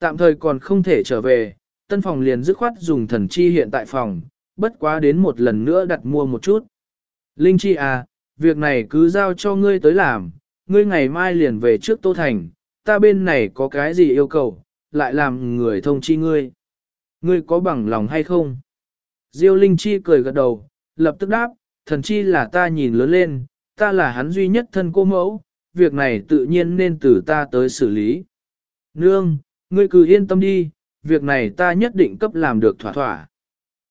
Tạm thời còn không thể trở về, tân phòng liền dứt khoát dùng thần chi hiện tại phòng, bất quá đến một lần nữa đặt mua một chút. Linh chi à, việc này cứ giao cho ngươi tới làm, ngươi ngày mai liền về trước Tô Thành, ta bên này có cái gì yêu cầu, lại làm người thông chi ngươi. Ngươi có bằng lòng hay không? Diêu Linh Chi cười gật đầu, lập tức đáp, thần chi là ta nhìn lớn lên, ta là hắn duy nhất thân cô mẫu, việc này tự nhiên nên từ ta tới xử lý. Nương, ngươi cứ yên tâm đi, việc này ta nhất định cấp làm được thỏa thỏa.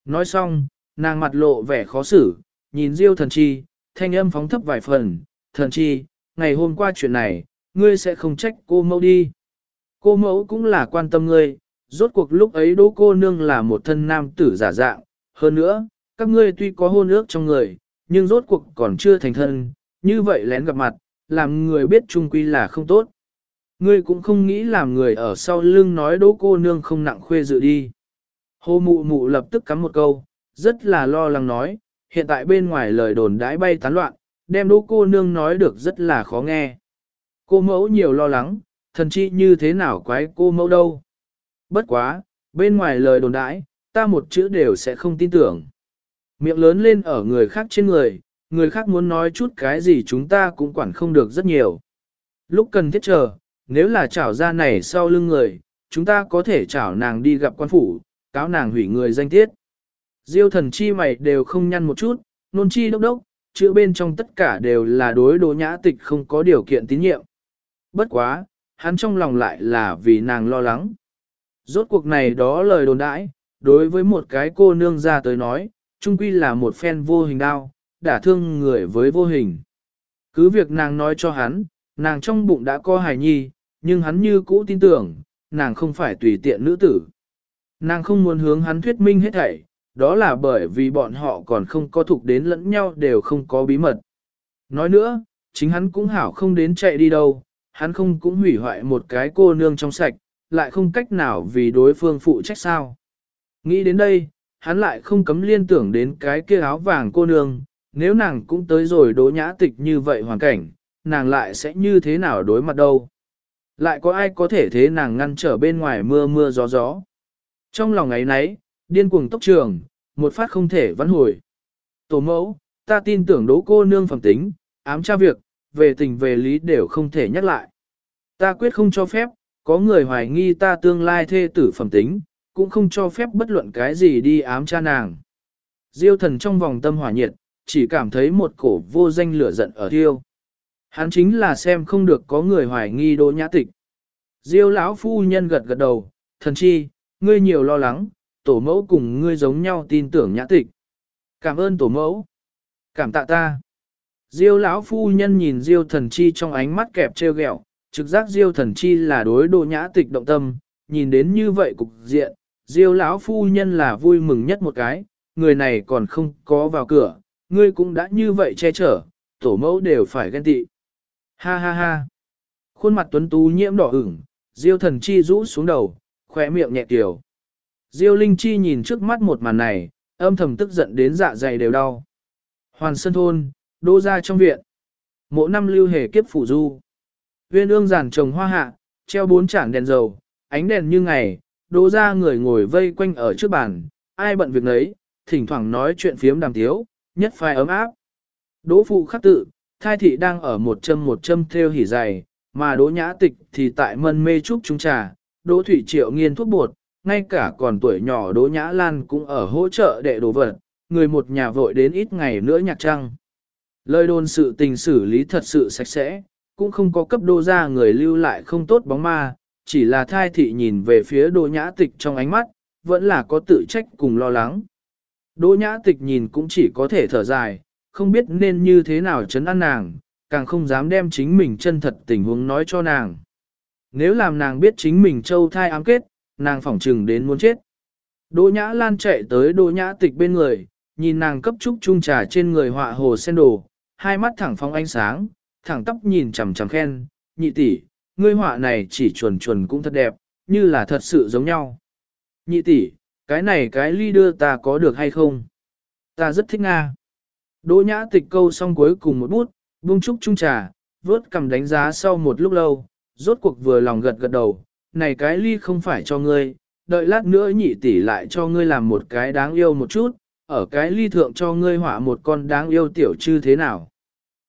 Nói xong, nàng mặt lộ vẻ khó xử, nhìn Diêu thần chi, thanh âm phóng thấp vài phần, thần chi, ngày hôm qua chuyện này, ngươi sẽ không trách cô mẫu đi. Cô mẫu cũng là quan tâm ngươi, rốt cuộc lúc ấy đỗ cô nương là một thân nam tử giả dạng, hơn nữa, các ngươi tuy có hôn ước trong người, nhưng rốt cuộc còn chưa thành thân, như vậy lén gặp mặt, làm người biết chung quy là không tốt. Ngươi cũng không nghĩ làm người ở sau lưng nói đỗ cô nương không nặng khuê dự đi. Hồ mụ mụ lập tức cắm một câu, rất là lo lắng nói, hiện tại bên ngoài lời đồn đãi bay tán loạn, đem đỗ cô nương nói được rất là khó nghe. Cô mẫu nhiều lo lắng, thần chi như thế nào quái cô mẫu đâu. Bất quá, bên ngoài lời đồn đãi, ta một chữ đều sẽ không tin tưởng. Miệng lớn lên ở người khác trên người, người khác muốn nói chút cái gì chúng ta cũng quản không được rất nhiều. Lúc cần thiết chờ, nếu là chảo ra này sau lưng người, chúng ta có thể chảo nàng đi gặp quan phủ, cáo nàng hủy người danh tiết. Diêu thần chi mày đều không nhăn một chút, nôn chi đốc đốc, chữ bên trong tất cả đều là đối đồ nhã tịch không có điều kiện tín nhiệm. Bất quá, hắn trong lòng lại là vì nàng lo lắng. Rốt cuộc này đó lời đồn đãi, đối với một cái cô nương ra tới nói, trung quy là một phen vô hình đau, đả thương người với vô hình. Cứ việc nàng nói cho hắn, nàng trong bụng đã có hài nhi, nhưng hắn như cũ tin tưởng, nàng không phải tùy tiện nữ tử. Nàng không muốn hướng hắn thuyết minh hết thảy, đó là bởi vì bọn họ còn không có thuộc đến lẫn nhau đều không có bí mật. Nói nữa, chính hắn cũng hảo không đến chạy đi đâu, hắn không cũng hủy hoại một cái cô nương trong sạch, lại không cách nào vì đối phương phụ trách sao. Nghĩ đến đây, hắn lại không cấm liên tưởng đến cái kia áo vàng cô nương, nếu nàng cũng tới rồi đố nhã tịch như vậy hoàn cảnh, nàng lại sẽ như thế nào đối mặt đâu. Lại có ai có thể thế nàng ngăn trở bên ngoài mưa mưa gió gió. Trong lòng ấy nấy, điên cuồng tốc trường, một phát không thể vãn hồi. Tổ mẫu, ta tin tưởng đỗ cô nương phẩm tính, ám tra việc, về tình về lý đều không thể nhắc lại. Ta quyết không cho phép, có người hoài nghi ta tương lai thê tử phẩm tính, cũng không cho phép bất luận cái gì đi ám tra nàng. Diêu thần trong vòng tâm hỏa nhiệt, chỉ cảm thấy một cổ vô danh lửa giận ở thiêu. Hắn chính là xem không được có người hoài nghi đỗ nhã tịch. Diêu lão phu nhân gật gật đầu, thần chi, ngươi nhiều lo lắng, tổ mẫu cùng ngươi giống nhau tin tưởng nhã tịch. Cảm ơn tổ mẫu. Cảm tạ ta. Diêu lão phu nhân nhìn Diêu thần chi trong ánh mắt kẹp treo ghẹo, trực giác Diêu thần chi là đối đỗ nhã tịch động tâm, nhìn đến như vậy cục diện, Diêu lão phu nhân là vui mừng nhất một cái, người này còn không có vào cửa, ngươi cũng đã như vậy che chở, tổ mẫu đều phải ghen tị. Ha ha ha. Khuôn mặt tuấn tú nhiễm đỏ ửng, Diêu thần chi rũ xuống đầu, khỏe miệng nhẹ tiểu. Diêu linh chi nhìn trước mắt một màn này, âm thầm tức giận đến dạ dày đều đau. Hoàn sân thôn, đô ra trong viện. Mộ năm lưu hề kiếp phủ du. Viên ương giản trồng hoa hạ, treo bốn chản đèn dầu, ánh đèn như ngày, đô ra người ngồi vây quanh ở trước bàn, ai bận việc nấy, thỉnh thoảng nói chuyện phiếm đàm tiếu, nhất phai ấm áp. Đỗ phụ khắc tự, thai thị đang ở một châm một châm theo hỉ dày, mà đỗ nhã tịch thì tại mân mê trúc trung trà, đỗ thủy triệu nghiên thuốc bột, ngay cả còn tuổi nhỏ đỗ nhã lan cũng ở hỗ trợ đệ đồ vật, người một nhà vội đến ít ngày nữa nhạc trăng. Lời đồn sự tình xử lý thật sự sạch sẽ, cũng không có cấp đô ra người lưu lại không tốt bóng ma, chỉ là thai thị nhìn về phía đỗ nhã tịch trong ánh mắt, vẫn là có tự trách cùng lo lắng. Đỗ nhã tịch nhìn cũng chỉ có thể thở dài, không biết nên như thế nào chấn an nàng, càng không dám đem chính mình chân thật tình huống nói cho nàng. Nếu làm nàng biết chính mình châu thai ám kết, nàng phỏng trừng đến muốn chết. Đỗ nhã lan chạy tới đỗ nhã tịch bên người, nhìn nàng cấp trúc trung trà trên người họa hồ sen đồ, hai mắt thẳng phóng ánh sáng, thẳng tóc nhìn chằm chằm khen, nhị tỷ, ngươi họa này chỉ chuẩn chuẩn cũng thật đẹp, như là thật sự giống nhau. Nhị tỷ, cái này cái ly đưa ta có được hay không? Ta rất thích Nga. Đỗ nhã tịch câu xong cuối cùng một bút, buông trúc trung trà, vớt cầm đánh giá sau một lúc lâu, rốt cuộc vừa lòng gật gật đầu, này cái ly không phải cho ngươi, đợi lát nữa nhị tỷ lại cho ngươi làm một cái đáng yêu một chút, ở cái ly thượng cho ngươi họa một con đáng yêu tiểu chư thế nào.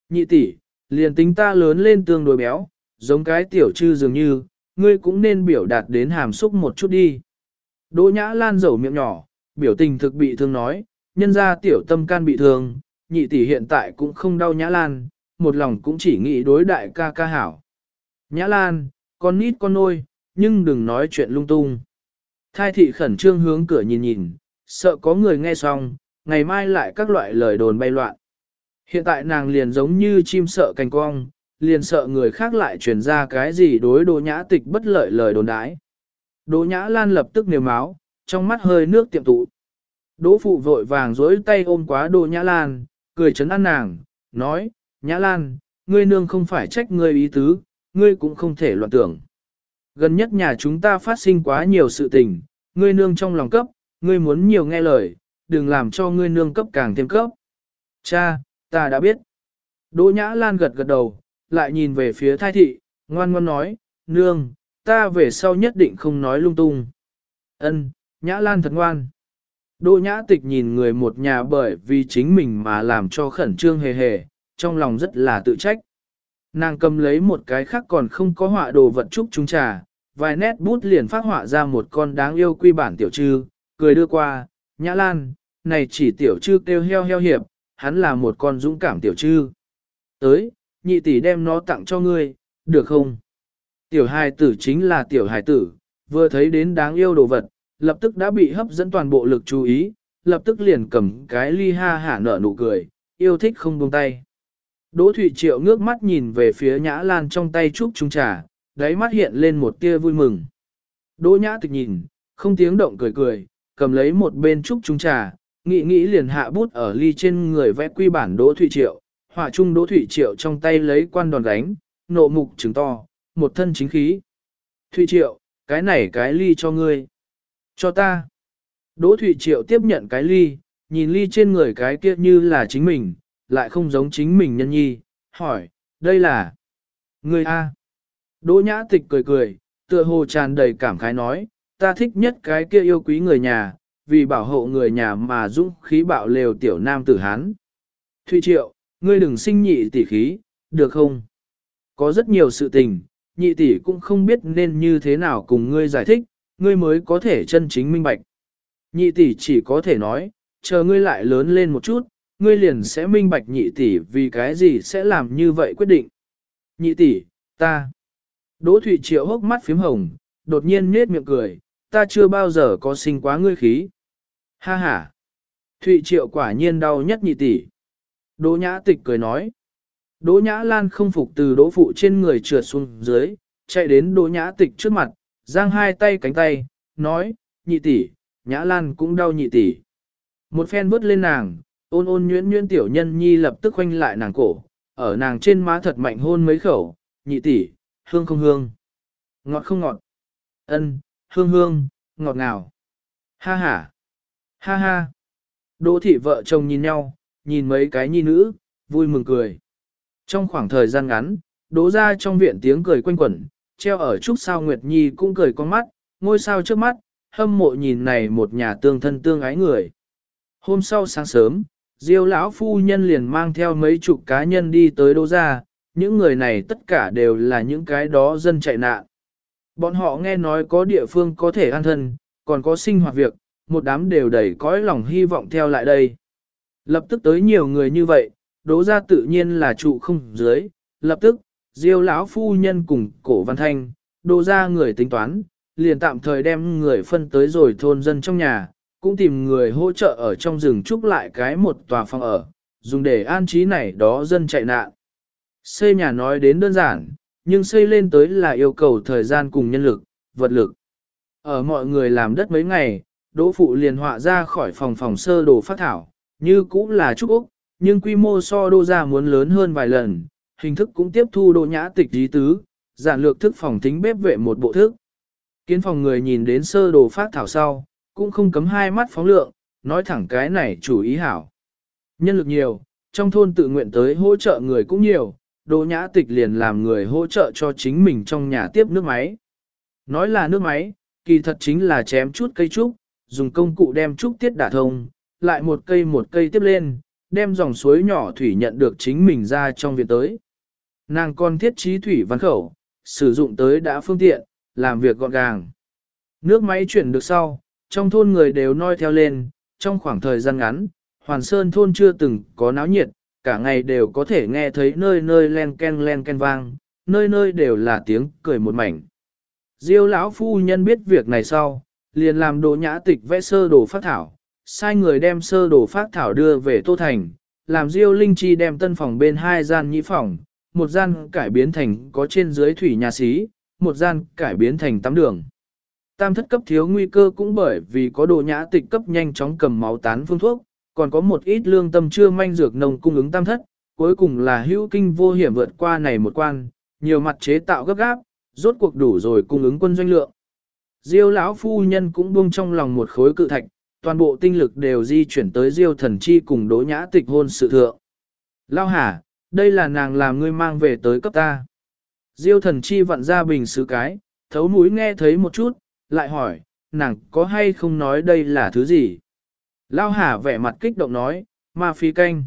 Nhị tỷ, liền tính ta lớn lên tương đối béo, giống cái tiểu chư dường như, ngươi cũng nên biểu đạt đến hàm xúc một chút đi. Đỗ nhã lan dầu miệng nhỏ, biểu tình thực bị thương nói, nhân ra tiểu tâm can bị thương, nhị tỷ hiện tại cũng không đau nhã lan, một lòng cũng chỉ nghĩ đối đại ca ca hảo. Nhã lan, con nít con nôi, nhưng đừng nói chuyện lung tung. Thai thị khẩn trương hướng cửa nhìn nhìn, sợ có người nghe xong, ngày mai lại các loại lời đồn bay loạn. Hiện tại nàng liền giống như chim sợ cành cong, liền sợ người khác lại truyền ra cái gì đối đồ nhã tịch bất lợi lời đồn đái. Đỗ nhã lan lập tức nều máu, trong mắt hơi nước tiệm tụ. Đỗ phụ vội vàng dối tay ôm quá đỗ nhã lan, cười chấn an nàng, nói, nhã lan, ngươi nương không phải trách ngươi ý tứ, ngươi cũng không thể loạn tưởng. Gần nhất nhà chúng ta phát sinh quá nhiều sự tình, ngươi nương trong lòng cấp, ngươi muốn nhiều nghe lời, đừng làm cho ngươi nương cấp càng thêm cấp. Cha, ta đã biết. Đỗ Nhã Lan gật gật đầu, lại nhìn về phía thai thị, ngoan ngoan nói, nương, ta về sau nhất định không nói lung tung. Ân, Nhã Lan thật ngoan. Đỗ Nhã Tịch nhìn người một nhà bởi vì chính mình mà làm cho khẩn trương hề hề, trong lòng rất là tự trách. Nàng cầm lấy một cái khác còn không có họa đồ vật trúc chúng trà, vài nét bút liền phát họa ra một con đáng yêu quy bản tiểu trư, cười đưa qua, Nhã Lan, này chỉ tiểu trư kêu heo heo hiệp, hắn là một con dũng cảm tiểu trư. Tới, nhị tỷ đem nó tặng cho ngươi, được không? Tiểu hài tử chính là tiểu hài tử, vừa thấy đến đáng yêu đồ vật, lập tức đã bị hấp dẫn toàn bộ lực chú ý, lập tức liền cầm cái ly ha hả nở nụ cười, yêu thích không buông tay. Đỗ Thụy Triệu ngước mắt nhìn về phía Nhã Lan trong tay trúc trung trà, đáy mắt hiện lên một tia vui mừng. Đỗ Nhã tịch nhìn, không tiếng động cười cười, cầm lấy một bên trúc trung trà, nghĩ nghĩ liền hạ bút ở ly trên người vẽ quy bản Đỗ Thụy Triệu, họa trung Đỗ Thụy Triệu trong tay lấy quan đòn đánh, nộ mục trứng to, một thân chính khí. Thụy Triệu, cái này cái ly cho ngươi. Cho ta. Đỗ Thụy Triệu tiếp nhận cái ly, nhìn ly trên người cái kia như là chính mình, lại không giống chính mình nhân nhi, hỏi, đây là... người A. Đỗ Nhã Tịch cười cười, tựa hồ tràn đầy cảm khái nói, ta thích nhất cái kia yêu quý người nhà, vì bảo hộ người nhà mà dũng khí bạo lều tiểu nam tử Hán. Thụy Triệu, ngươi đừng sinh nhị tỷ khí, được không? Có rất nhiều sự tình, nhị tỷ cũng không biết nên như thế nào cùng ngươi giải thích, ngươi mới có thể chân chính minh bạch. Nhị tỷ chỉ có thể nói, chờ ngươi lại lớn lên một chút, ngươi liền sẽ minh bạch nhị tỷ vì cái gì sẽ làm như vậy quyết định. Nhị tỷ, ta. Đỗ Thụy Triệu hốc mắt phím hồng, đột nhiên nết miệng cười, ta chưa bao giờ có sinh quá ngươi khí. Ha ha. Thụy Triệu quả nhiên đau nhất nhị tỷ. Đỗ Nhã Tịch cười nói. Đỗ Nhã Lan không phục từ đỗ phụ trên người trượt xuống dưới, chạy đến Đỗ Nhã Tịch trước mặt, giang hai tay cánh tay, nói, nhị tỷ, Nhã Lan cũng đau nhị tỷ. Một phen vớt lên nàng, ôn ôn nhuyễn nhuyễn tiểu nhân nhi lập tức khoanh lại nàng cổ, ở nàng trên má thật mạnh hôn mấy khẩu, nhị tỷ, hương không hương, ngọt không ngọt, ân, hương hương, ngọt ngào. Ha ha, ha ha. Đỗ thị vợ chồng nhìn nhau, nhìn mấy cái nhi nữ, vui mừng cười. Trong khoảng thời gian ngắn, đỗ ra trong viện tiếng cười quanh quẩn, treo ở trúc sao Nguyệt Nhi cũng cười con mắt, ngôi sao trước mắt, hâm mộ nhìn này một nhà tương thân tương ái người. Hôm sau sáng sớm, Diêu lão phu nhân liền mang theo mấy chục cá nhân đi tới đô gia, những người này tất cả đều là những cái đó dân chạy nạn. Bọn họ nghe nói có địa phương có thể an thân, còn có sinh hoạt việc, một đám đều đầy cõi lòng hy vọng theo lại đây. Lập tức tới nhiều người như vậy, đố ra tự nhiên là trụ không dưới, lập tức, diêu lão phu nhân cùng cổ văn thanh, đố ra người tính toán, liền tạm thời đem người phân tới rồi thôn dân trong nhà, cũng tìm người hỗ trợ ở trong rừng trúc lại cái một tòa phòng ở, dùng để an trí này đó dân chạy nạn. Xây nhà nói đến đơn giản, nhưng xây lên tới là yêu cầu thời gian cùng nhân lực, vật lực. Ở mọi người làm đất mấy ngày, Đỗ Phụ liền họa ra khỏi phòng phòng sơ đồ phát thảo, như cũng là trúc Úc, nhưng quy mô so đô ra muốn lớn hơn vài lần, hình thức cũng tiếp thu đồ nhã tịch lý tứ, giản lược thức phòng tính bếp vệ một bộ thức. Kiến phòng người nhìn đến sơ đồ phát thảo sau, cũng không cấm hai mắt phóng lượng, nói thẳng cái này chủ ý hảo. Nhân lực nhiều, trong thôn tự nguyện tới hỗ trợ người cũng nhiều, Đỗ Nhã Tịch liền làm người hỗ trợ cho chính mình trong nhà tiếp nước máy. Nói là nước máy, kỳ thật chính là chém chút cây trúc, dùng công cụ đem trúc tiết đả thông, lại một cây một cây tiếp lên, đem dòng suối nhỏ thủy nhận được chính mình ra trong viện tới. Nàng còn thiết trí thủy văn khẩu, sử dụng tới đã phương tiện, làm việc gọn gàng. Nước máy chuyển được sau, trong thôn người đều noi theo lên, trong khoảng thời gian ngắn, Hoàn Sơn thôn chưa từng có náo nhiệt, cả ngày đều có thể nghe thấy nơi nơi len ken len ken vang, nơi nơi đều là tiếng cười một mảnh. Diêu lão phu nhân biết việc này sau, liền làm đồ nhã tịch vẽ sơ đồ phát thảo, sai người đem sơ đồ phát thảo đưa về Tô Thành, làm Diêu Linh Chi đem tân phòng bên hai gian nhĩ phòng, một gian cải biến thành có trên dưới thủy nhà xí, một gian cải biến thành tắm đường. Tam thất cấp thiếu nguy cơ cũng bởi vì có đồ nhã tịch cấp nhanh chóng cầm máu tán phương thuốc, còn có một ít lương tâm chưa manh dược nồng cung ứng tam thất, cuối cùng là hữu kinh vô hiểm vượt qua này một quan, nhiều mặt chế tạo gấp gáp, rốt cuộc đủ rồi cung ứng quân doanh lượng. Diêu lão phu nhân cũng buông trong lòng một khối cự thạch, toàn bộ tinh lực đều di chuyển tới Diêu thần chi cùng đỗ nhã tịch hôn sự thượng. Lao hả, đây là nàng làm ngươi mang về tới cấp ta. Diêu thần chi vặn ra bình sứ cái, thấu mũi nghe thấy một chút, lại hỏi, nàng có hay không nói đây là thứ gì? Lao hả vẻ mặt kích động nói, ma phi canh.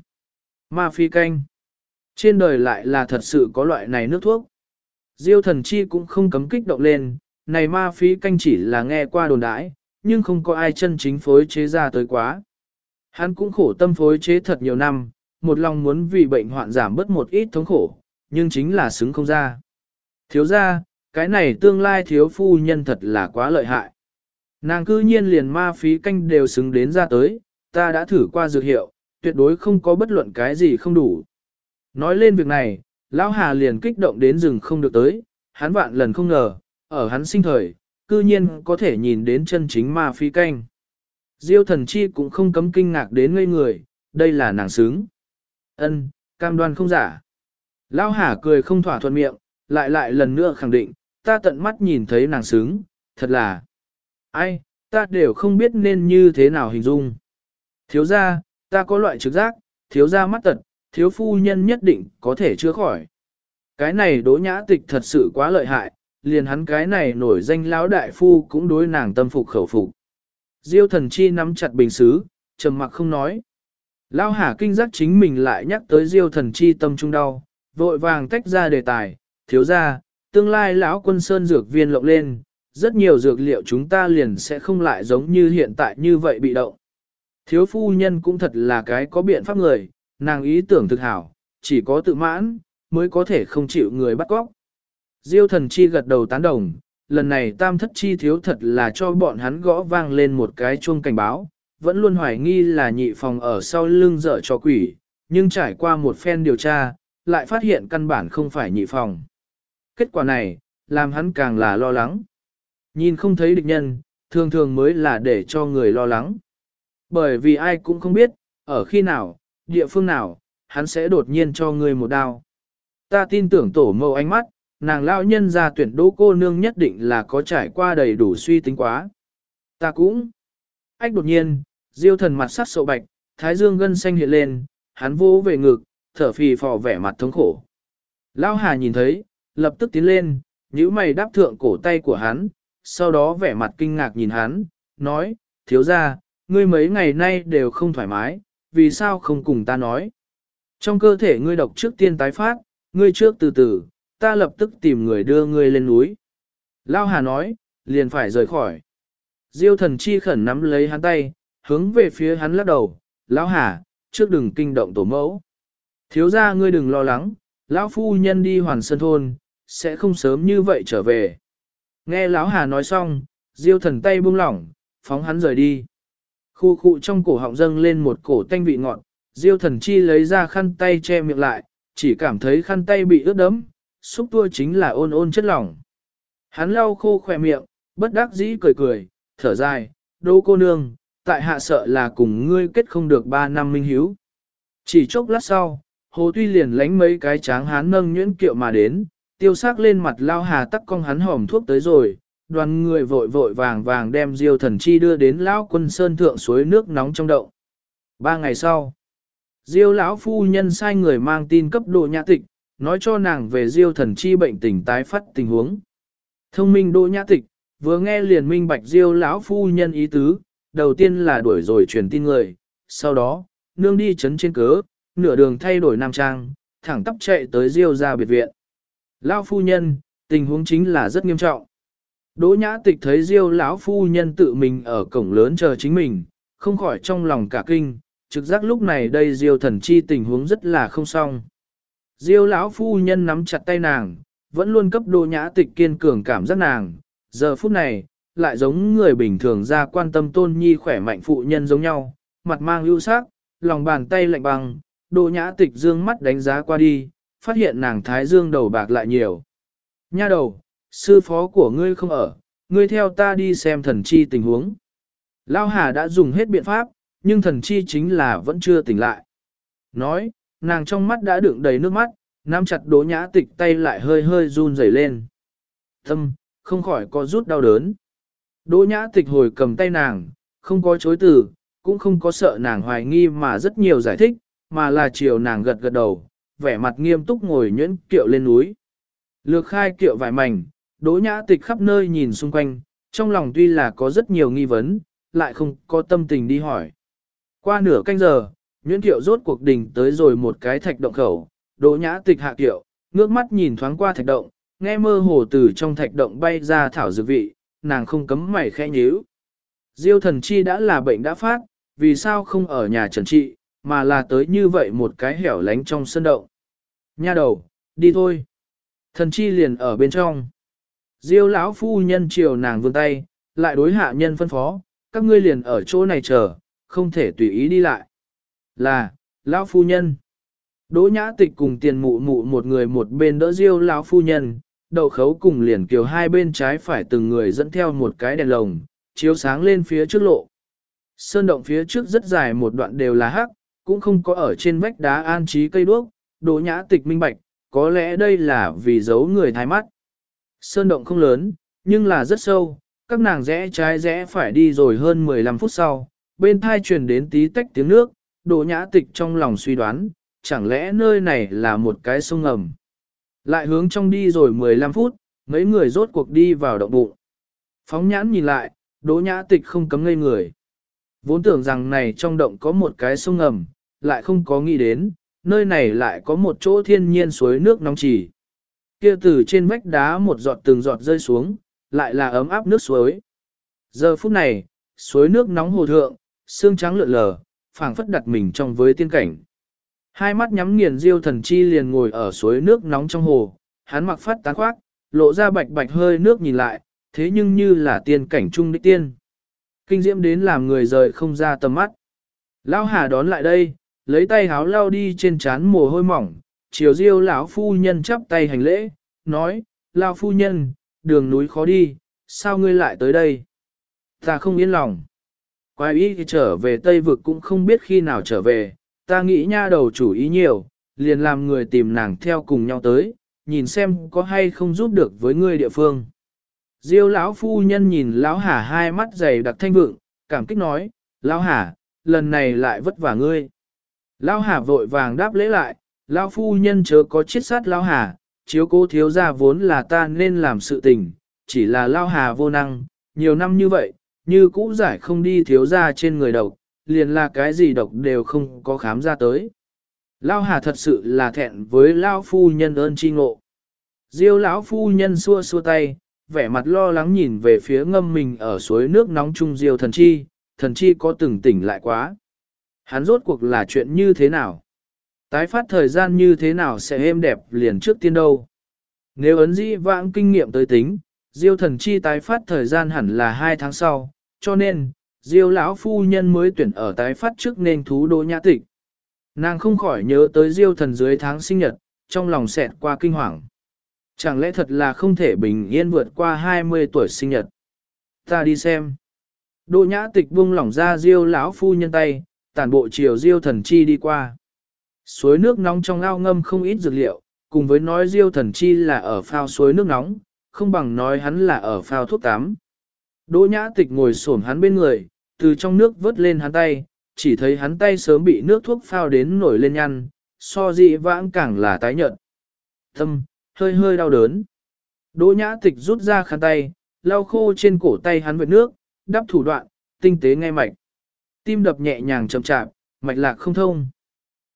Ma phi canh. Trên đời lại là thật sự có loại này nước thuốc. Diêu thần chi cũng không cấm kích động lên, này ma phi canh chỉ là nghe qua đồn đãi, nhưng không có ai chân chính phối chế ra tới quá. Hắn cũng khổ tâm phối chế thật nhiều năm, một lòng muốn vì bệnh hoạn giảm bớt một ít thống khổ, nhưng chính là xứng không ra. Thiếu ra, cái này tương lai thiếu phu nhân thật là quá lợi hại. Nàng cư nhiên liền ma phí canh đều xứng đến ra tới, ta đã thử qua dược hiệu, tuyệt đối không có bất luận cái gì không đủ. Nói lên việc này, Lão Hà liền kích động đến rừng không được tới, hắn vạn lần không ngờ, ở hắn sinh thời, cư nhiên có thể nhìn đến chân chính ma phí canh. Diêu thần chi cũng không cấm kinh ngạc đến ngây người, đây là nàng xứng. Ân, cam đoan không giả. Lão Hà cười không thỏa thuận miệng, lại lại lần nữa khẳng định, ta tận mắt nhìn thấy nàng sướng, thật là. Ai, ta đều không biết nên như thế nào hình dung. Thiếu gia, ta có loại trực giác, thiếu gia mắt tật, thiếu phu nhân nhất định có thể chữa khỏi. Cái này đỗ nhã tịch thật sự quá lợi hại, liền hắn cái này nổi danh lão đại phu cũng đối nàng tâm phục khẩu phục. Diêu thần chi nắm chặt bình xứ, trầm mặc không nói. Lão hà kinh giác chính mình lại nhắc tới diêu thần chi tâm trung đau, vội vàng tách ra đề tài, thiếu ra, tương lai lão quân sơn dược viên lộng lên, rất nhiều dược liệu chúng ta liền sẽ không lại giống như hiện tại như vậy bị động. Thiếu phu nhân cũng thật là cái có biện pháp người, nàng ý tưởng thực hảo, chỉ có tự mãn, mới có thể không chịu người bắt cóc. Diêu thần chi gật đầu tán đồng, lần này tam thất chi thiếu thật là cho bọn hắn gõ vang lên một cái chuông cảnh báo, vẫn luôn hoài nghi là nhị phòng ở sau lưng dở cho quỷ, nhưng trải qua một phen điều tra, lại phát hiện căn bản không phải nhị phòng. Kết quả này, làm hắn càng là lo lắng. Nhìn không thấy địch nhân, thường thường mới là để cho người lo lắng. Bởi vì ai cũng không biết, ở khi nào, địa phương nào, hắn sẽ đột nhiên cho người một đao. Ta tin tưởng tổ mâu ánh mắt, nàng lão nhân ra tuyển đỗ cô nương nhất định là có trải qua đầy đủ suy tính quá. Ta cũng. Ách đột nhiên, diêu thần mặt sắc sậu bạch, thái dương gân xanh hiện lên, hắn vô về ngực, thở phì phò vẻ mặt thống khổ. Lão hà nhìn thấy, lập tức tiến lên, nhíu mày đáp thượng cổ tay của hắn, sau đó vẻ mặt kinh ngạc nhìn hắn, nói, thiếu ra, ngươi mấy ngày nay đều không thoải mái, vì sao không cùng ta nói. Trong cơ thể ngươi độc trước tiên tái phát, ngươi trước từ từ, ta lập tức tìm người đưa ngươi lên núi. Lao Hà nói, liền phải rời khỏi. Diêu thần chi khẩn nắm lấy hắn tay, hướng về phía hắn lắc đầu, Lão Hà, trước đừng kinh động tổ mẫu. Thiếu ra ngươi đừng lo lắng, Lão phu nhân đi hoàn sân thôn, sẽ không sớm như vậy trở về. Nghe Lão Hà nói xong, diêu thần tay buông lỏng, phóng hắn rời đi. Khu khu trong cổ họng dâng lên một cổ tanh vị ngọt, diêu thần chi lấy ra khăn tay che miệng lại, chỉ cảm thấy khăn tay bị ướt đẫm, xúc tua chính là ôn ôn chất lỏng. Hắn lau khô khỏe miệng, bất đắc dĩ cười cười, thở dài, đô cô nương, tại hạ sợ là cùng ngươi kết không được ba năm minh hiếu. Chỉ chốc lát sau, hồ tuy liền lánh mấy cái tráng hán nâng nhuyễn kiệu mà đến, tiêu sắc lên mặt lao hà tắc con hắn hỏm thuốc tới rồi, đoàn người vội vội vàng vàng đem diêu thần chi đưa đến lão quân sơn thượng suối nước nóng trong đậu. Ba ngày sau, diêu lão phu nhân sai người mang tin cấp độ nhã tịch, nói cho nàng về diêu thần chi bệnh tình tái phát tình huống. Thông minh đỗ nhã tịch, vừa nghe liền minh bạch diêu lão phu nhân ý tứ, đầu tiên là đuổi rồi truyền tin người, sau đó, nương đi chấn trên cớ, nửa đường thay đổi nam trang, thẳng tắp chạy tới diêu ra biệt viện. Lão phu nhân, tình huống chính là rất nghiêm trọng. Đỗ nhã tịch thấy diêu lão phu nhân tự mình ở cổng lớn chờ chính mình, không khỏi trong lòng cả kinh, trực giác lúc này đây diêu thần chi tình huống rất là không xong. Diêu lão phu nhân nắm chặt tay nàng, vẫn luôn cấp đỗ nhã tịch kiên cường cảm giác nàng, giờ phút này, lại giống người bình thường ra quan tâm tôn nhi khỏe mạnh phụ nhân giống nhau, mặt mang ưu sắc, lòng bàn tay lạnh băng, đỗ nhã tịch dương mắt đánh giá qua đi, phát hiện nàng thái dương đầu bạc lại nhiều. Nha đầu, sư phó của ngươi không ở, ngươi theo ta đi xem thần chi tình huống. Lao Hà đã dùng hết biện pháp, nhưng thần chi chính là vẫn chưa tỉnh lại. Nói, nàng trong mắt đã đựng đầy nước mắt, nắm chặt đỗ nhã tịch tay lại hơi hơi run rẩy lên. Tâm, không khỏi có rút đau đớn. Đỗ nhã tịch hồi cầm tay nàng, không có chối từ, cũng không có sợ nàng hoài nghi mà rất nhiều giải thích, mà là chiều nàng gật gật đầu, vẻ mặt nghiêm túc ngồi nhuyễn kiệu lên núi. Lược khai kiệu vài mảnh, đỗ nhã tịch khắp nơi nhìn xung quanh, trong lòng tuy là có rất nhiều nghi vấn, lại không có tâm tình đi hỏi. Qua nửa canh giờ, nhuyễn kiệu rốt cuộc đình tới rồi một cái thạch động khẩu, đỗ nhã tịch hạ kiệu, ngước mắt nhìn thoáng qua thạch động, nghe mơ hồ từ trong thạch động bay ra thảo dược vị, nàng không cấm mày khẽ nhíu. Diêu thần chi đã là bệnh đã phát, vì sao không ở nhà trần trị, mà là tới như vậy một cái hẻo lánh trong sân động. Nha đầu, đi thôi. Thần chi liền ở bên trong. Diêu lão phu nhân chiều nàng vươn tay, lại đối hạ nhân phân phó, các ngươi liền ở chỗ này chờ, không thể tùy ý đi lại. Là, lão phu nhân. Đỗ nhã tịch cùng tiền mụ mụ một người một bên đỡ diêu lão phu nhân, đậu khấu cùng liền kiều hai bên trái phải từng người dẫn theo một cái đèn lồng, chiếu sáng lên phía trước lộ. Sơn động phía trước rất dài một đoạn đều là hắc, cũng không có ở trên vách đá an trí cây đuốc, đỗ nhã tịch minh bạch, có lẽ đây là vì giấu người thái mắt. Sơn động không lớn, nhưng là rất sâu, các nàng rẽ trái rẽ phải đi rồi hơn 15 phút sau, bên thai truyền đến tí tách tiếng nước, đỗ nhã tịch trong lòng suy đoán, chẳng lẽ nơi này là một cái sông ngầm. Lại hướng trong đi rồi 15 phút, mấy người rốt cuộc đi vào động bụng. Phóng nhãn nhìn lại, đỗ nhã tịch không cấm ngây người. Vốn tưởng rằng này trong động có một cái sông ngầm, lại không có nghĩ đến, nơi này lại có một chỗ thiên nhiên suối nước nóng chỉ. Kia từ trên vách đá một giọt từng giọt rơi xuống, lại là ấm áp nước suối. Giờ phút này, suối nước nóng hồ thượng, xương trắng lượn lờ, phảng phất đặt mình trong với tiên cảnh. Hai mắt nhắm nghiền diêu thần chi liền ngồi ở suối nước nóng trong hồ, hắn mặc phát tán khoác, lộ ra bạch bạch hơi nước nhìn lại, thế nhưng như là tiên cảnh trung đích tiên. Kinh diễm đến làm người rời không ra tầm mắt. Lão Hà đón lại đây, lấy tay háo lao đi trên trán mồ hôi mỏng, chiều diêu lão phu nhân chắp tay hành lễ, nói, lão phu nhân, đường núi khó đi, sao ngươi lại tới đây? Ta không yên lòng. Quái ý trở về Tây Vực cũng không biết khi nào trở về, ta nghĩ nha đầu chủ ý nhiều, liền làm người tìm nàng theo cùng nhau tới, nhìn xem có hay không giúp được với ngươi địa phương. Diêu lão phu nhân nhìn lão Hà hai mắt dày đặc thanh vượng, cảm kích nói, lão Hà, lần này lại vất vả ngươi. Lão Hà vội vàng đáp lễ lại, lão phu nhân chớ có chiết sát lão Hà, chiếu cố thiếu gia vốn là ta nên làm sự tình, chỉ là lão Hà vô năng, nhiều năm như vậy, như cũ giải không đi thiếu gia trên người đầu, liền là cái gì độc đều không có khám ra tới. Lão Hà thật sự là thẹn với lão phu nhân ơn chi ngộ. Diêu lão phu nhân xua xua tay, vẻ mặt lo lắng nhìn về phía ngâm mình ở suối nước nóng chung diêu thần chi, thần chi có từng tỉnh lại quá. Hắn rốt cuộc là chuyện như thế nào? Tái phát thời gian như thế nào sẽ êm đẹp liền trước tiên đâu? Nếu ấn dĩ vãng kinh nghiệm tới tính, diêu thần chi tái phát thời gian hẳn là 2 tháng sau, cho nên, diêu lão phu nhân mới tuyển ở tái phát trước nên thú đô nhã tịch. Nàng không khỏi nhớ tới diêu thần dưới tháng sinh nhật, trong lòng xẹt qua kinh hoàng. Chẳng lẽ thật là không thể bình yên vượt qua 20 tuổi sinh nhật? Ta đi xem. Đỗ nhã tịch buông lỏng ra diêu lão phu nhân tay, tản bộ chiều diêu thần chi đi qua. Suối nước nóng trong ao ngâm không ít dược liệu, cùng với nói diêu thần chi là ở phao suối nước nóng, không bằng nói hắn là ở phao thuốc tắm. Đỗ nhã tịch ngồi xổm hắn bên người, từ trong nước vớt lên hắn tay, chỉ thấy hắn tay sớm bị nước thuốc phao đến nổi lên nhăn, so dị vãng càng là tái nhợt. Tâm, hơi hơi đau đớn. Đỗ nhã tịch rút ra khăn tay, lau khô trên cổ tay hắn vệt nước, đắp thủ đoạn, tinh tế ngay mạch. Tim đập nhẹ nhàng chậm chạp, mạch lạc không thông.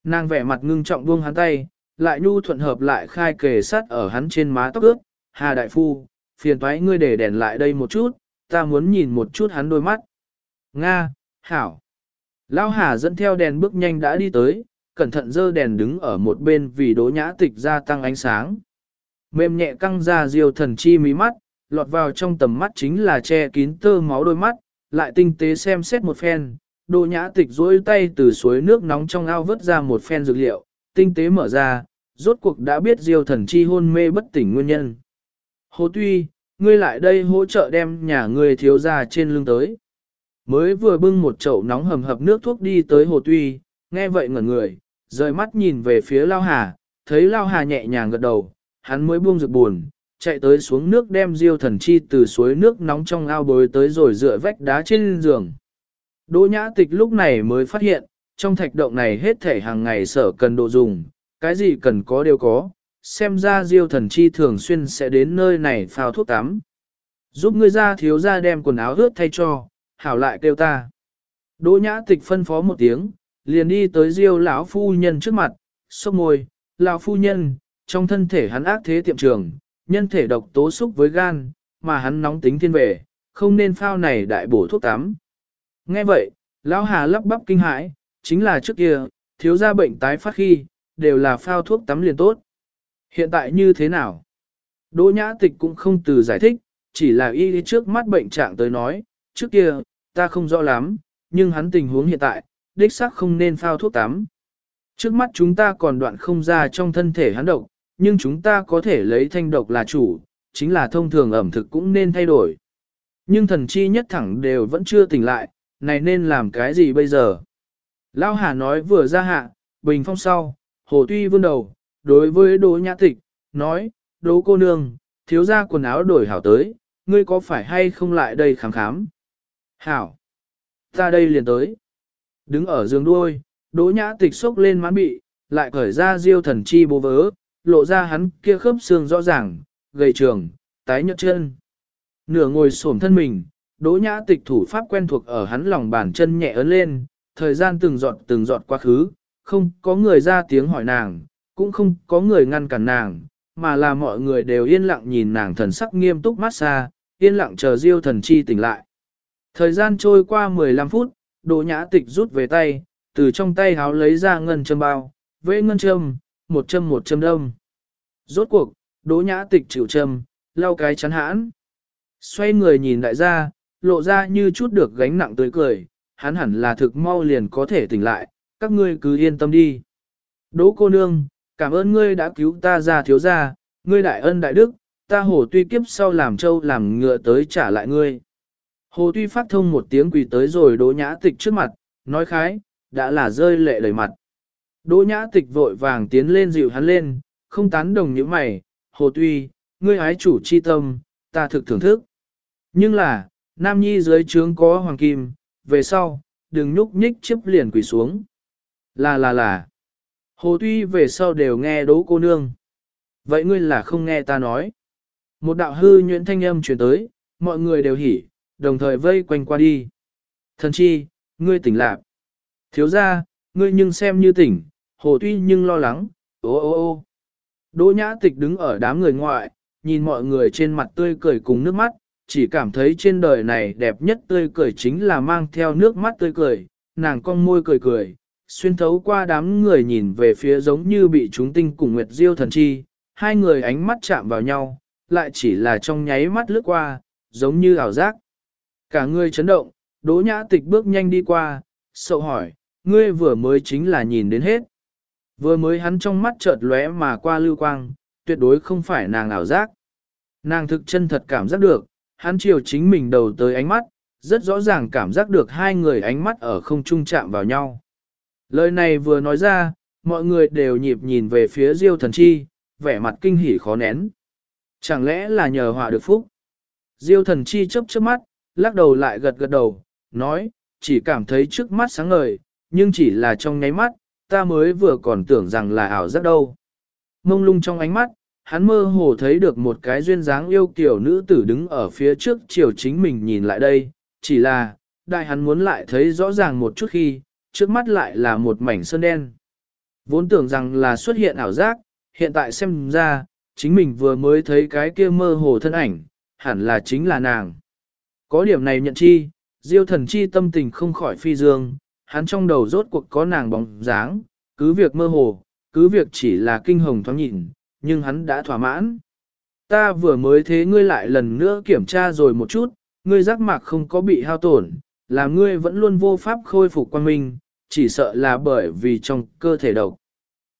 Nàng vẻ mặt ngưng trọng buông hắn tay, lại nhu thuận hợp lại khai kề sát ở hắn trên má tóc ướt. Hà đại phu, phiền toái ngươi để đèn lại đây một chút, ta muốn nhìn một chút hắn đôi mắt. Nga, hảo. Lão Hà dẫn theo đèn bước nhanh đã đi tới, cẩn thận dơ đèn đứng ở một bên vì đố nhã tịch gia tăng ánh sáng. Mềm nhẹ căng ra diêu thần chi mí mắt, lọt vào trong tầm mắt chính là che kín tơ máu đôi mắt, lại tinh tế xem xét một phen, đỗ nhã tịch duỗi tay từ suối nước nóng trong ao vớt ra một phen dược liệu, tinh tế mở ra, rốt cuộc đã biết diêu thần chi hôn mê bất tỉnh nguyên nhân. Hồ tuy, ngươi lại đây hỗ trợ đem nhà ngươi thiếu ra trên lưng tới. Mới vừa bưng một chậu nóng hầm hập nước thuốc đi tới hồ tuy, nghe vậy ngẩn người, rời mắt nhìn về phía Lao Hà, thấy Lao Hà nhẹ nhàng gật đầu, hắn mới buông rực buồn, chạy tới xuống nước đem diêu thần chi từ suối nước nóng trong ao bồi tới rồi dựa vách đá trên giường. Đỗ nhã tịch lúc này mới phát hiện, trong thạch động này hết thể hàng ngày sở cần độ dùng, cái gì cần có đều có, xem ra diêu thần chi thường xuyên sẽ đến nơi này phao thuốc tắm. Giúp ngươi ra thiếu ra đem quần áo ướt thay cho, hảo lại kêu ta. Đỗ nhã tịch phân phó một tiếng, liền đi tới diêu lão phu nhân trước mặt, sốc môi, lão phu nhân, trong thân thể hắn ác thế tiệm trường, nhân thể độc tố xúc với gan, mà hắn nóng tính thiên về, không nên phao này đại bổ thuốc tắm. Nghe vậy, lão hà lắp bắp kinh hãi, chính là trước kia, thiếu gia bệnh tái phát khi, đều là phao thuốc tắm liền tốt. Hiện tại như thế nào? Đỗ nhã tịch cũng không từ giải thích, chỉ là y trước mắt bệnh trạng tới nói, trước kia, ta không rõ lắm, nhưng hắn tình huống hiện tại, đích xác không nên phao thuốc tắm. Trước mắt chúng ta còn đoạn không ra trong thân thể hắn độc, nhưng chúng ta có thể lấy thanh độc là chủ, chính là thông thường ẩm thực cũng nên thay đổi. Nhưng thần chi nhất thẳng đều vẫn chưa tỉnh lại, này nên làm cái gì bây giờ? Lão Hà nói vừa ra hạ, bình phong sau, hồ tuy vươn đầu, đối với đỗ nhã tịch, nói, đỗ cô nương, thiếu ra quần áo đổi hảo tới, ngươi có phải hay không lại đây khám khám? Hảo! Ta đây liền tới. Đứng ở giường đuôi, đỗ nhã tịch sốc lên mãn bị, lại cởi ra diêu thần chi bố vớ, lộ ra hắn kia khớp xương rõ ràng, gầy trường, tái nhợt chân. Nửa ngồi xổm thân mình, đỗ nhã tịch thủ pháp quen thuộc ở hắn lòng bàn chân nhẹ ấn lên, thời gian từng giọt từng giọt quá khứ, không có người ra tiếng hỏi nàng, cũng không có người ngăn cản nàng, mà là mọi người đều yên lặng nhìn nàng thần sắc nghiêm túc mát xa, yên lặng chờ diêu thần chi tỉnh lại. Thời gian trôi qua 15 phút, đỗ nhã tịch rút về tay, từ trong tay háo lấy ra ngân châm bao, vẽ ngân châm, một châm một châm đông. Rốt cuộc, đỗ nhã tịch chịu châm, lau cái chắn hãn. Xoay người nhìn đại gia, lộ ra như chút được gánh nặng tươi cười, hắn hẳn là thực mau liền có thể tỉnh lại, các ngươi cứ yên tâm đi. Đỗ cô nương, cảm ơn ngươi đã cứu ta ra thiếu gia, ngươi đại ân đại đức, ta hổ tuy kiếp sau làm trâu làm ngựa tới trả lại ngươi. Hồ tuy phát thông một tiếng quỳ tới rồi đỗ nhã tịch trước mặt, nói khái, đã là rơi lệ đầy mặt. Đỗ nhã tịch vội vàng tiến lên dịu hắn lên, không tán đồng những mày, hồ tuy, ngươi ái chủ chi tâm, ta thực thưởng thức. Nhưng là, nam nhi dưới trướng có hoàng kim, về sau, đừng nhúc nhích chiếc liền quỳ xuống. Là là là, hồ tuy về sau đều nghe đỗ cô nương. Vậy ngươi là không nghe ta nói. Một đạo hư nhuyễn thanh âm truyền tới, mọi người đều hỉ, đồng thời vây quanh qua đi. Thần chi, ngươi tỉnh lạc. Thiếu ra, ngươi nhưng xem như tỉnh, hồ tuy nhưng lo lắng, ô ô ô. Đỗ nhã tịch đứng ở đám người ngoại, nhìn mọi người trên mặt tươi cười cùng nước mắt, chỉ cảm thấy trên đời này đẹp nhất tươi cười chính là mang theo nước mắt tươi cười, nàng cong môi cười cười, xuyên thấu qua đám người nhìn về phía giống như bị chúng tinh cùng Nguyệt Diêu thần chi, hai người ánh mắt chạm vào nhau, lại chỉ là trong nháy mắt lướt qua, giống như ảo giác. Cả người chấn động, đỗ nhã tịch bước nhanh đi qua, sậu hỏi, ngươi vừa mới chính là nhìn đến hết. Vừa mới hắn trong mắt chợt lóe mà qua lưu quang, tuyệt đối không phải nàng ảo giác. Nàng thực chân thật cảm giác được, hắn chiều chính mình đầu tới ánh mắt, rất rõ ràng cảm giác được hai người ánh mắt ở không trung chạm vào nhau. Lời này vừa nói ra, mọi người đều nhịp nhìn về phía Diêu thần chi, vẻ mặt kinh hỉ khó nén. Chẳng lẽ là nhờ họa được phúc? Diêu thần chi chớp chớp mắt, lắc đầu lại gật gật đầu, nói, chỉ cảm thấy trước mắt sáng ngời, nhưng chỉ là trong nháy mắt, ta mới vừa còn tưởng rằng là ảo giác đâu. Mông lung trong ánh mắt, hắn mơ hồ thấy được một cái duyên dáng yêu kiểu nữ tử đứng ở phía trước chiều chính mình nhìn lại đây, chỉ là, đại hắn muốn lại thấy rõ ràng một chút khi, trước mắt lại là một mảnh sơn đen. Vốn tưởng rằng là xuất hiện ảo giác, hiện tại xem ra, chính mình vừa mới thấy cái kia mơ hồ thân ảnh, hẳn là chính là nàng. Có điểm này nhận chi, diêu thần chi tâm tình không khỏi phi dương, hắn trong đầu rốt cuộc có nàng bóng dáng, cứ việc mơ hồ, cứ việc chỉ là kinh hồng thoáng nhìn, nhưng hắn đã thỏa mãn. Ta vừa mới thế ngươi lại lần nữa kiểm tra rồi một chút, ngươi giác mạc không có bị hao tổn, là ngươi vẫn luôn vô pháp khôi phục quan minh, chỉ sợ là bởi vì trong cơ thể độc.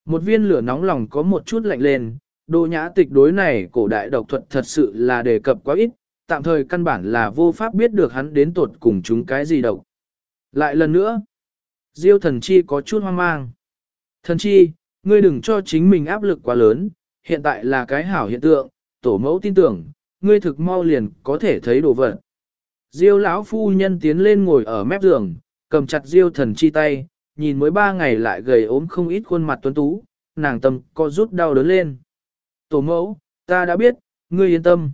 Một viên lửa nóng lòng có một chút lạnh lên, đô nhã tịch đối này cổ đại độc thuật thật sự là đề cập quá ít, tạm thời căn bản là vô pháp biết được hắn đến tột cùng chúng cái gì độc. Lại lần nữa, Diêu thần chi có chút hoang mang. Thần chi, ngươi đừng cho chính mình áp lực quá lớn, hiện tại là cái hảo hiện tượng, tổ mẫu tin tưởng, ngươi thực mau liền có thể thấy đồ vật. Diêu lão phu nhân tiến lên ngồi ở mép giường, cầm chặt Diêu thần chi tay, nhìn mới ba ngày lại gầy ốm không ít khuôn mặt tuấn tú, nàng tâm co rút đau đớn lên. Tổ mẫu, ta đã biết, ngươi yên tâm.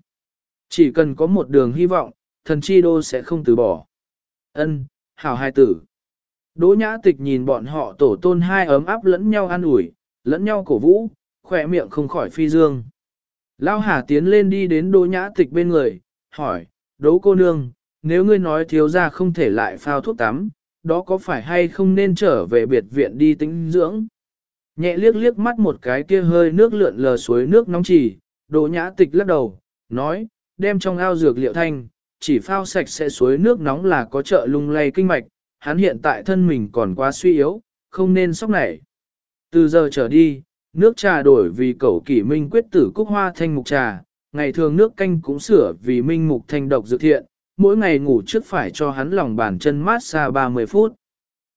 Chỉ cần có một đường hy vọng, thần chi đô sẽ không từ bỏ. Ân, hảo hai tử. Đỗ nhã tịch nhìn bọn họ tổ tôn hai ấm áp lẫn nhau an ủi, lẫn nhau cổ vũ, khỏe miệng không khỏi phi dương. Lao Hà tiến lên đi đến đỗ nhã tịch bên người, hỏi, đỗ cô nương, nếu ngươi nói thiếu ra không thể lại phao thuốc tắm, đó có phải hay không nên trở về biệt viện đi tĩnh dưỡng? Nhẹ liếc liếc mắt một cái kia hơi nước lượn lờ suối nước nóng chỉ, đỗ nhã tịch lắc đầu, nói, đem trong ao dược liệu thanh, chỉ phao sạch sẽ suối nước nóng là có trợ lung lay kinh mạch, hắn hiện tại thân mình còn quá suy yếu, không nên sốc nảy. Từ giờ trở đi, nước trà đổi vì cẩu kỷ minh quyết tử cúc hoa thanh mục trà, ngày thường nước canh cũng sửa vì minh mục thanh độc dự thiện, mỗi ngày ngủ trước phải cho hắn lòng bàn chân mát xa 30 phút.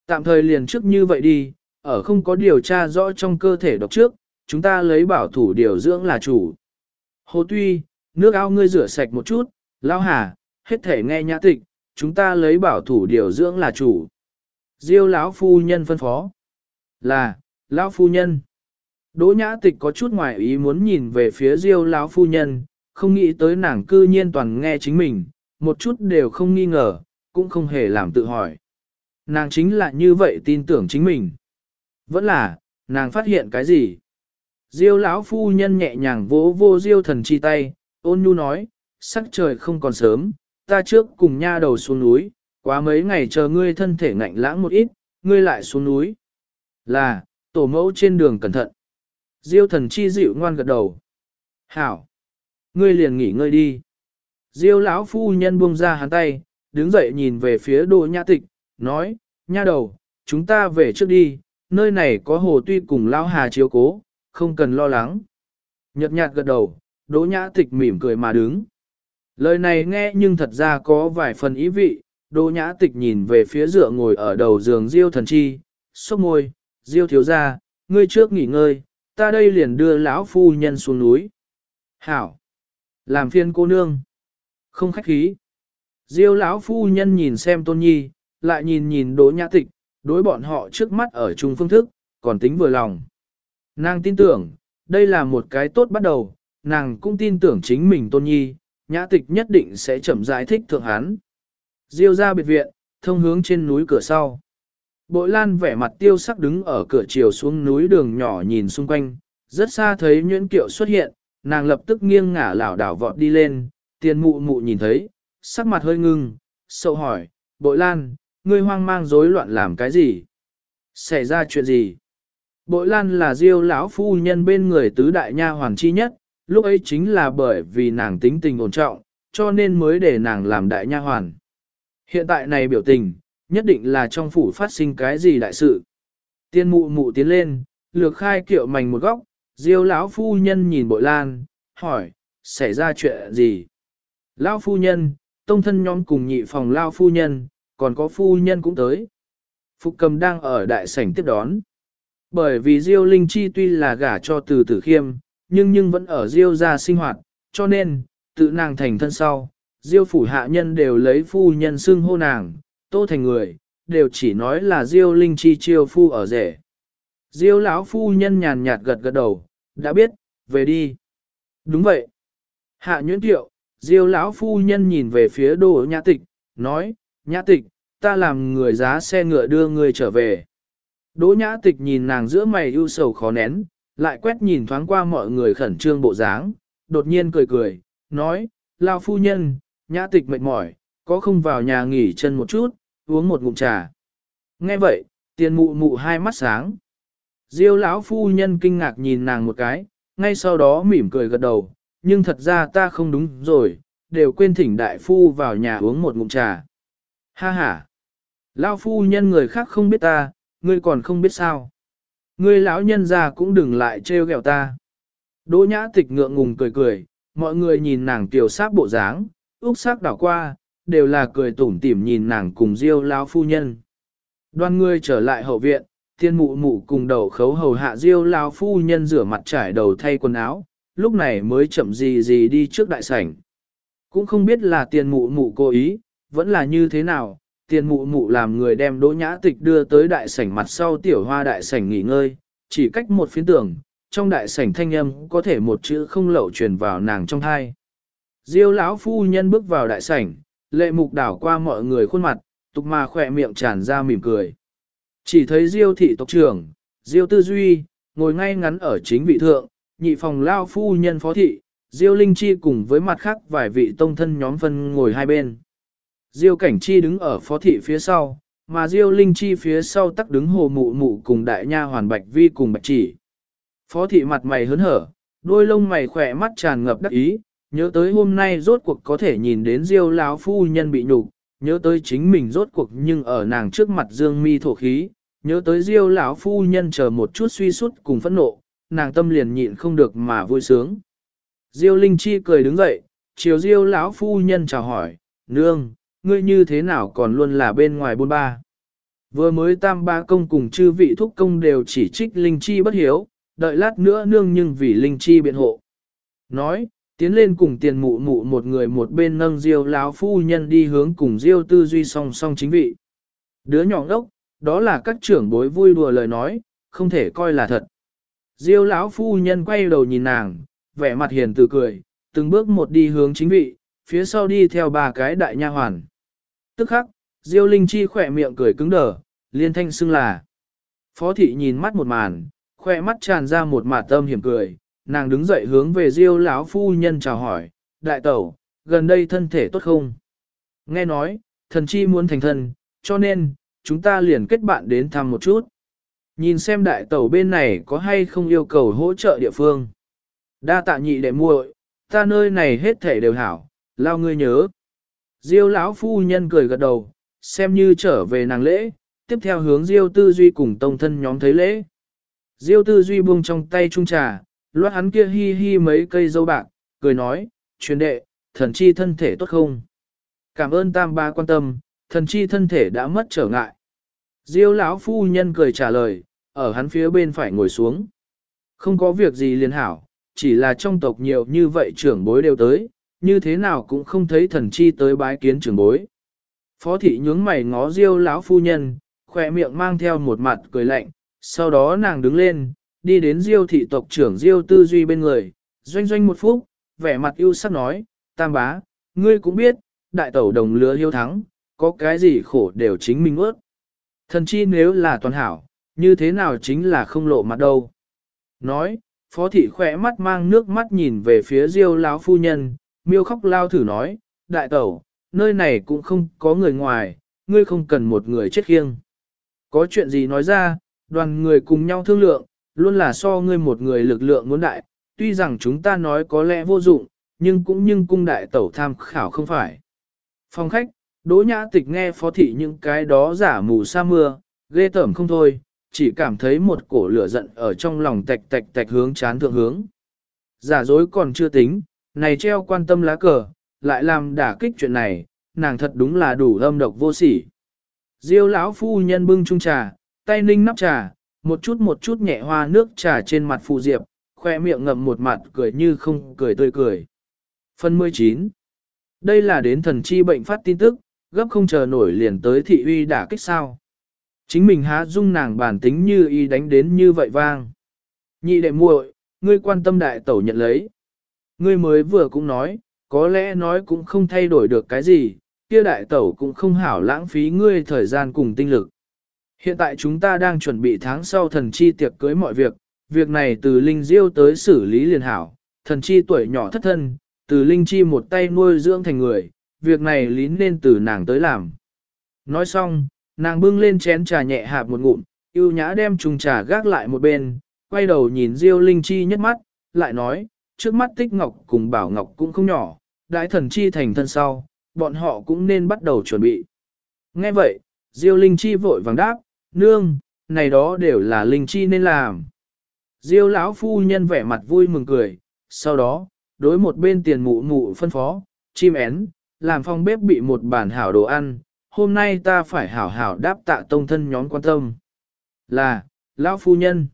Tạm thời liền trước như vậy đi, ở không có điều tra rõ trong cơ thể độc trước, chúng ta lấy bảo thủ điều dưỡng là chủ. Hồ tuy, nước ao ngươi rửa sạch một chút, lao hà, hết thể nghe nhã tịch, chúng ta lấy bảo thủ điều dưỡng là chủ. Diêu lão phu nhân phân phó. Là, lão phu nhân. Đỗ nhã tịch có chút ngoài ý muốn nhìn về phía diêu lão phu nhân, không nghĩ tới nàng cư nhiên toàn nghe chính mình, một chút đều không nghi ngờ, cũng không hề làm tự hỏi. Nàng chính là như vậy tin tưởng chính mình. Vẫn là, nàng phát hiện cái gì? Diêu lão phu nhân nhẹ nhàng vỗ vô diêu thần chi tay, ôn nhu nói, sắc trời không còn sớm, ta trước cùng nha đầu xuống núi, quá mấy ngày chờ ngươi thân thể ngạnh lãng một ít, ngươi lại xuống núi. Là, tổ mẫu trên đường cẩn thận. Diêu thần chi dịu ngoan gật đầu. Hảo! Ngươi liền nghỉ ngơi đi. Diêu lão phu nhân buông ra hắn tay, đứng dậy nhìn về phía đồ nha tịch, nói, nha đầu, chúng ta về trước đi, nơi này có hồ tuy cùng lão hà chiếu cố, không cần lo lắng. Nhật nhạt gật đầu, đỗ nhã tịch mỉm cười mà đứng. Lời này nghe nhưng thật ra có vài phần ý vị, đỗ nhã tịch nhìn về phía dựa ngồi ở đầu giường diêu thần chi, sốc môi, diêu thiếu ra, ngươi trước nghỉ ngơi, ta đây liền đưa lão phu nhân xuống núi. Hảo! Làm phiên cô nương. Không khách khí. Diêu lão phu nhân nhìn xem tôn nhi, lại nhìn nhìn đỗ nhã tịch, đối bọn họ trước mắt ở chung phương thức, còn tính vừa lòng. Nàng tin tưởng, đây là một cái tốt bắt đầu, nàng cũng tin tưởng chính mình tôn nhi, nhã tịch nhất định sẽ chậm giải thích thượng hắn. Diêu ra biệt viện, thông hướng trên núi cửa sau. Bội lan vẻ mặt tiêu sắc đứng ở cửa chiều xuống núi đường nhỏ nhìn xung quanh, rất xa thấy nhuyễn kiệu xuất hiện, nàng lập tức nghiêng ngả lảo đảo vọt đi lên, tiền mụ mụ nhìn thấy, sắc mặt hơi ngưng, sâu hỏi, bội lan, ngươi hoang mang rối loạn làm cái gì? Xảy ra chuyện gì? Bội lan là diêu lão phu nhân bên người tứ đại nha hoàng chi nhất, lúc ấy chính là bởi vì nàng tính tình ổn trọng, cho nên mới để nàng làm đại nha hoàn. Hiện tại này biểu tình, nhất định là trong phủ phát sinh cái gì đại sự. Tiên mụ mụ tiến lên, lược khai kiệu mảnh một góc, diêu lão phu nhân nhìn bội lan, hỏi, xảy ra chuyện gì? Lão phu nhân, tông thân nhóm cùng nhị phòng Lão phu nhân, còn có phu nhân cũng tới. Phục cầm đang ở đại sảnh tiếp đón. Bởi vì Diêu Linh Chi tuy là gả cho từ tử khiêm, nhưng nhưng vẫn ở Diêu gia sinh hoạt, cho nên, tự nàng thành thân sau, Diêu phủ hạ nhân đều lấy phu nhân xưng hô nàng, tô thành người, đều chỉ nói là Diêu Linh Chi chiêu phu ở rể. Diêu lão phu nhân nhàn nhạt gật gật đầu, đã biết, về đi. Đúng vậy. Hạ nhuyễn tiệu, diêu lão phu nhân nhìn về phía đồ nhã tịch, nói, nhã tịch, ta làm người giá xe ngựa đưa người trở về. Đỗ nhã tịch nhìn nàng giữa mày ưu sầu khó nén, lại quét nhìn thoáng qua mọi người khẩn trương bộ dáng, đột nhiên cười cười, nói, lao phu nhân, nhã tịch mệt mỏi, có không vào nhà nghỉ chân một chút, uống một ngụm trà. Nghe vậy, tiền mụ mụ hai mắt sáng. Diêu lão phu nhân kinh ngạc nhìn nàng một cái, ngay sau đó mỉm cười gật đầu, nhưng thật ra ta không đúng rồi, đều quên thỉnh đại phu vào nhà uống một ngụm trà. Ha ha! Lão phu nhân người khác không biết ta, ngươi còn không biết sao. Ngươi lão nhân già cũng đừng lại trêu ghẹo ta. Đỗ nhã tịch ngượng ngùng cười cười, mọi người nhìn nàng tiểu sát bộ dáng, úc sắc đảo qua, đều là cười tủm tỉm nhìn nàng cùng diêu lão phu nhân. Đoan ngươi trở lại hậu viện, thiên mụ mụ cùng đầu khấu hầu hạ diêu lão phu nhân rửa mặt trải đầu thay quần áo, lúc này mới chậm gì gì đi trước đại sảnh. Cũng không biết là tiền mụ mụ cố ý, vẫn là như thế nào, tiền mụ mụ làm người đem đỗ nhã tịch đưa tới đại sảnh mặt sau tiểu hoa đại sảnh nghỉ ngơi, chỉ cách một phiến tường, trong đại sảnh thanh âm có thể một chữ không lậu truyền vào nàng trong thai. Diêu lão phu nhân bước vào đại sảnh, lệ mục đảo qua mọi người khuôn mặt, tục mà khỏe miệng tràn ra mỉm cười. Chỉ thấy Diêu thị tộc trưởng, Diêu tư duy, ngồi ngay ngắn ở chính vị thượng, nhị phòng lao phu nhân phó thị, Diêu linh chi cùng với mặt khác vài vị tông thân nhóm phân ngồi hai bên. Diêu cảnh chi đứng ở phó thị phía sau, mà Diêu linh chi phía sau tắc đứng hồ mụ mụ cùng đại nha hoàn bạch vi cùng bạch chỉ. Phó thị mặt mày hớn hở, đôi lông mày khỏe mắt tràn ngập đắc ý, nhớ tới hôm nay rốt cuộc có thể nhìn đến Diêu lão phu nhân bị nhục, nhớ tới chính mình rốt cuộc nhưng ở nàng trước mặt dương mi thổ khí, nhớ tới Diêu lão phu nhân chờ một chút suy sút cùng phẫn nộ, nàng tâm liền nhịn không được mà vui sướng. Diêu Linh Chi cười đứng dậy, chiều Diêu lão phu nhân chào hỏi, nương, ngươi như thế nào còn luôn là bên ngoài bôn ba. Vừa mới tam ba công cùng chư vị thúc công đều chỉ trích Linh Chi bất hiếu, đợi lát nữa nương nhưng vì Linh Chi biện hộ. Nói, tiến lên cùng tiền mụ mụ một người một bên nâng Diêu lão phu nhân đi hướng cùng Diêu tư duy song song chính vị. Đứa nhỏ ngốc, đó là các trưởng bối vui đùa lời nói, không thể coi là thật. Diêu lão phu nhân quay đầu nhìn nàng, vẻ mặt hiền từ cười, từng bước một đi hướng chính vị, phía sau đi theo ba cái đại nha hoàn. Tức khắc, Diêu Linh Chi khỏe miệng cười cứng đờ, liên thanh xưng là. Phó thị nhìn mắt một màn, khỏe mắt tràn ra một mạt tâm hiểm cười, nàng đứng dậy hướng về Diêu lão phu nhân chào hỏi, đại tẩu, gần đây thân thể tốt không? Nghe nói, thần chi muốn thành thân, cho nên, chúng ta liền kết bạn đến thăm một chút. Nhìn xem đại tẩu bên này có hay không yêu cầu hỗ trợ địa phương. Đa tạ nhị đệ muội, ta nơi này hết thể đều hảo, lao ngươi nhớ. Diêu lão phu nhân cười gật đầu, xem như trở về nàng lễ, tiếp theo hướng Diêu tư duy cùng tông thân nhóm thấy lễ. Diêu tư duy buông trong tay trung trà, loát hắn kia hi hi mấy cây dâu bạc, cười nói, truyền đệ, thần chi thân thể tốt không? Cảm ơn tam ba quan tâm, thần chi thân thể đã mất trở ngại. Diêu lão phu nhân cười trả lời, ở hắn phía bên phải ngồi xuống. Không có việc gì liền hảo, chỉ là trong tộc nhiều như vậy trưởng bối đều tới, như thế nào cũng không thấy thần chi tới bái kiến trưởng bối. Phó thị nhướng mày ngó Diêu lão phu nhân, khỏe miệng mang theo một mặt cười lạnh, sau đó nàng đứng lên, đi đến Diêu thị tộc trưởng Diêu Tư Duy bên người, doanh doanh một phút, vẻ mặt ưu sắc nói, tam bá, ngươi cũng biết, đại tẩu đồng lứa hiếu thắng, có cái gì khổ đều chính mình ướt. Thần chi nếu là toàn hảo, như thế nào chính là không lộ mặt đâu. Nói, phó thị khỏe mắt mang nước mắt nhìn về phía diêu lão phu nhân, miêu khóc lao thử nói, đại tẩu, nơi này cũng không có người ngoài, ngươi không cần một người chết khiêng. Có chuyện gì nói ra, đoàn người cùng nhau thương lượng, luôn là so ngươi một người lực lượng muốn đại, tuy rằng chúng ta nói có lẽ vô dụng, nhưng cũng nhưng cung đại tẩu tham khảo không phải. Phòng khách, Đỗ nhã tịch nghe phó thị những cái đó giả mù sa mưa, ghê tởm không thôi, chỉ cảm thấy một cổ lửa giận ở trong lòng tạch tạch tạch hướng chán thượng hướng. Giả dối còn chưa tính, này treo quan tâm lá cờ, lại làm đả kích chuyện này, nàng thật đúng là đủ âm độc vô sỉ. Diêu lão phu nhân bưng chung trà, tay ninh nắp trà, một chút một chút nhẹ hoa nước trà trên mặt phù diệp, khoe miệng ngậm một mặt cười như không cười tươi cười. Phần 19 Đây là đến thần chi bệnh phát tin tức, gấp không chờ nổi liền tới thị uy đả kích sao. Chính mình há dung nàng bản tính như y đánh đến như vậy vang. Nhị đệ muội, ngươi quan tâm đại tẩu nhận lấy. Ngươi mới vừa cũng nói, có lẽ nói cũng không thay đổi được cái gì, kia đại tẩu cũng không hảo lãng phí ngươi thời gian cùng tinh lực. Hiện tại chúng ta đang chuẩn bị tháng sau thần chi tiệc cưới mọi việc, việc này từ Linh Diêu tới xử lý liền hảo, thần chi tuổi nhỏ thất thân, từ Linh Chi một tay nuôi dưỡng thành người, việc này lý nên từ nàng tới làm. Nói xong, nàng bưng lên chén trà nhẹ hạp một ngụm, yêu nhã đem chung trà gác lại một bên, quay đầu nhìn Diêu Linh Chi nhất mắt, lại nói, trước mắt Tích Ngọc cùng Bảo Ngọc cũng không nhỏ, đại thần chi thành thân sau, bọn họ cũng nên bắt đầu chuẩn bị. Nghe vậy, Diêu Linh Chi vội vàng đáp, nương, này đó đều là Linh Chi nên làm. Diêu lão phu nhân vẻ mặt vui mừng cười, sau đó, đối một bên tiền mụ mụ phân phó, chim én, làm phòng bếp bị một bản hảo đồ ăn, hôm nay ta phải hảo hảo đáp tạ tông thân nhóm quan tâm. Là, lão phu nhân.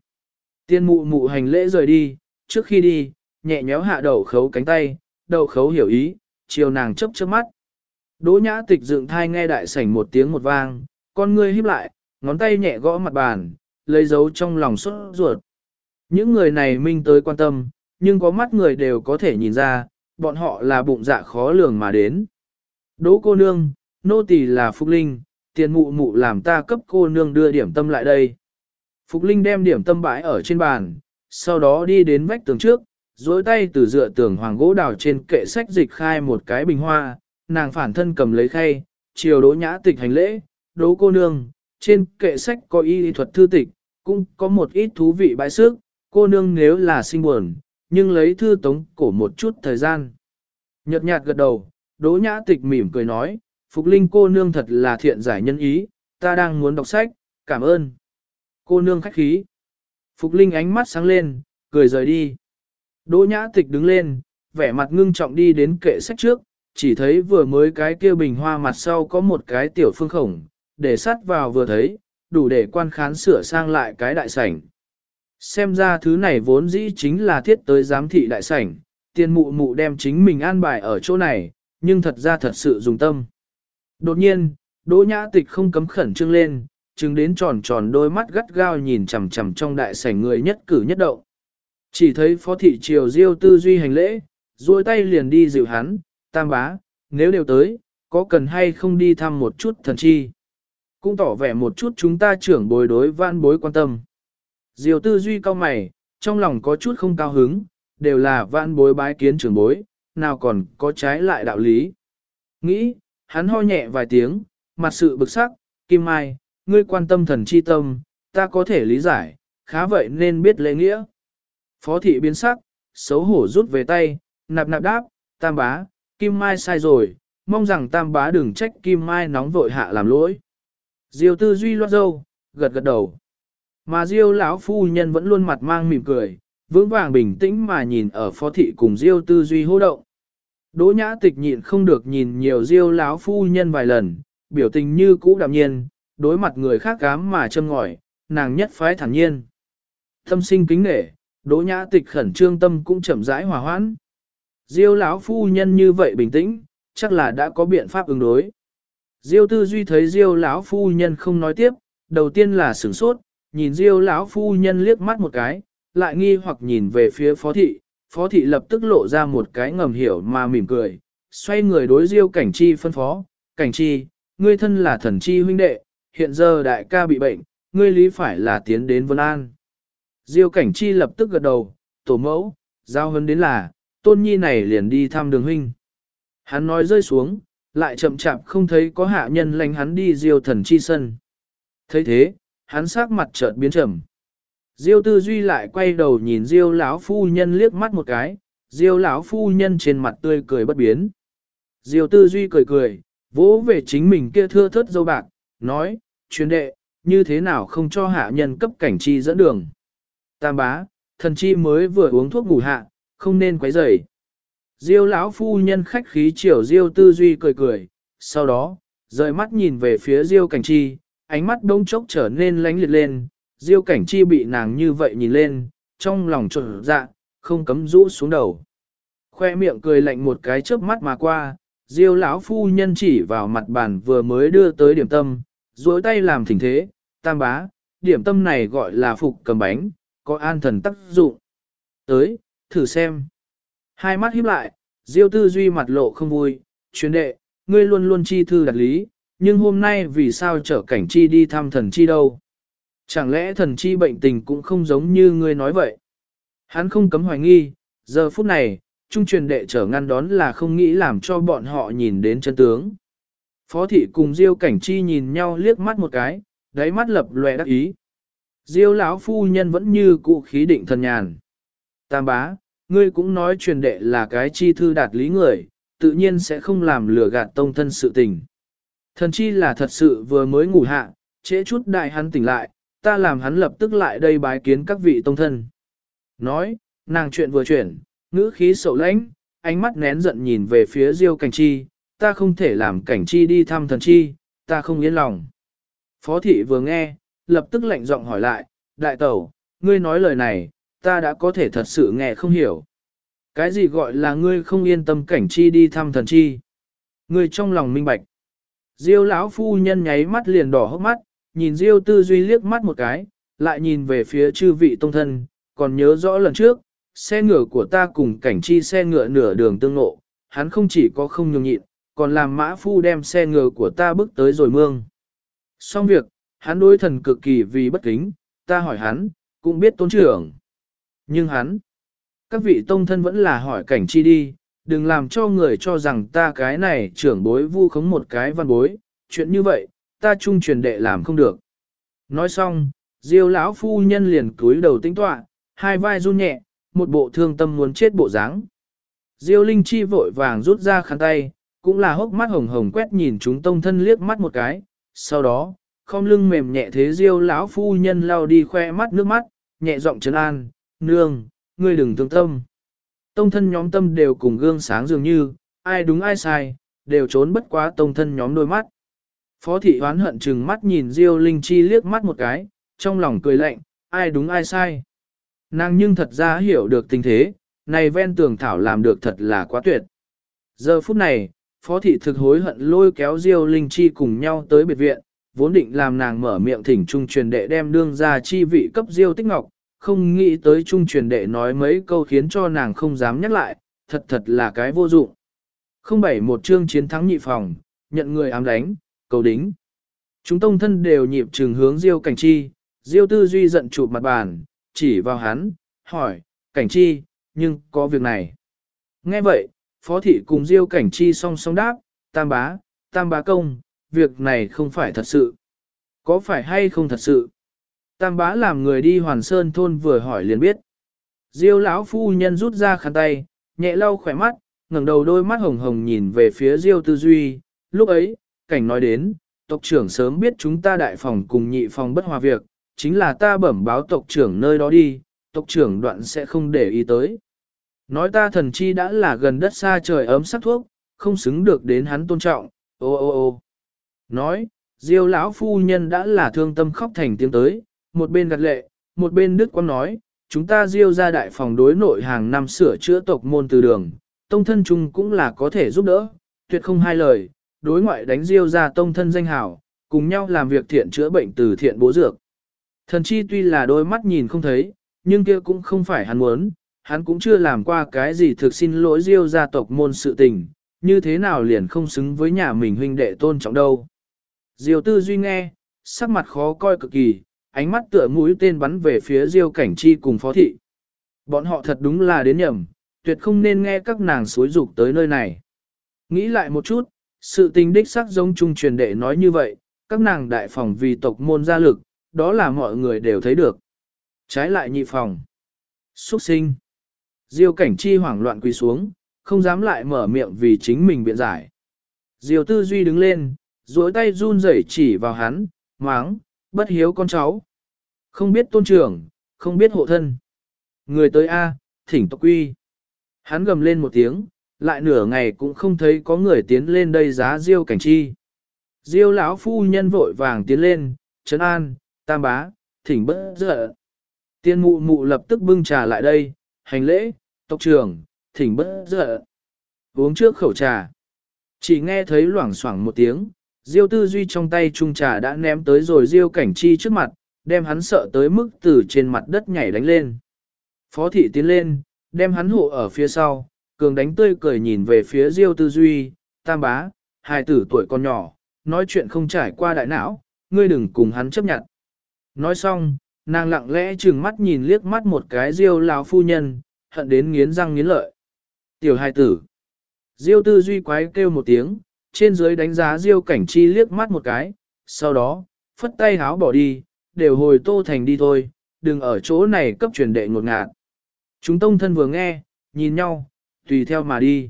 Tiên mụ mụ hành lễ rời đi, trước khi đi, nhẹ nhéo hạ đầu khấu cánh tay, đầu khấu hiểu ý, chiều nàng chấp chớp mắt. Đỗ nhã tịch dựng thai nghe đại sảnh một tiếng một vang, con ngươi híp lại, ngón tay nhẹ gõ mặt bàn, lấy dấu trong lòng xuất ruột. Những người này minh tới quan tâm, nhưng có mắt người đều có thể nhìn ra, bọn họ là bụng dạ khó lường mà đến. Đỗ cô nương, nô tỳ là Phúc Linh, tiền mụ mụ làm ta cấp cô nương đưa điểm tâm lại đây. Phục Linh đem điểm tâm bãi ở trên bàn, sau đó đi đến vách tường trước, dối tay từ dựa tường hoàng gỗ đào trên kệ sách dịch khai một cái bình hoa, nàng phản thân cầm lấy khay, chiều đỗ nhã tịch hành lễ, đỗ cô nương, trên kệ sách có y thuật thư tịch, cũng có một ít thú vị bãi sức, cô nương nếu là sinh buồn, nhưng lấy thư tống cổ một chút thời gian. Nhật nhạt gật đầu, đỗ nhã tịch mỉm cười nói, Phục Linh cô nương thật là thiện giải nhân ý, ta đang muốn đọc sách, cảm ơn. Cô nương khách khí. Phục Linh ánh mắt sáng lên, cười rời đi. Đỗ nhã tịch đứng lên, vẻ mặt ngưng trọng đi đến kệ sách trước, chỉ thấy vừa mới cái kia bình hoa mặt sau có một cái tiểu phương khổng, để sắt vào vừa thấy, đủ để quan khán sửa sang lại cái đại sảnh. Xem ra thứ này vốn dĩ chính là thiết tới giám thị đại sảnh, tiền mụ mụ đem chính mình an bài ở chỗ này, nhưng thật ra thật sự dùng tâm. Đột nhiên, đỗ nhã tịch không cấm khẩn trương lên, chứng đến tròn tròn đôi mắt gắt gao nhìn chằm chằm trong đại sảnh người nhất cử nhất động. Chỉ thấy phó thị triều diêu tư duy hành lễ, duỗi tay liền đi dịu hắn, tam bá, nếu đều tới, có cần hay không đi thăm một chút thần chi. Cũng tỏ vẻ một chút chúng ta trưởng bồi đối vãn bối quan tâm. Diều tư duy cao mày, trong lòng có chút không cao hứng, đều là vãn bối bái kiến trưởng bối, nào còn có trái lại đạo lý. Nghĩ, hắn ho nhẹ vài tiếng, mặt sự bực sắc, Kim Mai, ngươi quan tâm thần chi tâm, ta có thể lý giải, khá vậy nên biết lễ nghĩa. Phó thị biến sắc, xấu hổ rút về tay, nạp nạp đáp, tam bá, Kim Mai sai rồi, mong rằng tam bá đừng trách Kim Mai nóng vội hạ làm lỗi. Diêu tư duy loát dâu, gật gật đầu. Mà Diêu lão phu nhân vẫn luôn mặt mang mỉm cười, vững vàng bình tĩnh mà nhìn ở phó thị cùng Diêu tư duy hô động. Đỗ nhã tịch nhịn không được nhìn nhiều Diêu lão phu nhân vài lần, biểu tình như cũ đạm nhiên, đối mặt người khác cám mà châm ngòi, nàng nhất phái thản nhiên. Tâm sinh kính nể, Đỗ nhã tịch khẩn trương tâm cũng chậm rãi hòa hoãn. Diêu lão phu nhân như vậy bình tĩnh, chắc là đã có biện pháp ứng đối. Diêu tư duy thấy Diêu lão phu nhân không nói tiếp, đầu tiên là sửng sốt, nhìn Diêu lão phu nhân liếc mắt một cái, lại nghi hoặc nhìn về phía phó thị, phó thị lập tức lộ ra một cái ngầm hiểu mà mỉm cười, xoay người đối Diêu cảnh chi phân phó, cảnh chi, ngươi thân là thần chi huynh đệ, hiện giờ đại ca bị bệnh, ngươi lý phải là tiến đến Vân An. Diêu cảnh chi lập tức gật đầu, tổ mẫu, giao hấn đến là, tôn nhi này liền đi thăm đường huynh. Hắn nói rơi xuống, lại chậm chạp không thấy có hạ nhân lành hắn đi diêu thần chi sân. thấy thế, hắn sắc mặt chợt biến trầm. Diêu tư duy lại quay đầu nhìn diêu lão phu nhân liếc mắt một cái, diêu lão phu nhân trên mặt tươi cười bất biến. Diêu tư duy cười cười, vỗ về chính mình kia thưa thớt dâu bạc, nói, chuyến đệ, như thế nào không cho hạ nhân cấp cảnh chi dẫn đường. Tam bá, thần chi mới vừa uống thuốc ngủ hạ, không nên quấy rầy. Diêu lão phu nhân khách khí chiều Diêu tư duy cười cười, sau đó, rời mắt nhìn về phía Diêu cảnh chi, ánh mắt đông chốc trở nên lánh liệt lên, Diêu cảnh chi bị nàng như vậy nhìn lên, trong lòng trộn dạ, không cấm rũ xuống đầu. Khoe miệng cười lạnh một cái chớp mắt mà qua, Diêu lão phu nhân chỉ vào mặt bàn vừa mới đưa tới điểm tâm, duỗi tay làm thỉnh thế, tam bá, điểm tâm này gọi là phục cầm bánh, có an thần tác dụng. Tới, thử xem. Hai mắt híp lại, Diêu tư duy mặt lộ không vui, chuyến đệ, ngươi luôn luôn chi thư đặt lý, nhưng hôm nay vì sao trở cảnh chi đi thăm thần chi đâu? Chẳng lẽ thần chi bệnh tình cũng không giống như ngươi nói vậy? Hắn không cấm hoài nghi, giờ phút này, trung truyền đệ trở ngăn đón là không nghĩ làm cho bọn họ nhìn đến chân tướng. Phó thị cùng Diêu cảnh chi nhìn nhau liếc mắt một cái, đáy mắt lập lòe đắc ý. Diêu lão phu nhân vẫn như cụ khí định thần nhàn. Tam bá, ngươi cũng nói truyền đệ là cái chi thư đạt lý người, tự nhiên sẽ không làm lừa gạt tông thân sự tình. Thần chi là thật sự vừa mới ngủ hạ, trễ chút đại hắn tỉnh lại, ta làm hắn lập tức lại đây bái kiến các vị tông thân. Nói, nàng chuyện vừa chuyển, ngữ khí sầu lãnh, ánh mắt nén giận nhìn về phía Diêu Cảnh Chi, ta không thể làm Cảnh Chi đi thăm thần chi, ta không yên lòng. Phó thị vừa nghe, lập tức lạnh giọng hỏi lại, đại tẩu, ngươi nói lời này, ta đã có thể thật sự nghe không hiểu. Cái gì gọi là ngươi không yên tâm Cảnh Chi đi thăm thần chi? Ngươi trong lòng minh bạch. Diêu lão phu nhân nháy mắt liền đỏ hốc mắt, nhìn Diêu tư duy liếc mắt một cái, lại nhìn về phía chư vị tông thân, còn nhớ rõ lần trước, xe ngựa của ta cùng cảnh chi xe ngựa nửa đường tương ngộ, hắn không chỉ có không nhường nhịn, còn làm mã phu đem xe ngựa của ta bước tới rồi mương. Xong việc, hắn đối thần cực kỳ vì bất kính, ta hỏi hắn, cũng biết tôn trưởng. Nhưng hắn, các vị tông thân vẫn là hỏi cảnh chi đi, đừng làm cho người cho rằng ta cái này trưởng bối vu khống một cái văn bối, chuyện như vậy, ta trung truyền đệ làm không được. Nói xong, diêu lão phu nhân liền cúi đầu tính tọa, hai vai run nhẹ, một bộ thương tâm muốn chết bộ dáng. Diêu Linh Chi vội vàng rút ra khăn tay, cũng là hốc mắt hồng hồng quét nhìn chúng tông thân liếc mắt một cái, sau đó, khom lưng mềm nhẹ thế Diêu lão phu nhân lao đi khoe mắt nước mắt, nhẹ giọng trấn an, nương, ngươi đừng thương tâm. Tông thân nhóm tâm đều cùng gương sáng dường như, ai đúng ai sai, đều trốn bất quá tông thân nhóm đôi mắt. Phó thị hoán hận chừng mắt nhìn Diêu Linh Chi liếc mắt một cái, trong lòng cười lạnh, ai đúng ai sai. Nàng nhưng thật ra hiểu được tình thế, này ven tường thảo làm được thật là quá tuyệt. Giờ phút này, phó thị thực hối hận lôi kéo Diêu Linh Chi cùng nhau tới biệt viện, vốn định làm nàng mở miệng thỉnh trung truyền đệ đem đương ra chi vị cấp Diêu Tích Ngọc, không nghĩ tới trung truyền đệ nói mấy câu khiến cho nàng không dám nhắc lại, thật thật là cái vô dụng. Không bảy một chương chiến thắng nhị phòng, nhận người ám đánh, cầu đính. Chúng tông thân đều nhịp trường hướng Diêu Cảnh Chi, Diêu Tư Duy giận chụp mặt bàn, chỉ vào hắn, hỏi, cảnh chi, nhưng có việc này. Nghe vậy, phó thị cùng diêu cảnh chi song song đáp, tam bá, tam bá công, việc này không phải thật sự. Có phải hay không thật sự? Tam bá làm người đi hoàn sơn thôn vừa hỏi liền biết. Diêu lão phu nhân rút ra khăn tay, nhẹ lau khỏe mắt, ngẩng đầu đôi mắt hồng hồng nhìn về phía Diêu Tư Duy. Lúc ấy, cảnh nói đến, tộc trưởng sớm biết chúng ta đại phòng cùng nhị phòng bất hòa việc, chính là ta bẩm báo tộc trưởng nơi đó đi, tộc trưởng đoạn sẽ không để ý tới. Nói ta thần chi đã là gần đất xa trời ấm sắc thuốc, không xứng được đến hắn tôn trọng, ô ô ô. Nói, diêu lão phu nhân đã là thương tâm khóc thành tiếng tới, một bên gật lệ, một bên đức quang nói, chúng ta diêu ra đại phòng đối nội hàng năm sửa chữa tộc môn từ đường, tông thân chung cũng là có thể giúp đỡ, tuyệt không hai lời, đối ngoại đánh diêu ra tông thân danh hảo, cùng nhau làm việc thiện chữa bệnh từ thiện bố dược. Thần chi tuy là đôi mắt nhìn không thấy, nhưng kia cũng không phải hắn muốn, hắn cũng chưa làm qua cái gì thực xin lỗi diêu gia tộc môn sự tình, như thế nào liền không xứng với nhà mình huynh đệ tôn trọng đâu. Diêu tư duy nghe, sắc mặt khó coi cực kỳ, ánh mắt tựa mũi tên bắn về phía diêu cảnh chi cùng phó thị. Bọn họ thật đúng là đến nhầm, tuyệt không nên nghe các nàng xối dục tới nơi này. Nghĩ lại một chút, sự tình đích sắc giống trung truyền đệ nói như vậy, các nàng đại phòng vì tộc môn gia lực, đó là mọi người đều thấy được. Trái lại nhị phòng. Xuất sinh. Diêu cảnh chi hoảng loạn quỳ xuống, không dám lại mở miệng vì chính mình biện giải. Diêu tư duy đứng lên, duỗi tay run rẩy chỉ vào hắn, máng, bất hiếu con cháu. Không biết tôn trưởng, không biết hộ thân. Người tới A, thỉnh tộc quy. Hắn gầm lên một tiếng, lại nửa ngày cũng không thấy có người tiến lên đây giá diêu cảnh chi. Diêu lão phu nhân vội vàng tiến lên, trấn an, tam bá, thỉnh bất giận. Tiên mụ mụ lập tức bưng trà lại đây, hành lễ, tộc trưởng, thỉnh bất giận. Uống trước khẩu trà. Chỉ nghe thấy loảng xoảng một tiếng, Diêu tư duy trong tay Trung trà đã ném tới rồi Diêu cảnh chi trước mặt, đem hắn sợ tới mức từ trên mặt đất nhảy đánh lên. Phó thị tiến lên, đem hắn hộ ở phía sau, cường đánh tươi cười nhìn về phía Diêu Tư Duy, tam bá, hai tử tuổi còn nhỏ, nói chuyện không trải qua đại não, ngươi đừng cùng hắn chấp nhận. Nói xong, nàng lặng lẽ trừng mắt nhìn liếc mắt một cái Diêu lão phu nhân, hận đến nghiến răng nghiến lợi. Tiểu hai tử. Diêu Tư Duy quái kêu một tiếng, trên dưới đánh giá Diêu Cảnh Chi liếc mắt một cái, sau đó, phất tay háo bỏ đi, đều hồi Tô Thành đi thôi, đừng ở chỗ này cấp truyền đệ ngột ngạt. Chúng tông thân vừa nghe, nhìn nhau, tùy theo mà đi.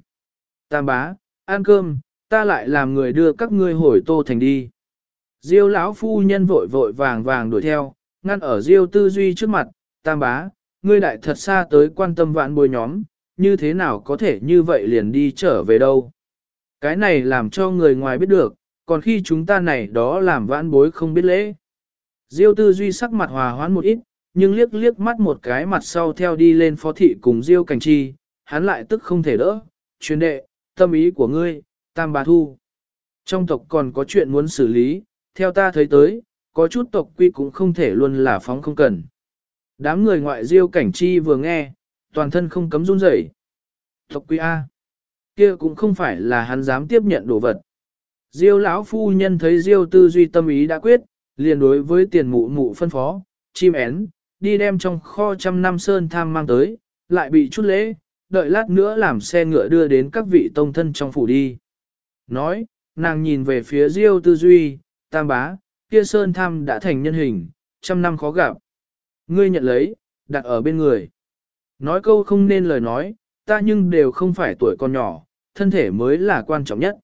Tam bá, ăn cơm, ta lại làm người đưa các ngươi hồi Tô Thành đi. Diêu lão phu nhân vội vội vàng vàng đuổi theo, ngăn ở Diêu tư duy trước mặt, tam bá, ngươi đại thật xa tới quan tâm vạn bồi nhóm, như thế nào có thể như vậy liền đi trở về đâu. Cái này làm cho người ngoài biết được, còn khi chúng ta này đó làm vãn bối không biết lễ. Diêu tư duy sắc mặt hòa hoãn một ít, nhưng liếc liếc mắt một cái mặt sau theo đi lên phó thị cùng Diêu cảnh chi, hắn lại tức không thể đỡ, chuyên đệ, tâm ý của ngươi, tam bà thu. Trong tộc còn có chuyện muốn xử lý, theo ta thấy tới, có chút tộc quy cũng không thể luôn là phóng không cần. Đám người ngoại Diêu cảnh chi vừa nghe, toàn thân không cấm run rẩy. Tộc quy A kia cũng không phải là hắn dám tiếp nhận đồ vật. Diêu lão phu nhân thấy Diêu tư duy tâm ý đã quyết, liền đối với tiền mụ mụ phân phó, chim én, đi đem trong kho trăm năm sơn tham mang tới, lại bị chút lễ, đợi lát nữa làm xe ngựa đưa đến các vị tông thân trong phủ đi. Nói, nàng nhìn về phía Diêu tư duy, tam bá, kia sơn tham đã thành nhân hình, trăm năm khó gặp. Ngươi nhận lấy, đặt ở bên người. Nói câu không nên lời nói, ta nhưng đều không phải tuổi còn nhỏ, thân thể mới là quan trọng nhất.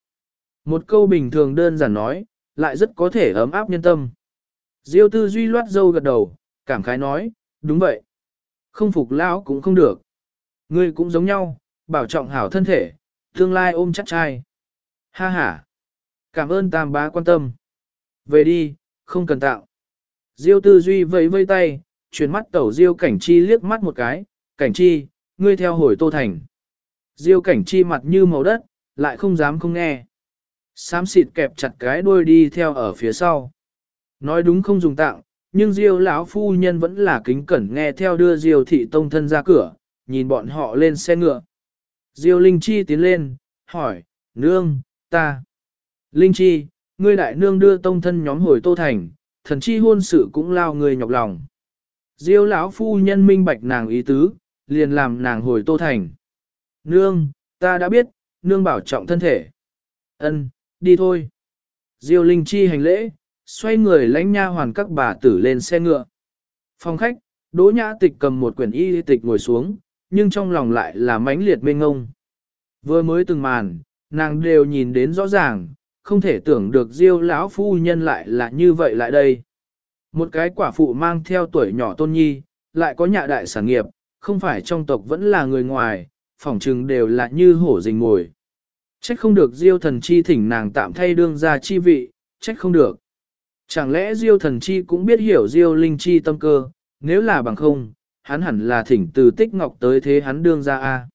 Một câu bình thường đơn giản nói, lại rất có thể ấm áp nhân tâm. Diêu tư duy loát dâu gật đầu, cảm khái nói, đúng vậy. Không phục lão cũng không được. Ngươi cũng giống nhau, bảo trọng hảo thân thể, tương lai ôm chắc trai. Ha ha. Cảm ơn tam bá quan tâm. Về đi, không cần tạo. Diêu tư duy vẫy vây tay, chuyển mắt tẩu Diêu cảnh chi liếc mắt một cái, cảnh chi, ngươi theo hồi tô thành. Diêu cảnh chi mặt như màu đất, lại không dám không nghe. Xám xịt kẹp chặt cái đuôi đi theo ở phía sau. Nói đúng không dùng tặng, nhưng Diêu lão phu nhân vẫn là kính cẩn nghe theo đưa Diêu thị tông thân ra cửa, nhìn bọn họ lên xe ngựa. Diêu Linh Chi tiến lên, hỏi, nương, ta. Linh Chi, ngươi đại nương đưa tông thân nhóm hồi Tô Thành, thần chi hôn sự cũng lao người nhọc lòng. Diêu lão phu nhân minh bạch nàng ý tứ, liền làm nàng hồi Tô Thành. Nương, ta đã biết, nương bảo trọng thân thể. Ân, đi thôi. Diêu Linh Chi hành lễ, xoay người lãnh nha hoàn các bà tử lên xe ngựa. Phòng khách, Đỗ Nhã Tịch cầm một quyển y tịch ngồi xuống, nhưng trong lòng lại là mãnh liệt mênh ngông. Vừa mới từng màn, nàng đều nhìn đến rõ ràng, không thể tưởng được Diêu lão phu nhân lại là như vậy lại đây. Một cái quả phụ mang theo tuổi nhỏ tôn nhi, lại có nhạ đại sản nghiệp, không phải trong tộc vẫn là người ngoài, phỏng chừng đều là như hổ rình ngồi. Trách không được Diêu thần chi thỉnh nàng tạm thay đương ra chi vị, trách không được. Chẳng lẽ Diêu thần chi cũng biết hiểu Diêu linh chi tâm cơ, nếu là bằng không, hắn hẳn là thỉnh từ tích ngọc tới thế hắn đương ra a.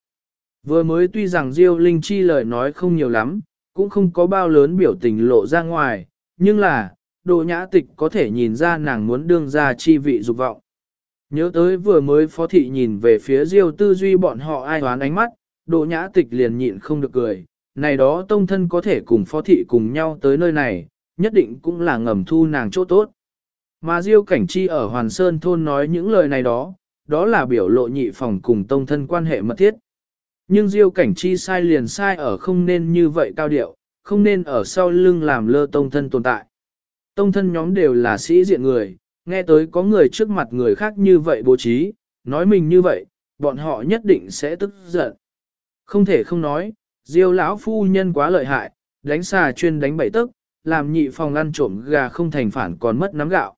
Vừa mới tuy rằng Diêu linh chi lời nói không nhiều lắm, cũng không có bao lớn biểu tình lộ ra ngoài, nhưng là, đồ nhã tịch có thể nhìn ra nàng muốn đương ra chi vị dục vọng. Nhớ tới vừa mới phó thị nhìn về phía Diêu tư duy bọn họ ai hoán ánh mắt, đồ nhã tịch liền nhịn không được cười, này đó tông thân có thể cùng phó thị cùng nhau tới nơi này, nhất định cũng là ngầm thu nàng chỗ tốt. Mà Diêu Cảnh Chi ở Hoàn Sơn thôn nói những lời này đó, đó là biểu lộ nhị phòng cùng tông thân quan hệ mật thiết. Nhưng Diêu Cảnh Chi sai liền sai ở không nên như vậy cao điệu, không nên ở sau lưng làm lơ tông thân tồn tại. Tông thân nhóm đều là sĩ diện người, nghe tới có người trước mặt người khác như vậy bố trí, nói mình như vậy, bọn họ nhất định sẽ tức giận. Không thể không nói, Diêu lão phu nhân quá lợi hại, đánh xà chuyên đánh bảy tức, làm nhị phòng ăn trộm gà không thành phản còn mất nắm gạo.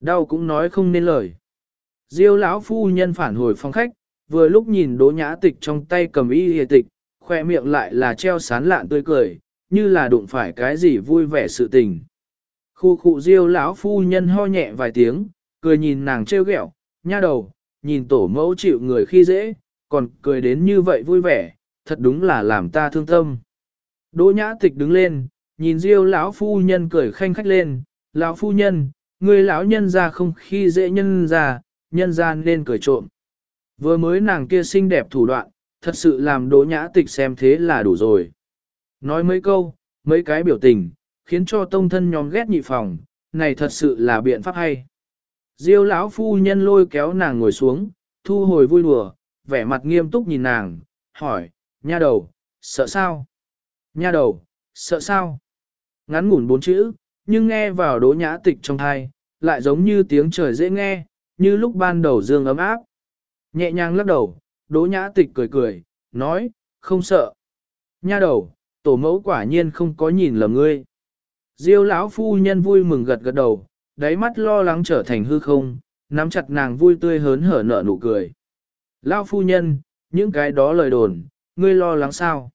Đau cũng nói không nên lời. Diêu lão phu nhân phản hồi phòng khách, vừa lúc nhìn đố nhã tịch trong tay cầm y hề tịch, khoe miệng lại là treo sán lạn tươi cười, như là đụng phải cái gì vui vẻ sự tình. Khu khu diêu lão phu nhân ho nhẹ vài tiếng, cười nhìn nàng trêu ghẹo, nha đầu, nhìn tổ mẫu chịu người khi dễ, còn cười đến như vậy vui vẻ, thật đúng là làm ta thương tâm. Đỗ nhã tịch đứng lên, nhìn Diêu lão phu nhân cười khanh khách lên, lão phu nhân, người lão nhân ra không khi dễ nhân ra, nhân ra nên cười trộm. Vừa mới nàng kia xinh đẹp thủ đoạn, thật sự làm đỗ nhã tịch xem thế là đủ rồi. Nói mấy câu, mấy cái biểu tình, khiến cho tông thân nhóm ghét nhị phòng, này thật sự là biện pháp hay. Diêu lão phu nhân lôi kéo nàng ngồi xuống, thu hồi vui đùa, vẻ mặt nghiêm túc nhìn nàng, hỏi, nha đầu, sợ sao? Nha đầu, sợ sao? Ngắn ngủn bốn chữ, nhưng nghe vào đố nhã tịch trong thai, lại giống như tiếng trời dễ nghe, như lúc ban đầu dương ấm áp. Nhẹ nhàng lắc đầu, đố nhã tịch cười cười, nói, không sợ. Nha đầu, tổ mẫu quả nhiên không có nhìn lầm ngươi. Diêu lão phu nhân vui mừng gật gật đầu, đáy mắt lo lắng trở thành hư không, nắm chặt nàng vui tươi hớn hở nở nụ cười. Lão phu nhân, những cái đó lời đồn, ngươi lo lắng sao?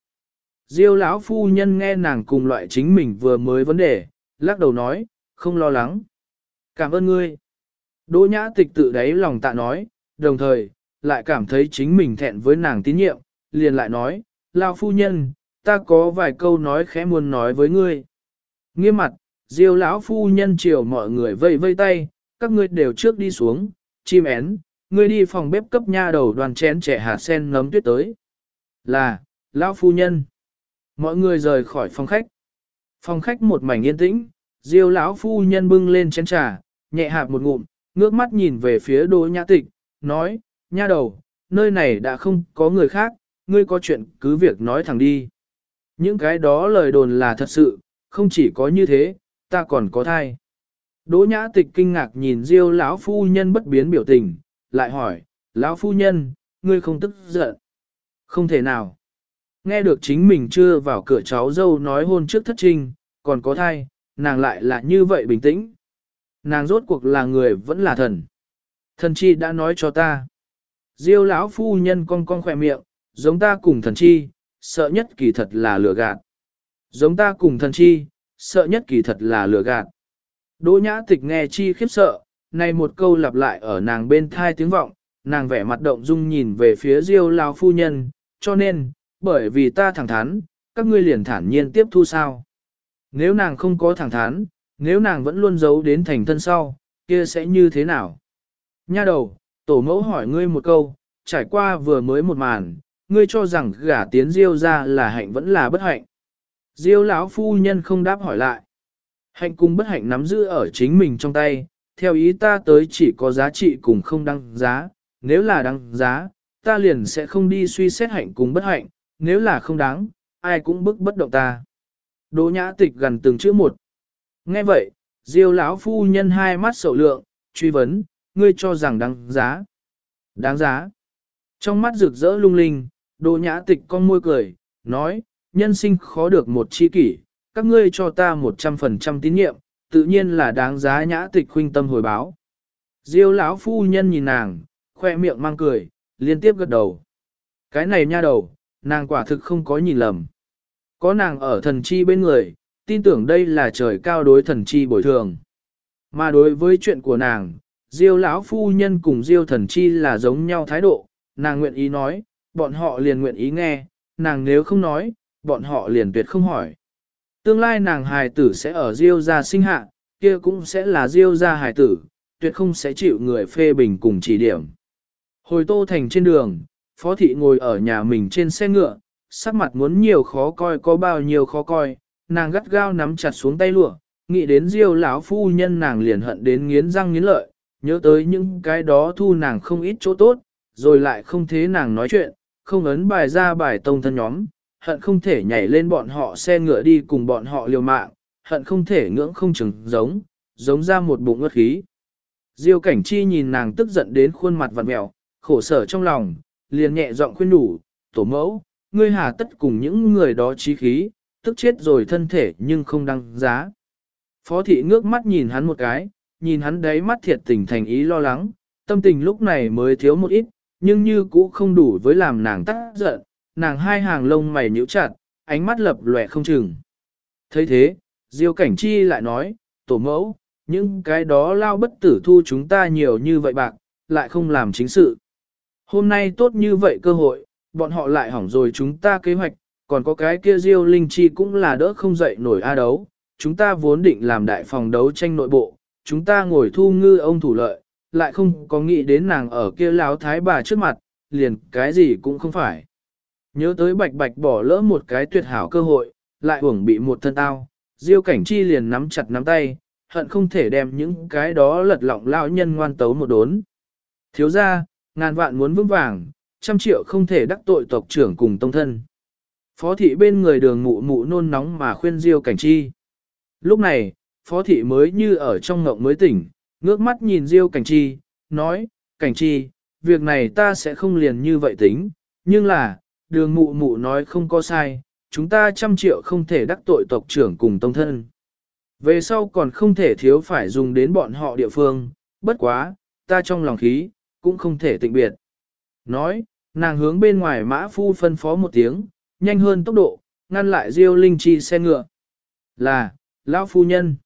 Diêu lão phu nhân nghe nàng cùng loại chính mình vừa mới vấn đề, lắc đầu nói, không lo lắng. Cảm ơn ngươi. Đỗ nhã tịch tự đáy lòng tạ nói, đồng thời, lại cảm thấy chính mình thẹn với nàng tín nhiệm, liền lại nói, Lão phu nhân, ta có vài câu nói khẽ muốn nói với ngươi. Nghiêm mặt, diêu lão phu nhân chiều mọi người vây vây tay, các ngươi đều trước đi xuống, chim én, ngươi đi phòng bếp cấp nha đầu đoàn chén trẻ hạt sen nấm tuyết tới. Là, lão phu nhân. Mọi người rời khỏi phòng khách. Phòng khách một mảnh yên tĩnh, diêu lão phu nhân bưng lên chén trà, nhẹ hạp một ngụm, ngước mắt nhìn về phía đỗ nhã tịch, nói, nha đầu, nơi này đã không có người khác, ngươi có chuyện cứ việc nói thẳng đi. Những cái đó lời đồn là thật sự, không chỉ có như thế, ta còn có thai. Đỗ nhã tịch kinh ngạc nhìn Diêu lão phu nhân bất biến biểu tình, lại hỏi, lão phu nhân, ngươi không tức giận. Không thể nào. Nghe được chính mình chưa vào cửa cháu dâu nói hôn trước thất trinh, còn có thai, nàng lại là như vậy bình tĩnh. Nàng rốt cuộc là người vẫn là thần. Thần chi đã nói cho ta. Diêu lão phu nhân cong cong khỏe miệng, giống ta cùng thần chi, sợ nhất kỳ thật là lừa gạt. Giống ta cùng thần chi, sợ nhất kỳ thật là lừa gạt. Đỗ nhã tịch nghe chi khiếp sợ, này một câu lặp lại ở nàng bên thai tiếng vọng, nàng vẻ mặt động dung nhìn về phía diêu lao phu nhân, cho nên, bởi vì ta thẳng thắn, các ngươi liền thản nhiên tiếp thu sao. Nếu nàng không có thẳng thắn, nếu nàng vẫn luôn giấu đến thành thân sau, kia sẽ như thế nào? Nha đầu, tổ mẫu hỏi ngươi một câu, trải qua vừa mới một màn, ngươi cho rằng gả tiến diêu ra là hạnh vẫn là bất hạnh. Diêu lão phu nhân không đáp hỏi lại. Hạnh cùng bất hạnh nắm giữ ở chính mình trong tay, theo ý ta tới chỉ có giá trị cùng không đăng giá, nếu là đăng giá, ta liền sẽ không đi suy xét hạnh cùng bất hạnh, nếu là không đáng, ai cũng bức bất động ta. Đỗ nhã tịch gần từng chữ một. Nghe vậy, diêu lão phu nhân hai mắt sầu lượng, truy vấn, ngươi cho rằng đáng giá. Đáng giá. Trong mắt rực rỡ lung linh, đỗ nhã tịch con môi cười, nói, nhân sinh khó được một chi kỷ, các ngươi cho ta một trăm phần trăm tín nhiệm, tự nhiên là đáng giá nhã tịch huynh tâm hồi báo. Diêu lão phu nhân nhìn nàng, khoe miệng mang cười, liên tiếp gật đầu. Cái này nha đầu, nàng quả thực không có nhìn lầm. Có nàng ở thần chi bên người, tin tưởng đây là trời cao đối thần chi bồi thường. Mà đối với chuyện của nàng, Diêu lão phu nhân cùng Diêu thần chi là giống nhau thái độ, nàng nguyện ý nói, bọn họ liền nguyện ý nghe, nàng nếu không nói, bọn họ liền tuyệt không hỏi. Tương lai nàng hài tử sẽ ở Diêu gia sinh hạ, kia cũng sẽ là Diêu gia hài tử, tuyệt không sẽ chịu người phê bình cùng chỉ điểm. Hồi Tô Thành trên đường, Phó Thị ngồi ở nhà mình trên xe ngựa, sắc mặt muốn nhiều khó coi có bao nhiêu khó coi, nàng gắt gao nắm chặt xuống tay lụa, nghĩ đến Diêu lão phu nhân nàng liền hận đến nghiến răng nghiến lợi, nhớ tới những cái đó thu nàng không ít chỗ tốt, rồi lại không thế nàng nói chuyện, không ấn bài ra bài tông thân nhóm, hận không thể nhảy lên bọn họ xe ngựa đi cùng bọn họ liều mạng, hận không thể ngưỡng không chừng giống, giống ra một bụng ngất khí. Diêu cảnh chi nhìn nàng tức giận đến khuôn mặt vặn mẹo, khổ sở trong lòng, liền nhẹ giọng khuyên nhủ, tổ mẫu, ngươi hà tất cùng những người đó trí khí, tức chết rồi thân thể nhưng không đăng giá. Phó thị ngước mắt nhìn hắn một cái, nhìn hắn đáy mắt thiệt tình thành ý lo lắng, tâm tình lúc này mới thiếu một ít, nhưng như cũ không đủ với làm nàng tắt giận, nàng hai hàng lông mày nhíu chặt, ánh mắt lập lòe không chừng. thấy thế, Diêu Cảnh Chi lại nói, tổ mẫu, những cái đó lao bất tử thu chúng ta nhiều như vậy bạc, lại không làm chính sự. Hôm nay tốt như vậy cơ hội, bọn họ lại hỏng rồi chúng ta kế hoạch, còn có cái kia Diêu Linh Chi cũng là đỡ không dậy nổi a đấu. Chúng ta vốn định làm đại phòng đấu tranh nội bộ, chúng ta ngồi thu ngư ông thủ lợi, lại không có nghĩ đến nàng ở kia láo thái bà trước mặt, liền cái gì cũng không phải. Nhớ tới bạch bạch bỏ lỡ một cái tuyệt hảo cơ hội, lại uổng bị một thân tao, diêu cảnh chi liền nắm chặt nắm tay, hận không thể đem những cái đó lật lọng lao nhân ngoan tấu một đốn. Thiếu ra, ngàn vạn muốn vững vàng, trăm triệu không thể đắc tội tộc trưởng cùng tông thân. Phó thị bên người đường mụ mụ nôn nóng mà khuyên diêu cảnh chi. Lúc này, phó thị mới như ở trong ngộng mới tỉnh, ngước mắt nhìn diêu cảnh chi, nói, cảnh chi, việc này ta sẽ không liền như vậy tính, nhưng là, đường mụ mụ nói không có sai, chúng ta trăm triệu không thể đắc tội tộc trưởng cùng tông thân. Về sau còn không thể thiếu phải dùng đến bọn họ địa phương, bất quá, ta trong lòng khí, cũng không thể tịnh biệt. Nói, nàng hướng bên ngoài mã phu phân phó một tiếng, nhanh hơn tốc độ, ngăn lại Diêu Linh Chi xe ngựa. Là, lão phu nhân.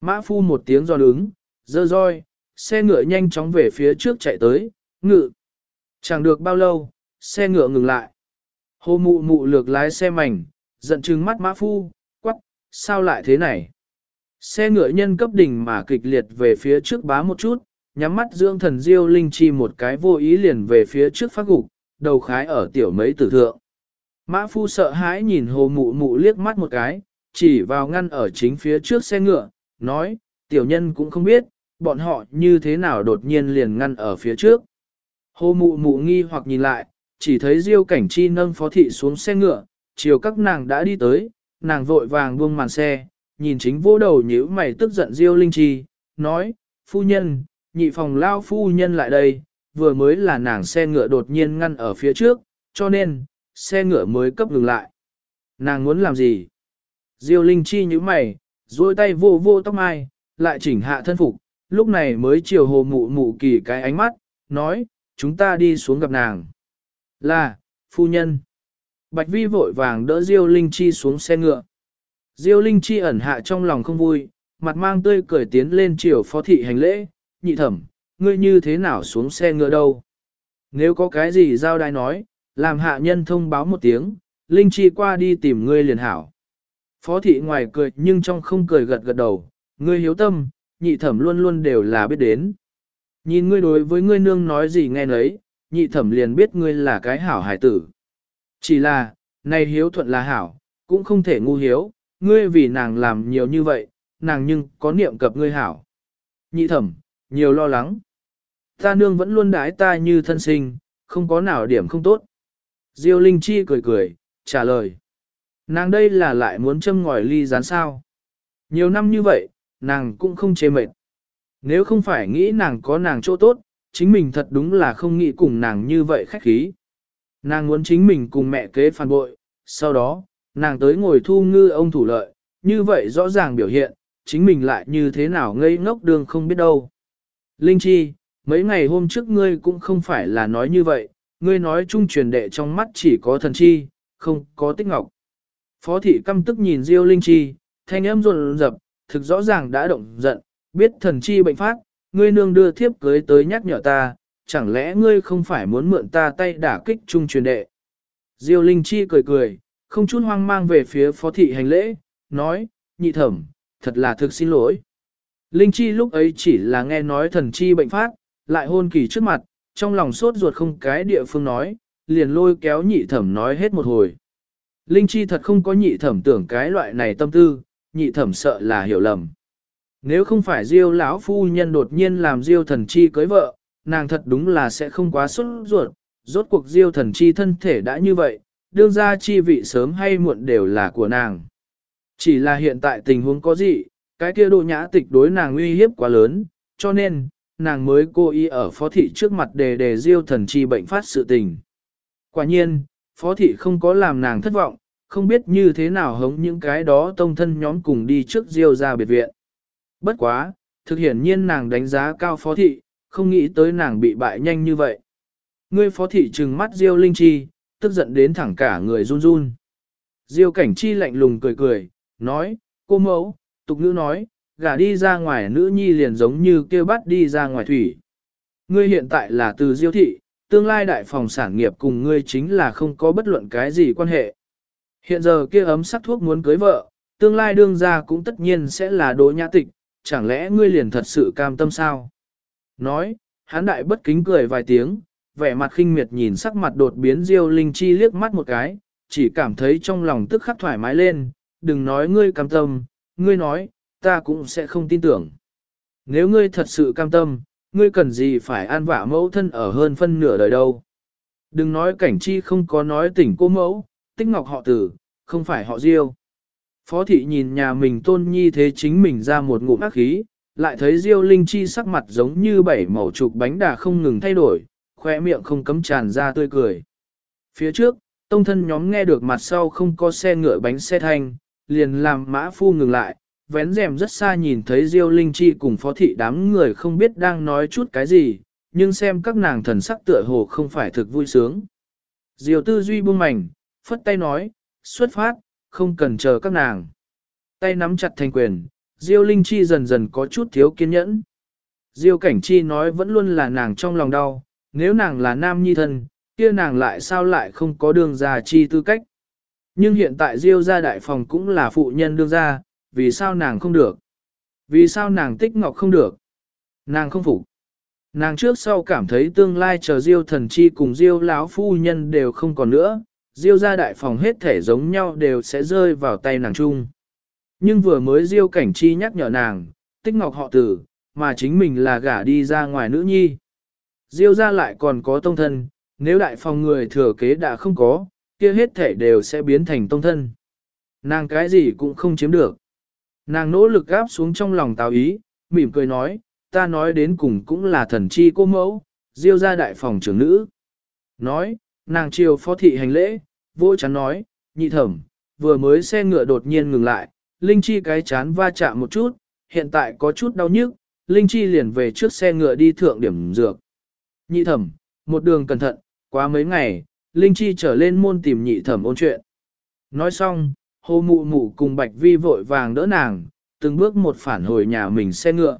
Mã phu một tiếng giòn ứng, dơ roi, xe ngựa nhanh chóng về phía trước chạy tới, ngự. Chẳng được bao lâu, xe ngựa ngừng lại. Hồ mụ mụ lược lái xe mảnh, giận trừng mắt mã phu, quắc, sao lại thế này? Xe ngựa nhân cấp đỉnh mà kịch liệt về phía trước bá một chút, nhắm mắt dưỡng thần diêu linh chi một cái vô ý liền về phía trước phát gục, đầu khái ở tiểu mấy tử thượng. Mã phu sợ hãi nhìn hồ mụ mụ liếc mắt một cái, chỉ vào ngăn ở chính phía trước xe ngựa, nói, tiểu nhân cũng không biết, bọn họ như thế nào đột nhiên liền ngăn ở phía trước. Hồ mụ mụ nghi hoặc nhìn lại, chỉ thấy diêu cảnh chi nâng phó thị xuống xe ngựa, chiều các nàng đã đi tới, nàng vội vàng buông màn xe, nhìn chính vô đầu nhíu mày tức giận diêu linh chi, nói, phu nhân, nhị phòng lao phu nhân lại đây, vừa mới là nàng xe ngựa đột nhiên ngăn ở phía trước, cho nên, xe ngựa mới cấp ngừng lại. Nàng muốn làm gì? Diêu Linh Chi nhíu mày, duỗi tay vô vô tóc mai, lại chỉnh hạ thân phục, lúc này mới chiều hồ mụ mụ kỳ cái ánh mắt, nói, chúng ta đi xuống gặp nàng. Là, phu nhân. Bạch Vi vội vàng đỡ Diêu Linh Chi xuống xe ngựa. Diêu Linh Chi ẩn hạ trong lòng không vui, mặt mang tươi cười tiến lên chiều phó thị hành lễ, nhị thẩm, ngươi như thế nào xuống xe ngựa đâu? Nếu có cái gì giao đai nói, làm hạ nhân thông báo một tiếng, Linh Chi qua đi tìm ngươi liền hảo. Phó thị ngoài cười nhưng trong không cười gật gật đầu, ngươi hiếu tâm, nhị thẩm luôn luôn đều là biết đến. Nhìn ngươi đối với ngươi nương nói gì nghe nấy, nhị thẩm liền biết ngươi là cái hảo hải tử. Chỉ là, nay hiếu thuận là hảo, cũng không thể ngu hiếu, ngươi vì nàng làm nhiều như vậy, nàng nhưng có niệm cập ngươi hảo. Nhị thẩm, nhiều lo lắng. Ta nương vẫn luôn đái ta như thân sinh, không có nào điểm không tốt. Diêu Linh Chi cười cười, trả lời. Nàng đây là lại muốn châm ngòi ly gián sao. Nhiều năm như vậy, nàng cũng không chê mệt. Nếu không phải nghĩ nàng có nàng chỗ tốt, chính mình thật đúng là không nghĩ cùng nàng như vậy khách khí. Nàng muốn chính mình cùng mẹ kế phản bội, sau đó, nàng tới ngồi thu ngư ông thủ lợi, như vậy rõ ràng biểu hiện, chính mình lại như thế nào ngây ngốc đường không biết đâu. Linh Chi, mấy ngày hôm trước ngươi cũng không phải là nói như vậy, ngươi nói chung truyền đệ trong mắt chỉ có thần chi, không có tích ngọc. Phó thị căm tức nhìn Diêu Linh Chi, thanh âm rộn rập, thực rõ ràng đã động giận, biết thần chi bệnh phát, ngươi nương đưa thiếp cưới tới nhắc nhở ta, chẳng lẽ ngươi không phải muốn mượn ta tay đả kích trung truyền đệ. Diêu Linh Chi cười cười, không chút hoang mang về phía phó thị hành lễ, nói, nhị thẩm, thật là thực xin lỗi. Linh Chi lúc ấy chỉ là nghe nói thần chi bệnh phát, lại hôn kỳ trước mặt, trong lòng sốt ruột không cái địa phương nói, liền lôi kéo nhị thẩm nói hết một hồi. Linh Chi thật không có nhị thẩm tưởng cái loại này tâm tư, nhị thẩm sợ là hiểu lầm. Nếu không phải Diêu lão phu nhân đột nhiên làm Diêu thần chi cưới vợ, nàng thật đúng là sẽ không quá xuất ruột, rốt cuộc Diêu thần chi thân thể đã như vậy, đương ra chi vị sớm hay muộn đều là của nàng. Chỉ là hiện tại tình huống có gì, cái kia độ nhã tịch đối nàng uy hiếp quá lớn, cho nên, nàng mới cố ý ở phó thị trước mặt đề đề Diêu thần chi bệnh phát sự tình. Quả nhiên, phó thị không có làm nàng thất vọng, không biết như thế nào hống những cái đó tông thân nhóm cùng đi trước Diêu ra biệt viện. Bất quá, thực hiển nhiên nàng đánh giá cao phó thị, không nghĩ tới nàng bị bại nhanh như vậy. Ngươi phó thị trừng mắt Diêu Linh Chi, tức giận đến thẳng cả người run run. Diêu cảnh chi lạnh lùng cười cười, nói, cô mẫu, tục nữ nói, gả đi ra ngoài nữ nhi liền giống như kêu bắt đi ra ngoài thủy. Ngươi hiện tại là từ Diêu thị, tương lai đại phòng sản nghiệp cùng ngươi chính là không có bất luận cái gì quan hệ. Hiện giờ kia ấm sắc thuốc muốn cưới vợ, tương lai đương gia cũng tất nhiên sẽ là đỗ nhã tịch, chẳng lẽ ngươi liền thật sự cam tâm sao? Nói, hắn đại bất kính cười vài tiếng, vẻ mặt khinh miệt nhìn sắc mặt đột biến Diêu Linh Chi liếc mắt một cái, chỉ cảm thấy trong lòng tức khắc thoải mái lên, đừng nói ngươi cam tâm, ngươi nói, ta cũng sẽ không tin tưởng. Nếu ngươi thật sự cam tâm, ngươi cần gì phải an vạ mẫu thân ở hơn phân nửa đời đâu. Đừng nói cảnh chi không có nói tỉnh cô mẫu, tích ngọc họ tử, không phải họ Diêu. Phó thị nhìn nhà mình tôn nhi thế chính mình ra một ngụm ác khí, lại thấy Diêu Linh Chi sắc mặt giống như bảy màu trục bánh đà không ngừng thay đổi, khoe miệng không cấm tràn ra tươi cười. Phía trước, tông thân nhóm nghe được mặt sau không có xe ngựa bánh xe thanh, liền làm mã phu ngừng lại, vén rèm rất xa nhìn thấy Diêu Linh Chi cùng phó thị đám người không biết đang nói chút cái gì, nhưng xem các nàng thần sắc tựa hồ không phải thực vui sướng. Diêu tư duy buông mảnh, phất tay nói, xuất phát, không cần chờ các nàng. Tay nắm chặt thành quyền, Diêu Linh Chi dần dần có chút thiếu kiên nhẫn. Diêu Cảnh Chi nói vẫn luôn là nàng trong lòng đau, nếu nàng là nam nhi thân, kia nàng lại sao lại không có đường ra chi tư cách. Nhưng hiện tại Diêu gia đại phòng cũng là phụ nhân đương gia, vì sao nàng không được? Vì sao nàng tích ngọc không được? Nàng không phục. Nàng trước sau cảm thấy tương lai chờ Diêu thần chi cùng Diêu lão phu nhân đều không còn nữa, Diêu gia đại phòng hết thể giống nhau đều sẽ rơi vào tay nàng chung. Nhưng vừa mới Diêu cảnh chi nhắc nhở nàng, tích ngọc họ tử, mà chính mình là gả đi ra ngoài nữ nhi. Diêu gia lại còn có tông thân, nếu đại phòng người thừa kế đã không có, kia hết thể đều sẽ biến thành tông thân. Nàng cái gì cũng không chiếm được. Nàng nỗ lực gáp xuống trong lòng tào ý, mỉm cười nói, ta nói đến cùng cũng là thần chi cô mẫu, diêu gia đại phòng trưởng nữ. Nói, nàng chiều phó thị hành lễ, vô chán nói, nhị thẩm, vừa mới xe ngựa đột nhiên ngừng lại, Linh Chi cái chán va chạm một chút, hiện tại có chút đau nhức, Linh Chi liền về trước xe ngựa đi thượng điểm dược. Nhị thẩm, một đường cẩn thận, quá mấy ngày, Linh Chi trở lên môn tìm nhị thẩm ôn chuyện. Nói xong, hồ mụ mụ cùng Bạch Vi vội vàng đỡ nàng, từng bước một phản hồi nhà mình xe ngựa.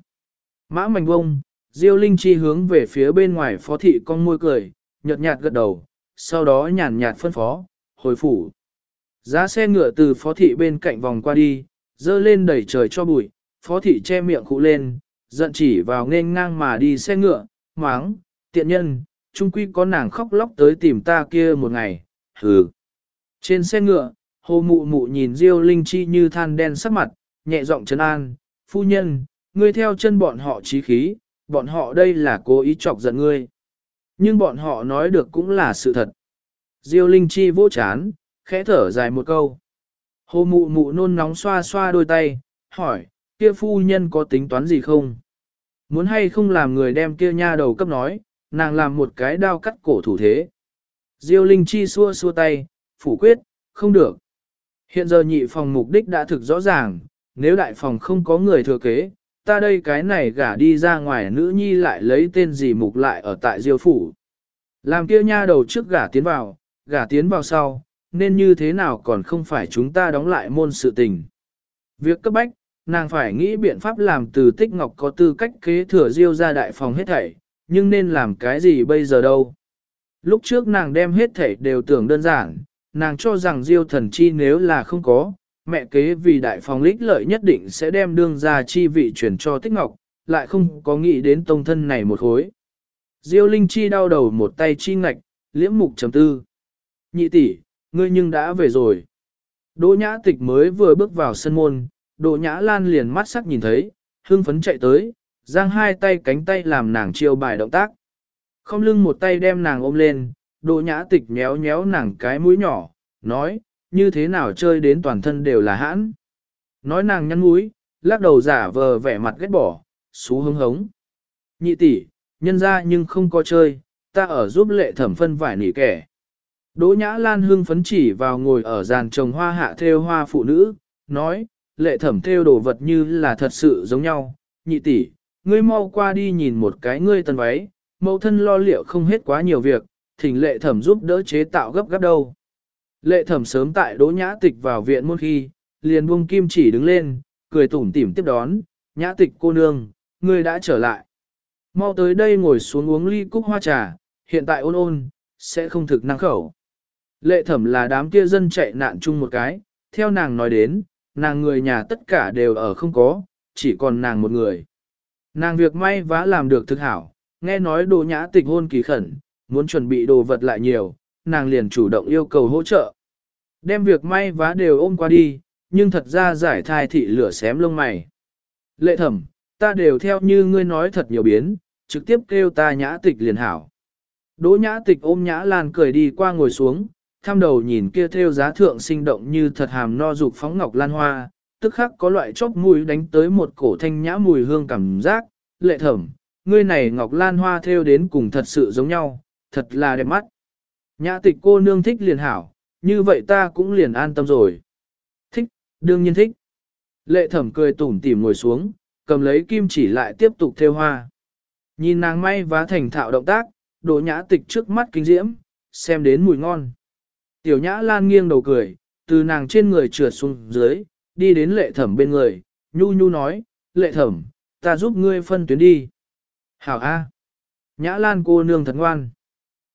Mã mảnh bông, Diêu Linh Chi hướng về phía bên ngoài phó thị con môi cười, nhợt nhạt gật đầu, sau đó nhàn nhạt phân phó, hồi phủ. Giá xe ngựa từ phó thị bên cạnh vòng qua đi, dơ lên đẩy trời cho bụi, phó thị che miệng cụ lên, giận chỉ vào nên ngang mà đi xe ngựa, máng, tiện nhân, trung quy có nàng khóc lóc tới tìm ta kia một ngày, hừ. Trên xe ngựa, hồ mụ mụ nhìn Diêu Linh Chi như than đen sắc mặt, nhẹ giọng trấn an, phu nhân, ngươi theo chân bọn họ trí khí, bọn họ đây là cố ý chọc giận ngươi. Nhưng bọn họ nói được cũng là sự thật. Diêu Linh Chi vỗ chán, khẽ thở dài một câu. Hồ mụ mụ nôn nóng xoa xoa đôi tay, hỏi, kia phu nhân có tính toán gì không? Muốn hay không làm người đem kia nha đầu cấp nói, nàng làm một cái đao cắt cổ thủ thế. Diêu Linh Chi xua xua tay, phủ quyết, không được. Hiện giờ nhị phòng mục đích đã thực rõ ràng, nếu đại phòng không có người thừa kế, ta đây cái này gả đi ra ngoài nữ nhi lại lấy tên gì mục lại ở tại Diêu phủ. Làm kia nha đầu trước gả tiến vào, gả tiến vào sau, nên như thế nào còn không phải chúng ta đóng lại môn sự tình. Việc cấp bách, nàng phải nghĩ biện pháp làm từ tích ngọc có tư cách kế thừa Diêu ra đại phòng hết thảy, nhưng nên làm cái gì bây giờ đâu. Lúc trước nàng đem hết thảy đều tưởng đơn giản, nàng cho rằng Diêu thần chi nếu là không có, mẹ kế vì đại phòng lích lợi nhất định sẽ đem đương ra chi vị chuyển cho Tích Ngọc, lại không có nghĩ đến tông thân này một hối. Diêu Linh Chi đau đầu một tay chi ngạch, liễm mục chấm tư. Nhị tỷ, ngươi nhưng đã về rồi. Đỗ nhã tịch mới vừa bước vào sân môn, Đỗ nhã lan liền mắt sắc nhìn thấy, hưng phấn chạy tới, giang hai tay cánh tay làm nàng chiêu bài động tác. Không lưng một tay đem nàng ôm lên, Đỗ nhã tịch nhéo nhéo nàng cái mũi nhỏ, nói, như thế nào chơi đến toàn thân đều là hãn. Nói nàng nhăn mũi, lắc đầu giả vờ vẻ mặt ghét bỏ, xú hứng hống. Nhị tỷ, nhân ra nhưng không có chơi, ta ở giúp lệ thẩm phân vải nỉ kẻ. Đỗ Nhã Lan hưng phấn chỉ vào ngồi ở giàn trồng hoa hạ theo hoa phụ nữ, nói, lệ thẩm theo đồ vật như là thật sự giống nhau, nhị tỷ, ngươi mau qua đi nhìn một cái ngươi tân váy, mẫu thân lo liệu không hết quá nhiều việc, thỉnh lệ thẩm giúp đỡ chế tạo gấp gấp đâu. Lệ thẩm sớm tại đỗ nhã tịch vào viện môn khi, liền buông kim chỉ đứng lên, cười tủm tỉm tiếp đón, nhã tịch cô nương, ngươi đã trở lại. Mau tới đây ngồi xuống uống ly cúc hoa trà, hiện tại ôn ôn, sẽ không thực năng khẩu. Lệ thẩm là đám kia dân chạy nạn chung một cái, theo nàng nói đến, nàng người nhà tất cả đều ở không có, chỉ còn nàng một người. Nàng việc may vá làm được thực hảo, nghe nói đồ nhã tịch hôn kỳ khẩn, muốn chuẩn bị đồ vật lại nhiều, nàng liền chủ động yêu cầu hỗ trợ. Đem việc may vá đều ôm qua đi, nhưng thật ra giải thai thị lửa xém lông mày. Lệ thẩm, ta đều theo như ngươi nói thật nhiều biến, trực tiếp kêu ta nhã tịch liền hảo. Đỗ nhã tịch ôm nhã lan cười đi qua ngồi xuống, Tham đầu nhìn kia theo giá thượng sinh động như thật hàm no dục phóng ngọc lan hoa, tức khắc có loại chóp mùi đánh tới một cổ thanh nhã mùi hương cảm giác, lệ thẩm, ngươi này ngọc lan hoa theo đến cùng thật sự giống nhau, thật là đẹp mắt. Nhã tịch cô nương thích liền hảo, như vậy ta cũng liền an tâm rồi. Thích, đương nhiên thích. Lệ thẩm cười tủm tỉm ngồi xuống, cầm lấy kim chỉ lại tiếp tục theo hoa. Nhìn nàng may vá thành thạo động tác, đỗ nhã tịch trước mắt kinh diễm, xem đến mùi ngon. Tiểu nhã lan nghiêng đầu cười, từ nàng trên người trượt xuống dưới, đi đến lệ thẩm bên người, nhu nhu nói, lệ thẩm, ta giúp ngươi phân tuyến đi. Hảo A. Nhã lan cô nương thật ngoan.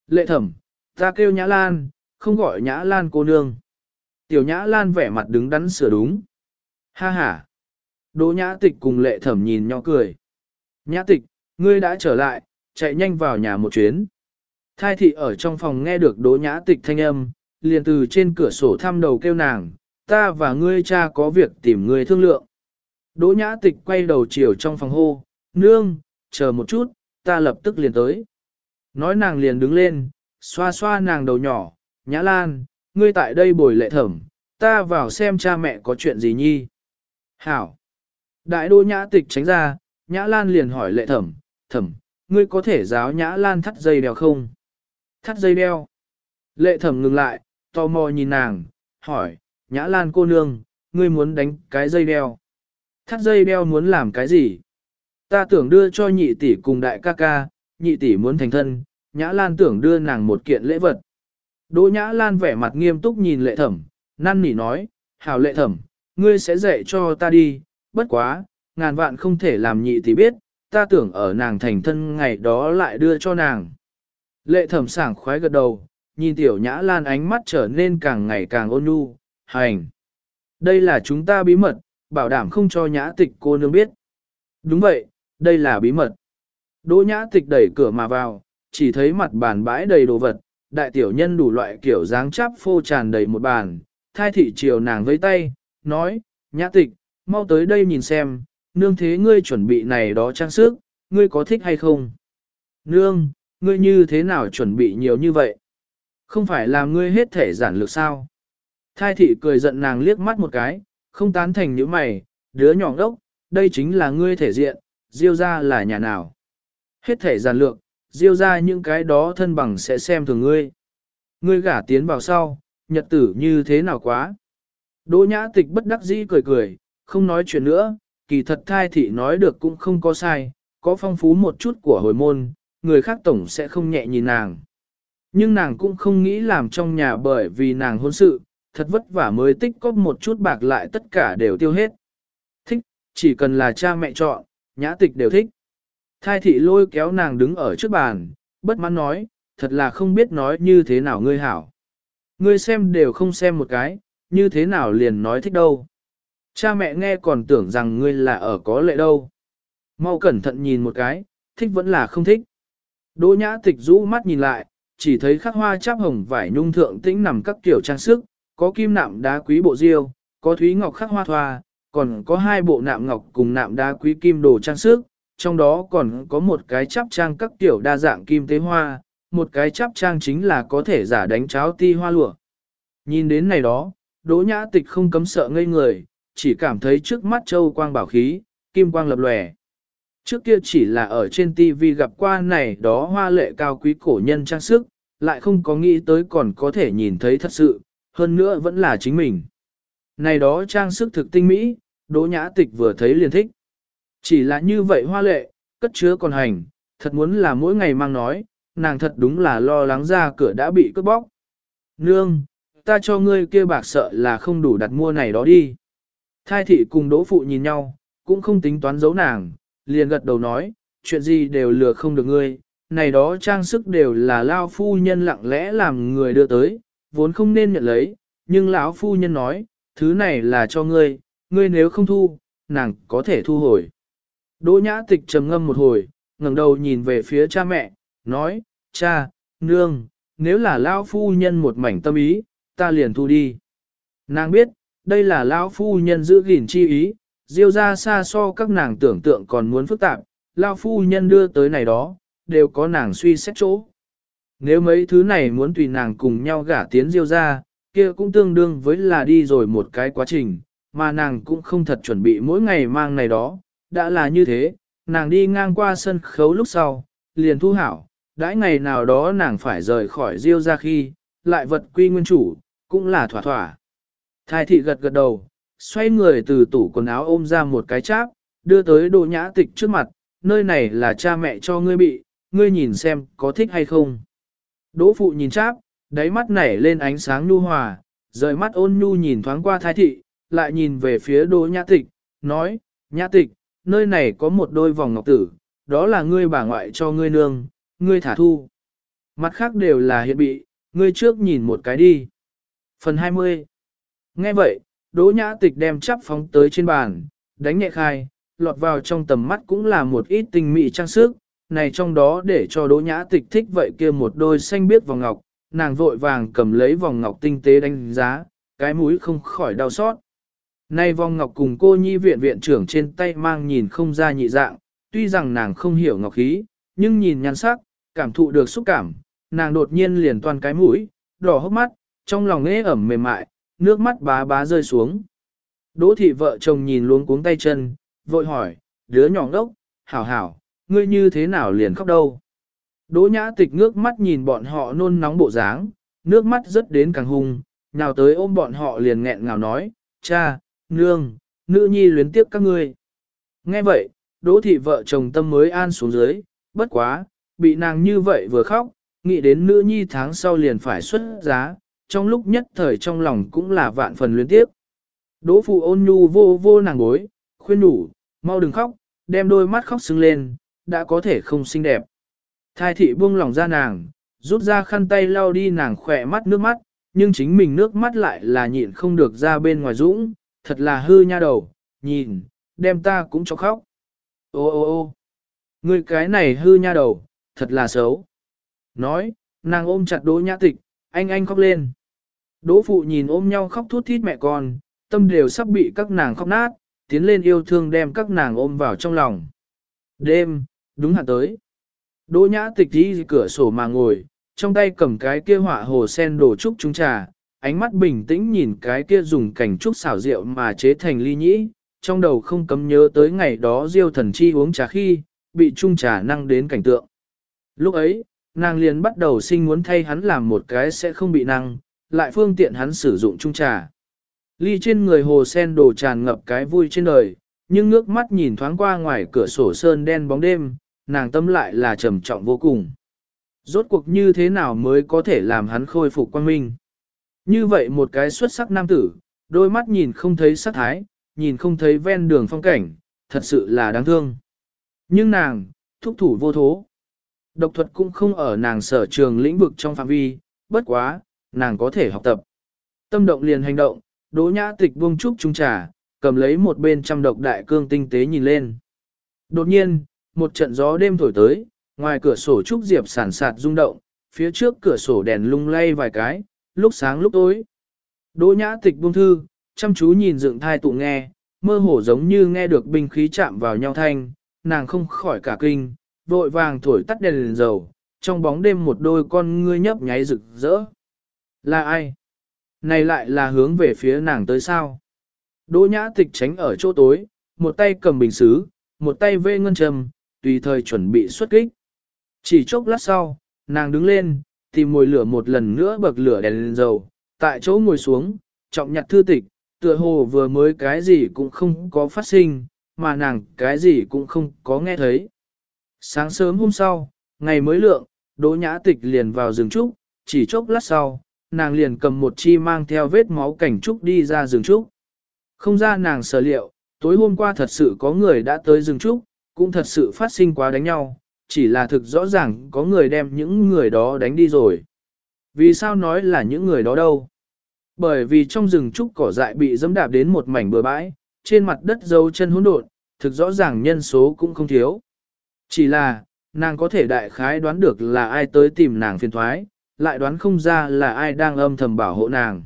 Lệ thẩm, ta kêu nhã lan, không gọi nhã lan cô nương. Tiểu nhã lan vẻ mặt đứng đắn sửa đúng. Ha ha. Đỗ nhã tịch cùng lệ thẩm nhìn nhỏ cười. Nhã tịch, ngươi đã trở lại, chạy nhanh vào nhà một chuyến. Thai thị ở trong phòng nghe được đỗ nhã tịch thanh âm, liền từ trên cửa sổ thăm đầu kêu nàng, ta và ngươi cha có việc tìm ngươi thương lượng. Đỗ nhã tịch quay đầu chiều trong phòng hô, nương, chờ một chút, ta lập tức liền tới. Nói nàng liền đứng lên, xoa xoa nàng đầu nhỏ, nhã lan, ngươi tại đây bồi lệ thẩm, ta vào xem cha mẹ có chuyện gì nhi. Hảo. Đại đô nhã tịch tránh ra, nhã lan liền hỏi lệ thẩm, thẩm, ngươi có thể giáo nhã lan thắt dây đeo không? Thắt dây đeo. Lệ thẩm ngừng lại, tò mò nhìn nàng, hỏi, nhã lan cô nương, ngươi muốn đánh cái dây đeo. Thắt dây đeo muốn làm cái gì? Ta tưởng đưa cho nhị tỷ cùng đại ca ca, nhị tỷ muốn thành thân, nhã lan tưởng đưa nàng một kiện lễ vật. Đỗ nhã lan vẻ mặt nghiêm túc nhìn lệ thẩm, năn nỉ nói, hảo lệ thẩm, ngươi sẽ dạy cho ta đi, bất quá, ngàn vạn không thể làm nhị tỷ biết, ta tưởng ở nàng thành thân ngày đó lại đưa cho nàng. Lệ thẩm sảng khoái gật đầu, nhìn tiểu nhã lan ánh mắt trở nên càng ngày càng ôn nhu, hành. Đây là chúng ta bí mật, bảo đảm không cho nhã tịch cô nương biết. Đúng vậy, đây là bí mật. Đỗ nhã tịch đẩy cửa mà vào, chỉ thấy mặt bàn bãi đầy đồ vật, đại tiểu nhân đủ loại kiểu dáng chắp phô tràn đầy một bàn, thai thị chiều nàng với tay, nói, nhã tịch, mau tới đây nhìn xem, nương thế ngươi chuẩn bị này đó trang sức, ngươi có thích hay không? Nương, ngươi như thế nào chuẩn bị nhiều như vậy? Không phải làm ngươi hết thể giản lược sao? Thai thị cười giận nàng liếc mắt một cái, không tán thành những mày, đứa nhỏ ngốc, đây chính là ngươi thể diện, diêu ra là nhà nào? Hết thể giản lược, diêu ra những cái đó thân bằng sẽ xem thường ngươi. Ngươi gả tiến vào sau, nhật tử như thế nào quá? Đỗ nhã tịch bất đắc dĩ cười cười, không nói chuyện nữa, kỳ thật thai thị nói được cũng không có sai, có phong phú một chút của hồi môn, người khác tổng sẽ không nhẹ nhìn nàng. Nhưng nàng cũng không nghĩ làm trong nhà bởi vì nàng hôn sự, thật vất vả mới tích cóp một chút bạc lại tất cả đều tiêu hết. Thích, chỉ cần là cha mẹ chọn, nhã tịch đều thích. Thai thị lôi kéo nàng đứng ở trước bàn, bất mãn nói, thật là không biết nói như thế nào ngươi hảo. Ngươi xem đều không xem một cái, như thế nào liền nói thích đâu. Cha mẹ nghe còn tưởng rằng ngươi là ở có lệ đâu. Mau cẩn thận nhìn một cái, thích vẫn là không thích. Đỗ nhã tịch rũ mắt nhìn lại, chỉ thấy khắc hoa cháp hồng vải nhung thượng tĩnh nằm các kiểu trang sức, có kim nạm đá quý bộ diêu, có thúy ngọc khắc hoa thoa, còn có hai bộ nạm ngọc cùng nạm đá quý kim đồ trang sức, trong đó còn có một cái cháp trang các kiểu đa dạng kim tế hoa, một cái cháp trang chính là có thể giả đánh cháo ti hoa lụa. Nhìn đến này đó, đỗ nhã tịch không cấm sợ ngây người, chỉ cảm thấy trước mắt châu quang bảo khí, kim quang lập lòe. Trước kia chỉ là ở trên TV gặp qua này đó hoa lệ cao quý cổ nhân trang sức, lại không có nghĩ tới còn có thể nhìn thấy thật sự, hơn nữa vẫn là chính mình. Này đó trang sức thực tinh mỹ, đỗ nhã tịch vừa thấy liền thích. Chỉ là như vậy hoa lệ, cất chứa còn hành, thật muốn là mỗi ngày mang nói, nàng thật đúng là lo lắng ra cửa đã bị cướp bóc. Nương, ta cho ngươi kia bạc sợ là không đủ đặt mua này đó đi. Thai thị cùng đỗ phụ nhìn nhau, cũng không tính toán giấu nàng, liền gật đầu nói, chuyện gì đều lừa không được ngươi, này đó trang sức đều là lao phu nhân lặng lẽ làm người đưa tới, vốn không nên nhận lấy, nhưng lão phu nhân nói, thứ này là cho ngươi, ngươi nếu không thu, nàng có thể thu hồi. Đỗ nhã tịch trầm ngâm một hồi, ngẩng đầu nhìn về phía cha mẹ, nói, cha, nương, nếu là lão phu nhân một mảnh tâm ý, ta liền thu đi. Nàng biết, đây là lão phu nhân giữ gìn chi ý, diêu ra xa so các nàng tưởng tượng còn muốn phức tạp, lão phu nhân đưa tới này đó, đều có nàng suy xét chỗ. Nếu mấy thứ này muốn tùy nàng cùng nhau gả tiến diêu ra, kia cũng tương đương với là đi rồi một cái quá trình, mà nàng cũng không thật chuẩn bị mỗi ngày mang này đó, đã là như thế, nàng đi ngang qua sân khấu lúc sau, liền thu hảo, đãi ngày nào đó nàng phải rời khỏi diêu ra khi, lại vật quy nguyên chủ, cũng là thỏa thỏa. Thái thị gật gật đầu, xoay người từ tủ quần áo ôm ra một cái cháp, đưa tới đồ nhã tịch trước mặt, nơi này là cha mẹ cho ngươi bị, ngươi nhìn xem có thích hay không. Đỗ phụ nhìn cháp, đáy mắt nảy lên ánh sáng nhu hòa, rời mắt ôn nhu nhìn thoáng qua thái thị, lại nhìn về phía đỗ nhã tịch, nói, nhã tịch, nơi này có một đôi vòng ngọc tử, đó là ngươi bà ngoại cho ngươi nương, ngươi thả thu. Mặt khác đều là hiện bị, ngươi trước nhìn một cái đi. Phần 20 Nghe vậy, Đỗ Nhã Tịch đem chắp phóng tới trên bàn, đánh nhẹ khai, lọt vào trong tầm mắt cũng là một ít tinh mỹ trang sức, này trong đó để cho Đỗ Nhã Tịch thích vậy kia một đôi xanh biết vòng ngọc, nàng vội vàng cầm lấy vòng ngọc tinh tế đánh giá, cái mũi không khỏi đau xót. Nay vòng ngọc cùng cô nhi viện viện trưởng trên tay mang nhìn không ra nhị dạng, tuy rằng nàng không hiểu ngọc khí, nhưng nhìn nhan sắc, cảm thụ được xúc cảm, nàng đột nhiên liền toàn cái mũi, đỏ hốc mắt, trong lòng ế ẩm mềm mại, nước mắt bá bá rơi xuống. Đỗ thị vợ chồng nhìn luống cuống tay chân, vội hỏi, đứa nhỏ ngốc, hảo hảo, ngươi như thế nào liền khóc đâu. Đỗ nhã tịch ngước mắt nhìn bọn họ nôn nóng bộ dáng, nước mắt rất đến càng hung, nào tới ôm bọn họ liền nghẹn ngào nói, cha, nương, nữ nhi luyến tiếp các ngươi. Nghe vậy, đỗ thị vợ chồng tâm mới an xuống dưới, bất quá, bị nàng như vậy vừa khóc, nghĩ đến nữ nhi tháng sau liền phải xuất giá, trong lúc nhất thời trong lòng cũng là vạn phần luyến tiếp. Đỗ phụ ôn nhu vô vô nàng bối, khuyên đủ, mau đừng khóc, đem đôi mắt khóc sưng lên, đã có thể không xinh đẹp. Thai thị buông lòng ra nàng, rút ra khăn tay lau đi nàng khỏe mắt nước mắt, nhưng chính mình nước mắt lại là nhịn không được ra bên ngoài dũng, thật là hư nha đầu, nhìn, đem ta cũng cho khóc. Ô ô ô người cái này hư nha đầu, thật là xấu. Nói, nàng ôm chặt đỗ nhã tịch, anh anh khóc lên. Đỗ phụ nhìn ôm nhau khóc thút thít mẹ con, tâm đều sắp bị các nàng khóc nát, tiến lên yêu thương đem các nàng ôm vào trong lòng. Đêm, đúng hạn tới. Đỗ nhã tịch đi cửa sổ mà ngồi, trong tay cầm cái kia họa hồ sen đổ trúc trúng trà, ánh mắt bình tĩnh nhìn cái kia dùng cảnh trúc xảo rượu mà chế thành ly nhĩ, trong đầu không cấm nhớ tới ngày đó diêu thần chi uống trà khi, bị trung trà năng đến cảnh tượng. Lúc ấy, nàng liền bắt đầu sinh muốn thay hắn làm một cái sẽ không bị năng, lại phương tiện hắn sử dụng trung trà. Ly trên người hồ sen đổ tràn ngập cái vui trên đời, nhưng ngước mắt nhìn thoáng qua ngoài cửa sổ sơn đen bóng đêm, nàng tâm lại là trầm trọng vô cùng. Rốt cuộc như thế nào mới có thể làm hắn khôi phục quan minh? Như vậy một cái xuất sắc nam tử, đôi mắt nhìn không thấy sắc thái, nhìn không thấy ven đường phong cảnh, thật sự là đáng thương. Nhưng nàng, thúc thủ vô thố. Độc thuật cũng không ở nàng sở trường lĩnh vực trong phạm vi, bất quá, nàng có thể học tập. Tâm động liền hành động, đỗ nhã tịch buông trúc trung trà, cầm lấy một bên trăm độc đại cương tinh tế nhìn lên. Đột nhiên, một trận gió đêm thổi tới, ngoài cửa sổ trúc diệp sản sạt rung động, phía trước cửa sổ đèn lung lay vài cái, lúc sáng lúc tối. Đỗ nhã tịch buông thư, chăm chú nhìn dựng thai tụ nghe, mơ hồ giống như nghe được binh khí chạm vào nhau thanh, nàng không khỏi cả kinh, vội vàng thổi tắt đèn, lên dầu, trong bóng đêm một đôi con ngươi nhấp nháy rực rỡ. Là ai? Này lại là hướng về phía nàng tới sao? Đỗ nhã tịch tránh ở chỗ tối, một tay cầm bình xứ, một tay vê ngân trầm, tùy thời chuẩn bị xuất kích. Chỉ chốc lát sau, nàng đứng lên, tìm mồi lửa một lần nữa bậc lửa đèn lên dầu, tại chỗ ngồi xuống, trọng nhặt thư tịch, tựa hồ vừa mới cái gì cũng không có phát sinh, mà nàng cái gì cũng không có nghe thấy. Sáng sớm hôm sau, ngày mới lượng, Đỗ Nhã Tịch liền vào rừng trúc, chỉ chốc lát sau, nàng liền cầm một chi mang theo vết máu cảnh trúc đi ra rừng trúc. Không ra nàng sở liệu, tối hôm qua thật sự có người đã tới rừng trúc, cũng thật sự phát sinh quá đánh nhau, chỉ là thực rõ ràng có người đem những người đó đánh đi rồi. Vì sao nói là những người đó đâu? Bởi vì trong rừng trúc cỏ dại bị dẫm đạp đến một mảnh bừa bãi, trên mặt đất dấu chân hỗn độn, thực rõ ràng nhân số cũng không thiếu. Chỉ là, nàng có thể đại khái đoán được là ai tới tìm nàng phiền thoái, lại đoán không ra là ai đang âm thầm bảo hộ nàng.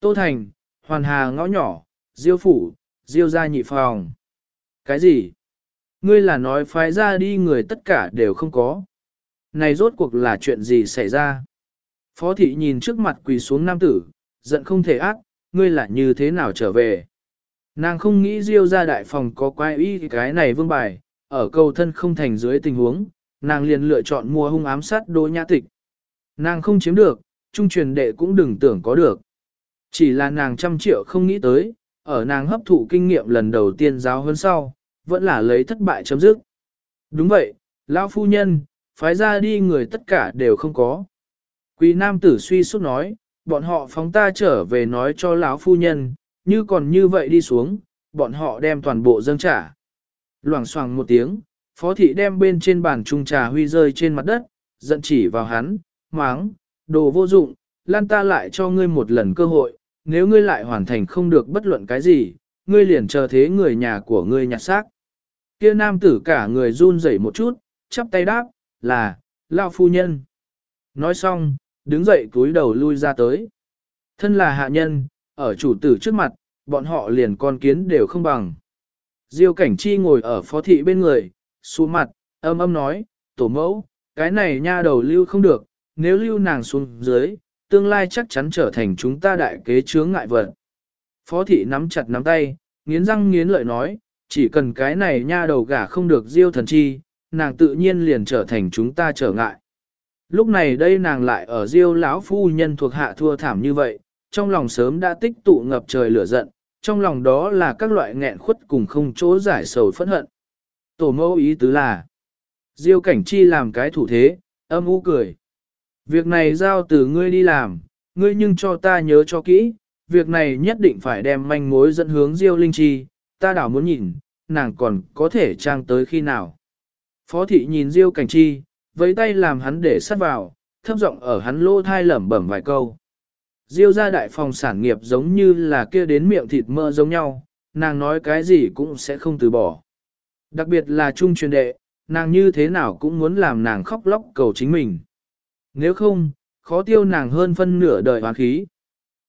Tô Thành, Hoàn Hà ngõ nhỏ, Diêu Phủ, Diêu gia nhị phòng. Cái gì? Ngươi là nói phái ra đi người tất cả đều không có. Này rốt cuộc là chuyện gì xảy ra? Phó thị nhìn trước mặt quỳ xuống nam tử, giận không thể ác, ngươi là như thế nào trở về? Nàng không nghĩ Diêu gia đại phòng có quái ý cái này vương bài, ở cầu thân không thành dưới tình huống, nàng liền lựa chọn mua hung ám sát đỗ nhã tịch. Nàng không chiếm được, trung truyền đệ cũng đừng tưởng có được. Chỉ là nàng trăm triệu không nghĩ tới, ở nàng hấp thụ kinh nghiệm lần đầu tiên giáo hơn sau, vẫn là lấy thất bại chấm dứt. Đúng vậy, lão phu nhân, phái ra đi người tất cả đều không có. Quý nam tử suy sút nói, bọn họ phóng ta trở về nói cho lão phu nhân, như còn như vậy đi xuống, bọn họ đem toàn bộ dâng trả. Loảng xoảng một tiếng, phó thị đem bên trên bàn trung trà huy rơi trên mặt đất, giận chỉ vào hắn, máng, đồ vô dụng, lan ta lại cho ngươi một lần cơ hội, nếu ngươi lại hoàn thành không được bất luận cái gì, ngươi liền chờ thế người nhà của ngươi nhặt xác. Kia nam tử cả người run rẩy một chút, chắp tay đáp, là, lao phu nhân. Nói xong, đứng dậy cúi đầu lui ra tới. Thân là hạ nhân, ở chủ tử trước mặt, bọn họ liền con kiến đều không bằng. Diêu cảnh chi ngồi ở phó thị bên người, xuống mặt, âm âm nói, tổ mẫu, cái này nha đầu lưu không được, nếu lưu nàng xuống dưới, tương lai chắc chắn trở thành chúng ta đại kế chướng ngại vật. Phó thị nắm chặt nắm tay, nghiến răng nghiến lợi nói, chỉ cần cái này nha đầu gả không được diêu thần chi, nàng tự nhiên liền trở thành chúng ta trở ngại. Lúc này đây nàng lại ở diêu lão phu nhân thuộc hạ thua thảm như vậy, trong lòng sớm đã tích tụ ngập trời lửa giận, trong lòng đó là các loại nghẹn khuất cùng không chỗ giải sầu phẫn hận. Tổ mẫu ý tứ là, diêu cảnh chi làm cái thủ thế, âm u cười. Việc này giao từ ngươi đi làm, ngươi nhưng cho ta nhớ cho kỹ, việc này nhất định phải đem manh mối dẫn hướng Diêu Linh Chi, ta đảo muốn nhìn, nàng còn có thể trang tới khi nào. Phó thị nhìn Diêu Cảnh Chi, với tay làm hắn để sát vào, thấp giọng ở hắn lô thai lẩm bẩm vài câu. Diêu ra đại phòng sản nghiệp giống như là kia đến miệng thịt mơ giống nhau, nàng nói cái gì cũng sẽ không từ bỏ. Đặc biệt là trung truyền đệ, nàng như thế nào cũng muốn làm nàng khóc lóc cầu chính mình. Nếu không, khó tiêu nàng hơn phân nửa đời hoàn khí.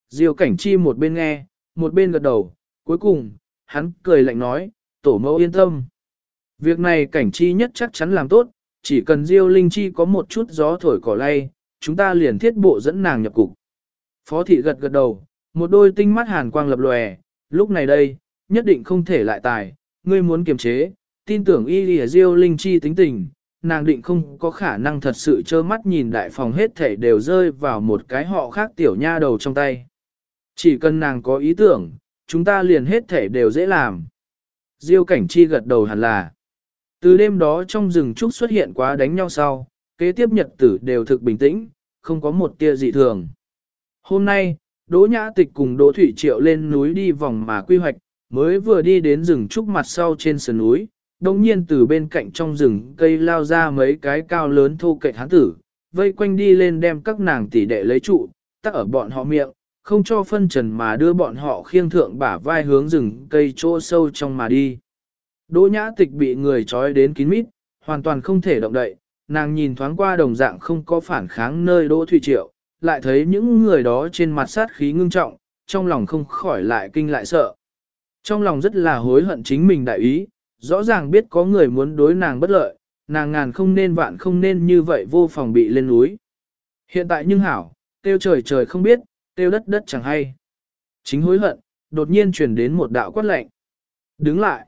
Diêu cảnh chi một bên nghe, một bên gật đầu, cuối cùng, hắn cười lạnh nói, tổ mẫu yên tâm. Việc này cảnh chi nhất chắc chắn làm tốt, chỉ cần Diêu Linh Chi có một chút gió thổi cỏ lay, chúng ta liền thiết bộ dẫn nàng nhập cục. Phó thị gật gật đầu, một đôi tinh mắt hàn quang lập lòe, lúc này đây, nhất định không thể lại tài, ngươi muốn kiềm chế, tin tưởng y lìa Diêu Linh Chi tính tình, nàng định không có khả năng thật sự trơ mắt nhìn đại phòng hết thể đều rơi vào một cái họ khác tiểu nha đầu trong tay. Chỉ cần nàng có ý tưởng, chúng ta liền hết thể đều dễ làm. Diêu cảnh chi gật đầu hẳn là. Từ đêm đó trong rừng trúc xuất hiện quá đánh nhau sau, kế tiếp nhật tử đều thực bình tĩnh, không có một tia dị thường. Hôm nay, Đỗ Nhã Tịch cùng Đỗ Thủy Triệu lên núi đi vòng mà quy hoạch, mới vừa đi đến rừng trúc mặt sau trên sườn núi, đồng nhiên từ bên cạnh trong rừng cây lao ra mấy cái cao lớn thô cậy hán tử, vây quanh đi lên đem các nàng tỷ đệ lấy trụ, tắc ở bọn họ miệng, không cho phân trần mà đưa bọn họ khiêng thượng bả vai hướng rừng cây chỗ sâu trong mà đi. Đỗ nhã tịch bị người trói đến kín mít, hoàn toàn không thể động đậy, nàng nhìn thoáng qua đồng dạng không có phản kháng nơi Đỗ Thủy Triệu, lại thấy những người đó trên mặt sát khí ngưng trọng, trong lòng không khỏi lại kinh lại sợ. Trong lòng rất là hối hận chính mình đại ý, rõ ràng biết có người muốn đối nàng bất lợi, nàng ngàn không nên vạn không nên như vậy vô phòng bị lên núi. Hiện tại nhưng hảo, tiêu trời trời không biết, têu đất đất chẳng hay. Chính hối hận, đột nhiên truyền đến một đạo quát lệnh. Đứng lại.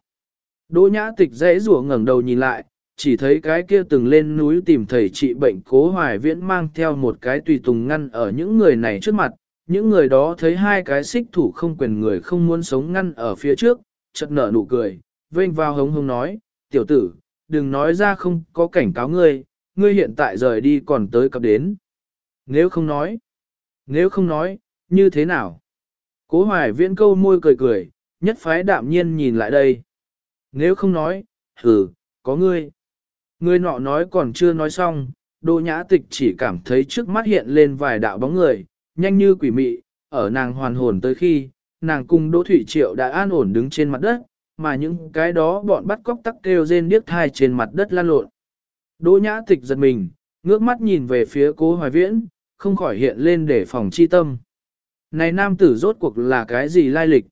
Đỗ nhã tịch dễ rủa ngẩng đầu nhìn lại, chỉ thấy cái kia từng lên núi tìm thầy trị bệnh cố hoài viễn mang theo một cái tùy tùng ngăn ở những người này trước mặt. Những người đó thấy hai cái xích thủ không quyền người không muốn sống ngăn ở phía trước, chợt nở nụ cười, vênh vào hống hống nói, tiểu tử, đừng nói ra không có cảnh cáo ngươi, ngươi hiện tại rời đi còn tới cập đến. Nếu không nói, nếu không nói, như thế nào? Cố hoài viễn câu môi cười cười, nhất phái đạm nhiên nhìn lại đây. Nếu không nói, hừ, có ngươi. Ngươi nọ nói còn chưa nói xong, đô nhã tịch chỉ cảm thấy trước mắt hiện lên vài đạo bóng người, nhanh như quỷ mị, ở nàng hoàn hồn tới khi, nàng cùng Đỗ Thủy Triệu đã an ổn đứng trên mặt đất, mà những cái đó bọn bắt cóc tắc kêu rên điếc thai trên mặt đất lan lộn. Đỗ nhã tịch giật mình, ngước mắt nhìn về phía cố hoài viễn, không khỏi hiện lên để phòng chi tâm. Này nam tử rốt cuộc là cái gì lai lịch?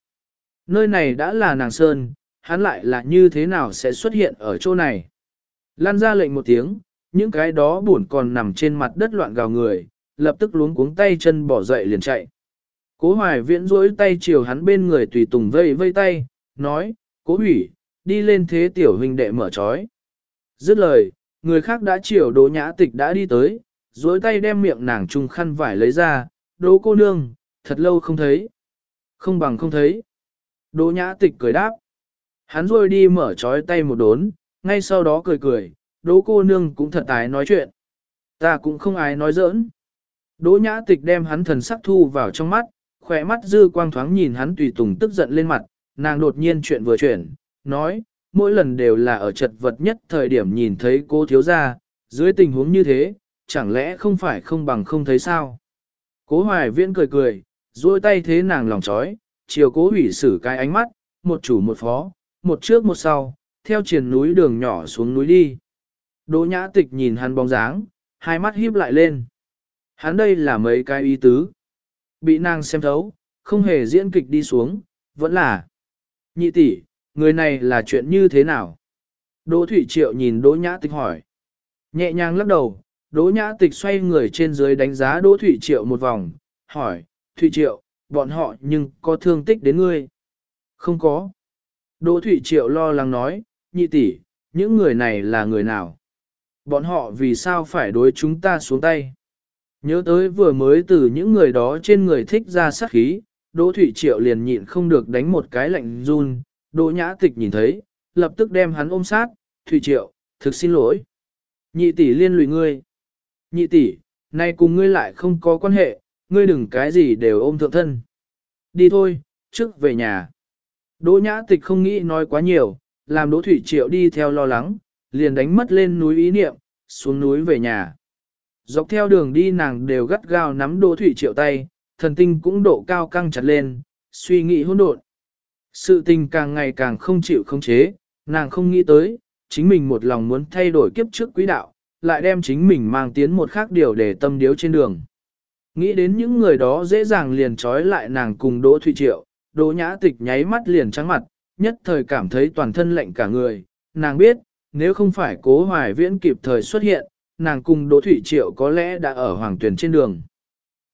Nơi này đã là nàng sơn, hắn lại là như thế nào sẽ xuất hiện ở chỗ này? Lan ra lệnh một tiếng, những cái đó buồn còn nằm trên mặt đất loạn gào người, lập tức luống cuống tay chân bỏ dậy liền chạy. Cố hoài viễn rỗi tay chiều hắn bên người tùy tùng vây vây tay, nói, cố hủy, đi lên thế tiểu huynh đệ mở trói. Dứt lời, người khác đã chiều đỗ nhã tịch đã đi tới, rỗi tay đem miệng nàng trùng khăn vải lấy ra, đỗ cô nương, thật lâu không thấy. Không bằng không thấy. Đỗ nhã tịch cười đáp. Hắn rồi đi mở trói tay một đốn, ngay sau đó cười cười, đỗ cô nương cũng thật ái nói chuyện. Ta cũng không ái nói giỡn. Đỗ nhã tịch đem hắn thần sắc thu vào trong mắt, khỏe mắt dư quang thoáng nhìn hắn tùy tùng tức giận lên mặt, nàng đột nhiên chuyện vừa chuyển, nói, mỗi lần đều là ở chật vật nhất thời điểm nhìn thấy cô thiếu gia, dưới tình huống như thế, chẳng lẽ không phải không bằng không thấy sao? Cố hoài viễn cười cười, duỗi tay thế nàng lòng chói, chiều cố hủy xử cái ánh mắt, một chủ một phó, một trước một sau, theo triển núi đường nhỏ xuống núi đi. Đỗ nhã tịch nhìn hắn bóng dáng, hai mắt híp lại lên. Hắn đây là mấy cái ý tứ. Bị nàng xem thấu, không hề diễn kịch đi xuống, vẫn là. Nhị tỷ, người này là chuyện như thế nào? Đỗ Thủy Triệu nhìn Đỗ Nhã Tịch hỏi. Nhẹ nhàng lắc đầu, Đỗ Nhã Tịch xoay người trên dưới đánh giá Đỗ Thủy Triệu một vòng, hỏi, Thủy Triệu, bọn họ nhưng có thương tích đến ngươi? Không có. Đỗ Thủy Triệu lo lắng nói, nhị tỷ, những người này là người nào? Bọn họ vì sao phải đối chúng ta xuống tay? Nhớ tới vừa mới từ những người đó trên người thích ra sát khí, Đỗ Thủy Triệu liền nhịn không được đánh một cái lạnh run, Đỗ Nhã Tịch nhìn thấy, lập tức đem hắn ôm sát, Thủy Triệu, thực xin lỗi. Nhị tỷ liên lụy ngươi. Nhị tỷ, nay cùng ngươi lại không có quan hệ, ngươi đừng cái gì đều ôm thượng thân. Đi thôi, trước về nhà. Đỗ Nhã Tịch không nghĩ nói quá nhiều, làm Đỗ Thủy Triệu đi theo lo lắng, liền đánh mất lên núi ý niệm, xuống núi về nhà. Dọc theo đường đi nàng đều gắt gao nắm Đỗ Thủy Triệu tay, thần tinh cũng độ cao căng chặt lên, suy nghĩ hỗn độn. Sự tình càng ngày càng không chịu không chế, nàng không nghĩ tới, chính mình một lòng muốn thay đổi kiếp trước quý đạo, lại đem chính mình mang tiến một khác điều để tâm điếu trên đường. Nghĩ đến những người đó dễ dàng liền trói lại nàng cùng Đỗ Thụy Triệu, Đỗ Nhã Tịch nháy mắt liền trắng mặt, nhất thời cảm thấy toàn thân lạnh cả người, nàng biết, nếu không phải cố hoài viễn kịp thời xuất hiện, nàng cùng Đỗ Thụy Triệu có lẽ đã ở hoàng tuyển trên đường.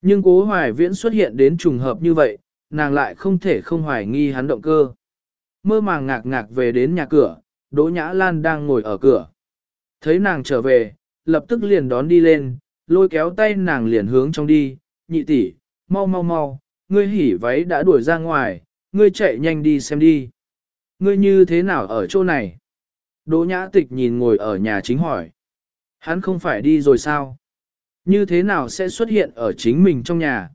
Nhưng cố hoài viễn xuất hiện đến trùng hợp như vậy, nàng lại không thể không hoài nghi hắn động cơ. Mơ màng ngạc ngạc về đến nhà cửa, Đỗ Nhã Lan đang ngồi ở cửa. Thấy nàng trở về, lập tức liền đón đi lên, lôi kéo tay nàng liền hướng trong đi, nhị tỷ, mau mau mau, ngươi hỉ váy đã đuổi ra ngoài, ngươi chạy nhanh đi xem đi. Ngươi như thế nào ở chỗ này? Đỗ Nhã Tịch nhìn ngồi ở nhà chính hỏi. Hắn không phải đi rồi sao? Như thế nào sẽ xuất hiện ở chính mình trong nhà?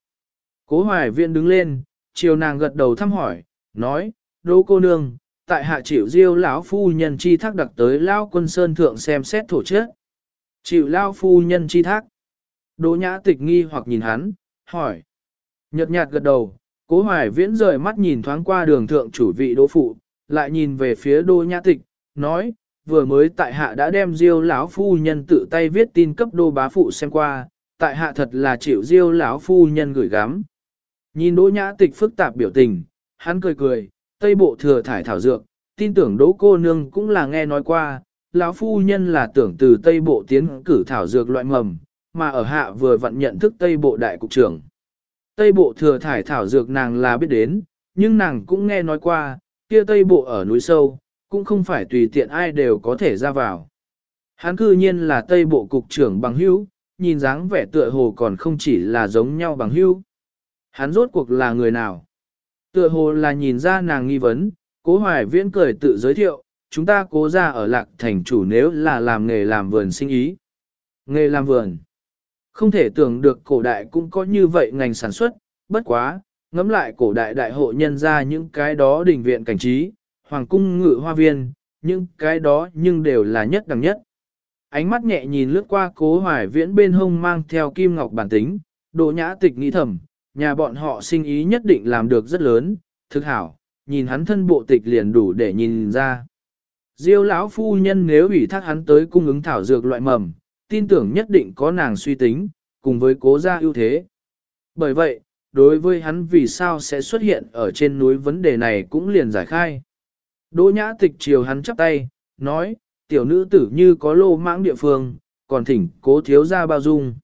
Cố hoài viện đứng lên, chiều nàng gật đầu thăm hỏi, nói, đỗ cô nương, tại hạ chịu diêu lão phu nhân chi thác đặc tới lao quân sơn thượng xem xét thổ chết. Chịu lao phu nhân chi thác. Đỗ nhã tịch nghi hoặc nhìn hắn, hỏi. Nhật nhạt gật đầu, cố hoài viễn rời mắt nhìn thoáng qua đường thượng chủ vị đỗ phụ, lại nhìn về phía đỗ nhã tịch, nói, vừa mới tại hạ đã đem diêu lão phu nhân tự tay viết tin cấp đô bá phụ xem qua, tại hạ thật là chịu diêu lão phu nhân gửi gắm. Nhìn đỗ nhã tịch phức tạp biểu tình, hắn cười cười, tây bộ thừa thải thảo dược, tin tưởng đỗ cô nương cũng là nghe nói qua, lão phu nhân là tưởng từ tây bộ tiến cử thảo dược loại mầm, mà ở hạ vừa vận nhận thức tây bộ đại cục trưởng. Tây bộ thừa thải thảo dược nàng là biết đến, nhưng nàng cũng nghe nói qua, kia tây bộ ở núi sâu, cũng không phải tùy tiện ai đều có thể ra vào. Hắn cư nhiên là Tây Bộ Cục trưởng bằng hữu, nhìn dáng vẻ tựa hồ còn không chỉ là giống nhau bằng hữu. Hắn rốt cuộc là người nào? Tựa hồ là nhìn ra nàng nghi vấn, cố hoài viễn cười tự giới thiệu, chúng ta cố ra ở lạc thành chủ nếu là làm nghề làm vườn sinh ý. Nghề làm vườn. Không thể tưởng được cổ đại cũng có như vậy ngành sản xuất, bất quá, ngẫm lại cổ đại đại hộ nhân ra những cái đó đình viện cảnh trí, hoàng cung ngự hoa viên, những cái đó nhưng đều là nhất đẳng nhất. Ánh mắt nhẹ nhìn lướt qua cố hoài viễn bên hông mang theo kim ngọc bản tính, độ nhã tịch nghĩ thầm, nhà bọn họ sinh ý nhất định làm được rất lớn, thực hảo, nhìn hắn thân bộ tịch liền đủ để nhìn ra. Diêu lão phu nhân nếu ủy thác hắn tới cung ứng thảo dược loại mầm, tin tưởng nhất định có nàng suy tính, cùng với cố gia ưu thế. Bởi vậy, đối với hắn vì sao sẽ xuất hiện ở trên núi vấn đề này cũng liền giải khai. Đỗ nhã tịch chiều hắn chắp tay, nói, tiểu nữ tử như có lô mãng địa phương, còn thỉnh cố thiếu gia bao dung.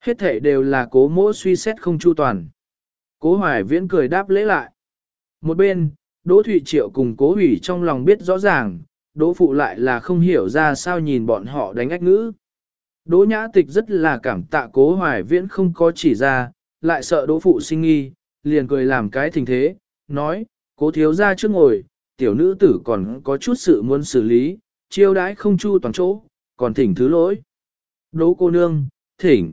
Hết thể đều là cố mỗ suy xét không chu toàn. Cố hoài viễn cười đáp lễ lại. Một bên, Đỗ Thụy Triệu cùng cố hủy trong lòng biết rõ ràng, Đỗ Phụ lại là không hiểu ra sao nhìn bọn họ đánh ách ngữ. Đỗ Nhã Tịch rất là cảm tạ cố hoài viễn không có chỉ ra, lại sợ Đỗ Phụ sinh nghi, liền cười làm cái thình thế, nói, cố thiếu ra trước ngồi, tiểu nữ tử còn có chút sự muốn xử lý, chiêu đãi không chu toàn chỗ, còn thỉnh thứ lỗi. Đỗ cô nương, thỉnh.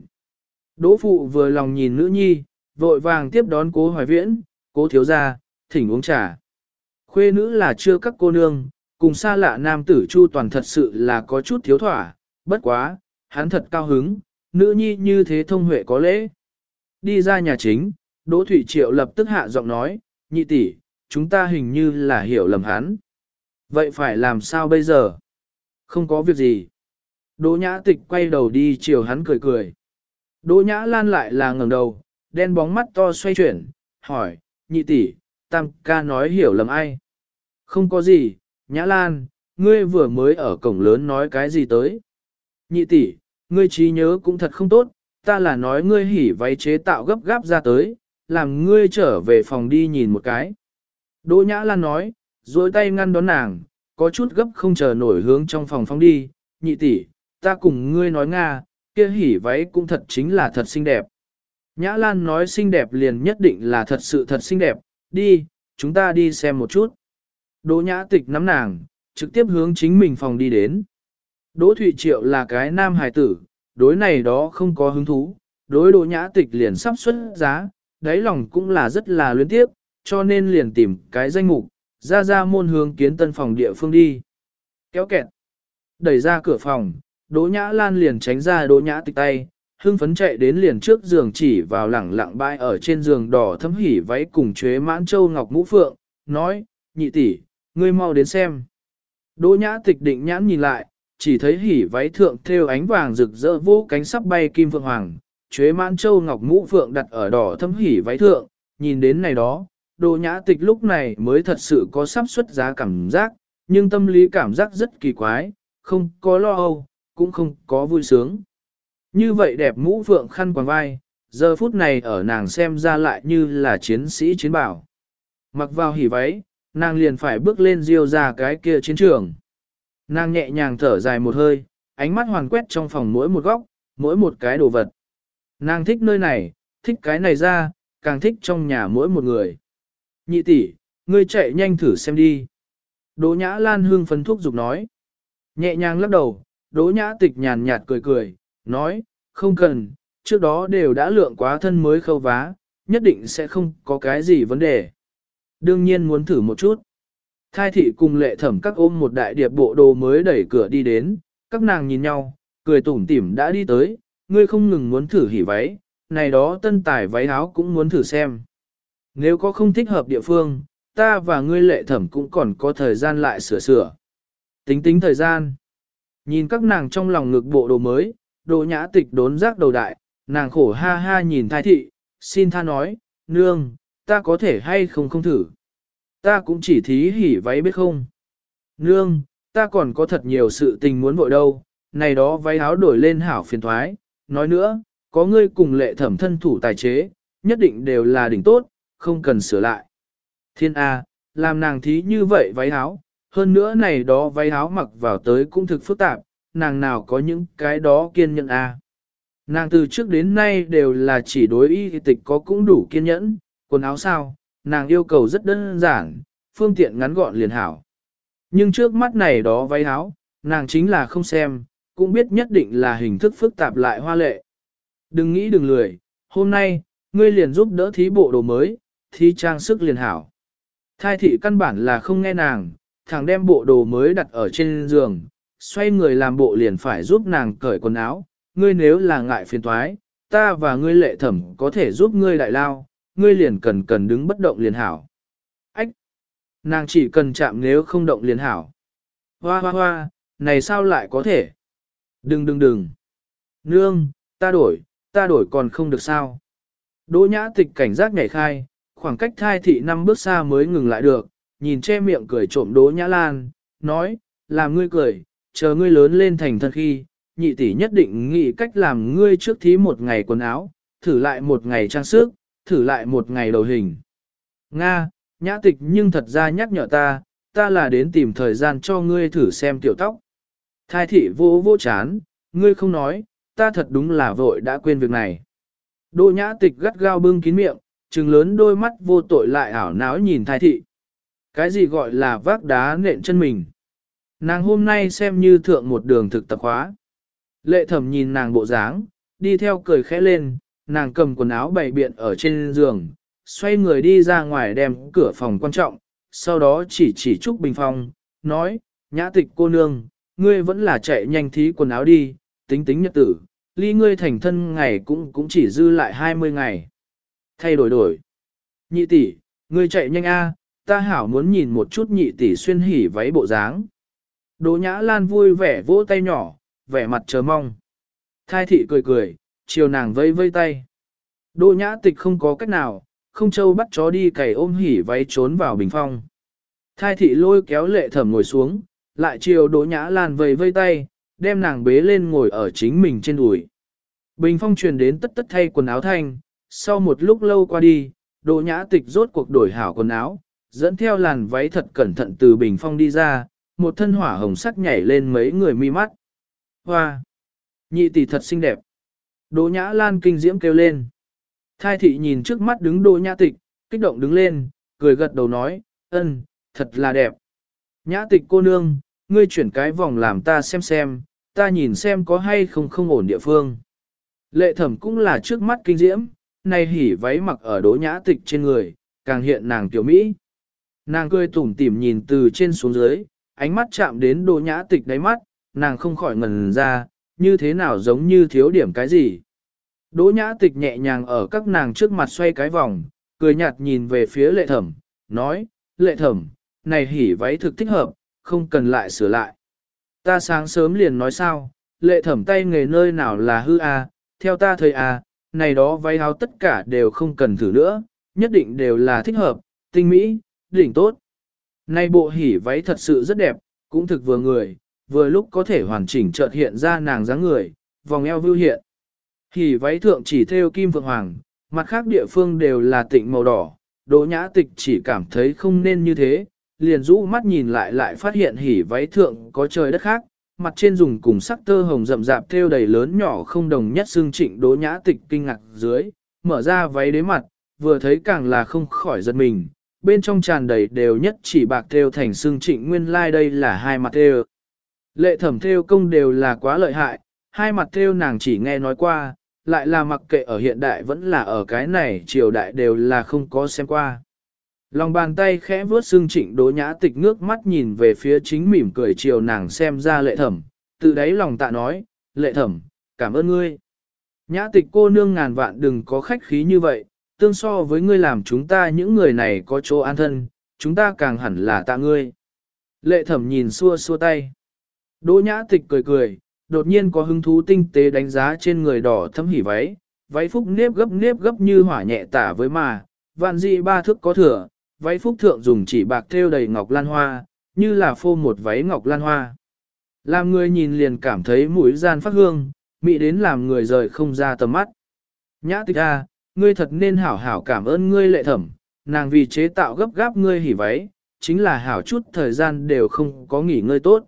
Đỗ phụ vừa lòng nhìn nữ nhi, vội vàng tiếp đón cố hoài viễn, cố thiếu ra, thỉnh uống trà. Khuê nữ là chưa các cô nương, cùng xa lạ nam tử chu toàn thật sự là có chút thiếu thỏa, bất quá, hắn thật cao hứng, nữ nhi như thế thông huệ có lễ. Đi ra nhà chính, Đỗ thủy Triệu lập tức hạ giọng nói, nhị tỷ, chúng ta hình như là hiểu lầm hắn. Vậy phải làm sao bây giờ? Không có việc gì. Đỗ Nhã Tịch quay đầu đi chiều hắn cười cười. Đỗ Nhã Lan lại là ngẩng đầu, đen bóng mắt to xoay chuyển, hỏi, nhị tỷ, tam ca nói hiểu lầm ai? Không có gì, Nhã Lan, ngươi vừa mới ở cổng lớn nói cái gì tới? Nhị tỷ, ngươi trí nhớ cũng thật không tốt, ta là nói ngươi hỉ váy chế tạo gấp gáp ra tới, làm ngươi trở về phòng đi nhìn một cái. Đỗ Nhã Lan nói, duỗi tay ngăn đón nàng, có chút gấp không chờ nổi hướng trong phòng phong đi, nhị tỷ, ta cùng ngươi nói Nga, kia hỉ váy cũng thật chính là thật xinh đẹp. Nhã Lan nói xinh đẹp liền nhất định là thật sự thật xinh đẹp, đi, chúng ta đi xem một chút. Đỗ Nhã Tịch nắm nàng, trực tiếp hướng chính mình phòng đi đến. Đỗ Thụy Triệu là cái nam hài tử, đối này đó không có hứng thú, đối Đỗ Nhã Tịch liền sắp xuất giá, đáy lòng cũng là rất là luyến tiếp, cho nên liền tìm cái danh mục, ra ra môn hướng kiến tân phòng địa phương đi. Kéo kẹt, đẩy ra cửa phòng, Đỗ Nhã Lan liền tránh ra Đỗ Nhã Tịch tay, hưng phấn chạy đến liền trước giường chỉ vào lẳng lặng bãi ở trên giường đỏ thấm hỉ váy cùng chế mãn châu ngọc mũ phượng, nói, nhị tỷ, ngươi mau đến xem. Đỗ Nhã Tịch định nhãn nhìn lại, chỉ thấy hỉ váy thượng thêu ánh vàng rực rỡ vô cánh sắp bay kim phượng hoàng, chuế mãn châu ngọc mũ phượng đặt ở đỏ thâm hỉ váy thượng, nhìn đến này đó, Đỗ nhã tịch lúc này mới thật sự có sắp xuất giá cảm giác, nhưng tâm lý cảm giác rất kỳ quái, không có lo âu, cũng không có vui sướng. Như vậy đẹp mũ phượng khăn quàng vai, giờ phút này ở nàng xem ra lại như là chiến sĩ chiến bảo. Mặc vào hỉ váy, nàng liền phải bước lên diêu ra cái kia chiến trường. Nàng nhẹ nhàng thở dài một hơi, ánh mắt hoàn quét trong phòng mỗi một góc, mỗi một cái đồ vật. Nàng thích nơi này, thích cái này ra, càng thích trong nhà mỗi một người. Nhị tỷ, ngươi chạy nhanh thử xem đi. Đỗ Nhã Lan hương phấn thuốc dục nói. Nhẹ nhàng lắc đầu, Đỗ Nhã tịch nhàn nhạt cười cười, nói, không cần, trước đó đều đã lượng quá thân mới khâu vá, nhất định sẽ không có cái gì vấn đề. Đương nhiên muốn thử một chút. Thai thị cùng lệ thẩm các ôm một đại điệp bộ đồ mới đẩy cửa đi đến, các nàng nhìn nhau, cười tủm tỉm đã đi tới, ngươi không ngừng muốn thử hỉ váy, này đó tân tải váy áo cũng muốn thử xem. Nếu có không thích hợp địa phương, ta và ngươi lệ thẩm cũng còn có thời gian lại sửa sửa. Tính tính thời gian. Nhìn các nàng trong lòng ngực bộ đồ mới, đồ nhã tịch đốn rác đầu đại, nàng khổ ha ha nhìn thai thị, xin tha nói, nương, ta có thể hay không không thử. Ta cũng chỉ thí hỉ váy biết không. Nương, ta còn có thật nhiều sự tình muốn vội đâu, này đó váy áo đổi lên hảo phiền thoái. Nói nữa, có ngươi cùng lệ thẩm thân thủ tài chế, nhất định đều là đỉnh tốt, không cần sửa lại. Thiên A, làm nàng thí như vậy váy áo, hơn nữa này đó váy áo mặc vào tới cũng thực phức tạp, nàng nào có những cái đó kiên nhẫn A. Nàng từ trước đến nay đều là chỉ đối y tịch có cũng đủ kiên nhẫn, quần áo sao, nàng yêu cầu rất đơn giản, phương tiện ngắn gọn liền hảo. Nhưng trước mắt này đó váy áo, nàng chính là không xem, cũng biết nhất định là hình thức phức tạp lại hoa lệ. Đừng nghĩ đừng lười, hôm nay, ngươi liền giúp đỡ thí bộ đồ mới, thí trang sức liền hảo. Thai thị căn bản là không nghe nàng, thằng đem bộ đồ mới đặt ở trên giường, xoay người làm bộ liền phải giúp nàng cởi quần áo, ngươi nếu là ngại phiền toái, ta và ngươi lệ thẩm có thể giúp ngươi đại lao, ngươi liền cần cần đứng bất động liền hảo. Ách! Nàng chỉ cần chạm nếu không động liền hảo. Hoa hoa hoa, này sao lại có thể? Đừng đừng đừng. Nương, ta đổi, ta đổi còn không được sao. Đỗ nhã tịch cảnh giác nhảy khai, khoảng cách thai thị năm bước xa mới ngừng lại được, nhìn che miệng cười trộm đỗ nhã lan, nói, làm ngươi cười, chờ ngươi lớn lên thành thân khi, nhị tỷ nhất định nghĩ cách làm ngươi trước thí một ngày quần áo, thử lại một ngày trang sức, thử lại một ngày đầu hình. Nga, nhã tịch nhưng thật ra nhắc nhở ta, ta là đến tìm thời gian cho ngươi thử xem tiểu tóc. Thái thị vô vô chán, ngươi không nói, ta thật đúng là vội đã quên việc này. Đỗ nhã tịch gắt gao bưng kín miệng, trừng lớn đôi mắt vô tội lại ảo não nhìn Thái thị. Cái gì gọi là vác đá nện chân mình? Nàng hôm nay xem như thượng một đường thực tập hóa. Lệ thẩm nhìn nàng bộ dáng, đi theo cười khẽ lên, nàng cầm quần áo bày biện ở trên giường, xoay người đi ra ngoài đem cửa phòng quan trọng, sau đó chỉ chỉ Trúc Bình Phong, nói, nhã tịch cô nương, ngươi vẫn là chạy nhanh thí quần áo đi, tính tính nhật tử, ly ngươi thành thân ngày cũng cũng chỉ dư lại 20 ngày. Thay đổi đổi. Nhị tỷ, ngươi chạy nhanh a, ta hảo muốn nhìn một chút nhị tỷ xuyên hỉ váy bộ dáng. Đỗ Nhã Lan vui vẻ vỗ tay nhỏ, vẻ mặt chờ mong. Thai thị cười cười, chiều nàng vây vây tay. Đỗ Nhã Tịch không có cách nào, không châu bắt chó đi cày ôm hỉ váy trốn vào bình phong. Thai thị lôi kéo lệ thẩm ngồi xuống, lại chiều Đỗ Nhã Lan vây vây tay, đem nàng bế lên ngồi ở chính mình trên đùi. Bình phong truyền đến tất tất thay quần áo thanh, sau một lúc lâu qua đi, Đỗ Nhã Tịch rốt cuộc đổi hảo quần áo, dẫn theo làn váy thật cẩn thận từ bình phong đi ra, một thân hỏa hồng sắc nhảy lên mấy người mi mắt. Hoa! Nhị tỷ thật xinh đẹp. Đỗ Nhã Lan kinh diễm kêu lên. Thai thị nhìn trước mắt đứng Đỗ Nhã Tịch, kích động đứng lên, cười gật đầu nói, ân, thật là đẹp. Nhã Tịch cô nương, ngươi chuyển cái vòng làm ta xem xem, ta nhìn xem có hay không không ổn địa phương. Lệ thẩm cũng là trước mắt kinh diễm, nay hỉ váy mặc ở Đỗ Nhã Tịch trên người, càng hiện nàng tiểu Mỹ. Nàng cười tủm tỉm nhìn từ trên xuống dưới, ánh mắt chạm đến Đỗ nhã tịch đáy mắt, nàng không khỏi ngẩn ra, như thế nào giống như thiếu điểm cái gì. Đỗ nhã tịch nhẹ nhàng ở các nàng trước mặt xoay cái vòng, cười nhạt nhìn về phía lệ thẩm, nói, lệ thẩm, này hỉ váy thực thích hợp, không cần lại sửa lại. Ta sáng sớm liền nói sao, lệ thẩm tay nghề nơi nào là hư a, à, theo ta thời a, à, này đó váy áo tất cả đều không cần thử nữa, nhất định đều là thích hợp, tinh mỹ, đỉnh tốt. Nay bộ hỉ váy thật sự rất đẹp, cũng thực vừa người, vừa lúc có thể hoàn chỉnh chợt hiện ra nàng dáng người, vòng eo vưu hiện. Hỉ váy thượng chỉ theo kim vượng hoàng, mặt khác địa phương đều là tịnh màu đỏ, đỗ nhã tịch chỉ cảm thấy không nên như thế, liền rũ mắt nhìn lại lại phát hiện hỉ váy thượng có trời đất khác, mặt trên dùng cùng sắc tơ hồng rậm rạp theo đầy lớn nhỏ không đồng nhất xương trịnh đỗ nhã tịch kinh ngạc dưới, mở ra váy đế mặt, vừa thấy càng là không khỏi giật mình, bên trong tràn đầy đều nhất chỉ bạc theo thành xương trịnh nguyên lai like đây là hai mặt theo. Lệ thẩm theo công đều là quá lợi hại, hai mặt theo nàng chỉ nghe nói qua, lại là mặc kệ ở hiện đại vẫn là ở cái này triều đại đều là không có xem qua. Lòng bàn tay khẽ vuốt xương trịnh đố nhã tịch ngước mắt nhìn về phía chính mỉm cười chiều nàng xem ra lệ thẩm, từ đấy lòng tạ nói, lệ thẩm, cảm ơn ngươi. Nhã tịch cô nương ngàn vạn đừng có khách khí như vậy, tương so với ngươi làm chúng ta những người này có chỗ an thân, chúng ta càng hẳn là tạ ngươi. Lệ thẩm nhìn xua xua tay. Đỗ nhã tịch cười cười, đột nhiên có hứng thú tinh tế đánh giá trên người đỏ thấm hỉ váy, váy phúc nếp gấp nếp gấp như hỏa nhẹ tả với mà, vạn dị ba thước có thừa, váy phúc thượng dùng chỉ bạc thêu đầy ngọc lan hoa, như là phô một váy ngọc lan hoa. Làm người nhìn liền cảm thấy mũi gian phát hương, mị đến làm người rời không ra tầm mắt. Nhã tịch a, ngươi thật nên hảo hảo cảm ơn ngươi lệ thẩm, nàng vì chế tạo gấp gáp ngươi hỉ váy, chính là hảo chút thời gian đều không có nghỉ ngơi tốt.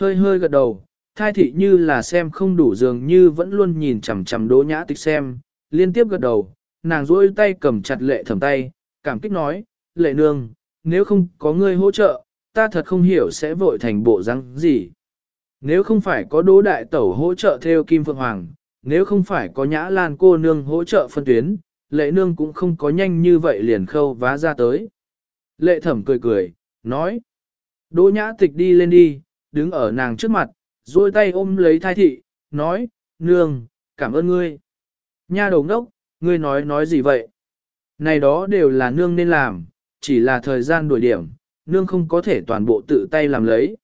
Hơi hơi gật đầu, thai thị như là xem không đủ dường như vẫn luôn nhìn chằm chằm đỗ nhã tịch xem, liên tiếp gật đầu, nàng duỗi tay cầm chặt lệ thẩm tay, cảm kích nói, lệ nương, nếu không có ngươi hỗ trợ, ta thật không hiểu sẽ vội thành bộ răng gì. Nếu không phải có đỗ đại tẩu hỗ trợ theo Kim Phượng Hoàng, nếu không phải có nhã lan cô nương hỗ trợ phân tuyến, lệ nương cũng không có nhanh như vậy liền khâu vá ra tới. Lệ thẩm cười cười, nói. Đỗ nhã tịch đi lên đi, đứng ở nàng trước mặt, duỗi tay ôm lấy thai thị, nói, nương, cảm ơn ngươi. Nha đầu ngốc, ngươi nói nói gì vậy? Này đó đều là nương nên làm, chỉ là thời gian đổi điểm, nương không có thể toàn bộ tự tay làm lấy.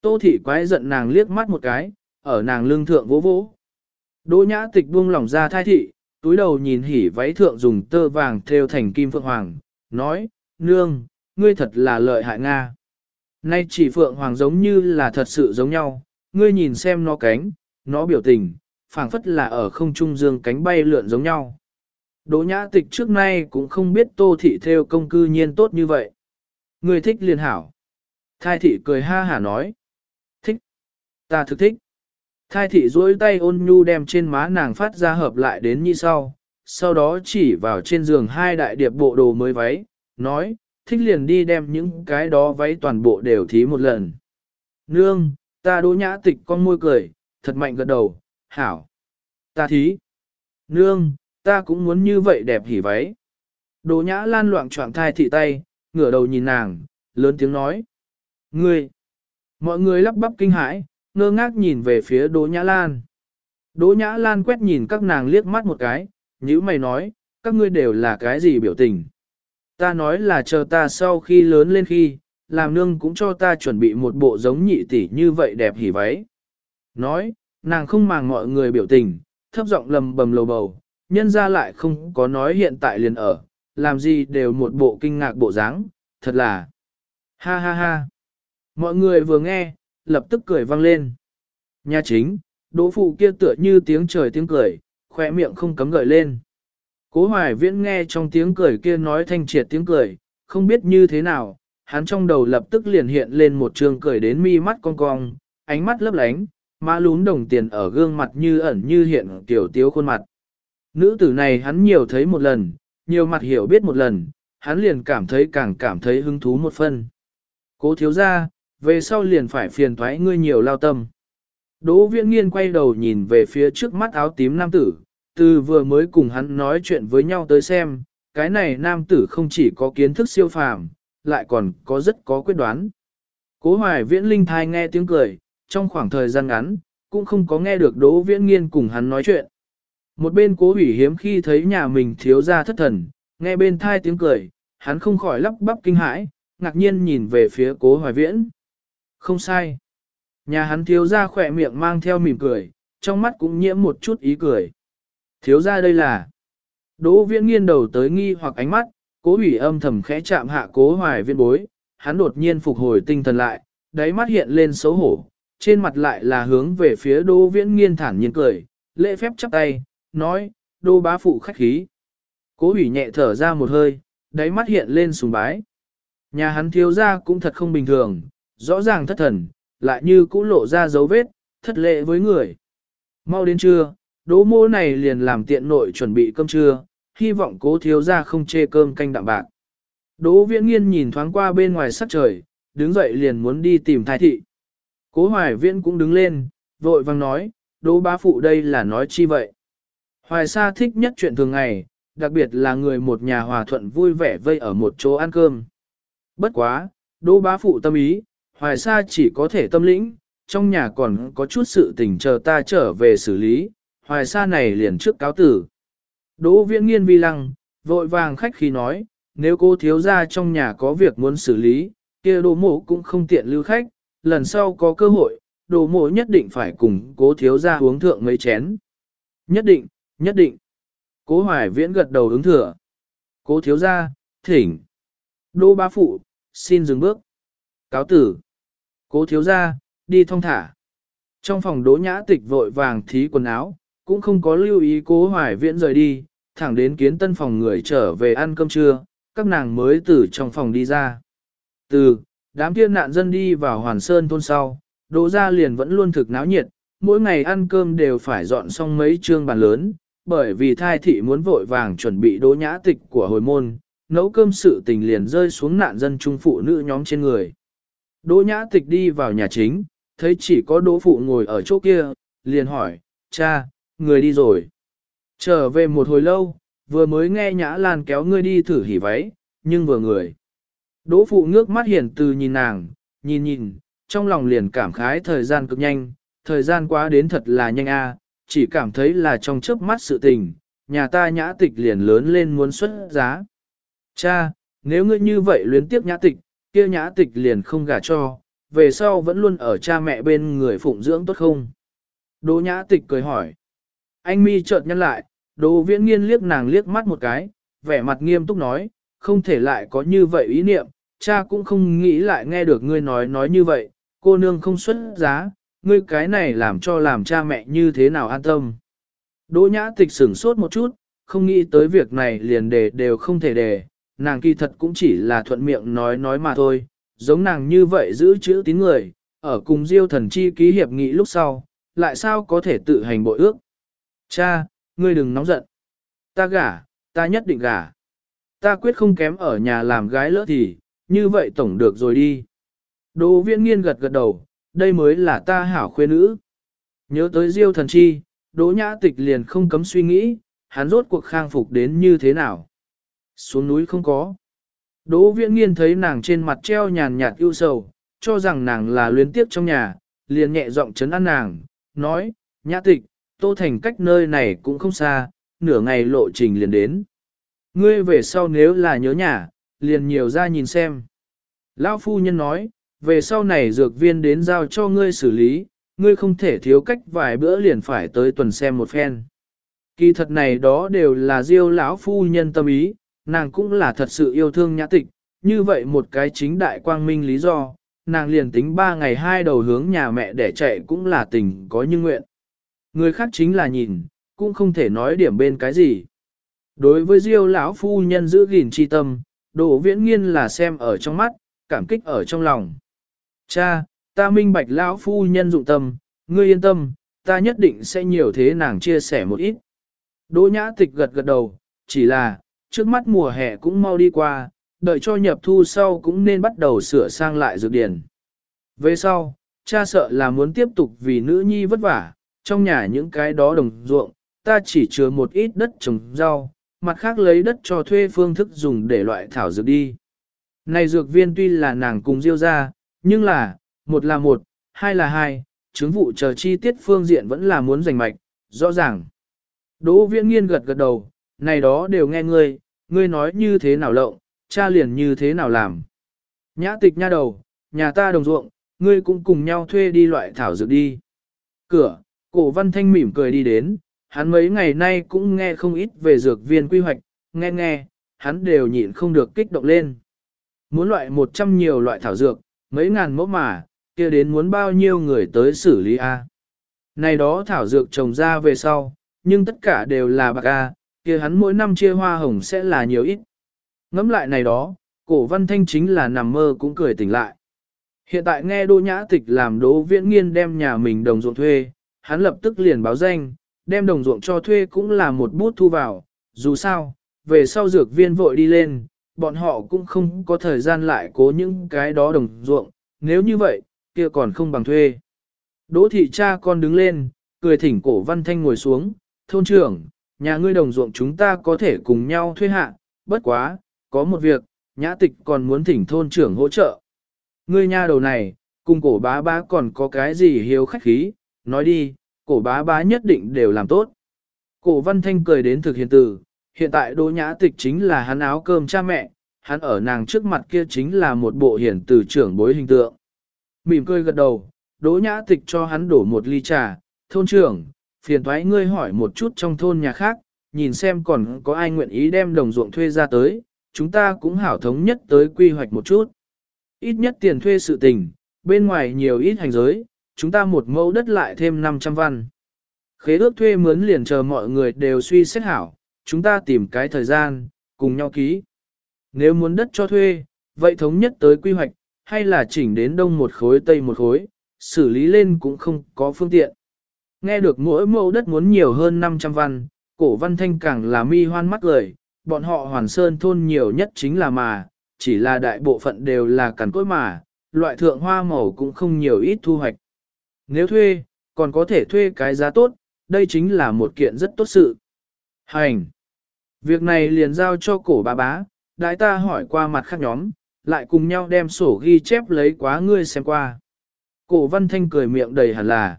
Tô thị quái giận nàng liếc mắt một cái, ở nàng lưng thượng vỗ vỗ. Đỗ nhã tịch buông lỏng ra thai thị, túi đầu nhìn hỉ váy thượng dùng tơ vàng thêu thành kim phượng hoàng, nói, nương, ngươi thật là lợi hại Nga. Nay chỉ phượng hoàng giống như là thật sự giống nhau, ngươi nhìn xem nó cánh, nó biểu tình, phảng phất là ở không trung dương cánh bay lượn giống nhau. Đỗ nhã tịch trước nay cũng không biết tô thị theo công cư nhiên tốt như vậy. Ngươi thích liền hảo. Thai thị cười ha hả nói. Thích. Ta thực thích. Thai thị duỗi tay ôn nhu đem trên má nàng phát ra hợp lại đến như sau, sau đó chỉ vào trên giường hai đại điệp bộ đồ mới váy, nói, thích liền đi đem những cái đó váy toàn bộ đều thí một lần. Nương, ta đỗ nhã tịch con môi cười, thật mạnh gật đầu, hảo. Ta thí. Nương, ta cũng muốn như vậy đẹp hỉ váy. Đỗ nhã lan loạn trọng thai thị tay, ngửa đầu nhìn nàng, lớn tiếng nói. Ngươi! Mọi người lắp bắp kinh hãi, ngơ ngác nhìn về phía Đỗ Nhã Lan. Đỗ Nhã Lan quét nhìn các nàng liếc mắt một cái, như mày nói, các ngươi đều là cái gì biểu tình. Ta nói là chờ ta sau khi lớn lên khi, làm nương cũng cho ta chuẩn bị một bộ giống nhị tỷ như vậy đẹp hỉ váy. Nói, nàng không màng mọi người biểu tình, thấp giọng lầm bầm lầu bầu, nhân ra lại không có nói hiện tại liền ở, làm gì đều một bộ kinh ngạc bộ dáng, thật là ha ha ha. Mọi người vừa nghe, lập tức cười vang lên. Nhà chính, đỗ phụ kia tựa như tiếng trời tiếng cười, khỏe miệng không cấm gợi lên. Cố hoài viễn nghe trong tiếng cười kia nói thanh triệt tiếng cười, không biết như thế nào, hắn trong đầu lập tức liền hiện lên một trường cười đến mi mắt cong cong, ánh mắt lấp lánh, má lún đồng tiền ở gương mặt như ẩn như hiện tiểu tiếu khuôn mặt. Nữ tử này hắn nhiều thấy một lần, nhiều mặt hiểu biết một lần, hắn liền cảm thấy càng cảm thấy hứng thú một phân. Cố thiếu ra, về sau liền phải phiền thoái ngươi nhiều lao tâm. Đỗ viễn nghiên quay đầu nhìn về phía trước mắt áo tím nam tử, từ vừa mới cùng hắn nói chuyện với nhau tới xem, cái này nam tử không chỉ có kiến thức siêu phàm, lại còn có rất có quyết đoán. Cố hoài viễn linh thai nghe tiếng cười, trong khoảng thời gian ngắn, cũng không có nghe được đỗ viễn nghiên cùng hắn nói chuyện. Một bên cố hủy hiếm khi thấy nhà mình thiếu ra thất thần, nghe bên thai tiếng cười, hắn không khỏi lắp bắp kinh hãi, ngạc nhiên nhìn về phía cố hoài viễn. Không sai. Nhà hắn thiếu ra khỏe miệng mang theo mỉm cười, trong mắt cũng nhiễm một chút ý cười. Thiếu ra đây là. Đỗ viễn nghiên đầu tới nghi hoặc ánh mắt, cố hủy âm thầm khẽ chạm hạ cố hoài viên bối, hắn đột nhiên phục hồi tinh thần lại, đáy mắt hiện lên xấu hổ, trên mặt lại là hướng về phía đỗ viễn nghiên thản nhiên cười, lễ phép chắp tay, nói, đô bá phụ khách khí. Cố hủy nhẹ thở ra một hơi, đáy mắt hiện lên sùng bái. Nhà hắn thiếu ra cũng thật không bình thường, rõ ràng thất thần, lại như cũ lộ ra dấu vết, thất lệ với người. Mau đến trưa, đỗ mô này liền làm tiện nội chuẩn bị cơm trưa, hy vọng cố thiếu ra không chê cơm canh đạm bạc. Đỗ viễn nghiên nhìn thoáng qua bên ngoài sắc trời, đứng dậy liền muốn đi tìm thái thị. Cố hoài viễn cũng đứng lên, vội vang nói, đỗ bá phụ đây là nói chi vậy. Hoài sa thích nhất chuyện thường ngày, đặc biệt là người một nhà hòa thuận vui vẻ vây ở một chỗ ăn cơm. Bất quá, đỗ bá phụ tâm ý, hoài sa chỉ có thể tâm lĩnh, trong nhà còn có chút sự tình chờ ta trở về xử lý, hoài sa này liền trước cáo tử. Đỗ viễn nghiên vi lăng, vội vàng khách khi nói, nếu cô thiếu ra trong nhà có việc muốn xử lý, kia đồ mộ cũng không tiện lưu khách, lần sau có cơ hội, đồ mộ nhất định phải cùng cố thiếu ra uống thượng mấy chén. Nhất định, nhất định. Cố hoài viễn gật đầu ứng thừa. Cố thiếu ra, thỉnh. Đô ba phụ, xin dừng bước. Cáo tử. Cố thiếu ra, đi thong thả. Trong phòng đỗ nhã tịch vội vàng thí quần áo, cũng không có lưu ý cố hoài viễn rời đi, thẳng đến kiến tân phòng người trở về ăn cơm trưa, các nàng mới từ trong phòng đi ra. Từ, đám kia nạn dân đi vào hoàn sơn thôn sau, đỗ ra liền vẫn luôn thực náo nhiệt, mỗi ngày ăn cơm đều phải dọn xong mấy trương bàn lớn, bởi vì thai thị muốn vội vàng chuẩn bị đỗ nhã tịch của hồi môn, nấu cơm sự tình liền rơi xuống nạn dân trung phụ nữ nhóm trên người. Đỗ nhã tịch đi vào nhà chính, thấy chỉ có đỗ phụ ngồi ở chỗ kia, liền hỏi, cha, người đi rồi. Trở về một hồi lâu, vừa mới nghe nhã lan kéo ngươi đi thử hỉ váy, nhưng vừa người. Đỗ phụ ngước mắt hiển từ nhìn nàng, nhìn nhìn, trong lòng liền cảm khái thời gian cực nhanh, thời gian quá đến thật là nhanh a, chỉ cảm thấy là trong chớp mắt sự tình, nhà ta nhã tịch liền lớn lên muốn xuất giá. Cha, nếu ngươi như vậy luyến tiếp nhã tịch, kia nhã tịch liền không gả cho, về sau vẫn luôn ở cha mẹ bên người phụng dưỡng tốt không? Đỗ nhã tịch cười hỏi. Anh mi chợt nhăn lại, Đỗ viễn nghiên liếc nàng liếc mắt một cái, vẻ mặt nghiêm túc nói, không thể lại có như vậy ý niệm, cha cũng không nghĩ lại nghe được ngươi nói nói như vậy, cô nương không xuất giá, ngươi cái này làm cho làm cha mẹ như thế nào an tâm. Đỗ nhã tịch sửng sốt một chút, không nghĩ tới việc này liền đề đều không thể đề, nàng kỳ thật cũng chỉ là thuận miệng nói nói mà thôi, giống nàng như vậy giữ chữ tín người, ở cùng diêu thần chi ký hiệp nghị lúc sau, lại sao có thể tự hành bội ước. Cha, ngươi đừng nóng giận. Ta gả, ta nhất định gả. Ta quyết không kém ở nhà làm gái lỡ thì, như vậy tổng được rồi đi. Đỗ viễn nghiên gật gật đầu, đây mới là ta hảo khuê nữ. Nhớ tới diêu thần chi, đỗ nhã tịch liền không cấm suy nghĩ, hắn rốt cuộc khang phục đến như thế nào. Xuống núi không có. Đỗ viễn nghiên thấy nàng trên mặt treo nhàn nhạt ưu sầu, cho rằng nàng là luyến tiếp trong nhà, liền nhẹ giọng chấn an nàng, nói, nhã tịch, tô thành cách nơi này cũng không xa, nửa ngày lộ trình liền đến. Ngươi về sau nếu là nhớ nhà, liền nhiều ra nhìn xem. Lão phu nhân nói, về sau này dược viên đến giao cho ngươi xử lý, ngươi không thể thiếu cách vài bữa liền phải tới tuần xem một phen. Kỳ thật này đó đều là diêu lão phu nhân tâm ý, nàng cũng là thật sự yêu thương nhã tịch, như vậy một cái chính đại quang minh lý do, nàng liền tính ba ngày hai đầu hướng nhà mẹ để chạy cũng là tình có như nguyện. Người khác chính là nhìn, cũng không thể nói điểm bên cái gì. Đối với diêu lão phu nhân giữ gìn chi tâm, Đỗ viễn nghiên là xem ở trong mắt, cảm kích ở trong lòng. Cha, ta minh bạch lão phu nhân dụng tâm, ngươi yên tâm, ta nhất định sẽ nhiều thế nàng chia sẻ một ít. Đỗ nhã tịch gật gật đầu, chỉ là, trước mắt mùa hè cũng mau đi qua, đợi cho nhập thu sau cũng nên bắt đầu sửa sang lại dược điển. Về sau, cha sợ là muốn tiếp tục vì nữ nhi vất vả, trong nhà những cái đó đồng ruộng, ta chỉ chứa một ít đất trồng rau, mặt khác lấy đất cho thuê phương thức dùng để loại thảo dược đi. Này dược viên tuy là nàng cùng diêu ra, nhưng là, một là một, hai là hai, chứng vụ chờ chi tiết phương diện vẫn là muốn giành mạch, rõ ràng. Đỗ viễn nghiên gật gật đầu, này đó đều nghe ngươi, ngươi nói như thế nào lộng, cha liền như thế nào làm. Nhã tịch nha đầu, nhà ta đồng ruộng, ngươi cũng cùng nhau thuê đi loại thảo dược đi. Cửa, cổ văn thanh mỉm cười đi đến, hắn mấy ngày nay cũng nghe không ít về dược viên quy hoạch, nghe nghe, hắn đều nhịn không được kích động lên. Muốn loại một trăm nhiều loại thảo dược, mấy ngàn mẫu mà, kia đến muốn bao nhiêu người tới xử lý A. Này đó thảo dược trồng ra về sau, nhưng tất cả đều là bạc A, kia hắn mỗi năm chia hoa hồng sẽ là nhiều ít. Ngẫm lại này đó, cổ văn thanh chính là nằm mơ cũng cười tỉnh lại. Hiện tại nghe đô nhã tịch làm đỗ viễn nghiên đem nhà mình đồng ruộng thuê, hắn lập tức liền báo danh, đem đồng ruộng cho thuê cũng là một bút thu vào, dù sao, về sau dược viên vội đi lên, bọn họ cũng không có thời gian lại cố những cái đó đồng ruộng, nếu như vậy, kia còn không bằng thuê. Đỗ thị cha con đứng lên, cười thỉnh cổ văn thanh ngồi xuống, thôn trưởng, nhà ngươi đồng ruộng chúng ta có thể cùng nhau thuê hạ, bất quá, có một việc, nhã tịch còn muốn thỉnh thôn trưởng hỗ trợ. Ngươi nha đầu này, cùng cổ bá bá còn có cái gì hiếu khách khí, nói đi, cổ bá bá nhất định đều làm tốt. Cổ văn thanh cười đến thực hiện từ, hiện tại đỗ nhã tịch chính là hắn áo cơm cha mẹ, hắn ở nàng trước mặt kia chính là một bộ hiển từ trưởng bối hình tượng. Mỉm cười gật đầu, đỗ nhã tịch cho hắn đổ một ly trà, thôn trưởng, phiền thoái ngươi hỏi một chút trong thôn nhà khác, nhìn xem còn có ai nguyện ý đem đồng ruộng thuê ra tới, chúng ta cũng hảo thống nhất tới quy hoạch một chút. Ít nhất tiền thuê sự tình, bên ngoài nhiều ít hành giới, chúng ta một mẫu đất lại thêm 500 văn. Khế ước thuê mướn liền chờ mọi người đều suy xét hảo, chúng ta tìm cái thời gian, cùng nhau ký. Nếu muốn đất cho thuê, vậy thống nhất tới quy hoạch, hay là chỉnh đến đông một khối tây một khối, xử lý lên cũng không có phương tiện. Nghe được mỗi mẫu đất muốn nhiều hơn 500 văn, cổ văn thanh càng là mi hoan mắt lời, bọn họ hoàn sơn thôn nhiều nhất chính là mà, chỉ là đại bộ phận đều là cằn cối mà, loại thượng hoa màu cũng không nhiều ít thu hoạch. Nếu thuê, còn có thể thuê cái giá tốt, đây chính là một kiện rất tốt sự. Hành! Việc này liền giao cho cổ bà bá, đại ta hỏi qua mặt khác nhóm, lại cùng nhau đem sổ ghi chép lấy quá ngươi xem qua. Cổ văn thanh cười miệng đầy hẳn là.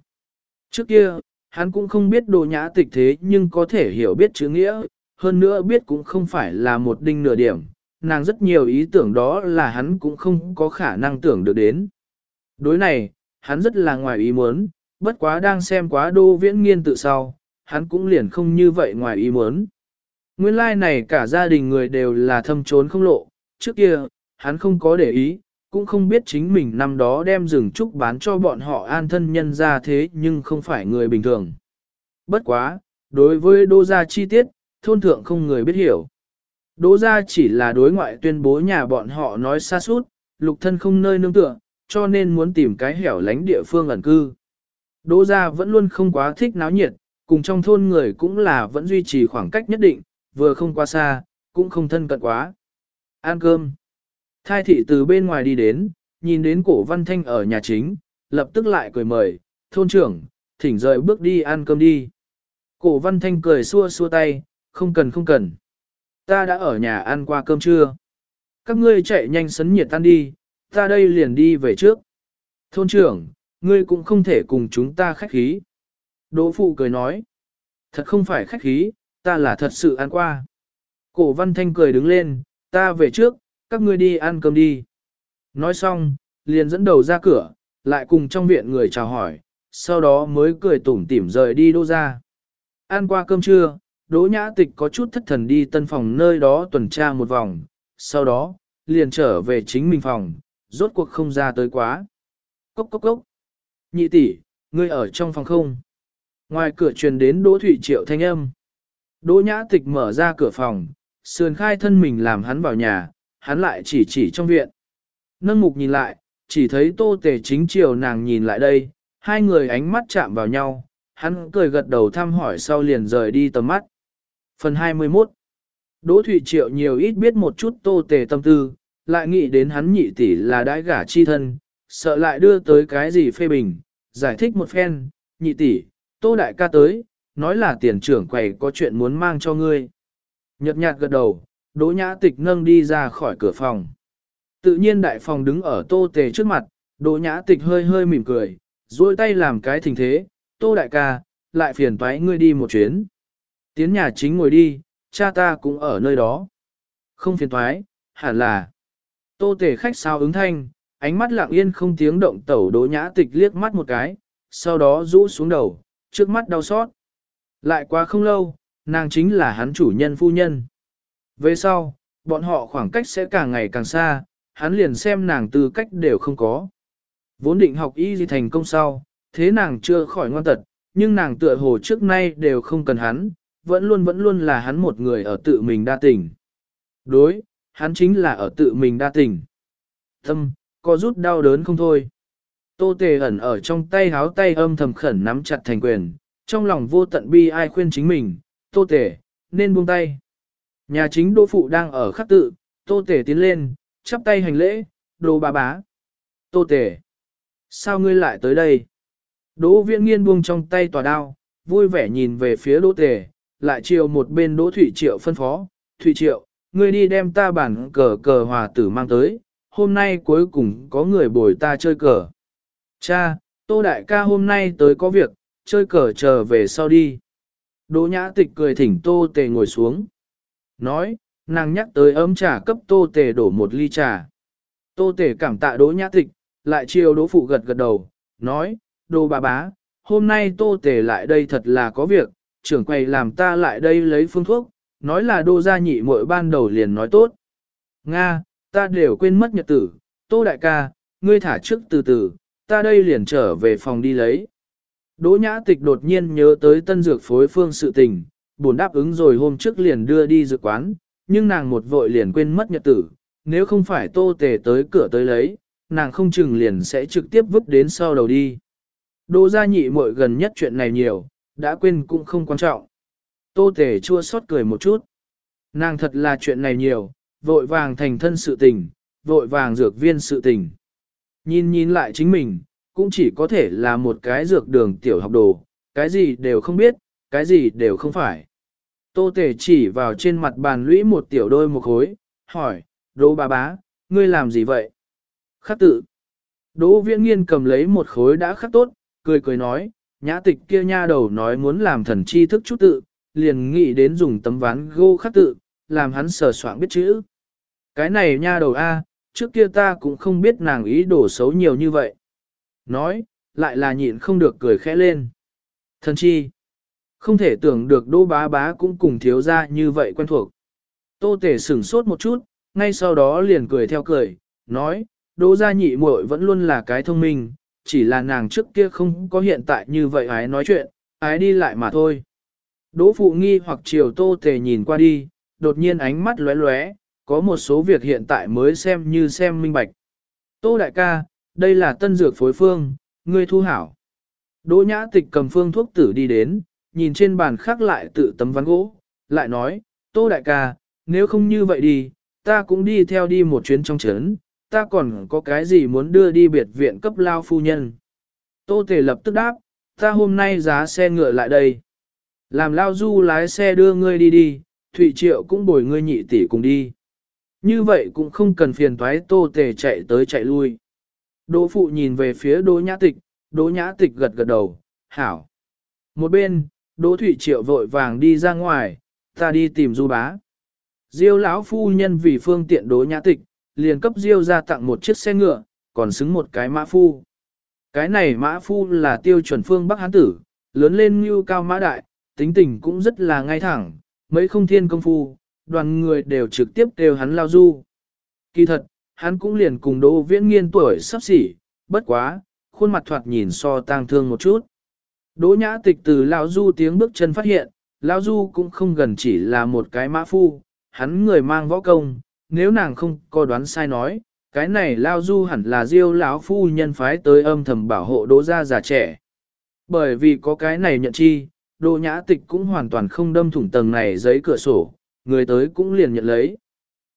Trước kia, hắn cũng không biết đồ nhã tịch thế nhưng có thể hiểu biết chữ nghĩa, hơn nữa biết cũng không phải là một đinh nửa điểm, nàng rất nhiều ý tưởng đó là hắn cũng không có khả năng tưởng được đến. Đối này, hắn rất là ngoài ý muốn, bất quá đang xem quá đô viễn nghiên tự sau, hắn cũng liền không như vậy ngoài ý muốn. Nguyên lai like này cả gia đình người đều là thâm trốn không lộ, trước kia, hắn không có để ý, cũng không biết chính mình năm đó đem rừng trúc bán cho bọn họ an thân nhân ra thế nhưng không phải người bình thường. Bất quá, đối với đô gia chi tiết, thôn thượng không người biết hiểu. Đỗ gia chỉ là đối ngoại tuyên bố nhà bọn họ nói xa suốt, lục thân không nơi nương tựa, cho nên muốn tìm cái hẻo lánh địa phương ẩn cư. Đỗ gia vẫn luôn không quá thích náo nhiệt, cùng trong thôn người cũng là vẫn duy trì khoảng cách nhất định, vừa không quá xa, cũng không thân cận quá. Ăn cơm. Thai thị từ bên ngoài đi đến, nhìn đến cổ văn thanh ở nhà chính, lập tức lại cười mời, thôn trưởng, thỉnh rời bước đi ăn cơm đi. Cổ văn thanh cười xua xua tay, không cần không cần. Ta đã ở nhà ăn qua cơm trưa. Các ngươi chạy nhanh sấn nhiệt tan đi, ta đây liền đi về trước. Thôn trưởng, ngươi cũng không thể cùng chúng ta khách khí. Đỗ phụ cười nói. Thật không phải khách khí, ta là thật sự ăn qua. Cổ văn thanh cười đứng lên, ta về trước, các ngươi đi ăn cơm đi. Nói xong, liền dẫn đầu ra cửa, lại cùng trong viện người chào hỏi, sau đó mới cười tủm tỉm rời đi đô ra. Ăn qua cơm trưa, Đỗ Nhã Tịch có chút thất thần đi tân phòng nơi đó tuần tra một vòng, sau đó, liền trở về chính mình phòng, rốt cuộc không ra tới quá. Cốc cốc cốc. Nhị tỷ, ngươi ở trong phòng không? Ngoài cửa truyền đến Đỗ Thụy Triệu thanh âm. Đỗ Nhã Tịch mở ra cửa phòng, sườn khai thân mình làm hắn vào nhà, hắn lại chỉ chỉ trong viện. Nâng mục nhìn lại, chỉ thấy tô tề chính chiều nàng nhìn lại đây, hai người ánh mắt chạm vào nhau, hắn cười gật đầu thăm hỏi sau liền rời đi tầm mắt. Phần 21 Đỗ Thụy Triệu nhiều ít biết một chút tô tề tâm tư, lại nghĩ đến hắn nhị tỷ là đãi gả chi thân, sợ lại đưa tới cái gì phê bình, giải thích một phen, nhị tỷ, tô đại ca tới, nói là tiền trưởng quầy có chuyện muốn mang cho ngươi. Nhật nhạt gật đầu, đỗ nhã tịch nâng đi ra khỏi cửa phòng. Tự nhiên đại phòng đứng ở tô tề trước mặt, đỗ nhã tịch hơi hơi mỉm cười, duỗi tay làm cái thình thế, tô đại ca, lại phiền toái ngươi đi một chuyến. Tiến nhà chính ngồi đi, cha ta cũng ở nơi đó. Không phiền toái, hẳn là. Tô tể khách sao ứng thanh, ánh mắt lặng yên không tiếng động tẩu đỗ nhã tịch liếc mắt một cái, sau đó rũ xuống đầu, trước mắt đau xót. Lại quá không lâu, nàng chính là hắn chủ nhân phu nhân. Về sau, bọn họ khoảng cách sẽ càng ngày càng xa, hắn liền xem nàng tư cách đều không có. Vốn định học y gì thành công sau, thế nàng chưa khỏi ngoan tật, nhưng nàng tựa hồ trước nay đều không cần hắn, vẫn luôn vẫn luôn là hắn một người ở tự mình đa tình. Đối, hắn chính là ở tự mình đa tình. Tâm, có rút đau đớn không thôi. Tô tề ẩn ở trong tay háo tay âm thầm khẩn nắm chặt thành quyền, trong lòng vô tận bi ai khuyên chính mình, tô tề, nên buông tay. Nhà chính đỗ phụ đang ở khắc tự, tô tề tiến lên, chắp tay hành lễ, đồ bà bá. Tô tề, sao ngươi lại tới đây? Đỗ viễn nghiên buông trong tay tòa đao, vui vẻ nhìn về phía đỗ tề, lại chiều một bên đỗ thủy triệu phân phó, thủy triệu, ngươi đi đem ta bản cờ cờ hòa tử mang tới, hôm nay cuối cùng có người bồi ta chơi cờ. Cha, tô đại ca hôm nay tới có việc, chơi cờ chờ về sau đi. Đỗ nhã tịch cười thỉnh tô tề ngồi xuống. Nói, nàng nhắc tới ấm trà cấp tô tề đổ một ly trà. Tô tề cảm tạ đỗ nhã tịch, lại chiều đỗ phụ gật gật đầu, nói, Đỗ bà bá, hôm nay tô tề lại đây thật là có việc, trưởng quầy làm ta lại đây lấy phương thuốc, nói là đô gia nhị muội ban đầu liền nói tốt. Nga, ta đều quên mất nhật tử, tô đại ca, ngươi thả trước từ từ, ta đây liền trở về phòng đi lấy. Đỗ nhã tịch đột nhiên nhớ tới tân dược phối phương sự tình, buồn đáp ứng rồi hôm trước liền đưa đi dược quán, nhưng nàng một vội liền quên mất nhật tử, nếu không phải tô tề tới cửa tới lấy, nàng không chừng liền sẽ trực tiếp vứt đến sau đầu đi. Đỗ gia nhị muội gần nhất chuyện này nhiều, đã quên cũng không quan trọng. Tô tề chua xót cười một chút. Nàng thật là chuyện này nhiều, vội vàng thành thân sự tình, vội vàng dược viên sự tình. Nhìn nhìn lại chính mình, cũng chỉ có thể là một cái dược đường tiểu học đồ, cái gì đều không biết, cái gì đều không phải. Tô tề chỉ vào trên mặt bàn lũy một tiểu đôi một khối, hỏi, đỗ bà bá, ngươi làm gì vậy? Khắc tự. Đỗ viễn nghiên cầm lấy một khối đã khắc tốt, cười cười nói, nhã tịch kia nha đầu nói muốn làm thần chi thức chút tự, liền nghĩ đến dùng tấm ván gô khắc tự, làm hắn sờ soạn biết chữ. Cái này nha đầu A, trước kia ta cũng không biết nàng ý đồ xấu nhiều như vậy. Nói, lại là nhịn không được cười khẽ lên. Thần chi. Không thể tưởng được đô bá bá cũng cùng thiếu ra như vậy quen thuộc. Tô tể sửng sốt một chút, ngay sau đó liền cười theo cười, nói, đô gia nhị muội vẫn luôn là cái thông minh, chỉ là nàng trước kia không có hiện tại như vậy ái nói chuyện, ái đi lại mà thôi. Đỗ phụ nghi hoặc chiều tô tề nhìn qua đi, đột nhiên ánh mắt lóe lóe, có một số việc hiện tại mới xem như xem minh bạch. Tô đại ca, đây là tân dược phối phương, ngươi thu hảo. Đỗ nhã tịch cầm phương thuốc tử đi đến, nhìn trên bàn khắc lại tự tấm ván gỗ, lại nói, tô đại ca, nếu không như vậy đi, ta cũng đi theo đi một chuyến trong trấn, ta còn có cái gì muốn đưa đi biệt viện cấp lao phu nhân. Tô tề lập tức đáp, ta hôm nay giá xe ngựa lại đây. Làm lao du lái xe đưa ngươi đi đi, Thụy Triệu cũng bồi ngươi nhị tỷ cùng đi. Như vậy cũng không cần phiền toái tô tề chạy tới chạy lui. Đỗ phụ nhìn về phía đỗ nhã tịch, đỗ nhã tịch gật gật đầu, hảo. Một bên, đỗ Thụy Triệu vội vàng đi ra ngoài, ta đi tìm du bá. Diêu lão phu nhân vì phương tiện đỗ nhã tịch, liền cấp Diêu ra tặng một chiếc xe ngựa, còn xứng một cái mã phu. Cái này mã phu là tiêu chuẩn phương Bắc Hán tử, lớn lên như cao mã đại, tính tình cũng rất là ngay thẳng, mấy không thiên công phu, đoàn người đều trực tiếp kêu hắn lao du. Kỳ thật, hắn cũng liền cùng Đỗ Viễn Nghiên tuổi sắp xỉ, bất quá, khuôn mặt thoạt nhìn so tang thương một chút. Đỗ Nhã Tịch từ lão du tiếng bước chân phát hiện, lão du cũng không gần chỉ là một cái mã phu, hắn người mang võ công, nếu nàng không có đoán sai nói, cái này lao du hẳn là diêu lão phu nhân phái tới âm thầm bảo hộ đỗ gia già trẻ. Bởi vì có cái này nhận chi, đỗ nhã tịch cũng hoàn toàn không đâm thủng tầng này giấy cửa sổ, người tới cũng liền nhận lấy.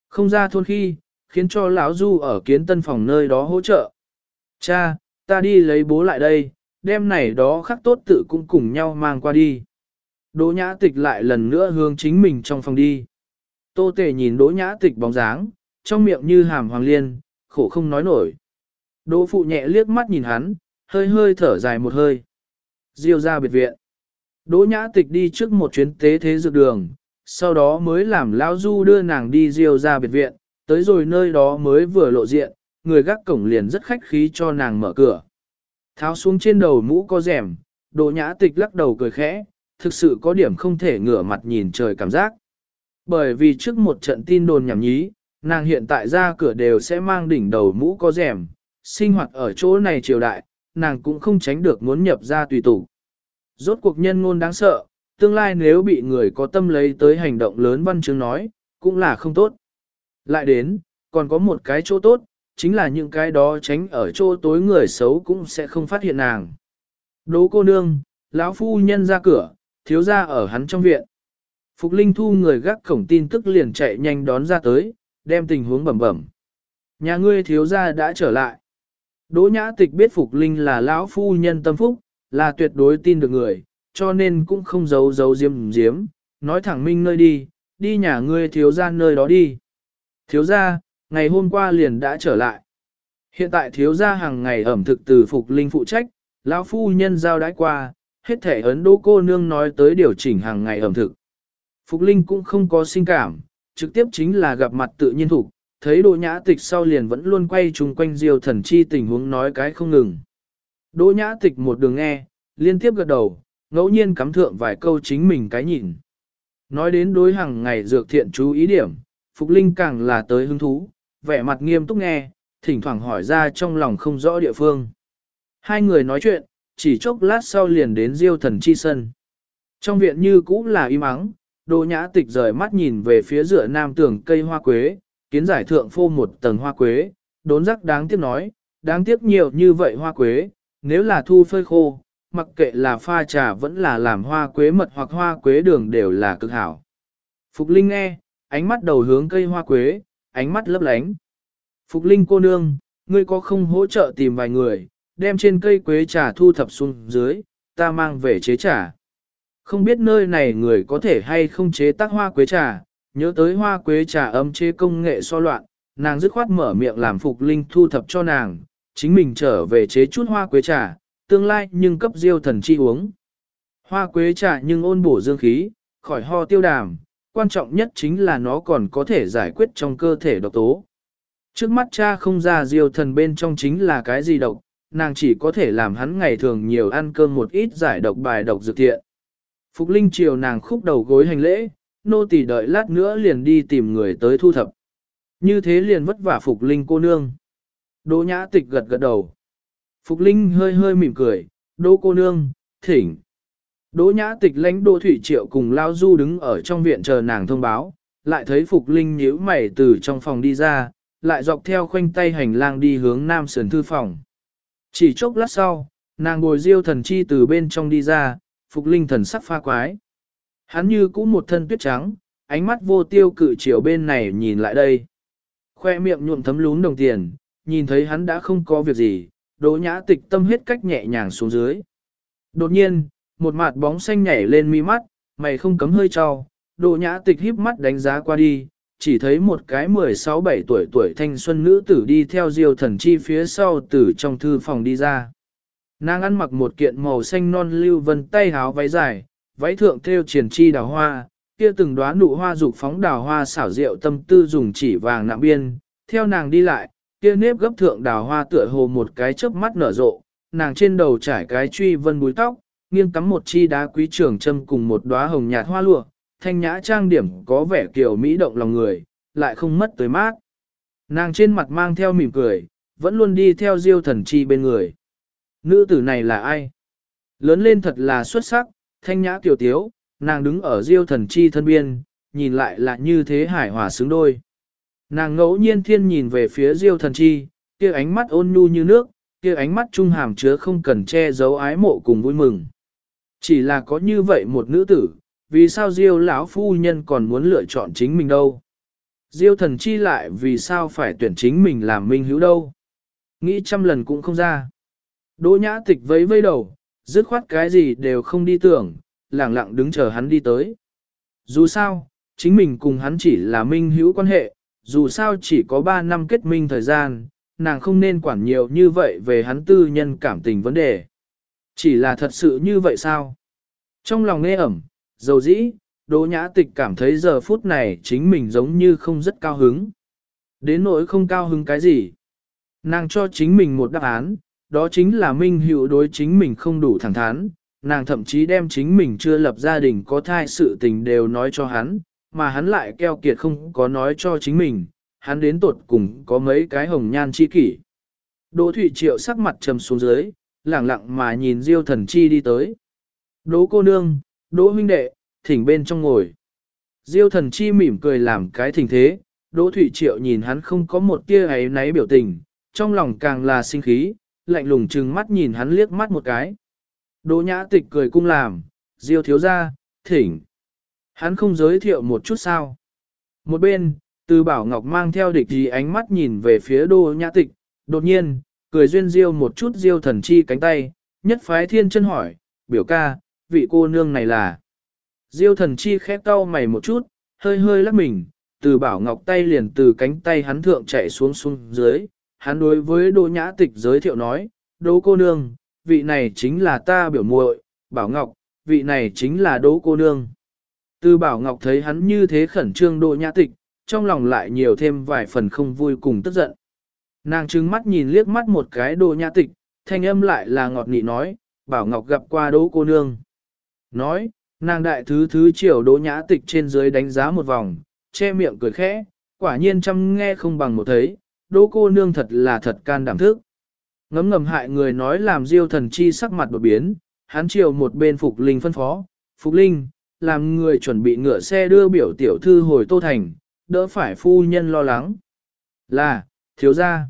Không ra thôn khi, khiến cho lão du ở kiến tân phòng nơi đó hỗ trợ. Cha, ta đi lấy bố lại đây, đêm này đó khắc tốt tự cũng cùng nhau mang qua đi. Đỗ nhã tịch lại lần nữa hướng chính mình trong phòng đi. Tô tề nhìn đỗ nhã tịch bóng dáng, trong miệng như hàm hoàng liên, khổ không nói nổi. Đỗ phụ nhẹ liếc mắt nhìn hắn, hơi hơi thở dài một hơi. Diêu ra biệt viện. Đỗ nhã tịch đi trước một chuyến tế thế dược đường, sau đó mới làm lão du đưa nàng đi diêu ra biệt viện, tới rồi nơi đó mới vừa lộ diện, người gác cổng liền rất khách khí cho nàng mở cửa. Tháo xuống trên đầu mũ có rèm, đỗ nhã tịch lắc đầu cười khẽ, thực sự có điểm không thể ngửa mặt nhìn trời cảm giác. Bởi vì trước một trận tin đồn nhảm nhí, nàng hiện tại ra cửa đều sẽ mang đỉnh đầu mũ có rèm, sinh hoạt ở chỗ này triều đại, nàng cũng không tránh được muốn nhập ra tùy tụ. Rốt cuộc nhân ngôn đáng sợ, tương lai nếu bị người có tâm lấy tới hành động lớn văn chương nói, cũng là không tốt. Lại đến, còn có một cái chỗ tốt, chính là những cái đó tránh ở chỗ tối người xấu cũng sẽ không phát hiện nàng. Đố cô nương, lão phu nhân ra cửa, thiếu ra ở hắn trong viện. Phục Linh thu người gác cổng tin tức liền chạy nhanh đón ra tới, đem tình huống bẩm bẩm. Nhà ngươi thiếu gia đã trở lại. Đỗ nhã tịch biết Phục Linh là lão phu nhân tâm phúc, là tuyệt đối tin được người, cho nên cũng không giấu giấu diếm diếm, nói thẳng minh nơi đi, đi nhà ngươi thiếu gia nơi đó đi. Thiếu gia, ngày hôm qua liền đã trở lại. Hiện tại thiếu gia hàng ngày ẩm thực từ Phục Linh phụ trách, lão phu nhân giao đãi qua, hết thể ấn đỗ cô nương nói tới điều chỉnh hàng ngày ẩm thực. Phục Linh cũng không có sinh cảm, trực tiếp chính là gặp mặt tự nhiên thủ, thấy Đỗ Nhã Tịch sau liền vẫn luôn quay chung quanh Diêu Thần Chi tình huống nói cái không ngừng. Đỗ Nhã Tịch một đường nghe, liên tiếp gật đầu, ngẫu nhiên cắm thượng vài câu chính mình cái nhìn. Nói đến đối hàng ngày dược thiện chú ý điểm, Phục Linh càng là tới hứng thú, vẻ mặt nghiêm túc nghe, thỉnh thoảng hỏi ra trong lòng không rõ địa phương. Hai người nói chuyện, chỉ chốc lát sau liền đến Diêu Thần Chi sân. Trong viện như cũ là im ắng, Đỗ nhã tịch rời mắt nhìn về phía dựa nam tường cây hoa quế, kiến giải thượng phô một tầng hoa quế, đốn rắc đáng tiếc nói, đáng tiếc nhiều như vậy hoa quế, nếu là thu phơi khô, mặc kệ là pha trà vẫn là làm hoa quế mật hoặc hoa quế đường đều là cực hảo. Phục Linh nghe, ánh mắt đầu hướng cây hoa quế, ánh mắt lấp lánh. Phục Linh cô nương, ngươi có không hỗ trợ tìm vài người, đem trên cây quế trà thu thập xuống dưới, ta mang về chế trà. Không biết nơi này người có thể hay không chế tác hoa quế trà, nhớ tới hoa quế trà âm chế công nghệ so loạn, nàng dứt khoát mở miệng làm Phục Linh thu thập cho nàng, chính mình trở về chế chút hoa quế trà, tương lai nhưng cấp diêu thần chi uống. Hoa quế trà nhưng ôn bổ dương khí, khỏi ho tiêu đàm, quan trọng nhất chính là nó còn có thể giải quyết trong cơ thể độc tố. Trước mắt cha không ra diêu thần bên trong chính là cái gì độc, nàng chỉ có thể làm hắn ngày thường nhiều ăn cơm một ít giải độc bài độc dược thiện. Phục Linh chiều nàng khúc đầu gối hành lễ, nô tỳ đợi lát nữa liền đi tìm người tới thu thập. Như thế liền vất vả Phục Linh cô nương. Đỗ nhã tịch gật gật đầu. Phục Linh hơi hơi mỉm cười, Đỗ cô nương, thỉnh. Đỗ nhã tịch lãnh Đỗ Thủy Triệu cùng Lao Du đứng ở trong viện chờ nàng thông báo, lại thấy Phục Linh nhíu mày từ trong phòng đi ra, lại dọc theo khoanh tay hành lang đi hướng nam sườn thư phòng. Chỉ chốc lát sau, nàng bồi diêu thần chi từ bên trong đi ra, Phục Linh thần sắc pha quái. Hắn như cũ một thân tuyết trắng, ánh mắt vô tiêu cự chiều bên này nhìn lại đây. Khoe miệng nhuộm thấm lún đồng tiền, nhìn thấy hắn đã không có việc gì, đỗ nhã tịch tâm hết cách nhẹ nhàng xuống dưới. Đột nhiên, một mặt bóng xanh nhảy lên mi mắt, mày không cấm hơi trao, đỗ nhã tịch híp mắt đánh giá qua đi, chỉ thấy một cái 16-17 tuổi tuổi thanh xuân nữ tử đi theo diêu thần chi phía sau từ trong thư phòng đi ra. Nàng ăn mặc một kiện màu xanh non lưu vân tay háo váy dài, váy thượng thêu triển chi đào hoa, kia từng đóa nụ hoa dục phóng đào hoa xảo diệu tâm tư dùng chỉ vàng nạm biên, theo nàng đi lại, kia nếp gấp thượng đào hoa tựa hồ một cái chớp mắt nở rộ, nàng trên đầu trải cái truy vân búi tóc, nghiêng cắm một chi đá quý trường châm cùng một đóa hồng nhạt hoa lụa, thanh nhã trang điểm có vẻ kiểu mỹ động lòng người, lại không mất tới mát. Nàng trên mặt mang theo mỉm cười, vẫn luôn đi theo diêu thần chi bên người. Nữ tử này là ai? Lớn lên thật là xuất sắc, thanh nhã kiều tiếu, nàng đứng ở diêu thần chi thân biên, nhìn lại là như thế hải hòa xứng đôi. Nàng ngẫu nhiên thiên nhìn về phía diêu thần chi, kia ánh mắt ôn nhu như nước, kia ánh mắt trung hàm chứa không cần che giấu ái mộ cùng vui mừng. Chỉ là có như vậy một nữ tử, vì sao diêu lão phu nhân còn muốn lựa chọn chính mình đâu? Diêu thần chi lại vì sao phải tuyển chính mình làm minh hữu đâu? Nghĩ trăm lần cũng không ra. Đỗ nhã tịch vẫy vây đầu, dứt khoát cái gì đều không đi tưởng, lặng lặng đứng chờ hắn đi tới. Dù sao, chính mình cùng hắn chỉ là minh hữu quan hệ, dù sao chỉ có 3 năm kết minh thời gian, nàng không nên quản nhiều như vậy về hắn tư nhân cảm tình vấn đề. Chỉ là thật sự như vậy sao? Trong lòng nghe ẩm, dầu dĩ, Đỗ Nhã Tịch cảm thấy giờ phút này chính mình giống như không rất cao hứng. Đến nỗi không cao hứng cái gì? Nàng cho chính mình một đáp án, đó chính là Minh Hữu đối chính mình không đủ thẳng thắn, nàng thậm chí đem chính mình chưa lập gia đình có thai sự tình đều nói cho hắn, mà hắn lại keo kiệt không có nói cho chính mình, hắn đến tột cùng có mấy cái hồng nhan chi kỷ. Đỗ Thụy Triệu sắc mặt trầm xuống dưới, lẳng lặng mà nhìn Diêu Thần Chi đi tới. Đỗ cô nương, Đỗ huynh đệ, thỉnh bên trong ngồi. Diêu Thần Chi mỉm cười làm cái thỉnh thế, Đỗ Thụy Triệu nhìn hắn không có một tia ấy náy biểu tình, trong lòng càng là sinh khí, lạnh lùng trừng mắt nhìn hắn liếc mắt một cái. Đỗ nhã tịch cười cung làm, diêu thiếu gia, thỉnh. Hắn không giới thiệu một chút sao. Một bên, từ bảo ngọc mang theo địch gì ánh mắt nhìn về phía đỗ nhã tịch, đột nhiên, cười duyên diêu một chút diêu thần chi cánh tay, nhất phái thiên chân hỏi, biểu ca, vị cô nương này là. Diêu thần chi khép cau mày một chút, hơi hơi lắc mình, từ bảo ngọc tay liền từ cánh tay hắn thượng chạy xuống xuống dưới, hắn đối với Đỗ Nhã Tịch giới thiệu nói, Đỗ cô nương, vị này chính là ta biểu muội, Bảo Ngọc, vị này chính là Đỗ cô nương. Từ Bảo Ngọc thấy hắn như thế khẩn trương Đỗ Nhã Tịch, trong lòng lại nhiều thêm vài phần không vui cùng tức giận. Nàng trừng mắt nhìn liếc mắt một cái Đỗ Nhã Tịch, thanh âm lại là ngọt nị nói, Bảo Ngọc gặp qua Đỗ cô nương. Nói, nàng đại thứ thứ chiều Đỗ Nhã Tịch trên dưới đánh giá một vòng, che miệng cười khẽ, quả nhiên chăm nghe không bằng một thấy, đỗ cô nương thật là thật can đảm thức. Ngấm ngầm hại người nói làm diêu thần chi sắc mặt đột biến, hắn chiều một bên Phục Linh phân phó, Phục Linh, làm người chuẩn bị ngựa xe đưa biểu tiểu thư hồi Tô Thành, đỡ phải phu nhân lo lắng. Là, thiếu gia.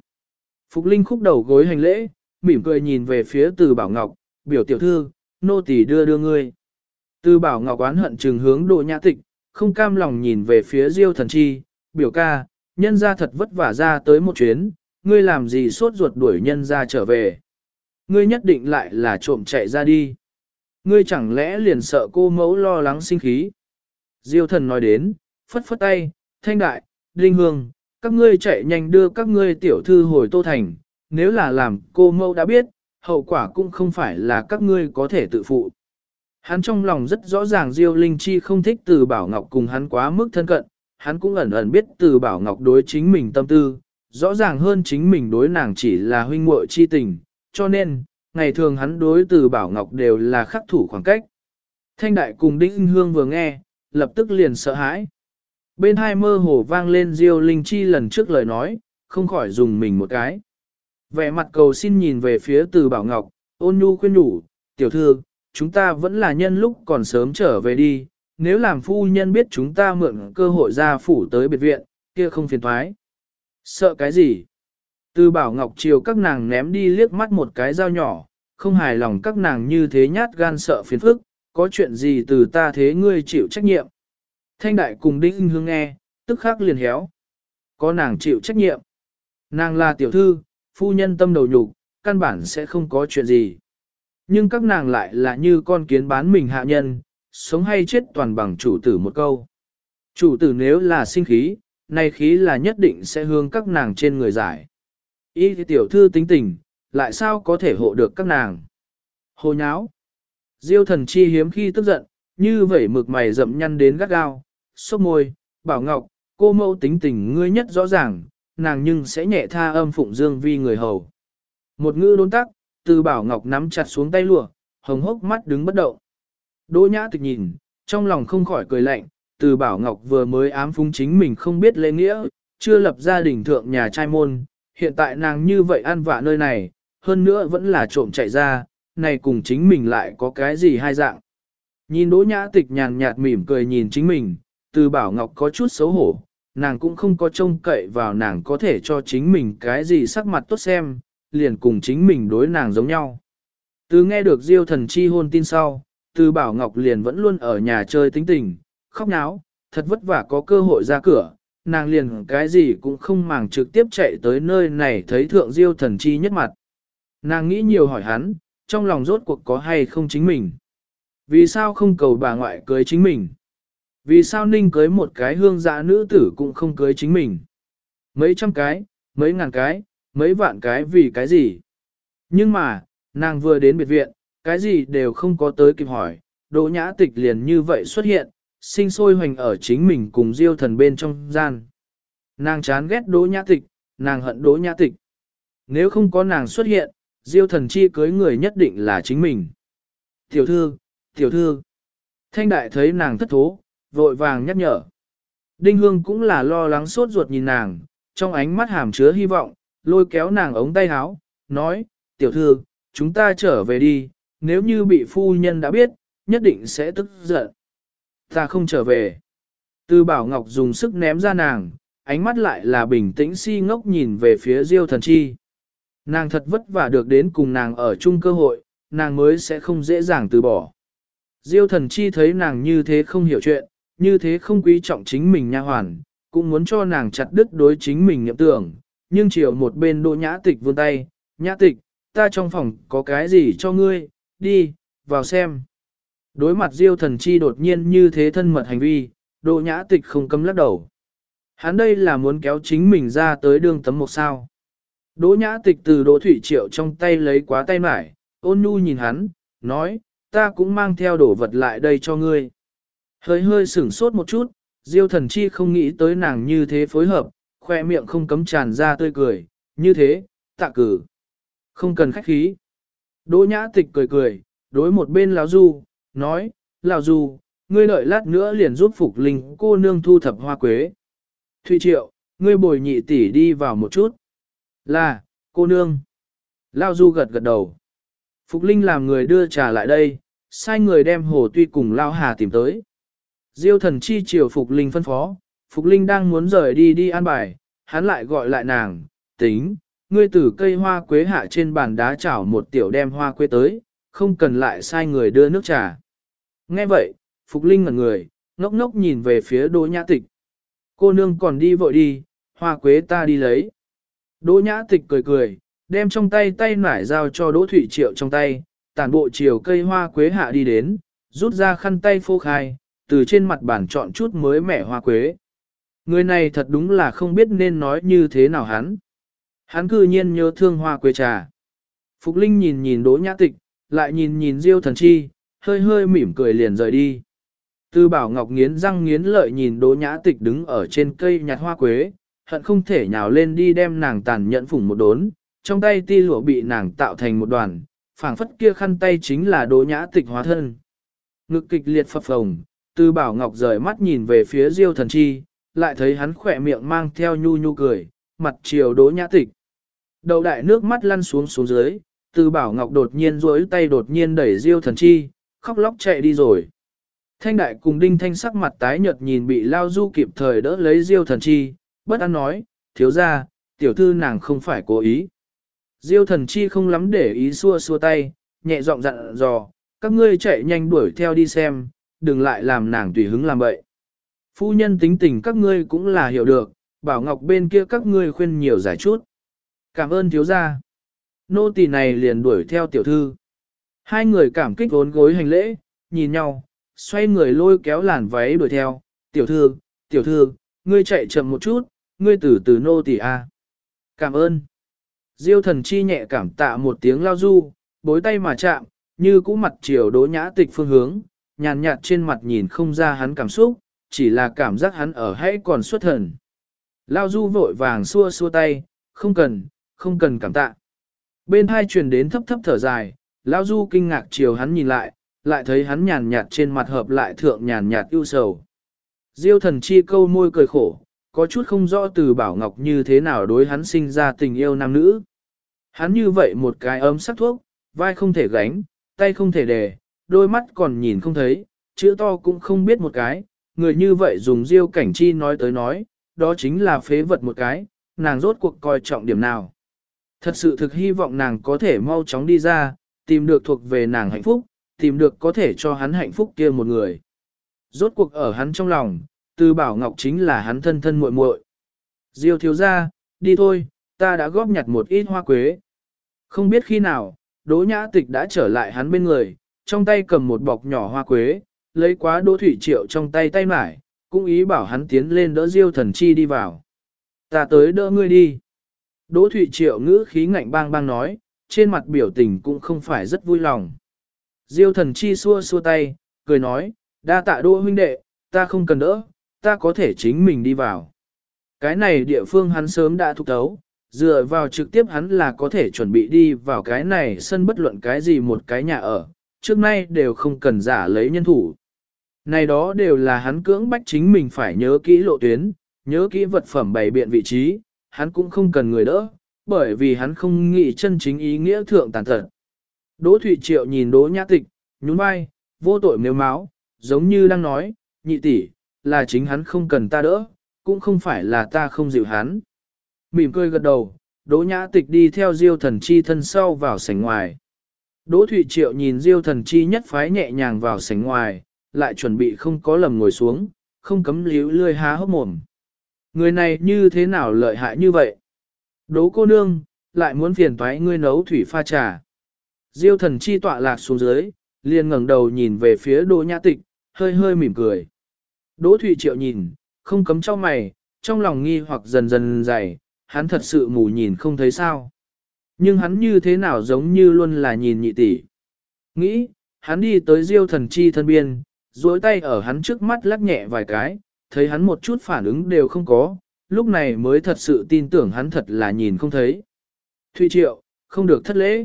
Phục Linh khúc đầu gối hành lễ, mỉm cười nhìn về phía từ Bảo Ngọc, biểu tiểu thư, nô tỳ đưa đưa ngươi. Từ Bảo Ngọc oán hận trừng hướng độ nhã tịch, không cam lòng nhìn về phía Diêu thần chi, biểu ca, nhân ra thật vất vả ra tới một chuyến, ngươi làm gì sốt ruột đuổi nhân ra trở về. Ngươi nhất định lại là trộm chạy ra đi. Ngươi chẳng lẽ liền sợ cô mẫu lo lắng sinh khí. Diêu thần nói đến, phất phất tay, thanh đại, linh hương, các ngươi chạy nhanh đưa các ngươi tiểu thư hồi tô thành, nếu là làm cô mẫu đã biết, hậu quả cũng không phải là các ngươi có thể tự phụ. Hắn trong lòng rất rõ ràng Diêu Linh Chi không thích từ Bảo Ngọc cùng hắn quá mức thân cận, hắn cũng ẩn ẩn biết từ Bảo Ngọc đối chính mình tâm tư, rõ ràng hơn chính mình đối nàng chỉ là huynh muội chi tình, cho nên, ngày thường hắn đối từ Bảo Ngọc đều là khắc thủ khoảng cách. Thanh đại cùng Đinh Hương vừa nghe, lập tức liền sợ hãi. Bên hai mơ hồ vang lên Diêu Linh Chi lần trước lời nói, không khỏi dùng mình một cái. Vẻ mặt cầu xin nhìn về phía từ Bảo Ngọc, ôn nhu khuyên nhủ, tiểu thư, chúng ta vẫn là nhân lúc còn sớm trở về đi, nếu làm phu nhân biết chúng ta mượn cơ hội ra phủ tới biệt viện, kia không phiền thoái. Sợ cái gì? Từ Bảo Ngọc chiều các nàng ném đi liếc mắt một cái dao nhỏ, không hài lòng các nàng như thế nhát gan sợ phiền phức, có chuyện gì từ ta thế ngươi chịu trách nhiệm. Thanh đại cùng đinh hương nghe, tức khắc liền héo. Có nàng chịu trách nhiệm. Nàng là tiểu thư, phu nhân tâm đầu nhục, căn bản sẽ không có chuyện gì. Nhưng các nàng lại là như con kiến bán mình hạ nhân, sống hay chết toàn bằng chủ tử một câu. Chủ tử nếu là sinh khí, nay khí là nhất định sẽ hướng các nàng trên người giải. Y thì tiểu thư tính tình, lại sao có thể hộ được các nàng. Hồ nháo. Diêu thần chi hiếm khi tức giận, như vẩy mực mày rậm nhăn đến gắt gao, sốc môi, bảo ngọc, cô mẫu tính tình ngươi nhất rõ ràng, nàng nhưng sẽ nhẹ tha âm phụng dương vi người hầu. Một ngữ đốn tắc, từ bảo ngọc nắm chặt xuống tay lụa, hồng hốc mắt đứng bất động. Đỗ nhã tịch nhìn, trong lòng không khỏi cười lạnh, từ bảo ngọc vừa mới ám phung chính mình không biết lễ nghĩa, chưa lập gia đình thượng nhà trai môn, hiện tại nàng như vậy ăn vạ nơi này, hơn nữa vẫn là trộm chạy ra, này cùng chính mình lại có cái gì hai dạng. Nhìn đỗ nhã tịch nhàn nhạt mỉm cười nhìn chính mình, từ bảo ngọc có chút xấu hổ, nàng cũng không có trông cậy vào nàng có thể cho chính mình cái gì sắc mặt tốt xem, liền cùng chính mình đối nàng giống nhau. Từ nghe được diêu thần chi hôn tin sau, từ bảo ngọc liền vẫn luôn ở nhà chơi tính tình, khóc náo, thật vất vả có cơ hội ra cửa, nàng liền cái gì cũng không màng trực tiếp chạy tới nơi này thấy thượng diêu thần chi nhất mặt. Nàng nghĩ nhiều hỏi hắn, trong lòng rốt cuộc có hay không chính mình. Vì sao không cầu bà ngoại cưới chính mình? Vì sao ninh cưới một cái hương dạ nữ tử cũng không cưới chính mình? Mấy trăm cái, mấy ngàn cái, mấy vạn cái vì cái gì? Nhưng mà, nàng vừa đến biệt viện, cái gì đều không có tới kịp hỏi, đỗ nhã tịch liền như vậy xuất hiện, sinh sôi hoành ở chính mình cùng diêu thần bên trong gian. Nàng chán ghét đỗ nhã tịch, nàng hận đỗ nhã tịch. Nếu không có nàng xuất hiện, diêu thần chi cưới người nhất định là chính mình. Tiểu thư, tiểu thư. Thanh đại thấy nàng thất thố, vội vàng nhắc nhở. Đinh hương cũng là lo lắng sốt ruột nhìn nàng, trong ánh mắt hàm chứa hy vọng, lôi kéo nàng ống tay áo, nói, tiểu thư, chúng ta trở về đi, nếu như bị phu nhân đã biết, nhất định sẽ tức giận. Ta không trở về. Tư Bảo Ngọc dùng sức ném ra nàng, ánh mắt lại là bình tĩnh si ngốc nhìn về phía Diêu thần chi. Nàng thật vất vả được đến cùng nàng ở chung cơ hội, nàng mới sẽ không dễ dàng từ bỏ. Diêu thần chi thấy nàng như thế không hiểu chuyện, như thế không quý trọng chính mình nha hoàn, cũng muốn cho nàng chặt đứt đối chính mình niệm tưởng, nhưng chiều một bên đỗ nhã tịch vươn tay, nhã tịch, ta trong phòng có cái gì cho ngươi, đi, vào xem. Đối mặt diêu thần chi đột nhiên như thế thân mật hành vi, đỗ nhã tịch không cấm lắc đầu. Hắn đây là muốn kéo chính mình ra tới đường tấm một sao. Đỗ nhã tịch từ đỗ thủy triệu trong tay lấy quá tay mải, ôn nhu nhìn hắn, nói, ta cũng mang theo đồ vật lại đây cho ngươi. Hơi hơi sửng sốt một chút, diêu thần chi không nghĩ tới nàng như thế phối hợp, khoe miệng không cấm tràn ra tươi cười, như thế, tạ cử. Không cần khách khí. Đỗ nhã tịch cười cười, đối một bên lão du, nói, lão du, ngươi đợi lát nữa liền giúp phục linh cô nương thu thập hoa quế. Thụy triệu, ngươi bồi nhị tỷ đi vào một chút. Là, cô nương. Lão du gật gật đầu. Phục linh làm người đưa trà lại đây, sai người đem hồ tuy cùng Lão hà tìm tới. Diêu thần chi triều Phục linh phân phó, Phục linh đang muốn rời đi đi an bài, hắn lại gọi lại nàng, tính, ngươi từ cây hoa quế hạ trên bàn đá chảo một tiểu đem hoa quế tới, không cần lại sai người đưa nước trà. Nghe vậy, Phục Linh ngẩn người, ngốc ngốc nhìn về phía Đỗ Nhã Tịch. Cô nương còn đi vội đi, hoa quế ta đi lấy. Đỗ Nhã Tịch cười cười, đem trong tay tay nải giao cho Đỗ Thủy Triệu trong tay, tản bộ chiều cây hoa quế hạ đi đến, rút ra khăn tay phô khai, từ trên mặt bàn chọn chút mới mẻ hoa quế. Người này thật đúng là không biết nên nói như thế nào hắn. Hắn cư nhiên nhớ thương hoa quế trà. Phục Linh nhìn nhìn Đỗ Nhã Tịch, lại nhìn nhìn Diêu Thần Chi, hơi hơi mỉm cười liền rời đi. Tư Bảo Ngọc nghiến răng nghiến lợi nhìn Đỗ Nhã Tịch đứng ở trên cây nhặt hoa quế, hận không thể nhào lên đi đem nàng tàn nhẫn phủng một đốn, trong tay ti lụa bị nàng tạo thành một đoàn, phảng phất kia khăn tay chính là đỗ nhã tịch hóa thân. Ngực kịch liệt phập phồng, Tư bảo ngọc rời mắt nhìn về phía diêu thần chi, lại thấy hắn khỏe miệng mang theo nhu nhu cười, mặt chiều đỗ nhã tịch. Đầu đại nước mắt lăn xuống xuống dưới, Tư bảo ngọc đột nhiên rối tay đột nhiên đẩy diêu thần chi, khóc lóc chạy đi rồi. Thanh đại cùng đinh thanh sắc mặt tái nhợt nhìn bị lao du kịp thời đỡ lấy diêu thần chi, bất an nói, thiếu ra, tiểu thư nàng không phải cố ý. Diêu thần chi không lắm để ý xua xua tay, nhẹ giọng dặn dò, các ngươi chạy nhanh đuổi theo đi xem, đừng lại làm nàng tùy hứng làm bậy. Phu nhân tính tình các ngươi cũng là hiểu được, bảo ngọc bên kia các ngươi khuyên nhiều giải chút. Cảm ơn thiếu gia. Nô tỳ này liền đuổi theo tiểu thư. Hai người cảm kích vốn gối hành lễ, nhìn nhau, xoay người lôi kéo làn váy đuổi theo. Tiểu thư, tiểu thư, ngươi chạy chậm một chút, ngươi từ từ nô tỳ a. Cảm ơn. Diêu thần chi nhẹ cảm tạ một tiếng lao du, bối tay mà chạm, như cũ mặt chiều đỗ nhã tịch phương hướng, nhàn nhạt trên mặt nhìn không ra hắn cảm xúc, chỉ là cảm giác hắn ở hãy còn xuất thần. Lao du vội vàng xua xua tay, không cần, không cần cảm tạ. Bên hai truyền đến thấp thấp thở dài, Lão du kinh ngạc chiều hắn nhìn lại, lại thấy hắn nhàn nhạt trên mặt hợp lại thượng nhàn nhạt ưu sầu. Diêu thần chi câu môi cười khổ, có chút không rõ từ bảo ngọc như thế nào đối hắn sinh ra tình yêu nam nữ. Hắn như vậy một cái ấm sắc thuốc, vai không thể gánh, tay không thể đề, đôi mắt còn nhìn không thấy, chữ to cũng không biết một cái, người như vậy dùng diêu cảnh chi nói tới nói, đó chính là phế vật một cái, nàng rốt cuộc coi trọng điểm nào. Thật sự thực hy vọng nàng có thể mau chóng đi ra, tìm được thuộc về nàng hạnh phúc, tìm được có thể cho hắn hạnh phúc kia một người. Rốt cuộc ở hắn trong lòng, từ bảo ngọc chính là hắn thân thân muội muội. Diêu thiếu gia, đi thôi, ta đã góp nhặt một ít hoa quế. Không biết khi nào, Đỗ Nhã Tịch đã trở lại hắn bên người, trong tay cầm một bọc nhỏ hoa quế, lấy quá Đỗ Thủy Triệu trong tay tay mải, cũng ý bảo hắn tiến lên đỡ Diêu Thần Chi đi vào. Ta tới đỡ ngươi đi. Đỗ Thủy Triệu ngữ khí ngạnh bang bang nói, trên mặt biểu tình cũng không phải rất vui lòng. Diêu Thần Chi xua xua tay, cười nói, đa tạ đô huynh đệ, ta không cần đỡ, ta có thể chính mình đi vào. Cái này địa phương hắn sớm đã thúc tấu, dựa vào trực tiếp hắn là có thể chuẩn bị đi vào cái này sân bất luận cái gì một cái nhà ở, trước nay đều không cần giả lấy nhân thủ. Này đó đều là hắn cưỡng bách chính mình phải nhớ kỹ lộ tuyến, nhớ kỹ vật phẩm bày biện vị trí, hắn cũng không cần người đỡ, bởi vì hắn không nghĩ chân chính ý nghĩa thượng tàn thật. Đỗ Thụy Triệu nhìn Đỗ Nhã Tịch, nhún vai, vô tội nếu máu, giống như đang nói, nhị tỷ, là chính hắn không cần ta đỡ, cũng không phải là ta không dịu hắn. Mỉm cười gật đầu, Đỗ Nhã Tịch đi theo Diêu Thần Chi thân sau vào sảnh ngoài. Đỗ Thụy Triệu nhìn Diêu Thần Chi nhất phái nhẹ nhàng vào sảnh ngoài, lại chuẩn bị không có lầm ngồi xuống, không cấm liễu lươi há hốc mồm. Người này như thế nào lợi hại như vậy? Đỗ cô nương, lại muốn phiền toái ngươi nấu thủy pha trà. Diêu Thần Chi tọa lạc xuống dưới, liền ngẩng đầu nhìn về phía Đỗ Nhã Tịch, hơi hơi mỉm cười. Đỗ thủy Triệu nhìn, không cấm cho mày, trong lòng nghi hoặc dần dần dày, hắn thật sự mù nhìn không thấy sao. Nhưng hắn như thế nào giống như luôn là nhìn nhị tỷ. Nghĩ, hắn đi tới diêu thần chi thân biên, duỗi tay ở hắn trước mắt lắc nhẹ vài cái, thấy hắn một chút phản ứng đều không có, lúc này mới thật sự tin tưởng hắn thật là nhìn không thấy. Thụy Triệu, không được thất lễ.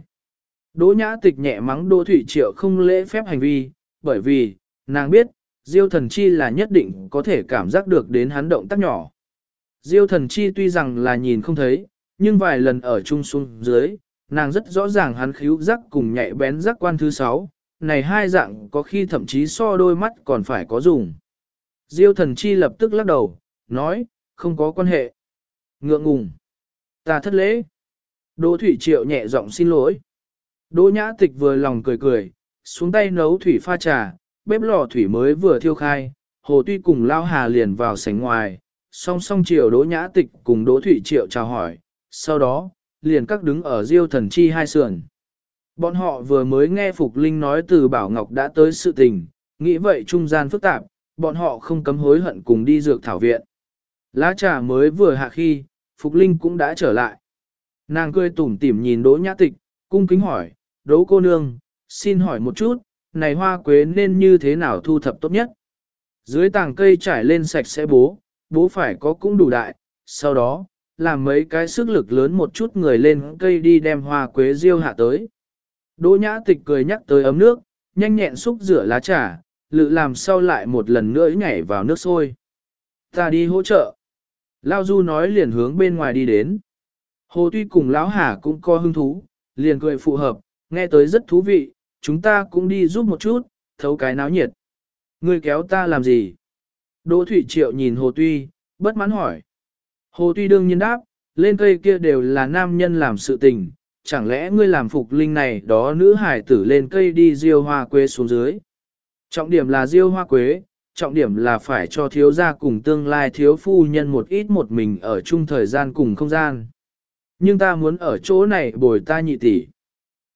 Đỗ nhã tịch nhẹ mắng Đỗ Thụy Triệu không lễ phép hành vi, bởi vì, nàng biết, Diêu thần chi là nhất định có thể cảm giác được đến hắn động tác nhỏ. Diêu thần chi tuy rằng là nhìn không thấy, nhưng vài lần ở chung xuống dưới, nàng rất rõ ràng hắn khíu giác cùng nhạy bén giác quan thứ sáu, này hai dạng có khi thậm chí so đôi mắt còn phải có dùng. Diêu thần chi lập tức lắc đầu, nói, không có quan hệ. Ngượng ngùng. Ta thất lễ. Đỗ Thủy Triệu nhẹ giọng xin lỗi. Đỗ Nhã Tịch vừa lòng cười cười, xuống tay nấu thủy pha trà, bếp lò thủy mới vừa thiêu khai, Hồ Tuy cùng Lao Hà liền vào sảnh ngoài, song song chiều Đỗ Nhã Tịch cùng Đỗ Thủy Triệu chào hỏi, sau đó, liền các đứng ở Diêu Thần Chi hai sườn. Bọn họ vừa mới nghe Phục Linh nói từ Bảo Ngọc đã tới sự tình, nghĩ vậy trung gian phức tạp, bọn họ không cấm hối hận cùng đi dược thảo viện. Lá trà mới vừa hạ khi, Phục Linh cũng đã trở lại. Nàng cười tủm tỉm nhìn Đỗ Nhã Tịch, cung kính hỏi, Đỗ cô nương, xin hỏi một chút, này hoa quế nên như thế nào thu thập tốt nhất? Dưới tàng cây trải lên sạch sẽ bố, bố phải có cũng đủ đại, sau đó, làm mấy cái sức lực lớn một chút người lên cây đi đem hoa quế riêu hạ tới. Đỗ nhã tịch cười nhắc tới ấm nước, nhanh nhẹn xúc rửa lá trà, lự làm sau lại một lần nữa nhảy vào nước sôi. Ta đi hỗ trợ. Lao Du nói liền hướng bên ngoài đi đến. Hồ Tuy cùng Lão Hà cũng có hứng thú, liền cười phù hợp, nghe tới rất thú vị, chúng ta cũng đi giúp một chút, thấu cái náo nhiệt. Ngươi kéo ta làm gì? Đỗ Thụy Triệu nhìn Hồ Tuy, bất mãn hỏi. Hồ Tuy đương nhiên đáp, lên cây kia đều là nam nhân làm sự tình, chẳng lẽ ngươi làm phục linh này đó nữ hải tử lên cây đi diêu hoa quế xuống dưới. Trọng điểm là diêu hoa quế, trọng điểm là phải cho thiếu gia cùng tương lai thiếu phu nhân một ít một mình ở chung thời gian cùng không gian. Nhưng ta muốn ở chỗ này bồi ta nhị tỷ.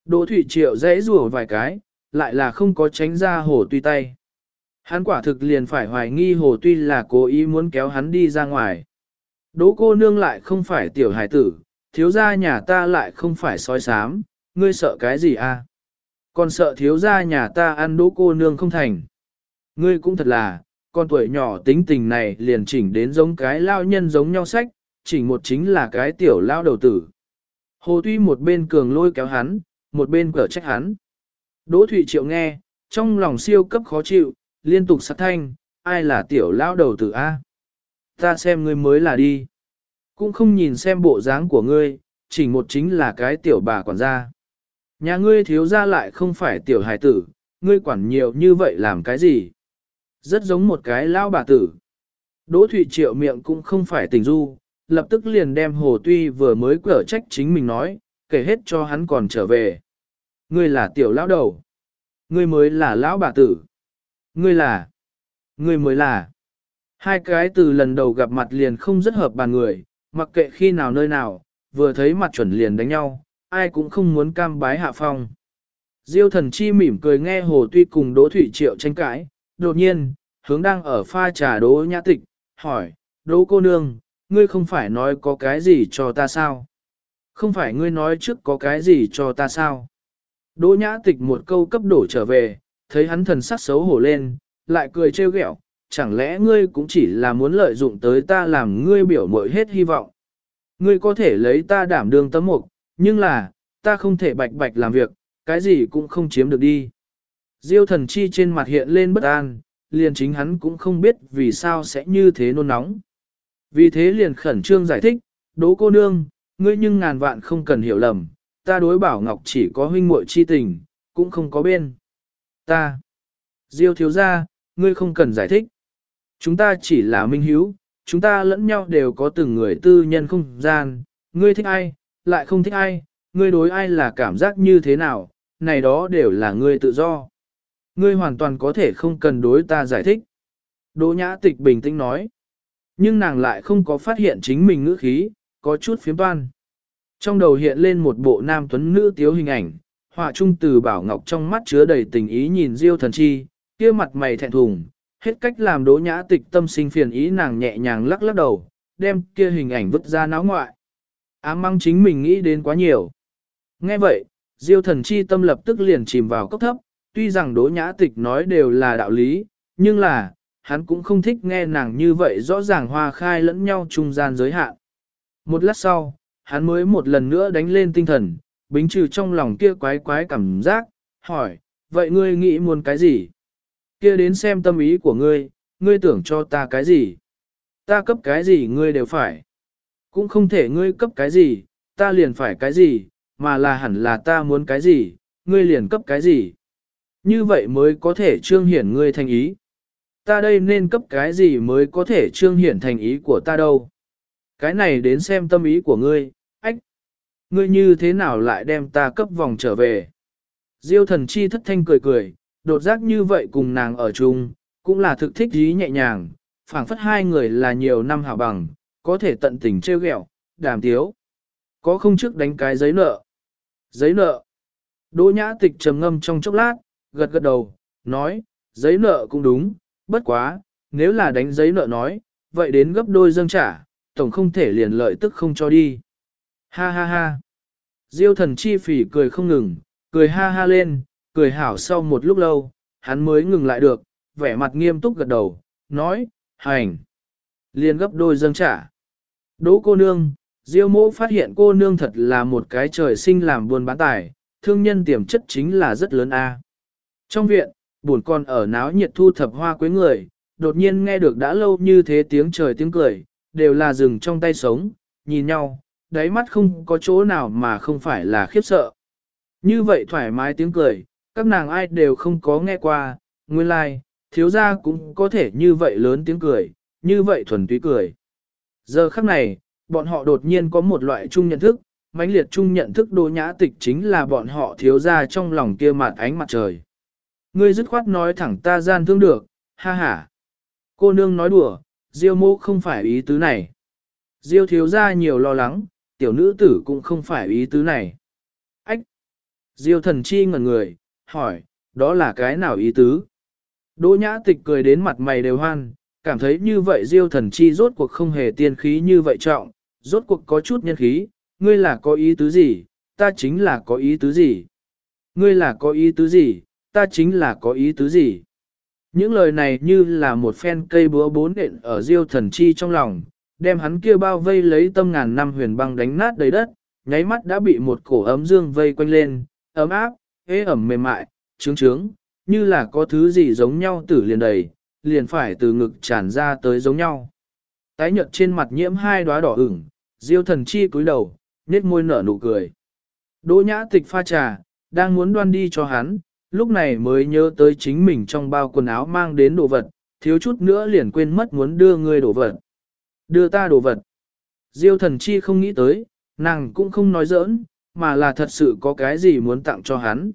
Đỗ Thụy Triệu dễ rùa vài cái, lại là không có tránh ra hồ tuy tay. Hắn quả thực liền phải hoài nghi hồ tuy là cố ý muốn kéo hắn đi ra ngoài. Đỗ cô nương lại không phải tiểu hải tử, thiếu gia nhà ta lại không phải sói sám, ngươi sợ cái gì a? À? Còn sợ thiếu gia nhà ta ăn đỗ cô nương không thành. Ngươi cũng thật là, con tuổi nhỏ tính tình này liền chỉnh đến giống cái lao nhân giống nhau sách, chỉnh một chính là cái tiểu lao đầu tử. Hồ Tuy một bên cường lôi kéo hắn, một bên cở trách hắn. Đỗ Thụy Triệu nghe, trong lòng siêu cấp khó chịu, liên tục sát thanh, ai là tiểu lao đầu tử A. Ta xem ngươi mới là đi. Cũng không nhìn xem bộ dáng của ngươi, chỉnh một chính là cái tiểu bà quản gia. Nhà ngươi thiếu ra lại không phải tiểu hài tử, ngươi quản nhiều như vậy làm cái gì? Rất giống một cái lao bà tử. Đỗ Thụy Triệu miệng cũng không phải tình du, lập tức liền đem Hồ Tuy vừa mới cở trách chính mình nói, kể hết cho hắn còn trở về. Ngươi là tiểu lão đầu. Ngươi mới là lão bà tử. Ngươi là. Ngươi mới là. Hai cái từ lần đầu gặp mặt liền không rất hợp bàn người, mặc kệ khi nào nơi nào, vừa thấy mặt chuẩn liền đánh nhau, ai cũng không muốn cam bái hạ phong. Diêu thần chi mỉm cười nghe Hồ Tuy cùng Đỗ Thủy Triệu tranh cãi, đột nhiên, hướng đang ở pha trà đố Nhã Tịch, hỏi, đố cô nương, ngươi không phải nói có cái gì cho ta sao? Không phải ngươi nói trước có cái gì cho ta sao? Đỗ Nhã Tịch một câu cấp đổ trở về, thấy hắn thần sắc xấu hổ lên, lại cười trêu ghẹo, chẳng lẽ ngươi cũng chỉ là muốn lợi dụng tới ta làm ngươi biểu mội hết hy vọng. Ngươi có thể lấy ta đảm đương tấm mục, nhưng là, ta không thể bạch bạch làm việc, cái gì cũng không chiếm được đi. Diêu thần chi trên mặt hiện lên bất an, liền chính hắn cũng không biết vì sao sẽ như thế nôn nóng. Vì thế liền khẩn trương giải thích, đố cô nương, ngươi nhưng ngàn vạn không cần hiểu lầm, ta đối bảo ngọc chỉ có huynh muội chi tình, cũng không có bên. Ta, Diêu thiếu gia, ngươi không cần giải thích. Chúng ta chỉ là minh hiếu, chúng ta lẫn nhau đều có từng người tư nhân không gian, ngươi thích ai, lại không thích ai, ngươi đối ai là cảm giác như thế nào, này đó đều là ngươi tự do. Ngươi hoàn toàn có thể không cần đối ta giải thích. Đỗ nhã tịch bình tĩnh nói. Nhưng nàng lại không có phát hiện chính mình ngữ khí, có chút phiếm toan. Trong đầu hiện lên một bộ nam tuấn nữ tiếu hình ảnh, họa trung từ bảo ngọc trong mắt chứa đầy tình ý nhìn diêu thần chi, kia mặt mày thẹn thùng, hết cách làm đỗ nhã tịch tâm sinh phiền ý nàng nhẹ nhàng lắc lắc đầu, đem kia hình ảnh vứt ra náo ngoại. Ám măng chính mình nghĩ đến quá nhiều. Nghe vậy, diêu thần chi tâm lập tức liền chìm vào cốc thấp, tuy rằng đỗ nhã tịch nói đều là đạo lý, nhưng là, hắn cũng không thích nghe nàng như vậy rõ ràng hoa khai lẫn nhau trung gian giới hạn. Một lát sau, hắn mới một lần nữa đánh lên tinh thần, bính trừ trong lòng kia quái quái cảm giác, hỏi, vậy ngươi nghĩ muốn cái gì? Kia đến xem tâm ý của ngươi, ngươi tưởng cho ta cái gì? Ta cấp cái gì ngươi đều phải. Cũng không thể ngươi cấp cái gì, ta liền phải cái gì, mà là hẳn là ta muốn cái gì, ngươi liền cấp cái gì. Như vậy mới có thể trương hiển ngươi thành ý. Ta đây nên cấp cái gì mới có thể trương hiển thành ý của ta đâu. Cái này đến xem tâm ý của ngươi, ách. Ngươi như thế nào lại đem ta cấp vòng trở về. Diêu thần chi thất thanh cười cười, đột giác như vậy cùng nàng ở chung, cũng là thực thích ý nhẹ nhàng, phảng phất hai người là nhiều năm hảo bằng, có thể tận tình trêu ghẹo, đàm tiếu. Có không trước đánh cái giấy nợ. Giấy nợ. Đỗ nhã tịch trầm ngâm trong chốc lát, gật gật đầu, nói, giấy nợ cũng đúng, bất quá, nếu là đánh giấy nợ nói, vậy đến gấp đôi dâng trả, tổng không thể liền lợi tức không cho đi. Ha ha ha. Diêu thần chi phỉ cười không ngừng, cười ha ha lên, cười hảo sau một lúc lâu, hắn mới ngừng lại được, vẻ mặt nghiêm túc gật đầu, nói, hành. Liền gấp đôi dâng trả. Đỗ cô nương, Diêu mỗ phát hiện cô nương thật là một cái trời sinh làm buôn bán tài, thương nhân tiềm chất chính là rất lớn a. Trong viện, buồn con ở náo nhiệt thu thập hoa quế người, đột nhiên nghe được đã lâu như thế tiếng trời tiếng cười, đều là rừng trong tay sống, nhìn nhau, đáy mắt không có chỗ nào mà không phải là khiếp sợ. Như vậy thoải mái tiếng cười, các nàng ai đều không có nghe qua, nguyên lai, like, thiếu gia cũng có thể như vậy lớn tiếng cười, như vậy thuần túy cười. Giờ khắc này, bọn họ đột nhiên có một loại chung nhận thức, mãnh liệt chung nhận thức đô nhã tịch chính là bọn họ thiếu gia trong lòng kia mặt ánh mặt trời. Ngươi dứt khoát nói thẳng ta gian thương được, ha ha. Cô nương nói đùa, Diêu mô không phải ý tứ này. Diêu thiếu gia nhiều lo lắng, tiểu nữ tử cũng không phải ý tứ này. Ách! Diêu thần chi ngẩn người, hỏi, đó là cái nào ý tứ? Đỗ nhã tịch cười đến mặt mày đều hoan, cảm thấy như vậy diêu thần chi rốt cuộc không hề tiên khí như vậy trọng, rốt cuộc có chút nhân khí, ngươi là có ý tứ gì, ta chính là có ý tứ gì. Ngươi là có ý tứ gì, ta chính là có ý tứ gì. Những lời này như là một phen cây búa bốn nện ở diêu thần chi trong lòng, đem hắn kia bao vây lấy tâm ngàn năm huyền băng đánh nát đầy đất, nháy mắt đã bị một cổ ấm dương vây quanh lên, ấm áp, ế ẩm mềm mại, trướng trướng, như là có thứ gì giống nhau tử liền đầy, liền phải từ ngực tràn ra tới giống nhau. Tái nhợt trên mặt nhiễm hai đóa đỏ ửng, diêu thần chi cúi đầu, nết môi nở nụ cười. Đỗ nhã tịch pha trà, đang muốn đoan đi cho hắn, lúc này mới nhớ tới chính mình trong bao quần áo mang đến đồ vật, thiếu chút nữa liền quên mất muốn đưa người đồ vật. Đưa ta đồ vật. Diêu thần chi không nghĩ tới, nàng cũng không nói giỡn, mà là thật sự có cái gì muốn tặng cho hắn.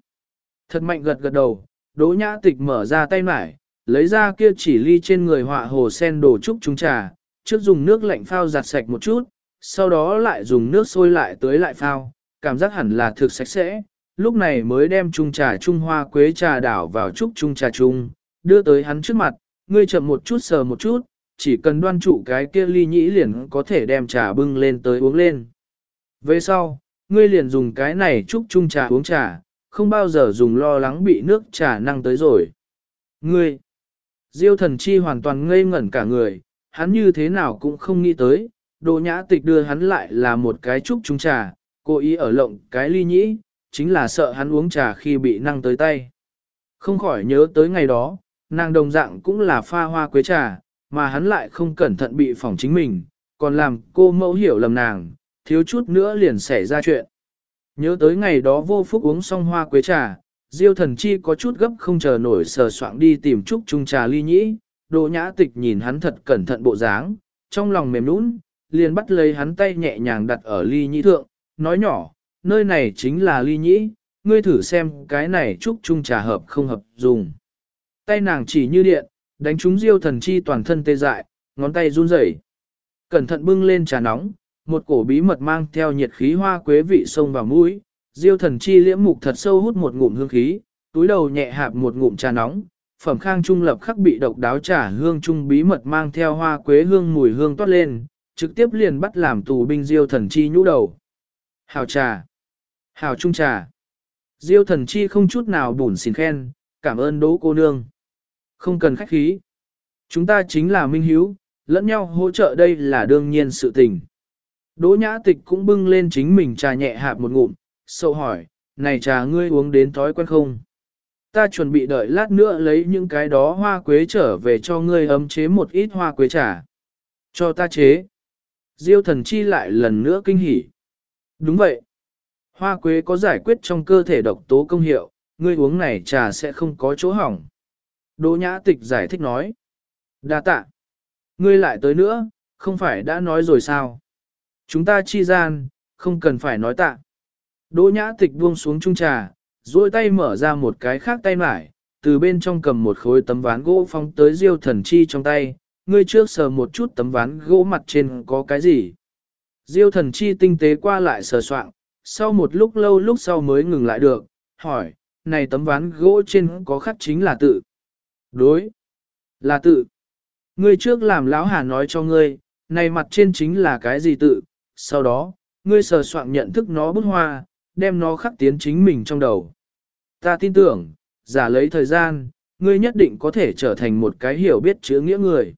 Thật mạnh gật gật đầu, đỗ nhã tịch mở ra tay mải, lấy ra kia chỉ ly trên người họa hồ sen đổ trúc trung trà, trước dùng nước lạnh phao giặt sạch một chút, sau đó lại dùng nước sôi lại tới lại phao, cảm giác hẳn là thực sạch sẽ, lúc này mới đem chung trà trung hoa quế trà đảo vào chúc chung trà trung, đưa tới hắn trước mặt, ngươi chậm một chút sờ một chút, chỉ cần đoan trụ cái kia ly nhĩ liền có thể đem trà bưng lên tới uống lên. Về sau, ngươi liền dùng cái này chúc chung trà uống trà, không bao giờ dùng lo lắng bị nước trà năng tới rồi. Ngươi, Diêu thần chi hoàn toàn ngây ngẩn cả người, hắn như thế nào cũng không nghĩ tới, đồ nhã tịch đưa hắn lại là một cái chúc chung trà, cố ý ở lộng cái ly nhĩ, chính là sợ hắn uống trà khi bị năng tới tay. Không khỏi nhớ tới ngày đó, nàng đồng dạng cũng là pha hoa quế trà, mà hắn lại không cẩn thận bị phỏng chính mình, còn làm cô mẫu hiểu lầm nàng, thiếu chút nữa liền xảy ra chuyện. Nhớ tới ngày đó vô phúc uống xong hoa quế trà, Diêu thần chi có chút gấp không chờ nổi sờ soạng đi tìm Trúc Trung trà ly nhĩ, Đỗ nhã tịch nhìn hắn thật cẩn thận bộ dáng, trong lòng mềm nũng, liền bắt lấy hắn tay nhẹ nhàng đặt ở ly nhĩ thượng, nói nhỏ, nơi này chính là ly nhĩ, ngươi thử xem cái này Trúc Trung trà hợp không hợp dùng. Tay nàng chỉ như điện, đánh trúng Diêu thần chi toàn thân tê dại, ngón tay run rẩy. Cẩn thận bưng lên trà nóng, một cổ bí mật mang theo nhiệt khí hoa quế vị sông vào mũi, Diêu thần chi liễm mục thật sâu hút một ngụm hương khí, túi đầu nhẹ hạp một ngụm trà nóng, phẩm khang trung lập khắc bị độc đáo trà hương trung bí mật mang theo hoa quế hương mùi hương toát lên, trực tiếp liền bắt làm tù binh Diêu thần chi nhũ đầu. Hào trà. Hào trung trà. Diêu thần chi không chút nào bùn xin khen, cảm ơn đỗ cô nương. Không cần khách khí. Chúng ta chính là minh hiếu, lẫn nhau hỗ trợ đây là đương nhiên sự tình. Đỗ nhã tịch cũng bưng lên chính mình trà nhẹ hạp một ngụm, sâu hỏi, này trà ngươi uống đến thói quen không? Ta chuẩn bị đợi lát nữa lấy những cái đó hoa quế trở về cho ngươi ấm chế một ít hoa quế trà. Cho ta chế. Diêu thần chi lại lần nữa kinh hỉ. Đúng vậy. Hoa quế có giải quyết trong cơ thể độc tố công hiệu, ngươi uống này trà sẽ không có chỗ hỏng. Đỗ nhã tịch giải thích nói. Đa tạ. Ngươi lại tới nữa, không phải đã nói rồi sao? Chúng ta chi gian, không cần phải nói tạ. Đỗ nhã tịch buông xuống chung trà, duỗi tay mở ra một cái khác tay mải, từ bên trong cầm một khối tấm ván gỗ phong tới diêu thần chi trong tay, ngươi trước sờ một chút tấm ván gỗ mặt trên có cái gì. Diêu thần chi tinh tế qua lại sờ soạng, sau một lúc lâu lúc sau mới ngừng lại được, hỏi, này tấm ván gỗ trên có khắc chính là tự. Đối, là tự. Ngươi trước làm lão hà nói cho ngươi, này mặt trên chính là cái gì tự, sau đó, ngươi sờ soạn nhận thức nó bút hoa, đem nó khắc tiến chính mình trong đầu. Ta tin tưởng, giả lấy thời gian, ngươi nhất định có thể trở thành một cái hiểu biết chữ nghĩa người.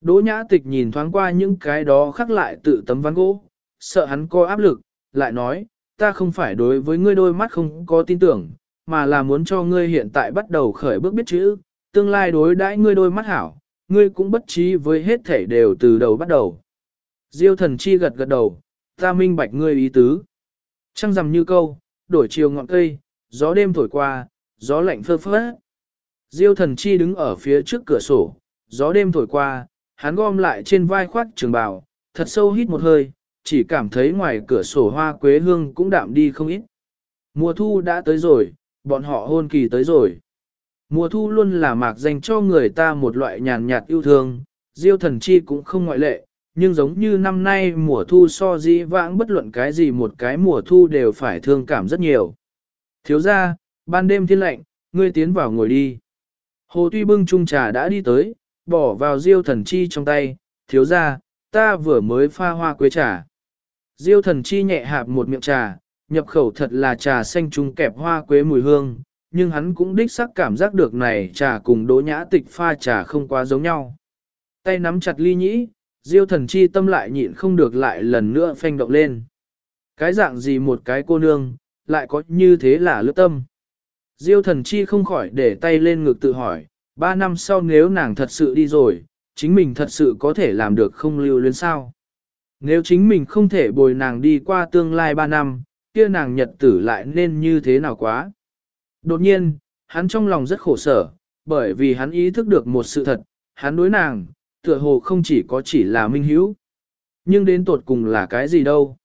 Đỗ nhã tịch nhìn thoáng qua những cái đó khắc lại tự tấm ván gỗ, sợ hắn có áp lực, lại nói, ta không phải đối với ngươi đôi mắt không có tin tưởng, mà là muốn cho ngươi hiện tại bắt đầu khởi bước biết chữ, tương lai đối đãi ngươi đôi mắt hảo, ngươi cũng bất trí với hết thể đều từ đầu bắt đầu. Diêu thần chi gật gật đầu, ta minh bạch ngươi ý tứ. Trăng rằm như câu, đổi chiều ngọn cây, gió đêm thổi qua, gió lạnh phơ phất. Diêu thần chi đứng ở phía trước cửa sổ, gió đêm thổi qua, hắn gom lại trên vai khoác trường bào, thật sâu hít một hơi, chỉ cảm thấy ngoài cửa sổ hoa quế hương cũng đạm đi không ít. Mùa thu đã tới rồi, bọn họ hôn kỳ tới rồi. Mùa thu luôn là mạc dành cho người ta một loại nhàn nhạt yêu thương, diêu thần chi cũng không ngoại lệ, nhưng giống như năm nay mùa thu so dĩ vãng bất luận cái gì một cái mùa thu đều phải thương cảm rất nhiều. Thiếu ra, ban đêm thiên lạnh, ngươi tiến vào ngồi đi. Hồ Tuy bưng chung trà đã đi tới, bỏ vào diêu thần chi trong tay, thiếu ra, ta vừa mới pha hoa quế trà. Diêu thần chi nhẹ hạp một miệng trà, nhập khẩu thật là trà xanh trung kẹp hoa quế mùi hương, nhưng hắn cũng đích xác cảm giác được này trà cùng đỗ nhã tịch pha trà không quá giống nhau. Tay nắm chặt ly nhĩ, diêu thần chi tâm lại nhịn không được lại lần nữa phanh động lên. Cái dạng gì một cái cô nương, lại có như thế là lướt tâm. Diêu thần chi không khỏi để tay lên ngực tự hỏi, ba năm sau nếu nàng thật sự đi rồi, chính mình thật sự có thể làm được không lưu luyến sao. Nếu chính mình không thể bồi nàng đi qua tương lai ba năm, kia nàng nhật tử lại nên như thế nào quá. Đột nhiên, hắn trong lòng rất khổ sở, bởi vì hắn ý thức được một sự thật, hắn đối nàng, tựa hồ không chỉ có chỉ là minh hữu. Nhưng đến tột cùng là cái gì đâu.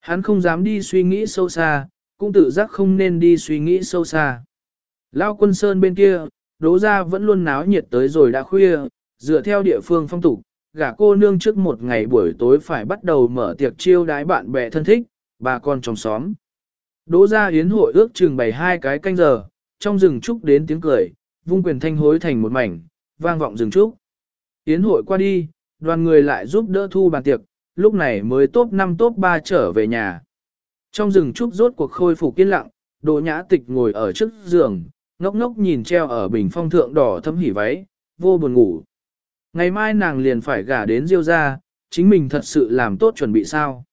Hắn không dám đi suy nghĩ sâu xa, cũng tự giác không nên đi suy nghĩ sâu xa. Lao quân sơn bên kia, đố ra vẫn luôn náo nhiệt tới rồi đã khuya, dựa theo địa phương phong tục, gả cô nương trước một ngày buổi tối phải bắt đầu mở tiệc chiêu đái bạn bè thân thích, bà con trong xóm. Đỗ ra yến hội ước chừng bày hai cái canh giờ, trong rừng trúc đến tiếng cười, vung quyền thanh hối thành một mảnh, vang vọng rừng trúc. Yến hội qua đi, đoàn người lại giúp đỡ thu bàn tiệc, lúc này mới top 5 top 3 trở về nhà. Trong rừng trúc rốt cuộc khôi phục yên lặng, Đỗ Nhã Tịch ngồi ở trước giường, ngốc ngốc nhìn treo ở bình phong thượng đỏ thâm hỉ váy, vô buồn ngủ. Ngày mai nàng liền phải gả đến Diêu gia, chính mình thật sự làm tốt chuẩn bị sao?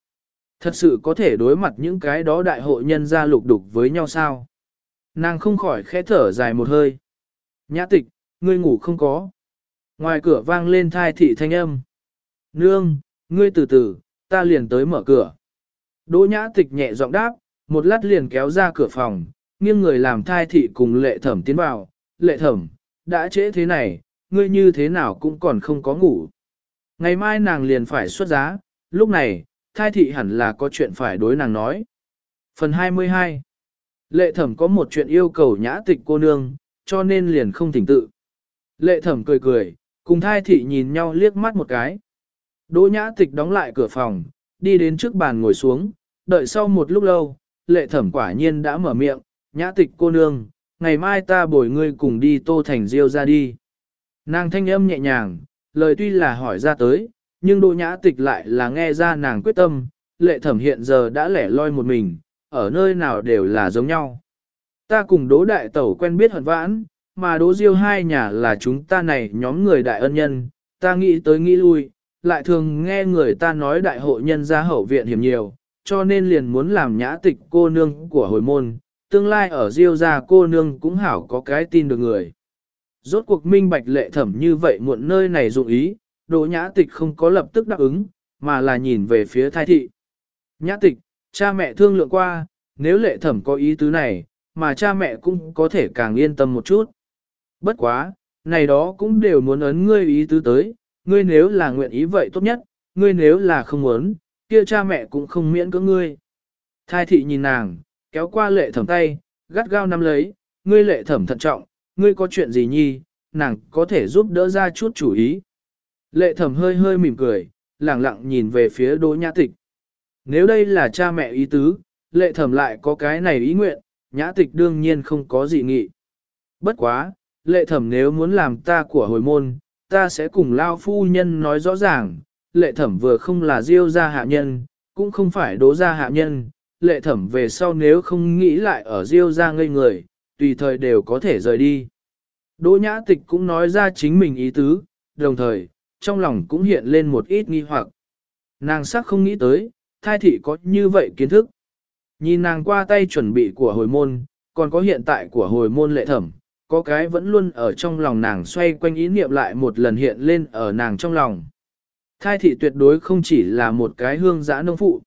Thật sự có thể đối mặt những cái đó đại hội nhân gia lục đục với nhau sao? Nàng không khỏi khẽ thở dài một hơi. Nhã tịch, ngươi ngủ không có. Ngoài cửa vang lên thai thị thanh âm. Nương, ngươi từ từ, ta liền tới mở cửa. Đỗ nhã tịch nhẹ giọng đáp, một lát liền kéo ra cửa phòng, nghiêng người làm thai thị cùng lệ thẩm tiến vào. Lệ thẩm, đã trễ thế này, ngươi như thế nào cũng còn không có ngủ. Ngày mai nàng liền phải xuất giá, lúc này, thai thị hẳn là có chuyện phải đối nàng nói. Phần 22 Lệ thẩm có một chuyện yêu cầu nhã tịch cô nương, cho nên liền không thỉnh tự. Lệ thẩm cười cười, cùng thai thị nhìn nhau liếc mắt một cái. Đỗ nhã tịch đóng lại cửa phòng, đi đến trước bàn ngồi xuống, đợi sau một lúc lâu, lệ thẩm quả nhiên đã mở miệng, nhã tịch cô nương, ngày mai ta bồi ngươi cùng đi tô thành diêu ra đi. Nàng thanh âm nhẹ nhàng, lời tuy là hỏi ra tới, nhưng Đỗ Nhã Tịch lại là nghe ra nàng quyết tâm, lệ thẩm hiện giờ đã lẻ loi một mình, ở nơi nào đều là giống nhau. Ta cùng Đỗ Đại Tẩu quen biết hận vãn, mà Đỗ Diêu hai nhà là chúng ta này nhóm người đại ân nhân, ta nghĩ tới nghĩ lui, lại thường nghe người ta nói đại hội nhân gia hậu viện hiểm nhiều, cho nên liền muốn làm nhã tịch cô nương của hồi môn, tương lai ở Diêu gia cô nương cũng hảo có cái tin được người. Rốt cuộc minh bạch lệ thẩm như vậy muộn nơi này dụng ý, Đỗ nhã tịch không có lập tức đáp ứng, mà là nhìn về phía thai thị. Nhã tịch, cha mẹ thương lượng qua, nếu lệ thẩm có ý tứ này, mà cha mẹ cũng có thể càng yên tâm một chút. Bất quá, này đó cũng đều muốn ấn ngươi ý tứ tới, ngươi nếu là nguyện ý vậy tốt nhất, ngươi nếu là không muốn, kia cha mẹ cũng không miễn cưỡng ngươi. Thai thị nhìn nàng, kéo qua lệ thẩm tay, gắt gao nắm lấy, ngươi lệ thẩm thận trọng, ngươi có chuyện gì nhi, nàng có thể giúp đỡ ra chút chủ ý. Lệ thẩm hơi hơi mỉm cười, lẳng lặng nhìn về phía đỗ nhã tịch. Nếu đây là cha mẹ ý tứ, lệ thẩm lại có cái này ý nguyện, nhã tịch đương nhiên không có gì nghị. Bất quá, lệ thẩm nếu muốn làm ta của hồi môn, ta sẽ cùng lao phu nhân nói rõ ràng, lệ thẩm vừa không là diêu gia hạ nhân, cũng không phải đố gia hạ nhân, lệ thẩm về sau nếu không nghĩ lại ở diêu gia ngây người, tùy thời đều có thể rời đi. Đỗ nhã tịch cũng nói ra chính mình ý tứ, đồng thời, trong lòng cũng hiện lên một ít nghi hoặc. Nàng sắc không nghĩ tới, thai thị có như vậy kiến thức. Nhìn nàng qua tay chuẩn bị của hồi môn, còn có hiện tại của hồi môn lệ thẩm, có cái vẫn luôn ở trong lòng nàng xoay quanh ý niệm lại một lần hiện lên ở nàng trong lòng. Thai thị tuyệt đối không chỉ là một cái hương giã nông phụ.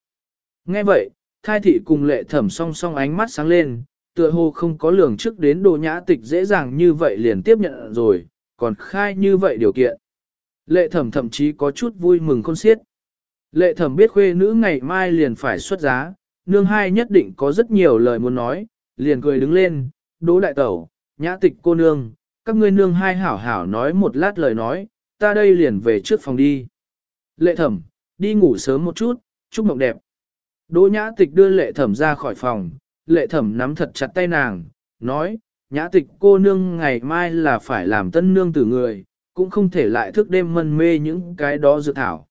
Nghe vậy, thai thị cùng lệ thẩm song song ánh mắt sáng lên, tựa hồ không có lường trước đến đồ nhã tịch dễ dàng như vậy liền tiếp nhận rồi, còn khai như vậy điều kiện. Lệ thẩm thậm chí có chút vui mừng khôn xiết. Lệ thẩm biết khuê nữ ngày mai liền phải xuất giá, nương hai nhất định có rất nhiều lời muốn nói, liền cười đứng lên, đỗ đại tẩu, nhã tịch cô nương, các ngươi nương hai hảo hảo nói một lát lời nói, ta đây liền về trước phòng đi. Lệ thẩm, đi ngủ sớm một chút, chúc mộng đẹp. Đỗ nhã tịch đưa lệ thẩm ra khỏi phòng, lệ thẩm nắm thật chặt tay nàng, nói, nhã tịch cô nương ngày mai là phải làm tân nương tử người, cũng không thể lại thức đêm mân mê những cái đó dự thảo.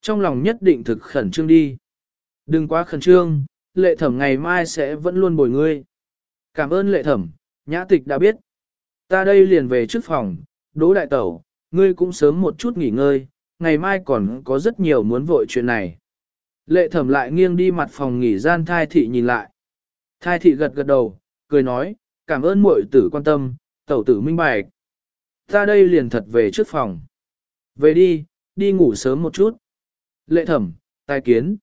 Trong lòng nhất định thực khẩn trương đi. Đừng quá khẩn trương, lệ thẩm ngày mai sẽ vẫn luôn bồi ngươi. Cảm ơn lệ thẩm, nhã tịch đã biết. Ta đây liền về trước phòng, đỗ đại tẩu, ngươi cũng sớm một chút nghỉ ngơi, ngày mai còn có rất nhiều muốn vội chuyện này. Lệ thẩm lại nghiêng đi mặt phòng nghỉ gian thai thị nhìn lại. Thai thị gật gật đầu, cười nói, cảm ơn muội tử quan tâm, tẩu tử minh bạch. Ta đây liền thật về trước phòng. Về đi, đi ngủ sớm một chút. Lệ thẩm, tai kiến.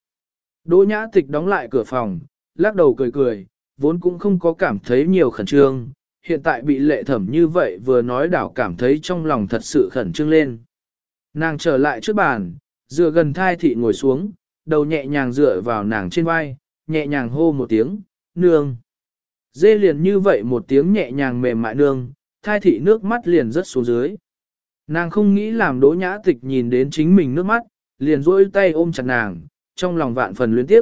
Đỗ nhã tịch đóng lại cửa phòng, lắc đầu cười cười, vốn cũng không có cảm thấy nhiều khẩn trương. Hiện tại bị lệ thẩm như vậy vừa nói đảo cảm thấy trong lòng thật sự khẩn trương lên. Nàng trở lại trước bàn, dựa gần thai thị ngồi xuống, đầu nhẹ nhàng dựa vào nàng trên vai, nhẹ nhàng hô một tiếng, nương. Dê liền như vậy một tiếng nhẹ nhàng mềm mại nương, thai thị nước mắt liền rớt xuống dưới. Nàng không nghĩ làm đỗ nhã tịch nhìn đến chính mình nước mắt, liền rỗi tay ôm chặt nàng, trong lòng vạn phần luyến tiếp.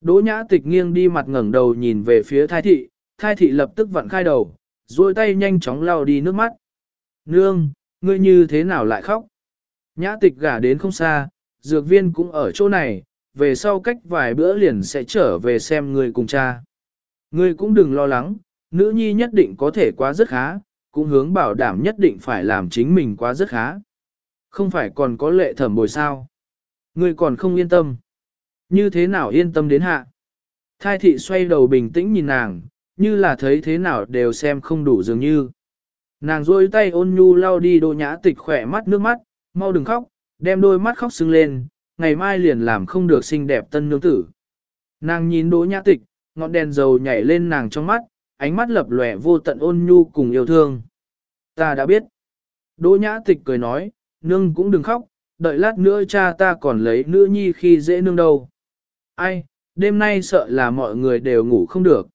Đỗ nhã tịch nghiêng đi mặt ngẩng đầu nhìn về phía thai thị, thai thị lập tức vặn khai đầu, rỗi tay nhanh chóng lau đi nước mắt. Nương, ngươi như thế nào lại khóc? Nhã tịch gả đến không xa, dược viên cũng ở chỗ này, về sau cách vài bữa liền sẽ trở về xem người cùng cha. Ngươi cũng đừng lo lắng, nữ nhi nhất định có thể quá rất khá, cũng hướng bảo đảm nhất định phải làm chính mình quá rất khá. Không phải còn có lệ thẩm bồi sao. Ngươi còn không yên tâm. Như thế nào yên tâm đến hạ? Thai thị xoay đầu bình tĩnh nhìn nàng, như là thấy thế nào đều xem không đủ dường như. Nàng rôi tay ôn nhu lau đi đô nhã tịch khỏe mắt nước mắt, mau đừng khóc, đem đôi mắt khóc sưng lên, ngày mai liền làm không được xinh đẹp tân nương tử. Nàng nhìn đỗ nhã tịch, ngọn đèn dầu nhảy lên nàng trong mắt, ánh mắt lập lòe vô tận ôn nhu cùng yêu thương. Ta đã biết. Đỗ nhã tịch cười nói, nương cũng đừng khóc, đợi lát nữa cha ta còn lấy nữ nhi khi dễ nương đâu. Ai, đêm nay sợ là mọi người đều ngủ không được.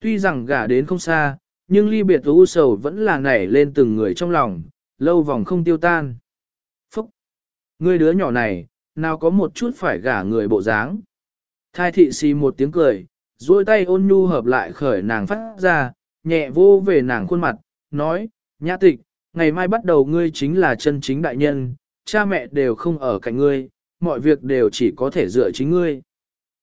Tuy rằng gả đến không xa, nhưng ly biệt u sầu vẫn là nảy lên từng người trong lòng, lâu vòng không tiêu tan. Phúc! Ngươi đứa nhỏ này, nào có một chút phải gả người bộ dáng. Thai thị xì một tiếng cười, duỗi tay ôn nhu hợp lại khởi nàng phát ra, nhẹ vô về nàng khuôn mặt, nói, nhã tịch, ngày mai bắt đầu ngươi chính là chân chính đại nhân, cha mẹ đều không ở cạnh ngươi, mọi việc đều chỉ có thể dựa chính ngươi.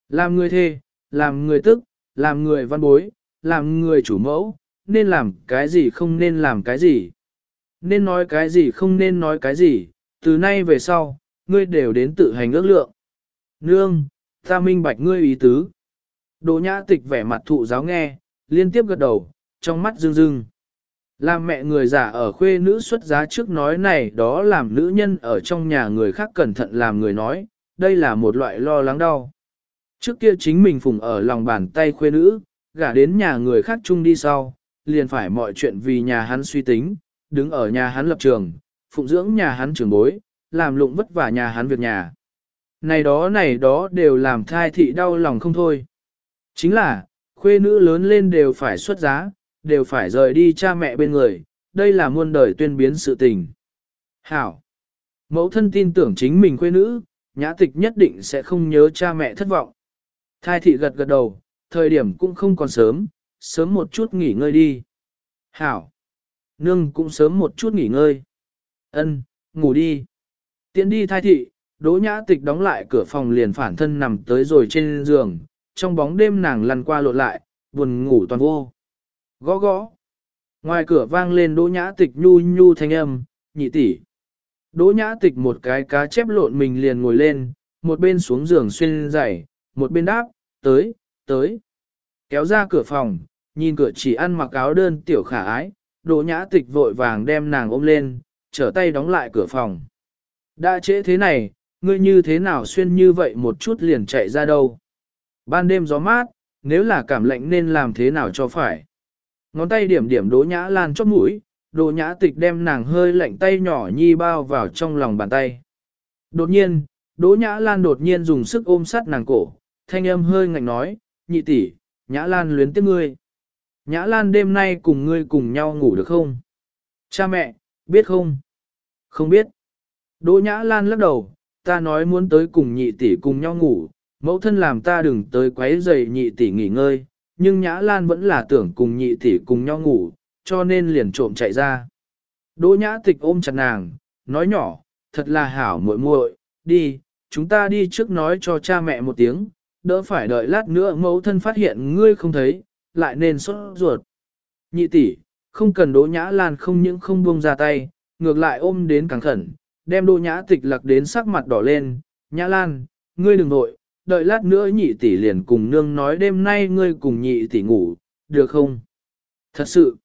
Làm người thê, làm người tức, làm người văn bối, làm người chủ mẫu, nên làm cái gì không nên làm cái gì. Nên nói cái gì không nên nói cái gì, từ nay về sau, ngươi đều đến tự hành ước lượng. Nương, ta minh bạch ngươi ý tứ. Đồ nhã tịch vẻ mặt thụ giáo nghe, liên tiếp gật đầu, trong mắt rưng rưng. Làm mẹ người già ở khuê nữ xuất giá trước nói này đó làm nữ nhân ở trong nhà người khác cẩn thận làm người nói, đây là một loại lo lắng đau. Trước kia chính mình phùng ở lòng bàn tay khuê nữ, gả đến nhà người khác chung đi sau, liền phải mọi chuyện vì nhà hắn suy tính, đứng ở nhà hắn lập trường, phụng dưỡng nhà hắn trưởng bối, làm lụng vất vả nhà hắn việc nhà. Này đó này đó đều làm thai thị đau lòng không thôi. Chính là, khuê nữ lớn lên đều phải xuất giá, đều phải rời đi cha mẹ bên người, đây là muôn đời tuyên biến sự tình. Hảo! Mẫu thân tin tưởng chính mình khuê nữ, nhã tịch nhất định sẽ không nhớ cha mẹ thất vọng. Thai thị gật gật đầu, thời điểm cũng không còn sớm, sớm một chút nghỉ ngơi đi. Hảo! Nương cũng sớm một chút nghỉ ngơi. Ân, ngủ đi. Tiến đi thai thị, đỗ nhã tịch đóng lại cửa phòng liền phản thân nằm tới rồi trên giường, trong bóng đêm nàng lăn qua lộn lại, buồn ngủ toàn vô. Gõ gõ. Ngoài cửa vang lên đỗ nhã tịch nhu nhu thanh âm, nhị tỷ. Đỗ nhã tịch một cái cá chép lộn mình liền ngồi lên, một bên xuống giường xuyên giày, một bên đáp, tới, tới. Kéo ra cửa phòng, nhìn cửa chỉ ăn mặc áo đơn tiểu khả ái, Đỗ nhã tịch vội vàng đem nàng ôm lên, trở tay đóng lại cửa phòng. Đã trễ thế này, ngươi như thế nào xuyên như vậy một chút liền chạy ra đâu. Ban đêm gió mát, nếu là cảm lạnh nên làm thế nào cho phải. Ngón tay điểm điểm đỗ nhã lan chót mũi, đỗ nhã tịch đem nàng hơi lạnh tay nhỏ nhi bao vào trong lòng bàn tay. Đột nhiên, đỗ nhã lan đột nhiên dùng sức ôm sát nàng cổ, thanh âm hơi ngạnh nói, nhị tỷ, nhã lan luyến tiếc ngươi. Nhã lan đêm nay cùng ngươi cùng nhau ngủ được không? Cha mẹ, biết không? Không biết. Đỗ nhã lan lắc đầu, ta nói muốn tới cùng nhị tỷ cùng nhau ngủ, mẫu thân làm ta đừng tới quấy giày nhị tỷ nghỉ ngơi, nhưng nhã lan vẫn là tưởng cùng nhị tỷ cùng nhau ngủ, cho nên liền trộm chạy ra. Đỗ nhã tịch ôm chặt nàng, nói nhỏ, thật là hảo muội muội, đi, chúng ta đi trước nói cho cha mẹ một tiếng, đỡ phải đợi lát nữa mẫu thân phát hiện ngươi không thấy, lại nên sốt ruột. Nhị tỷ, không cần đỗ nhã lan không những không buông ra tay, ngược lại ôm đến càng khẩn, đem đỗ nhã tịch lặc đến sắc mặt đỏ lên, nhã lan, ngươi đừng nội, đợi lát nữa nhị tỷ liền cùng nương nói đêm nay ngươi cùng nhị tỷ ngủ, được không? Thật sự,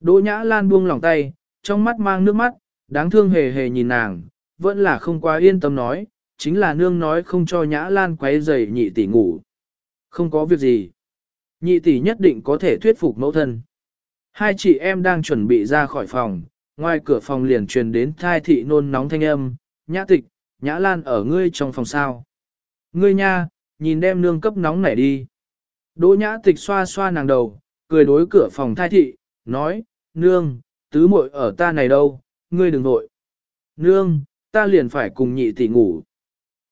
đỗ nhã lan buông lòng tay, trong mắt mang nước mắt, đáng thương hề hề nhìn nàng, vẫn là không quá yên tâm nói, chính là nương nói không cho nhã lan quấy rầy nhị tỷ ngủ. Không có việc gì. Nhị tỷ nhất định có thể thuyết phục mẫu thân. Hai chị em đang chuẩn bị ra khỏi phòng, ngoài cửa phòng liền truyền đến thai thị nôn nóng thanh âm, nhã tịch, nhã lan ở ngươi trong phòng sao. Ngươi nha, nhìn đem nương cấp nóng nảy đi. Đỗ nhã tịch xoa xoa nàng đầu, cười đối cửa phòng thai thị, nói, nương, tứ muội ở ta này đâu, ngươi đừng nội. Nương, ta liền phải cùng nhị tỷ ngủ.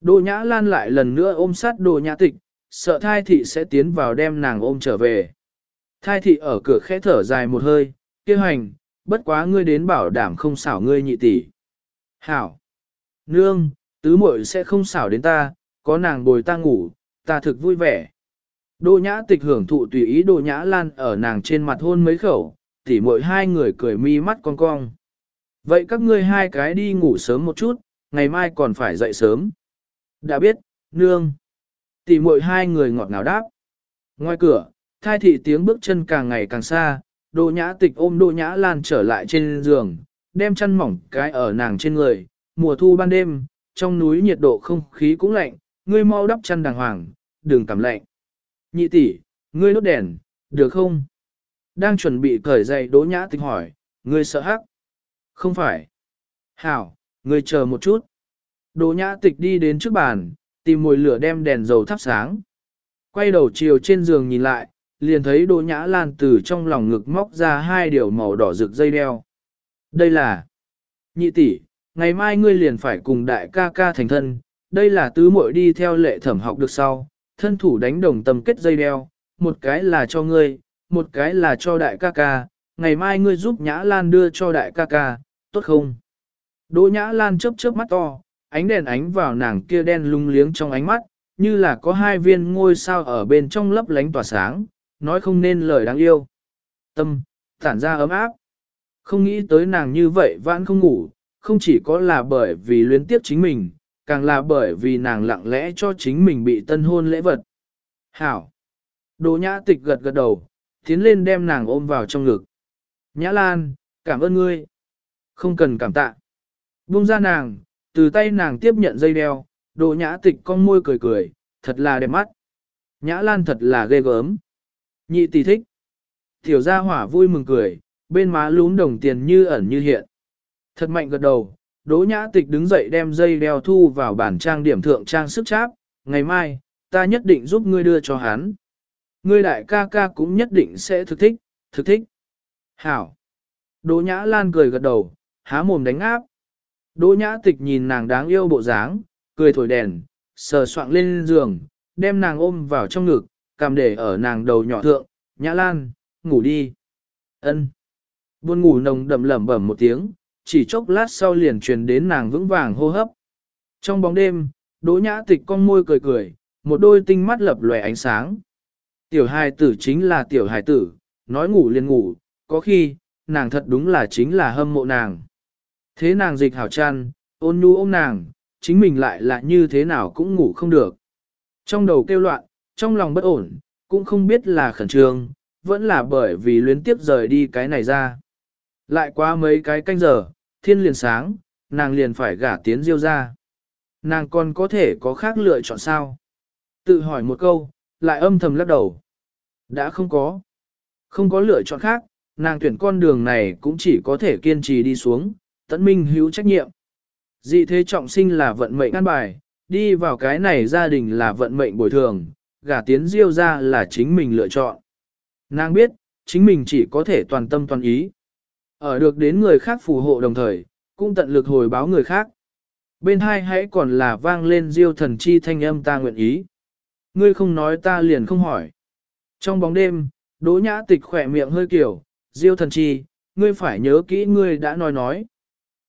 Đỗ nhã lan lại lần nữa ôm sát Đỗ nhã tịch, sợ thai thị sẽ tiến vào đem nàng ôm trở về. Thai thị ở cửa khẽ thở dài một hơi, kêu hành, bất quá ngươi đến bảo đảm không xảo ngươi nhị tỷ. Hảo! Nương, tứ muội sẽ không xảo đến ta, có nàng bồi ta ngủ, ta thực vui vẻ. Đô nhã tịch hưởng thụ tùy ý Đô nhã lan ở nàng trên mặt hôn mấy khẩu, tỉ mỗi hai người cười mi mắt cong cong. Vậy các ngươi hai cái đi ngủ sớm một chút, ngày mai còn phải dậy sớm. Đã biết, nương. Tỉ mỗi hai người ngọt ngào đáp. Ngoài cửa, thai thị tiếng bước chân càng ngày càng xa, Đô nhã tịch ôm Đô nhã lan trở lại trên giường, đem chăn mỏng cái ở nàng trên người. Mùa thu ban đêm, trong núi nhiệt độ không khí cũng lạnh, ngươi mau đắp chăn đàng hoàng, đừng cảm lạnh. Nhị tỷ, ngươi đốt đèn, được không? Đang chuẩn bị cởi giày Đỗ nhã tịch hỏi, ngươi sợ hắc? Không phải. Hảo, ngươi chờ một chút. Đỗ nhã tịch đi đến trước bàn, tìm mồi lửa đem đèn dầu thắp sáng. Quay đầu chiều trên giường nhìn lại, liền thấy Đỗ Nhã Lan từ trong lòng ngực móc ra hai điều màu đỏ rực dây đeo. Đây là nhị tỷ, ngày mai ngươi liền phải cùng đại ca ca thành thân, đây là tứ muội đi theo lệ thẩm học được sau, thân thủ đánh đồng tâm kết dây đeo, một cái là cho ngươi, một cái là cho đại ca ca, ngày mai ngươi giúp Nhã Lan đưa cho đại ca ca, tốt không? Đỗ Nhã Lan chớp chớp mắt to, ánh đèn ánh vào nàng kia đen lung liếng trong ánh mắt, như là có hai viên ngôi sao ở bên trong lấp lánh tỏa sáng, nói không nên lời đáng yêu. Tâm, tản ra ấm áp. Không nghĩ tới nàng như vậy vẫn không ngủ, không chỉ có là bởi vì luyến tiếp chính mình, càng là bởi vì nàng lặng lẽ cho chính mình bị tân hôn lễ vật. Hảo! Đỗ nhã tịch gật gật đầu, tiến lên đem nàng ôm vào trong ngực. Nhã Lan, cảm ơn ngươi. Không cần cảm tạ. Buông ra nàng, từ tay nàng tiếp nhận dây đeo, Đỗ nhã tịch con môi cười cười, thật là đẹp mắt. Nhã Lan thật là ghê gớm. Nhị tỷ thích. Tiểu gia hỏa vui mừng cười, bên má lún đồng tiền như ẩn như hiện. Thật mạnh gật đầu, đỗ nhã tịch đứng dậy đem dây đeo thu vào bản trang điểm thượng trang sức cháp. Ngày mai, ta nhất định giúp ngươi đưa cho hắn. Ngươi đại ca ca cũng nhất định sẽ thực thích, thực thích. Hảo. Đỗ nhã lan cười gật đầu, há mồm đánh áp. Đỗ nhã tịch nhìn nàng đáng yêu bộ dáng, cười thổi đèn, sờ soạng lên giường, đem nàng ôm vào trong ngực, cầm để ở nàng đầu nhỏ thượng, nhã lan, ngủ đi. ân Buồn ngủ nồng đậm lẩm bẩm một tiếng, chỉ chốc lát sau liền truyền đến nàng vững vàng hô hấp. Trong bóng đêm, đỗ nhã tịch con môi cười cười, một đôi tinh mắt lập lòe ánh sáng. Tiểu hài tử chính là tiểu hài tử, nói ngủ liền ngủ, có khi, nàng thật đúng là chính là hâm mộ nàng. Thế nàng dịch hảo chăn, ôn nhu ôm nàng, chính mình lại là như thế nào cũng ngủ không được. Trong đầu kêu loạn, trong lòng bất ổn, cũng không biết là khẩn trương, vẫn là bởi vì luyến tiếp rời đi cái này ra. Lại qua mấy cái canh giờ, thiên liền sáng, nàng liền phải gả tiến diêu ra. Nàng còn có thể có khác lựa chọn sao? Tự hỏi một câu, lại âm thầm lắc đầu. Đã không có. Không có lựa chọn khác, nàng tuyển con đường này cũng chỉ có thể kiên trì đi xuống, tận minh hữu trách nhiệm. Dị thế trọng sinh là vận mệnh an bài, đi vào cái này gia đình là vận mệnh bồi thường, gả tiến diêu ra là chính mình lựa chọn. Nàng biết, chính mình chỉ có thể toàn tâm toàn ý. Ở được đến người khác phù hộ đồng thời, cũng tận lực hồi báo người khác. Bên hai hãy còn là vang lên diêu thần chi thanh âm ta nguyện ý. Ngươi không nói ta liền không hỏi. Trong bóng đêm, đỗ nhã tịch khỏe miệng hơi kiểu, diêu thần chi, ngươi phải nhớ kỹ ngươi đã nói nói.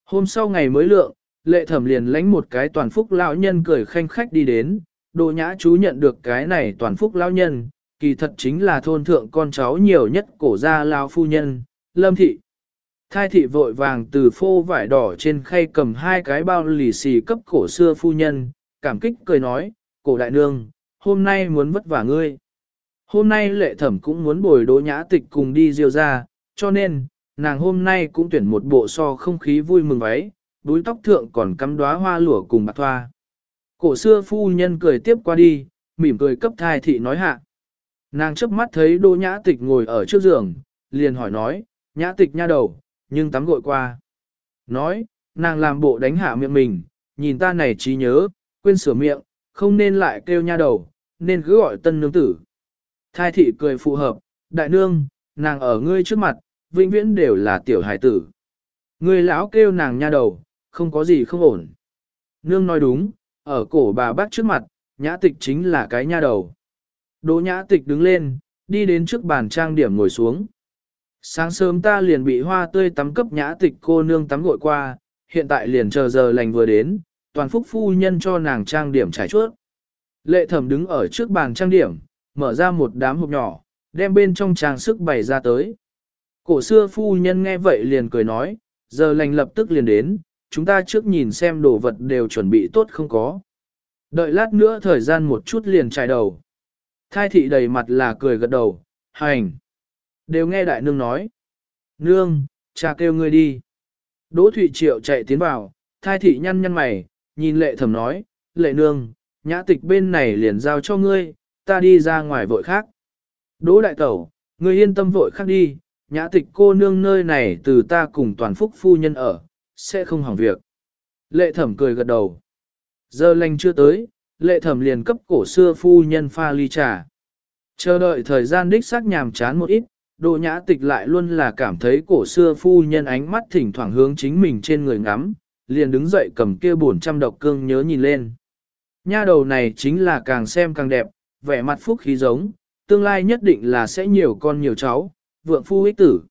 Hôm sau ngày mới lượng, lệ thẩm liền lánh một cái toàn phúc lão nhân cười khanh khách đi đến, đỗ nhã chú nhận được cái này toàn phúc lão nhân, kỳ thật chính là thôn thượng con cháu nhiều nhất cổ gia lao phu nhân, lâm thị. Thai thị vội vàng từ phô vải đỏ trên khay cầm hai cái bao lì xì cấp cổ xưa phu nhân, cảm kích cười nói, cổ đại nương, hôm nay muốn vất vả ngươi. Hôm nay lệ thẩm cũng muốn bồi đỗ nhã tịch cùng đi diêu ra, cho nên, nàng hôm nay cũng tuyển một bộ so không khí vui mừng váy, đuôi tóc thượng còn cắm đóa hoa lửa cùng bạc thoa. Cổ xưa phu nhân cười tiếp qua đi, mỉm cười cấp thai thị nói hạ. Nàng chớp mắt thấy đỗ nhã tịch ngồi ở trước giường, liền hỏi nói, nhã tịch nha đầu, nhưng tắm gội qua. Nói, nàng làm bộ đánh hạ miệng mình, nhìn ta này trí nhớ, quên sửa miệng, không nên lại kêu nha đầu, nên cứ gọi tân nương tử. Thai thị cười phù hợp, đại nương, nàng ở ngươi trước mặt, vĩnh viễn đều là tiểu hải tử. Ngươi lão kêu nàng nha đầu, không có gì không ổn. Nương nói đúng, ở cổ bà bác trước mặt, nhã tịch chính là cái nha đầu. Đỗ nhã tịch đứng lên, đi đến trước bàn trang điểm ngồi xuống. Sáng sớm ta liền bị hoa tươi tắm cấp nhã tịch cô nương tắm gội qua, hiện tại liền chờ giờ lành vừa đến, toàn phúc phu nhân cho nàng trang điểm trải chuốt. Lệ thẩm đứng ở trước bàn trang điểm, mở ra một đám hộp nhỏ, đem bên trong trang sức bày ra tới. Cổ xưa phu nhân nghe vậy liền cười nói, giờ lành lập tức liền đến, chúng ta trước nhìn xem đồ vật đều chuẩn bị tốt không có. Đợi lát nữa thời gian một chút liền trải đầu. Thai thị đầy mặt là cười gật đầu, hành. Đều nghe đại nương nói. Nương, cha kêu ngươi đi. Đỗ Thụy Triệu chạy tiến vào, thai thị nhăn nhăn mày, nhìn lệ thẩm nói, lệ nương, nhã tịch bên này liền giao cho ngươi, ta đi ra ngoài vội khác. Đỗ đại tẩu, ngươi yên tâm vội khác đi, nhã tịch cô nương nơi này từ ta cùng toàn phúc phu nhân ở, sẽ không hỏng việc. Lệ thẩm cười gật đầu. Giờ lành chưa tới, lệ thẩm liền cấp cổ xưa phu nhân pha ly trà. Chờ đợi thời gian đích xác nhàm chán một ít, Đồ nhã tịch lại luôn là cảm thấy cổ xưa phu nhân ánh mắt thỉnh thoảng hướng chính mình trên người ngắm, liền đứng dậy cầm kia buồn trăm độc cương nhớ nhìn lên. Nha đầu này chính là càng xem càng đẹp, vẻ mặt phúc khí giống, tương lai nhất định là sẽ nhiều con nhiều cháu, vượng phu ích tử.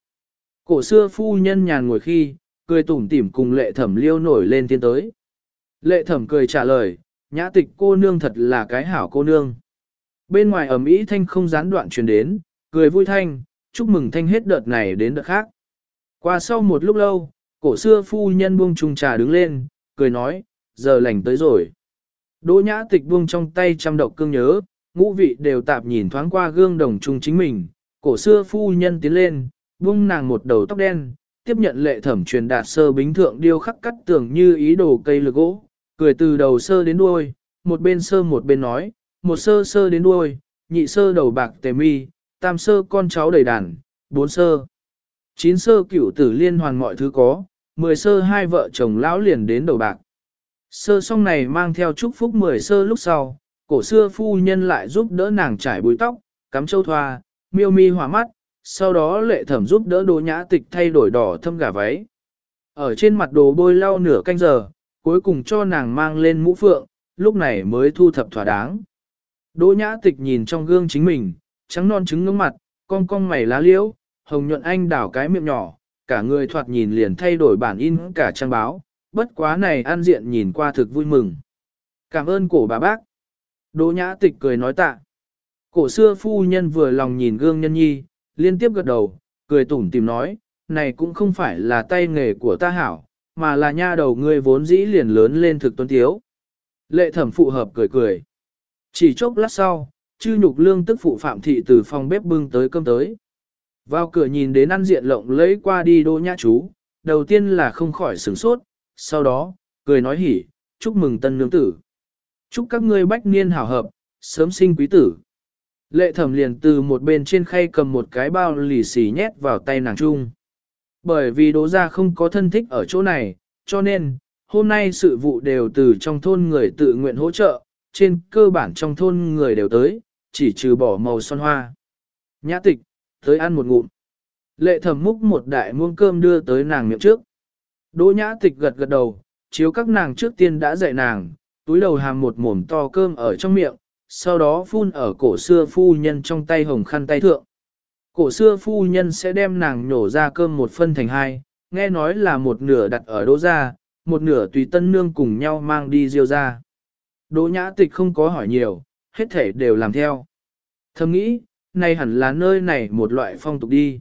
Cổ xưa phu nhân nhàn ngồi khi, cười tủm tỉm cùng lệ thẩm liêu nổi lên tiến tới. Lệ thẩm cười trả lời, nhã tịch cô nương thật là cái hảo cô nương. Bên ngoài ẩm ý thanh không gián đoạn truyền đến, cười vui thanh, chúc mừng thanh hết đợt này đến đợt khác. Qua sau một lúc lâu, cổ xưa phu nhân buông chung trà đứng lên, cười nói, giờ lành tới rồi. Đỗ nhã tịch buông trong tay trăm độc cương nhớ, ngũ vị đều tạp nhìn thoáng qua gương đồng chung chính mình, cổ xưa phu nhân tiến lên, buông nàng một đầu tóc đen, tiếp nhận lệ thẩm truyền đạt sơ bính thượng điêu khắc cắt tưởng như ý đồ cây lực gỗ, cười từ đầu sơ đến đuôi, một bên sơ một bên nói, một sơ sơ đến đuôi, nhị sơ đầu bạc tề mi, tam sơ con cháu đầy đàn, bốn sơ. Chín sơ cửu tử liên hoàn mọi thứ có, mười sơ hai vợ chồng lão liền đến đầu bạc. Sơ song này mang theo chúc phúc mười sơ lúc sau, cổ xưa phu nhân lại giúp đỡ nàng trải bùi tóc, cắm châu thoa, miêu mi hỏa mắt, sau đó lệ thẩm giúp đỡ đồ nhã tịch thay đổi đỏ thâm gà váy. Ở trên mặt đồ bôi lau nửa canh giờ, cuối cùng cho nàng mang lên mũ phượng, lúc này mới thu thập thỏa đáng. Đỗ nhã tịch nhìn trong gương chính mình, trắng non trứng ngưỡng mặt, con cong mày lá liễu, hồng nhuận anh đảo cái miệng nhỏ, cả người thoạt nhìn liền thay đổi bản in cả trang báo, bất quá này an diện nhìn qua thực vui mừng. Cảm ơn cổ bà bác. Đỗ nhã tịch cười nói tạ. Cổ xưa phu nhân vừa lòng nhìn gương nhân nhi, liên tiếp gật đầu, cười tủm tìm nói, này cũng không phải là tay nghề của ta hảo, mà là nha đầu ngươi vốn dĩ liền lớn lên thực tuấn tiếu. Lệ thẩm phụ hợp cười cười. Chỉ chốc lát sau, chư nhục lương tức phụ phạm thị từ phòng bếp bưng tới cơm tới. Vào cửa nhìn đến ăn diện lộng lấy qua đi đô nhã chú, đầu tiên là không khỏi sửng sốt, sau đó, cười nói hỉ, chúc mừng tân nương tử. Chúc các ngươi bách niên hảo hợp, sớm sinh quý tử. Lệ thẩm liền từ một bên trên khay cầm một cái bao lì xì nhét vào tay nàng trung. Bởi vì đỗ gia không có thân thích ở chỗ này, cho nên, hôm nay sự vụ đều từ trong thôn người tự nguyện hỗ trợ, trên cơ bản trong thôn người đều tới, chỉ trừ bỏ màu son hoa. Nhã tịch, tới ăn một ngụm. Lệ thẩm múc một đại muông cơm đưa tới nàng miệng trước. Đỗ nhã tịch gật gật đầu, chiếu các nàng trước tiên đã dạy nàng, túi đầu hàm một mồm to cơm ở trong miệng, sau đó phun ở cổ xưa phu nhân trong tay hồng khăn tay thượng. Cổ xưa phu nhân sẽ đem nàng nhổ ra cơm một phân thành hai, nghe nói là một nửa đặt ở đỗ ra, một nửa tùy tân nương cùng nhau mang đi diêu ra. Đỗ nhã tịch không có hỏi nhiều, hết thể đều làm theo. Thầm nghĩ, này hẳn là nơi này một loại phong tục đi.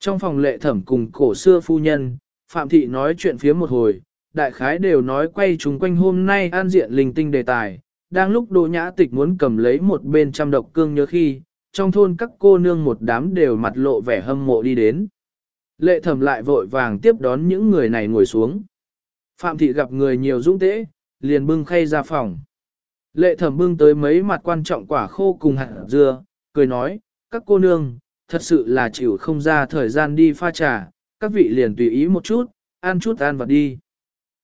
Trong phòng lệ thẩm cùng cổ xưa phu nhân, Phạm Thị nói chuyện phía một hồi, đại khái đều nói quay chúng quanh hôm nay an diện linh tinh đề tài. Đang lúc Đỗ Nhã Tịch muốn cầm lấy một bên trăm độc cương nhớ khi, trong thôn các cô nương một đám đều mặt lộ vẻ hâm mộ đi đến. Lệ thẩm lại vội vàng tiếp đón những người này ngồi xuống. Phạm Thị gặp người nhiều dũng tễ, liền bưng khay ra phòng. Lệ thẩm bưng tới mấy mặt quan trọng quả khô cùng hạt dưa, cười nói, các cô nương, thật sự là chịu không ra thời gian đi pha trà, các vị liền tùy ý một chút, ăn chút ăn vặt đi.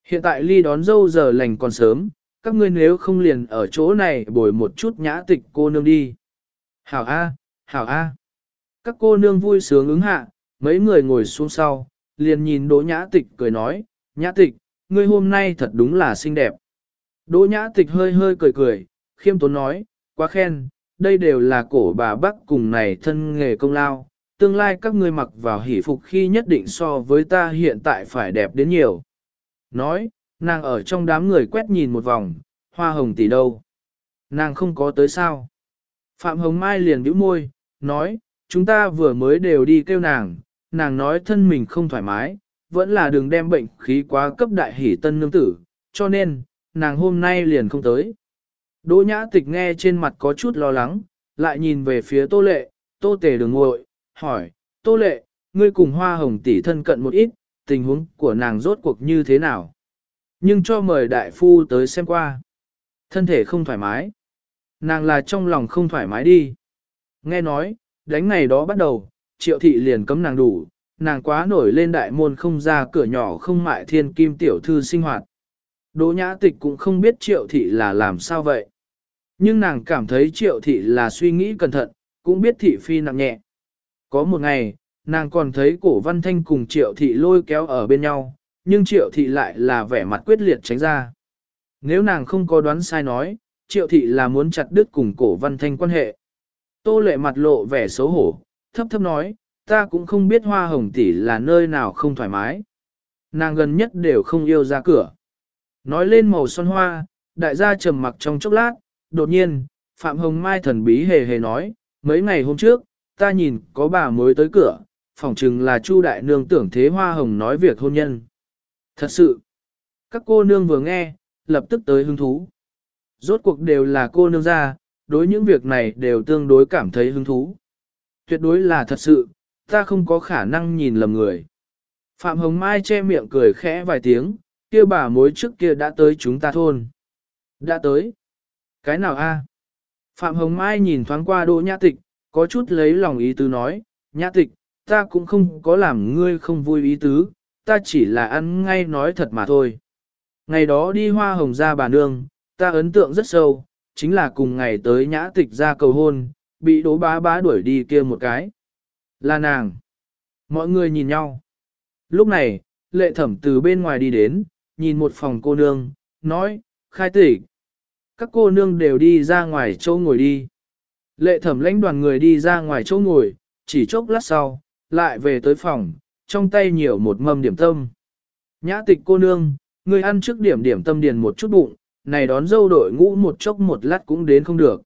Hiện tại ly đón dâu giờ lành còn sớm, các ngươi nếu không liền ở chỗ này bồi một chút nhã tịch cô nương đi. Hảo A, Hảo A. Các cô nương vui sướng ứng hạ, mấy người ngồi xuống sau, liền nhìn đỗ nhã tịch cười nói, nhã tịch, ngươi hôm nay thật đúng là xinh đẹp. Đỗ nhã tịch hơi hơi cười cười, khiêm tốn nói, quá khen, đây đều là cổ bà bác cùng này thân nghề công lao, tương lai các ngươi mặc vào hỷ phục khi nhất định so với ta hiện tại phải đẹp đến nhiều. Nói, nàng ở trong đám người quét nhìn một vòng, hoa hồng tỷ đâu. Nàng không có tới sao. Phạm Hồng Mai liền bĩu môi, nói, chúng ta vừa mới đều đi kêu nàng, nàng nói thân mình không thoải mái, vẫn là đừng đem bệnh khí quá cấp đại hỷ tân nương tử, cho nên, nàng hôm nay liền không tới. Đỗ nhã tịch nghe trên mặt có chút lo lắng, lại nhìn về phía tô lệ, tô tề đường ngội, hỏi, tô lệ, ngươi cùng hoa hồng tỷ thân cận một ít, tình huống của nàng rốt cuộc như thế nào? Nhưng cho mời đại phu tới xem qua. Thân thể không thoải mái. Nàng là trong lòng không thoải mái đi. Nghe nói, đánh ngày đó bắt đầu, triệu thị liền cấm nàng đủ, nàng quá nổi lên đại môn không ra cửa nhỏ không mại thiên kim tiểu thư sinh hoạt. Đỗ nhã tịch cũng không biết triệu thị là làm sao vậy. Nhưng nàng cảm thấy triệu thị là suy nghĩ cẩn thận, cũng biết thị phi nặng nhẹ. Có một ngày, nàng còn thấy cổ văn thanh cùng triệu thị lôi kéo ở bên nhau, nhưng triệu thị lại là vẻ mặt quyết liệt tránh ra. Nếu nàng không có đoán sai nói, triệu thị là muốn chặt đứt cùng cổ văn thanh quan hệ. Tô lệ mặt lộ vẻ xấu hổ, thấp thấp nói, ta cũng không biết hoa hồng tỷ là nơi nào không thoải mái. Nàng gần nhất đều không yêu ra cửa. Nói lên màu son hoa, đại gia trầm mặc trong chốc lát, đột nhiên, Phạm Hồng Mai thần bí hề hề nói, mấy ngày hôm trước, ta nhìn có bà mới tới cửa, phỏng chừng là Chu Đại Nương tưởng thế Hoa Hồng nói việc hôn nhân. Thật sự, các cô nương vừa nghe, lập tức tới hứng thú. Rốt cuộc đều là cô nương ra, đối những việc này đều tương đối cảm thấy hứng thú. Tuyệt đối là thật sự, ta không có khả năng nhìn lầm người. Phạm Hồng Mai che miệng cười khẽ vài tiếng, kia bà mối trước kia đã tới chúng ta thôn. Đã tới. Cái nào a? Phạm Hồng Mai nhìn thoáng qua Đỗ Nhã Tịch, có chút lấy lòng ý tứ nói, Nhã Tịch, ta cũng không có làm ngươi không vui ý tứ, ta chỉ là ăn ngay nói thật mà thôi. Ngày đó đi hoa hồng ra bà nương, ta ấn tượng rất sâu, chính là cùng ngày tới Nhã Tịch ra cầu hôn, bị Đỗ bá bá đuổi đi kia một cái. Là nàng. Mọi người nhìn nhau. Lúc này, lệ thẩm từ bên ngoài đi đến, nhìn một phòng cô nương, nói, khai tỉ. các cô nương đều đi ra ngoài chỗ ngồi đi. Lệ thẩm lãnh đoàn người đi ra ngoài chỗ ngồi, chỉ chốc lát sau, lại về tới phòng, trong tay nhiều một mâm điểm tâm. Nhã tịch cô nương, người ăn trước điểm điểm tâm điền một chút bụng, này đón dâu đội ngũ một chốc một lát cũng đến không được.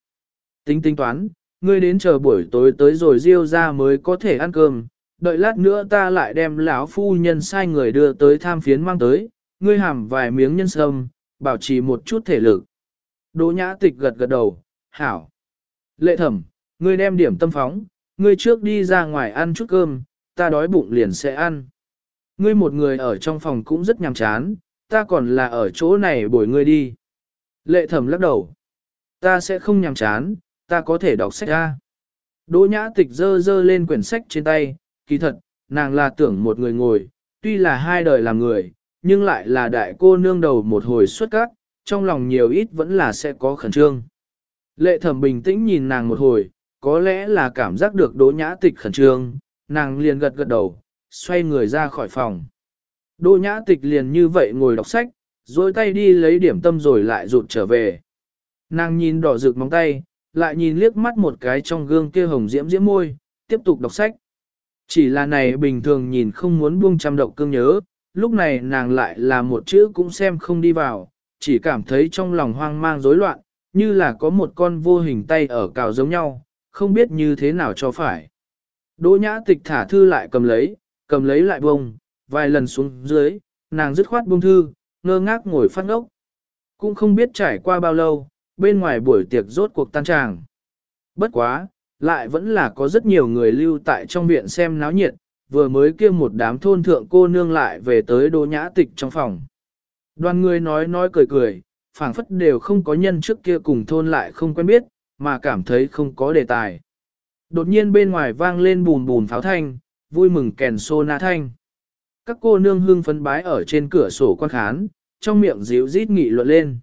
Tính tính toán, ngươi đến chờ buổi tối tới rồi riêu ra mới có thể ăn cơm, đợi lát nữa ta lại đem lão phu nhân sai người đưa tới tham phiến mang tới, ngươi hàm vài miếng nhân sâm, bảo trì một chút thể lực. Đỗ nhã tịch gật gật đầu, hảo. Lệ thẩm, ngươi đem điểm tâm phóng, ngươi trước đi ra ngoài ăn chút cơm, ta đói bụng liền sẽ ăn. Ngươi một người ở trong phòng cũng rất nhàm chán, ta còn là ở chỗ này bồi ngươi đi. Lệ thẩm lắc đầu. Ta sẽ không nhàm chán, ta có thể đọc sách ra. Đỗ nhã tịch dơ dơ lên quyển sách trên tay, kỳ thật, nàng là tưởng một người ngồi, tuy là hai đời làm người, nhưng lại là đại cô nương đầu một hồi xuất cát trong lòng nhiều ít vẫn là sẽ có khẩn trương. Lệ thẩm bình tĩnh nhìn nàng một hồi, có lẽ là cảm giác được đỗ nhã tịch khẩn trương, nàng liền gật gật đầu, xoay người ra khỏi phòng. Đỗ nhã tịch liền như vậy ngồi đọc sách, rồi tay đi lấy điểm tâm rồi lại rụt trở về. Nàng nhìn đỏ rực móng tay, lại nhìn liếc mắt một cái trong gương kia hồng diễm diễm môi, tiếp tục đọc sách. Chỉ là này bình thường nhìn không muốn buông trăm độc cương nhớ, lúc này nàng lại là một chữ cũng xem không đi vào, chỉ cảm thấy trong lòng hoang mang rối loạn, như là có một con vô hình tay ở cào giống nhau, không biết như thế nào cho phải. Đỗ nhã tịch thả thư lại cầm lấy, cầm lấy lại bông, vài lần xuống dưới, nàng dứt khoát buông thư, ngơ ngác ngồi phát ngốc. Cũng không biết trải qua bao lâu, bên ngoài buổi tiệc rốt cuộc tan tràng. Bất quá, lại vẫn là có rất nhiều người lưu tại trong viện xem náo nhiệt, vừa mới kia một đám thôn thượng cô nương lại về tới đỗ nhã tịch trong phòng. Đoàn người nói nói cười cười, phảng phất đều không có nhân trước kia cùng thôn lại không quen biết, mà cảm thấy không có đề tài. Đột nhiên bên ngoài vang lên bùn bùn pháo thanh, vui mừng kèn xô na thanh. Các cô nương hương phấn bái ở trên cửa sổ quan khán, trong miệng díu rít nghị luận lên.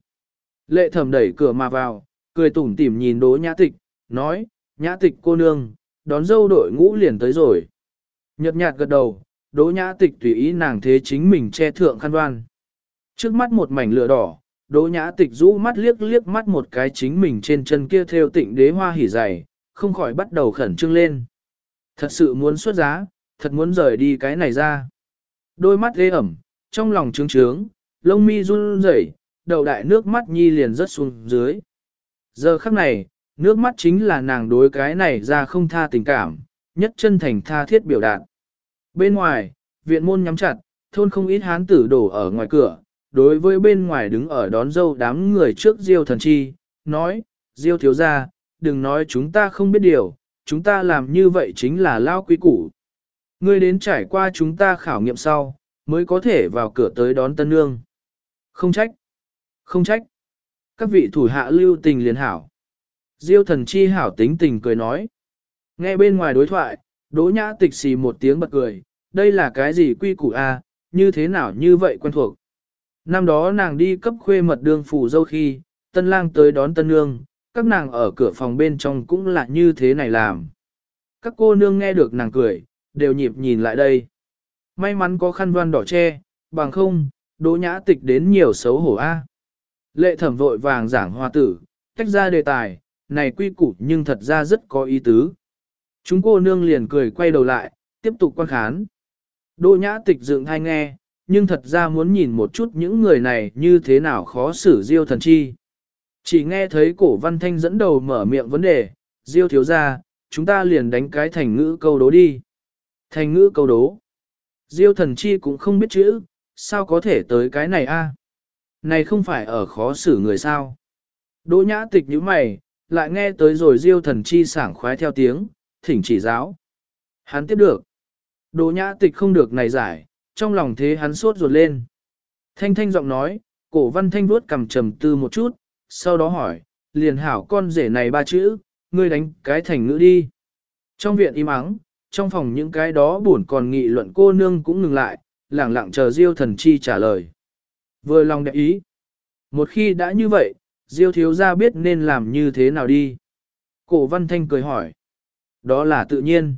Lệ thẩm đẩy cửa mà vào, cười tủm tỉm nhìn đố nhã tịch, nói, nhã tịch cô nương, đón dâu đội ngũ liền tới rồi. Nhật nhạt gật đầu, Đỗ nhã tịch tùy ý nàng thế chính mình che thượng khăn đoan. Trước mắt một mảnh lửa đỏ, đỗ nhã tịch rũ mắt liếc liếc mắt một cái chính mình trên chân kia theo tịnh đế hoa hỉ dày, không khỏi bắt đầu khẩn trương lên. Thật sự muốn xuất giá, thật muốn rời đi cái này ra. Đôi mắt ghê ẩm, trong lòng trướng trướng, lông mi run rẩy, đầu đại nước mắt nhi liền rớt xuống dưới. Giờ khắc này, nước mắt chính là nàng đối cái này ra không tha tình cảm, nhất chân thành tha thiết biểu đạt. Bên ngoài, viện môn nhắm chặt, thôn không ít hán tử đổ ở ngoài cửa, đối với bên ngoài đứng ở đón dâu đám người trước Diêu thần chi, nói, Diêu thiếu gia, đừng nói chúng ta không biết điều, chúng ta làm như vậy chính là lao quý củ. Ngươi đến trải qua chúng ta khảo nghiệm sau, mới có thể vào cửa tới đón tân nương. Không trách, không trách. Các vị thủ hạ lưu tình liền hảo. Diêu thần chi hảo tính tình cười nói. Nghe bên ngoài đối thoại, đỗ nhã tịch xì một tiếng bật cười, đây là cái gì quy củ a? như thế nào như vậy quen thuộc. Năm đó nàng đi cấp khuê mật đương phủ dâu khi, tân lang tới đón tân nương, các nàng ở cửa phòng bên trong cũng là như thế này làm. Các cô nương nghe được nàng cười, đều nhịp nhìn lại đây. May mắn có khăn đoan đỏ che, bằng không, đỗ nhã tịch đến nhiều xấu hổ a. Lệ thẩm vội vàng giảng hoa tử, tách ra đề tài, này quy củ nhưng thật ra rất có ý tứ. Chúng cô nương liền cười quay đầu lại, tiếp tục quan khán. Đỗ nhã tịch dựng thai nghe, nhưng thật ra muốn nhìn một chút những người này như thế nào khó xử Diêu thần chi. Chỉ nghe thấy cổ văn thanh dẫn đầu mở miệng vấn đề, Diêu thiếu ra, chúng ta liền đánh cái thành ngữ câu đố đi. Thành ngữ câu đố. Diêu thần chi cũng không biết chữ, sao có thể tới cái này a? Này không phải ở khó xử người sao. Đỗ nhã tịch như mày, lại nghe tới rồi Diêu thần chi sảng khoái theo tiếng, thỉnh chỉ giáo. Hắn tiếp được. đồ nhã tịch không được này giải, trong lòng thế hắn sốt ruột lên. Thanh thanh giọng nói, cổ văn thanh vuốt cầm trầm tư một chút, sau đó hỏi, liền hảo con rể này ba chữ, ngươi đánh cái thành ngữ đi. Trong viện im ắng, trong phòng những cái đó buồn còn nghị luận cô nương cũng ngừng lại, lẳng lặng chờ Diêu thần chi trả lời. Vừa lòng đẹp ý. Một khi đã như vậy, Diêu thiếu gia biết nên làm như thế nào đi. Cổ văn thanh cười hỏi. Đó là tự nhiên.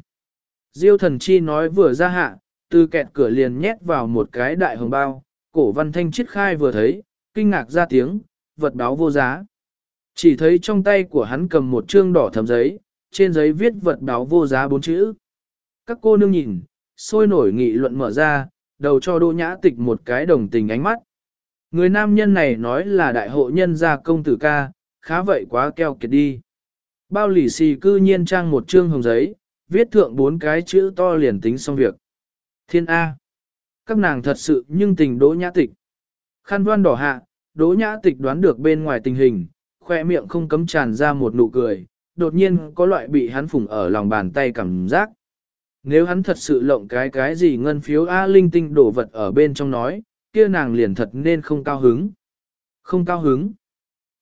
Diêu thần chi nói vừa ra hạ, từ kẹt cửa liền nhét vào một cái đại hồng bao, cổ văn thanh chiết khai vừa thấy, kinh ngạc ra tiếng, vật báo vô giá. Chỉ thấy trong tay của hắn cầm một trương đỏ thấm giấy, trên giấy viết vật báo vô giá bốn chữ. Các cô nương nhìn, sôi nổi nghị luận mở ra, đầu cho đô nhã tịch một cái đồng tình ánh mắt. Người nam nhân này nói là đại hộ nhân gia công tử ca, khá vậy quá keo kiệt đi. Bao lì xì cư nhiên trang một chương hồng giấy, viết thượng bốn cái chữ to liền tính xong việc. Thiên A. Các nàng thật sự nhưng tình đỗ nhã tịch. Khăn đoan đỏ hạ, đỗ nhã tịch đoán được bên ngoài tình hình, khoe miệng không cấm tràn ra một nụ cười, đột nhiên có loại bị hắn phủng ở lòng bàn tay cảm giác. Nếu hắn thật sự lộng cái cái gì ngân phiếu A linh tinh đổ vật ở bên trong nói, kia nàng liền thật nên không cao hứng. Không cao hứng.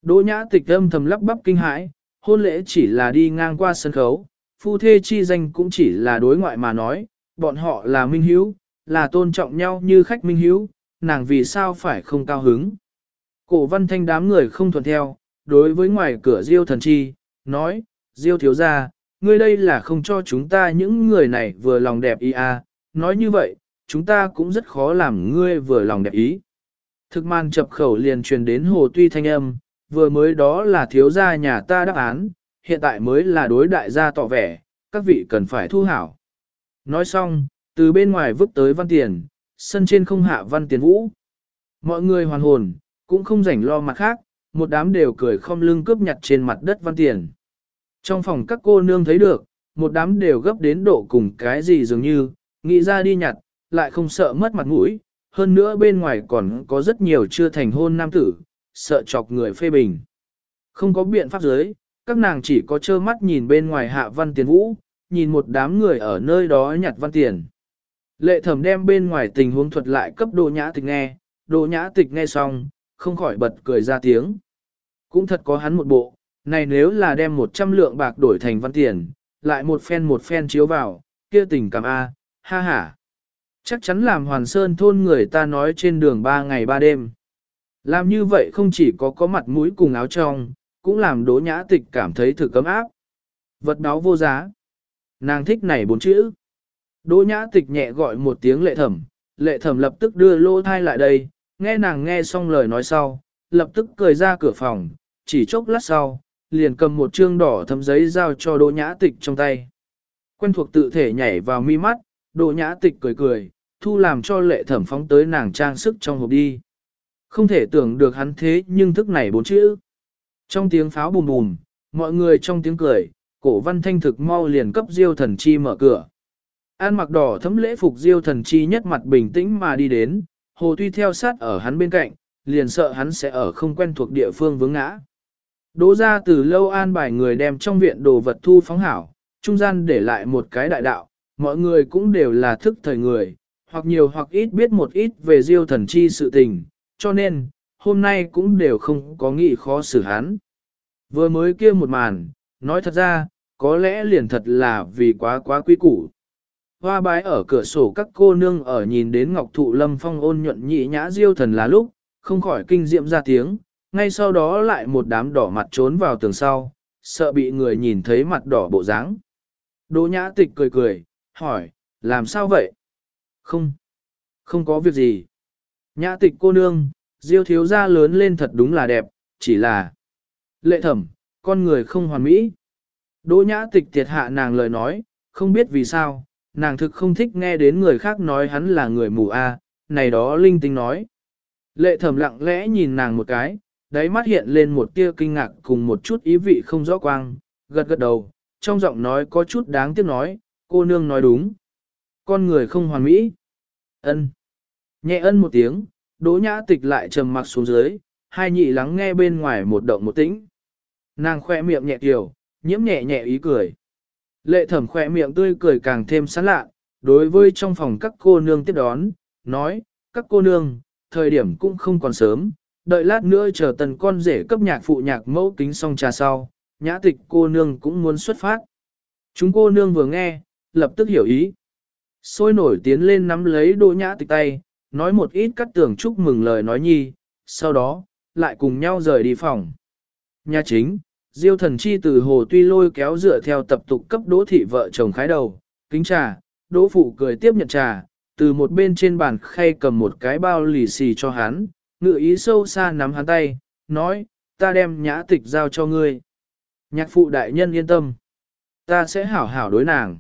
Đỗ nhã tịch âm thầm lắp bắp kinh hãi, hôn lễ chỉ là đi ngang qua sân khấu, phu thê chi danh cũng chỉ là đối ngoại mà nói, bọn họ là minh hiếu, là tôn trọng nhau như khách minh hiếu, nàng vì sao phải không cao hứng. Cổ văn thanh đám người không thuận theo, đối với ngoài cửa diêu thần chi, nói, diêu thiếu gia, ngươi đây là không cho chúng ta những người này vừa lòng đẹp ý à, nói như vậy, chúng ta cũng rất khó làm ngươi vừa lòng đẹp ý. Thực man chập khẩu liền truyền đến hồ tuy thanh âm, vừa mới đó là thiếu gia nhà ta đáp án, hiện tại mới là đối đại gia tỏ vẻ, các vị cần phải thu hảo. Nói xong, từ bên ngoài vứt tới văn tiền, sân trên không hạ văn tiền vũ. Mọi người hoàn hồn, cũng không rảnh lo mặt khác, một đám đều cười không lưng cướp nhặt trên mặt đất văn tiền. Trong phòng các cô nương thấy được, một đám đều gấp đến độ cùng cái gì dường như, nghĩ ra đi nhặt, lại không sợ mất mặt mũi, hơn nữa bên ngoài còn có rất nhiều chưa thành hôn nam tử, sợ chọc người phê bình. Không có biện pháp giới, các nàng chỉ có trơ mắt nhìn bên ngoài hạ văn tiền vũ, nhìn một đám người ở nơi đó nhặt văn tiền. Lệ thẩm đem bên ngoài tình huống thuật lại cấp đồ nhã tịch nghe, đồ nhã tịch nghe xong, không khỏi bật cười ra tiếng. Cũng thật có hắn một bộ, này nếu là đem 100 lượng bạc đổi thành văn tiền, lại một phen một phen chiếu vào, kia tình cảm A, ha ha. Chắc chắn làm hoàn sơn thôn người ta nói trên đường ba ngày ba đêm. Làm như vậy không chỉ có có mặt mũi cùng áo trong, cũng làm đỗ nhã tịch cảm thấy thử cấm áp. Vật đó vô giá. Nàng thích này bốn chữ. Đỗ nhã tịch nhẹ gọi một tiếng lệ thẩm, lệ thẩm lập tức đưa lô thai lại đây, nghe nàng nghe xong lời nói sau, lập tức cười ra cửa phòng, chỉ chốc lát sau, liền cầm một trương đỏ thấm giấy giao cho đỗ nhã tịch trong tay. Quen thuộc tự thể nhảy vào mi mắt, đỗ nhã tịch cười cười, thu làm cho lệ thẩm phóng tới nàng trang sức trong hộp đi. Không thể tưởng được hắn thế nhưng thức này bốn chữ. Trong tiếng pháo bùm bùm, mọi người trong tiếng cười, cổ văn thanh thực mau liền cấp diêu thần chi mở cửa. An mặc đỏ thấm lễ phục diêu thần chi nhất mặt bình tĩnh mà đi đến, hồ tuy theo sát ở hắn bên cạnh, liền sợ hắn sẽ ở không quen thuộc địa phương vướng ngã. Đỗ ra từ lâu an bài người đem trong viện đồ vật thu phóng hảo, trung gian để lại một cái đại đạo, mọi người cũng đều là thức thời người, hoặc nhiều hoặc ít biết một ít về diêu thần chi sự tình, cho nên, hôm nay cũng đều không có nghĩ khó xử hắn. Vừa mới kia một màn, nói thật ra, có lẽ liền thật là vì quá quá quý củ. Hoa bái ở cửa sổ các cô nương ở nhìn đến Ngọc Thụ Lâm Phong ôn nhuận nhị nhã diêu thần là lúc, không khỏi kinh diệm ra tiếng, ngay sau đó lại một đám đỏ mặt trốn vào tường sau, sợ bị người nhìn thấy mặt đỏ bộ dáng. Đỗ nhã tịch cười cười, hỏi, làm sao vậy? Không, không có việc gì. Nhã tịch cô nương, diêu thiếu gia lớn lên thật đúng là đẹp, chỉ là lệ thẩm, con người không hoàn mỹ. Đỗ nhã tịch thiệt hạ nàng lời nói, không biết vì sao, nàng thực không thích nghe đến người khác nói hắn là người mù a, này đó linh tinh nói. Lệ thẩm lặng lẽ nhìn nàng một cái, đáy mắt hiện lên một tia kinh ngạc cùng một chút ý vị không rõ quang, gật gật đầu, trong giọng nói có chút đáng tiếc nói, cô nương nói đúng. Con người không hoàn mỹ. Ân. Nhẹ ân một tiếng, đỗ nhã tịch lại trầm mặc xuống dưới, hai nhị lắng nghe bên ngoài một động một tĩnh. Nàng khoe miệng nhẹ tiểu, nhiễm nhẹ nhẹ ý cười. Lệ thẩm khoe miệng tươi cười càng thêm sán lạ, đối với trong phòng các cô nương tiếp đón, nói, các cô nương, thời điểm cũng không còn sớm, đợi lát nữa chờ tần con rể cấp nhạc phụ nhạc mẫu kính xong trà sau, nhã tịch cô nương cũng muốn xuất phát. Chúng cô nương vừa nghe, lập tức hiểu ý. Sôi nổi tiến lên nắm lấy đỗ nhã tịch tay, nói một ít cắt tường chúc mừng lời nói nhi, sau đó, lại cùng nhau rời đi phòng. Nhà chính, Diêu thần chi từ hồ tuy lôi kéo dựa theo tập tục cấp đỗ thị vợ chồng khái đầu, kính trà, đỗ phụ cười tiếp nhận trà, từ một bên trên bàn khay cầm một cái bao lì xì cho hắn, ngự ý sâu xa nắm hắn tay, nói, ta đem nhã tịch giao cho ngươi. Nhạc phụ đại nhân yên tâm, ta sẽ hảo hảo đối nàng.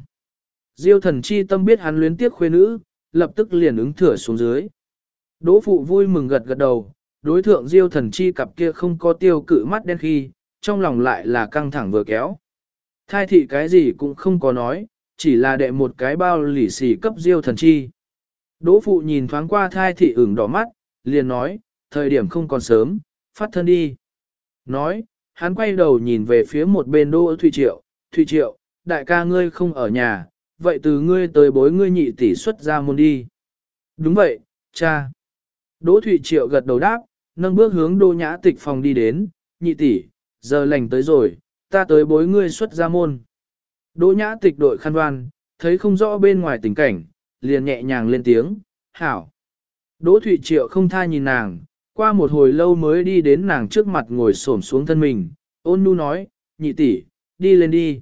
Diêu thần chi tâm biết hắn luyến tiếc khuê nữ, lập tức liền ứng thửa xuống dưới. Đỗ phụ vui mừng gật gật đầu, đối thượng diêu thần chi cặp kia không có tiêu cự mắt đen khi, trong lòng lại là căng thẳng vừa kéo. Thai thị cái gì cũng không có nói, chỉ là đệ một cái bao lì xì cấp diêu thần chi. Đỗ phụ nhìn thoáng qua thai thị ửng đỏ mắt, liền nói, thời điểm không còn sớm, phát thân đi. Nói, hắn quay đầu nhìn về phía một bên Đỗ Thụy Triệu, Thụy Triệu, đại ca ngươi không ở nhà, vậy từ ngươi tới bối ngươi nhị tỷ xuất ra môn đi. Đúng vậy, cha. Đỗ Thụy Triệu gật đầu đáp, nâng bước hướng Đỗ Nhã Tịch phòng đi đến, nhị tỷ, giờ lành tới rồi, ta tới bối ngươi xuất ra môn. Đỗ Nhã Tịch đội khăn đoan, thấy không rõ bên ngoài tình cảnh, liền nhẹ nhàng lên tiếng, hảo. Đỗ Thụy Triệu không tha nhìn nàng, qua một hồi lâu mới đi đến nàng trước mặt ngồi xổm xuống thân mình, ôn nhu nói, nhị tỷ, đi lên đi.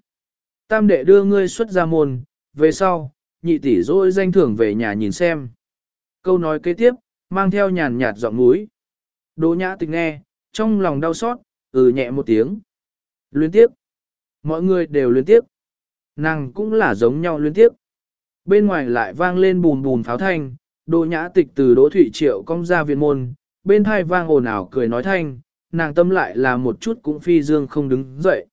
Tam đệ đưa ngươi xuất ra môn, về sau, nhị tỷ rồi danh thưởng về nhà nhìn xem. Câu nói kế tiếp, mang theo nhàn nhạt giọng núi. Đỗ nhã tịch nghe, trong lòng đau xót, ừ nhẹ một tiếng. Luyến tiếp. Mọi người đều luyến tiếp. Nàng cũng là giống nhau luyến tiếp. Bên ngoài lại vang lên bùn bùn pháo thanh, đỗ nhã tịch từ đỗ thủy triệu cong ra viện môn, bên thai vang ồn ào cười nói thanh, nàng tâm lại là một chút cũng phi dương không đứng dậy.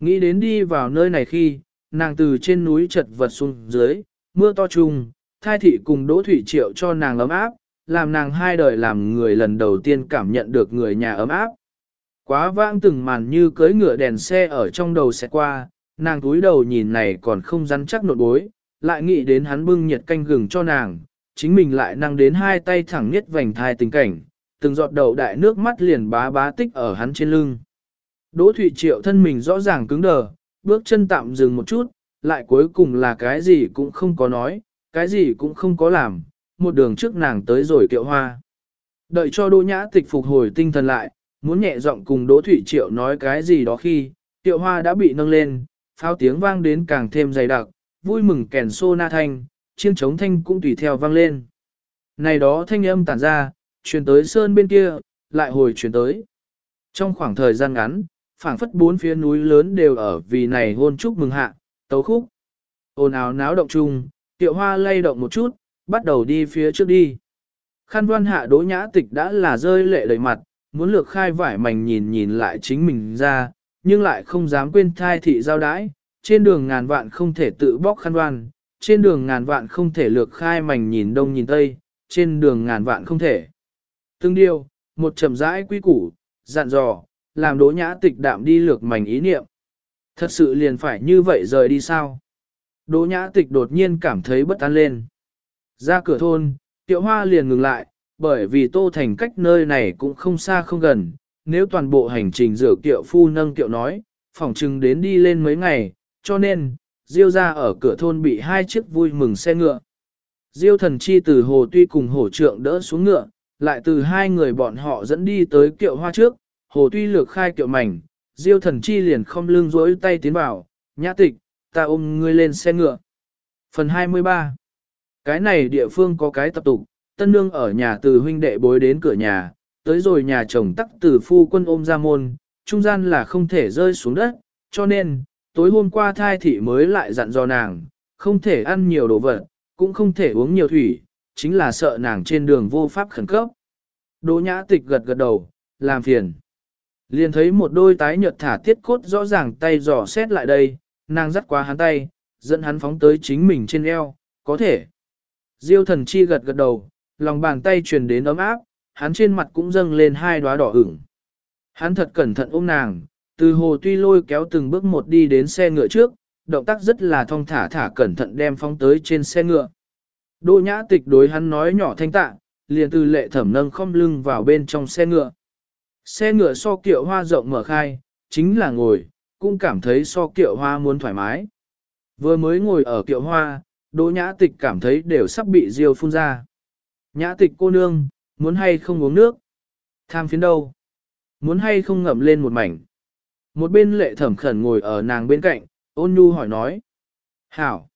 Nghĩ đến đi vào nơi này khi, nàng từ trên núi chật vật xuống dưới, mưa to trùng, thai thị cùng đỗ thủy triệu cho nàng ấm áp, làm nàng hai đời làm người lần đầu tiên cảm nhận được người nhà ấm áp. Quá vãng từng màn như cưới ngựa đèn xe ở trong đầu sẽ qua, nàng túi đầu nhìn này còn không rắn chắc nột bối, lại nghĩ đến hắn bưng nhiệt canh gừng cho nàng, chính mình lại năng đến hai tay thẳng nhất vành thai tình cảnh, từng giọt đầu đại nước mắt liền bá bá tích ở hắn trên lưng. Đỗ Thụy Triệu thân mình rõ ràng cứng đờ, bước chân tạm dừng một chút, lại cuối cùng là cái gì cũng không có nói, cái gì cũng không có làm, một đường trước nàng tới rồi kiệu hoa. Đợi cho Đỗ Nhã Tịch phục hồi tinh thần lại, muốn nhẹ giọng cùng Đỗ Thủy Triệu nói cái gì đó khi, kiệu hoa đã bị nâng lên, pháo tiếng vang đến càng thêm dày đặc, vui mừng kèn xô na thanh, chiêng trống thanh cũng tùy theo vang lên. Này đó thanh âm tản ra, truyền tới sơn bên kia, lại hồi truyền tới. Trong khoảng thời gian ngắn, phảng phất bốn phía núi lớn đều ở vì này hôn chúc mừng hạ, tấu khúc. ồn ào náo động chung, tiệu hoa lay động một chút, bắt đầu đi phía trước đi. Khăn đoan hạ đỗ nhã tịch đã là rơi lệ đầy mặt, muốn lược khai vải mảnh nhìn nhìn lại chính mình ra, nhưng lại không dám quên thai thị giao đãi, trên đường ngàn vạn không thể tự bóc khăn đoan, trên đường ngàn vạn không thể lược khai mảnh nhìn đông nhìn tây, trên đường ngàn vạn không thể. Tương điều, một chậm rãi quy củ, dặn dò, làm đỗ nhã tịch đạm đi lược mảnh ý niệm. Thật sự liền phải như vậy rời đi sao? Đỗ nhã tịch đột nhiên cảm thấy bất an lên. Ra cửa thôn, tiệu hoa liền ngừng lại, bởi vì tô thành cách nơi này cũng không xa không gần. Nếu toàn bộ hành trình rửa kiệu phu nâng kiệu nói, phỏng chừng đến đi lên mấy ngày, cho nên, Diêu ra ở cửa thôn bị hai chiếc vui mừng xe ngựa. Diêu thần chi từ hồ tuy cùng hổ trượng đỡ xuống ngựa, lại từ hai người bọn họ dẫn đi tới kiệu hoa trước, hồ tuy lược khai kiệu mảnh, diêu thần chi liền không lưng rỗi tay tiến vào, nhã tịch, ta ôm ngươi lên xe ngựa. Phần 23 Cái này địa phương có cái tập tục, tân nương ở nhà từ huynh đệ bối đến cửa nhà, tới rồi nhà chồng tắc từ phu quân ôm ra môn, trung gian là không thể rơi xuống đất, cho nên, tối hôm qua thai thị mới lại dặn dò nàng, không thể ăn nhiều đồ vật, cũng không thể uống nhiều thủy, chính là sợ nàng trên đường vô pháp khẩn cấp. Đỗ nhã tịch gật gật đầu, làm phiền. Liền thấy một đôi tái nhợt thả tiết cốt rõ ràng tay dò xét lại đây, nàng dắt qua hắn tay, dẫn hắn phóng tới chính mình trên eo, có thể. Diêu thần chi gật gật đầu, lòng bàn tay truyền đến ấm áp, hắn trên mặt cũng dâng lên hai đóa đỏ ửng. Hắn thật cẩn thận ôm nàng, từ hồ tuy lôi kéo từng bước một đi đến xe ngựa trước, động tác rất là thong thả thả cẩn thận đem phóng tới trên xe ngựa. Đỗ nhã tịch đối hắn nói nhỏ thanh tạ, liền từ lệ thẩm nâng không lưng vào bên trong xe ngựa. Xe ngựa so kiệu hoa rộng mở khai, chính là ngồi, cũng cảm thấy so kiệu hoa muốn thoải mái. Vừa mới ngồi ở kiệu hoa, đỗ nhã tịch cảm thấy đều sắp bị diêu phun ra. Nhã tịch cô nương, muốn hay không uống nước? Tham phiến đâu? Muốn hay không ngậm lên một mảnh? Một bên lệ thẩm khẩn ngồi ở nàng bên cạnh, ôn nhu hỏi nói. Hảo!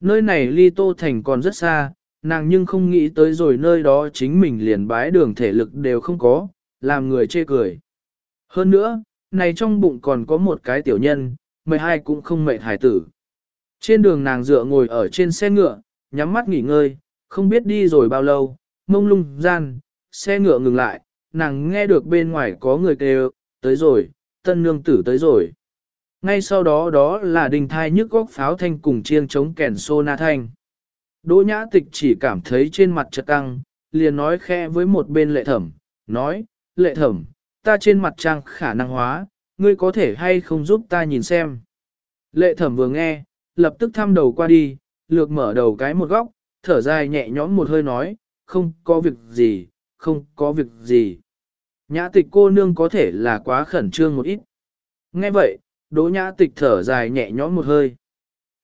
Nơi này ly tô thành còn rất xa, nàng nhưng không nghĩ tới rồi nơi đó chính mình liền bái đường thể lực đều không có, làm người chê cười. Hơn nữa, này trong bụng còn có một cái tiểu nhân, mười hai cũng không mệt hải tử. Trên đường nàng dựa ngồi ở trên xe ngựa, nhắm mắt nghỉ ngơi, không biết đi rồi bao lâu, mông lung gian, xe ngựa ngừng lại, nàng nghe được bên ngoài có người kêu, tới rồi, tân nương tử tới rồi. Ngay sau đó đó là đình thai nhức góc pháo thanh cùng chiêng chống kèn sô na thanh. Đỗ nhã tịch chỉ cảm thấy trên mặt chật căng, liền nói khe với một bên lệ thẩm, nói, lệ thẩm, ta trên mặt trang khả năng hóa, ngươi có thể hay không giúp ta nhìn xem. Lệ thẩm vừa nghe, lập tức thăm đầu qua đi, lược mở đầu cái một góc, thở dài nhẹ nhõm một hơi nói, không có việc gì, không có việc gì. Nhã tịch cô nương có thể là quá khẩn trương một ít. Nghe vậy, đỗ nhã tịch thở dài nhẹ nhõm một hơi.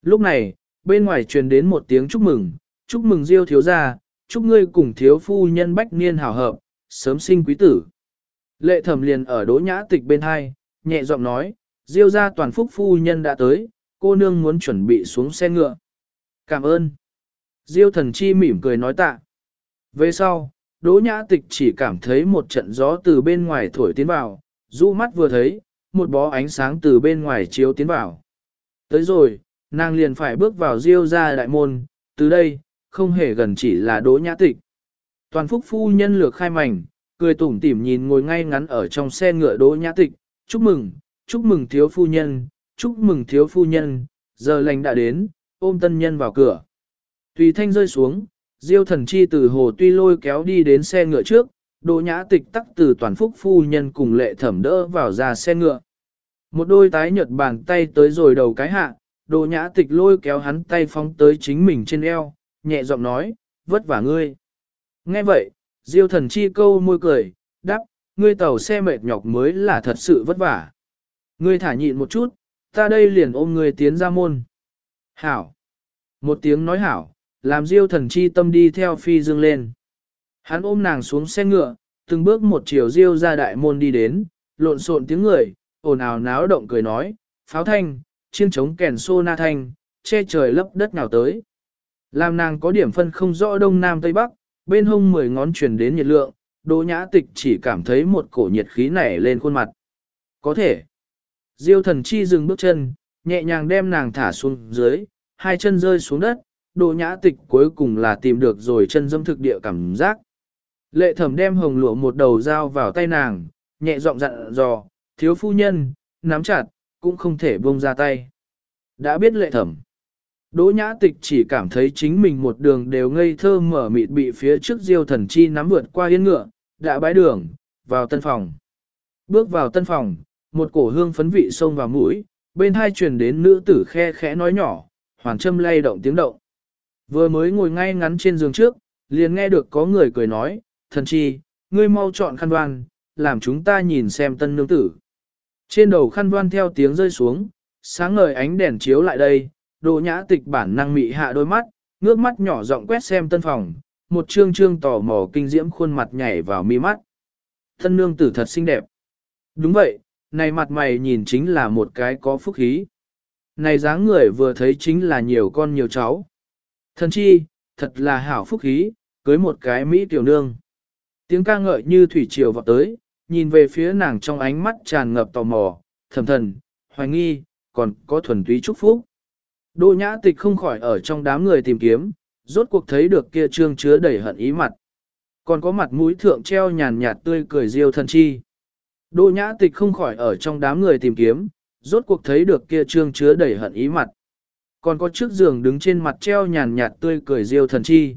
Lúc này, bên ngoài truyền đến một tiếng chúc mừng, chúc mừng diêu thiếu gia, chúc ngươi cùng thiếu phu nhân bách niên hảo hợp, sớm sinh quý tử. Lệ thẩm liền ở đỗ nhã tịch bên hai, nhẹ giọng nói, diêu gia toàn phúc phu nhân đã tới, cô nương muốn chuẩn bị xuống xe ngựa. Cảm ơn. Diêu thần chi mỉm cười nói tạ. Về sau, Đỗ Nhã Tịch chỉ cảm thấy một trận gió từ bên ngoài thổi tiến vào, rũ mắt vừa thấy, một bó ánh sáng từ bên ngoài chiếu tiến vào. Tới rồi, nàng liền phải bước vào Diêu ra đại môn, từ đây, không hề gần chỉ là Đỗ Nhã Tịch. Toàn phúc phu nhân lược khai mảnh, cười tủm tỉm nhìn ngồi ngay ngắn ở trong xe ngựa Đỗ Nhã Tịch, chúc mừng, chúc mừng thiếu phu nhân, chúc mừng thiếu phu nhân, giờ lành đã đến, ôm tân nhân vào cửa. Tùy thanh rơi xuống, diêu thần chi từ hồ tuy lôi kéo đi đến xe ngựa trước, đỗ nhã tịch tắc từ toàn phúc phu nhân cùng lệ thẩm đỡ vào ra xe ngựa. Một đôi tái nhợt bàn tay tới rồi đầu cái hạ, đỗ nhã tịch lôi kéo hắn tay phóng tới chính mình trên eo, nhẹ giọng nói, vất vả ngươi. Nghe vậy, diêu thần chi câu môi cười, đáp, ngươi tàu xe mệt nhọc mới là thật sự vất vả. Ngươi thả nhịn một chút, ta đây liền ôm ngươi tiến ra môn. Hảo. Một tiếng nói hảo, làm diêu thần chi tâm đi theo phi dương lên. Hắn ôm nàng xuống xe ngựa, từng bước một chiều diêu ra đại môn đi đến, lộn xộn tiếng người, ồn ào náo động cười nói, pháo thanh, chiên trống kèn xô na thanh, che trời lấp đất nào tới. Làm nàng có điểm phân không rõ đông nam tây bắc, bên hông mười ngón truyền đến nhiệt lượng, đỗ nhã tịch chỉ cảm thấy một cổ nhiệt khí nảy lên khuôn mặt. Có thể. Diêu thần chi dừng bước chân, nhẹ nhàng đem nàng thả xuống dưới, hai chân rơi xuống đất, Đỗ nhã tịch cuối cùng là tìm được rồi chân dâm thực địa cảm giác. Lệ thẩm đem hồng lụa một đầu dao vào tay nàng, nhẹ giọng dặn dò, thiếu phu nhân, nắm chặt, cũng không thể buông ra tay. Đã biết lệ thẩm. Đỗ nhã tịch chỉ cảm thấy chính mình một đường đều ngây thơ mở mịt bị phía trước diêu thần chi nắm vượt qua yên ngựa, đã bái đường, vào tân phòng. Bước vào tân phòng, một cổ hương phấn vị xông vào mũi, bên hai truyền đến nữ tử khe khẽ nói nhỏ, hoàng châm lay động tiếng động. Vừa mới ngồi ngay ngắn trên giường trước, liền nghe được có người cười nói, thần chi, ngươi mau chọn khăn đoan, làm chúng ta nhìn xem tân nương tử. Trên đầu khăn đoan theo tiếng rơi xuống, sáng ngời ánh đèn chiếu lại đây, đồ nhã tịch bản năng mị hạ đôi mắt, ngước mắt nhỏ giọng quét xem tân phòng, một trương trương tò mò kinh diễm khuôn mặt nhảy vào mi mắt. thân nương tử thật xinh đẹp. Đúng vậy, này mặt mày nhìn chính là một cái có phúc khí. Này dáng người vừa thấy chính là nhiều con nhiều cháu. Thần chi, thật là hảo phúc khí, cưới một cái Mỹ tiểu nương. Tiếng ca ngợi như thủy triều vọt tới, nhìn về phía nàng trong ánh mắt tràn ngập tò mò, thầm thần, hoài nghi, còn có thuần túy chúc phúc. Đỗ nhã tịch không khỏi ở trong đám người tìm kiếm, rốt cuộc thấy được kia trương chứa đầy hận ý mặt. Còn có mặt mũi thượng treo nhàn nhạt tươi cười diêu thần chi. Đỗ nhã tịch không khỏi ở trong đám người tìm kiếm, rốt cuộc thấy được kia trương chứa đầy hận ý mặt. Còn có chiếc giường đứng trên mặt treo nhàn nhạt tươi cười diêu thần chi.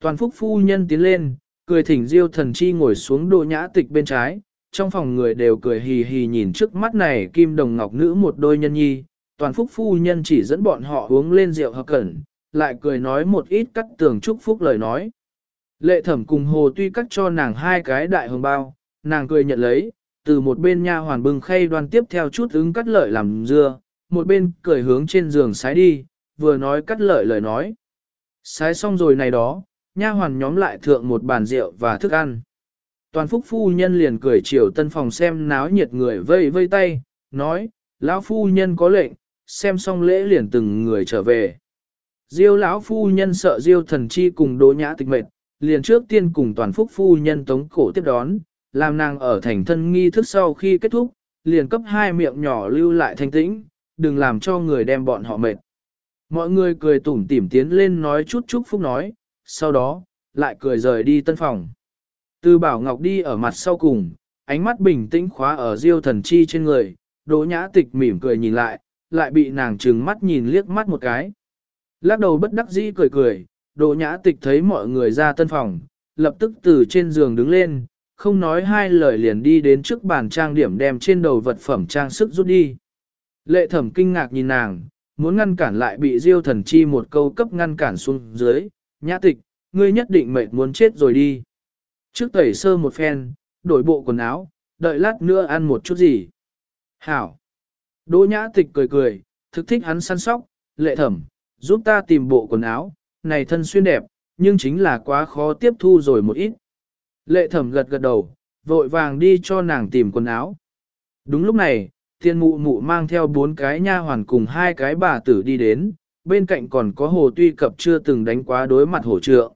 Toàn phúc phu nhân tiến lên, cười thỉnh diêu thần chi ngồi xuống đỗ nhã tịch bên trái, trong phòng người đều cười hì hì nhìn trước mắt này kim đồng ngọc nữ một đôi nhân nhi, toàn phúc phu nhân chỉ dẫn bọn họ uống lên rượu hợp cẩn, lại cười nói một ít cắt tường chúc phúc lời nói. Lệ thẩm cùng hồ tuy cắt cho nàng hai cái đại hồng bao, nàng cười nhận lấy, từ một bên nha hoàn bưng khay đoan tiếp theo chút ứng cắt lợi làm dưa, một bên cười hướng trên giường sái đi, vừa nói cắt lợi lời nói. Sái xong rồi này đó, nha hoàn nhóm lại thượng một bàn rượu và thức ăn. Toàn phúc phu nhân liền cười chiều tân phòng xem náo nhiệt người vây vây tay, nói, lão phu nhân có lệnh, xem xong lễ liền từng người trở về. Diêu lão phu nhân sợ Diêu thần chi cùng đỗ nhã tịch mệt, liền trước tiên cùng toàn phúc phu nhân tống cổ tiếp đón, làm nàng ở thành thân nghi thức sau khi kết thúc, liền cấp hai miệng nhỏ lưu lại thanh tĩnh, đừng làm cho người đem bọn họ mệt. Mọi người cười tủm tỉm tiến lên nói chút chúc phúc nói, sau đó, lại cười rời đi tân phòng. Từ Bảo Ngọc đi ở mặt sau cùng, ánh mắt bình tĩnh khóa ở diêu thần chi trên người, đỗ nhã tịch mỉm cười nhìn lại, lại bị nàng trừng mắt nhìn liếc mắt một cái. Lắc đầu bất đắc dĩ cười cười, đồ nhã tịch thấy mọi người ra tân phòng, lập tức từ trên giường đứng lên, không nói hai lời liền đi đến trước bàn trang điểm đem trên đầu vật phẩm trang sức rút đi. Lệ thẩm kinh ngạc nhìn nàng, muốn ngăn cản lại bị diêu thần chi một câu cấp ngăn cản xuống dưới, nhã tịch, ngươi nhất định mệt muốn chết rồi đi. Trước tẩy sơ một phen, đổi bộ quần áo, đợi lát nữa ăn một chút gì. Hảo. Đỗ nhã tịch cười cười, thực thích hắn săn sóc, lệ thẩm, giúp ta tìm bộ quần áo, này thân xuyên đẹp, nhưng chính là quá khó tiếp thu rồi một ít. Lệ thẩm gật gật đầu, vội vàng đi cho nàng tìm quần áo. Đúng lúc này, tiên mụ mụ mang theo bốn cái nha hoàn cùng hai cái bà tử đi đến, bên cạnh còn có hồ tuy cập chưa từng đánh quá đối mặt hổ trượng.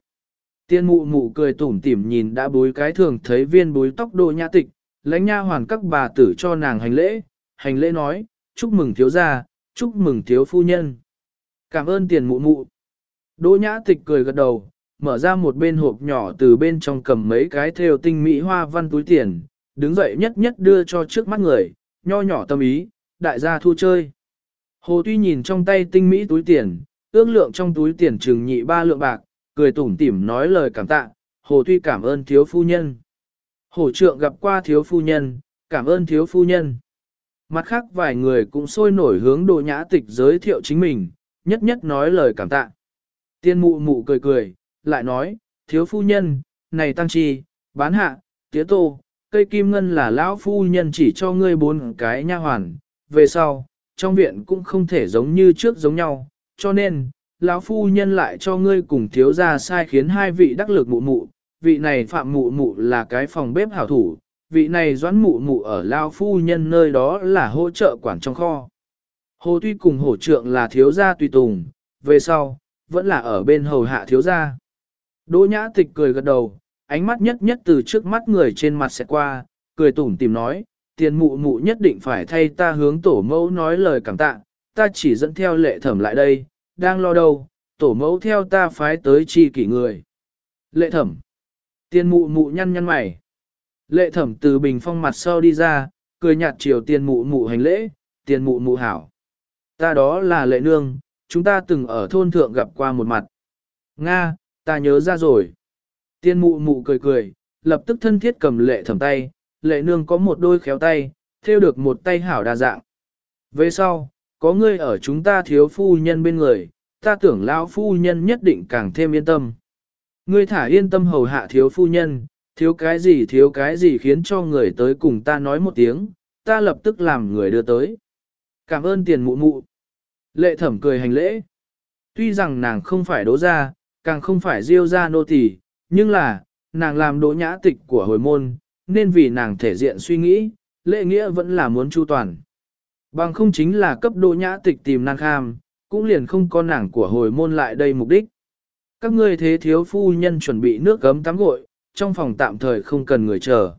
Tiên mụ mụ cười tủm tỉm nhìn đã bối cái thường thấy viên bối tóc đồ nhã tịch, lãnh nha hoàn các bà tử cho nàng hành lễ, hành lễ nói, chúc mừng thiếu gia, chúc mừng thiếu phu nhân. Cảm ơn tiền mụ mụ. Đỗ nhã tịch cười gật đầu, mở ra một bên hộp nhỏ từ bên trong cầm mấy cái theo tinh mỹ hoa văn túi tiền, đứng dậy nhất nhất đưa cho trước mắt người, nho nhỏ tâm ý, đại gia thu chơi. Hồ Tuy nhìn trong tay tinh mỹ túi tiền, ước lượng trong túi tiền chừng nhị ba lượng bạc, cười tủm tỉm nói lời cảm tạ, Hồ Tuy cảm ơn thiếu phu nhân. Hồ trượng gặp qua thiếu phu nhân, cảm ơn thiếu phu nhân. Mặt khác vài người cũng sôi nổi hướng đồ nhã tịch giới thiệu chính mình, nhất nhất nói lời cảm tạ. Tiên mụ mụ cười cười, lại nói, thiếu phu nhân, này tăng chi, bán hạ, tía tô, cây kim ngân là lão phu nhân chỉ cho ngươi bốn cái nha hoàn, về sau, trong viện cũng không thể giống như trước giống nhau, cho nên, lão phu nhân lại cho ngươi cùng thiếu gia sai khiến hai vị đắc lực mụ mụ, vị này phạm mụ mụ là cái phòng bếp hảo thủ, vị này doãn mụ mụ ở lao phu nhân nơi đó là hỗ trợ quản trong kho. Hồ tuy cùng hổ trượng là thiếu gia tùy tùng, về sau, vẫn là ở bên hầu hạ thiếu gia. Đỗ nhã tịch cười gật đầu, ánh mắt nhất nhất từ trước mắt người trên mặt sẽ qua, cười tủm tìm nói, tiền mụ mụ nhất định phải thay ta hướng tổ mẫu nói lời cảm tạ, ta chỉ dẫn theo lệ thẩm lại đây, đang lo đâu, tổ mẫu theo ta phái tới chi kỷ người. Lệ thẩm, tiền mụ mụ nhăn nhăn mày. Lệ thẩm từ bình phong mặt sau đi ra, cười nhạt chiều tiền mụ mụ hành lễ, tiền mụ mụ hảo. Ta đó là lệ nương, chúng ta từng ở thôn thượng gặp qua một mặt. Nga, ta nhớ ra rồi. Tiên mụ mụ cười cười, lập tức thân thiết cầm lệ thẩm tay, lệ nương có một đôi khéo tay, theo được một tay hảo đa dạng. Về sau, có ngươi ở chúng ta thiếu phu nhân bên người, ta tưởng lão phu nhân nhất định càng thêm yên tâm. Ngươi thả yên tâm hầu hạ thiếu phu nhân, thiếu cái gì thiếu cái gì khiến cho người tới cùng ta nói một tiếng, ta lập tức làm người đưa tới. Cảm ơn tiền mụ mụ. Lệ thẩm cười hành lễ. Tuy rằng nàng không phải đố ra, càng không phải diêu ra nô tỳ, nhưng là, nàng làm đỗ nhã tịch của hồi môn, nên vì nàng thể diện suy nghĩ, lệ nghĩa vẫn là muốn chu toàn. Bằng không chính là cấp đỗ nhã tịch tìm nàng kham, cũng liền không có nàng của hồi môn lại đây mục đích. Các ngươi thế thiếu phu nhân chuẩn bị nước gấm tắm gội, trong phòng tạm thời không cần người chờ.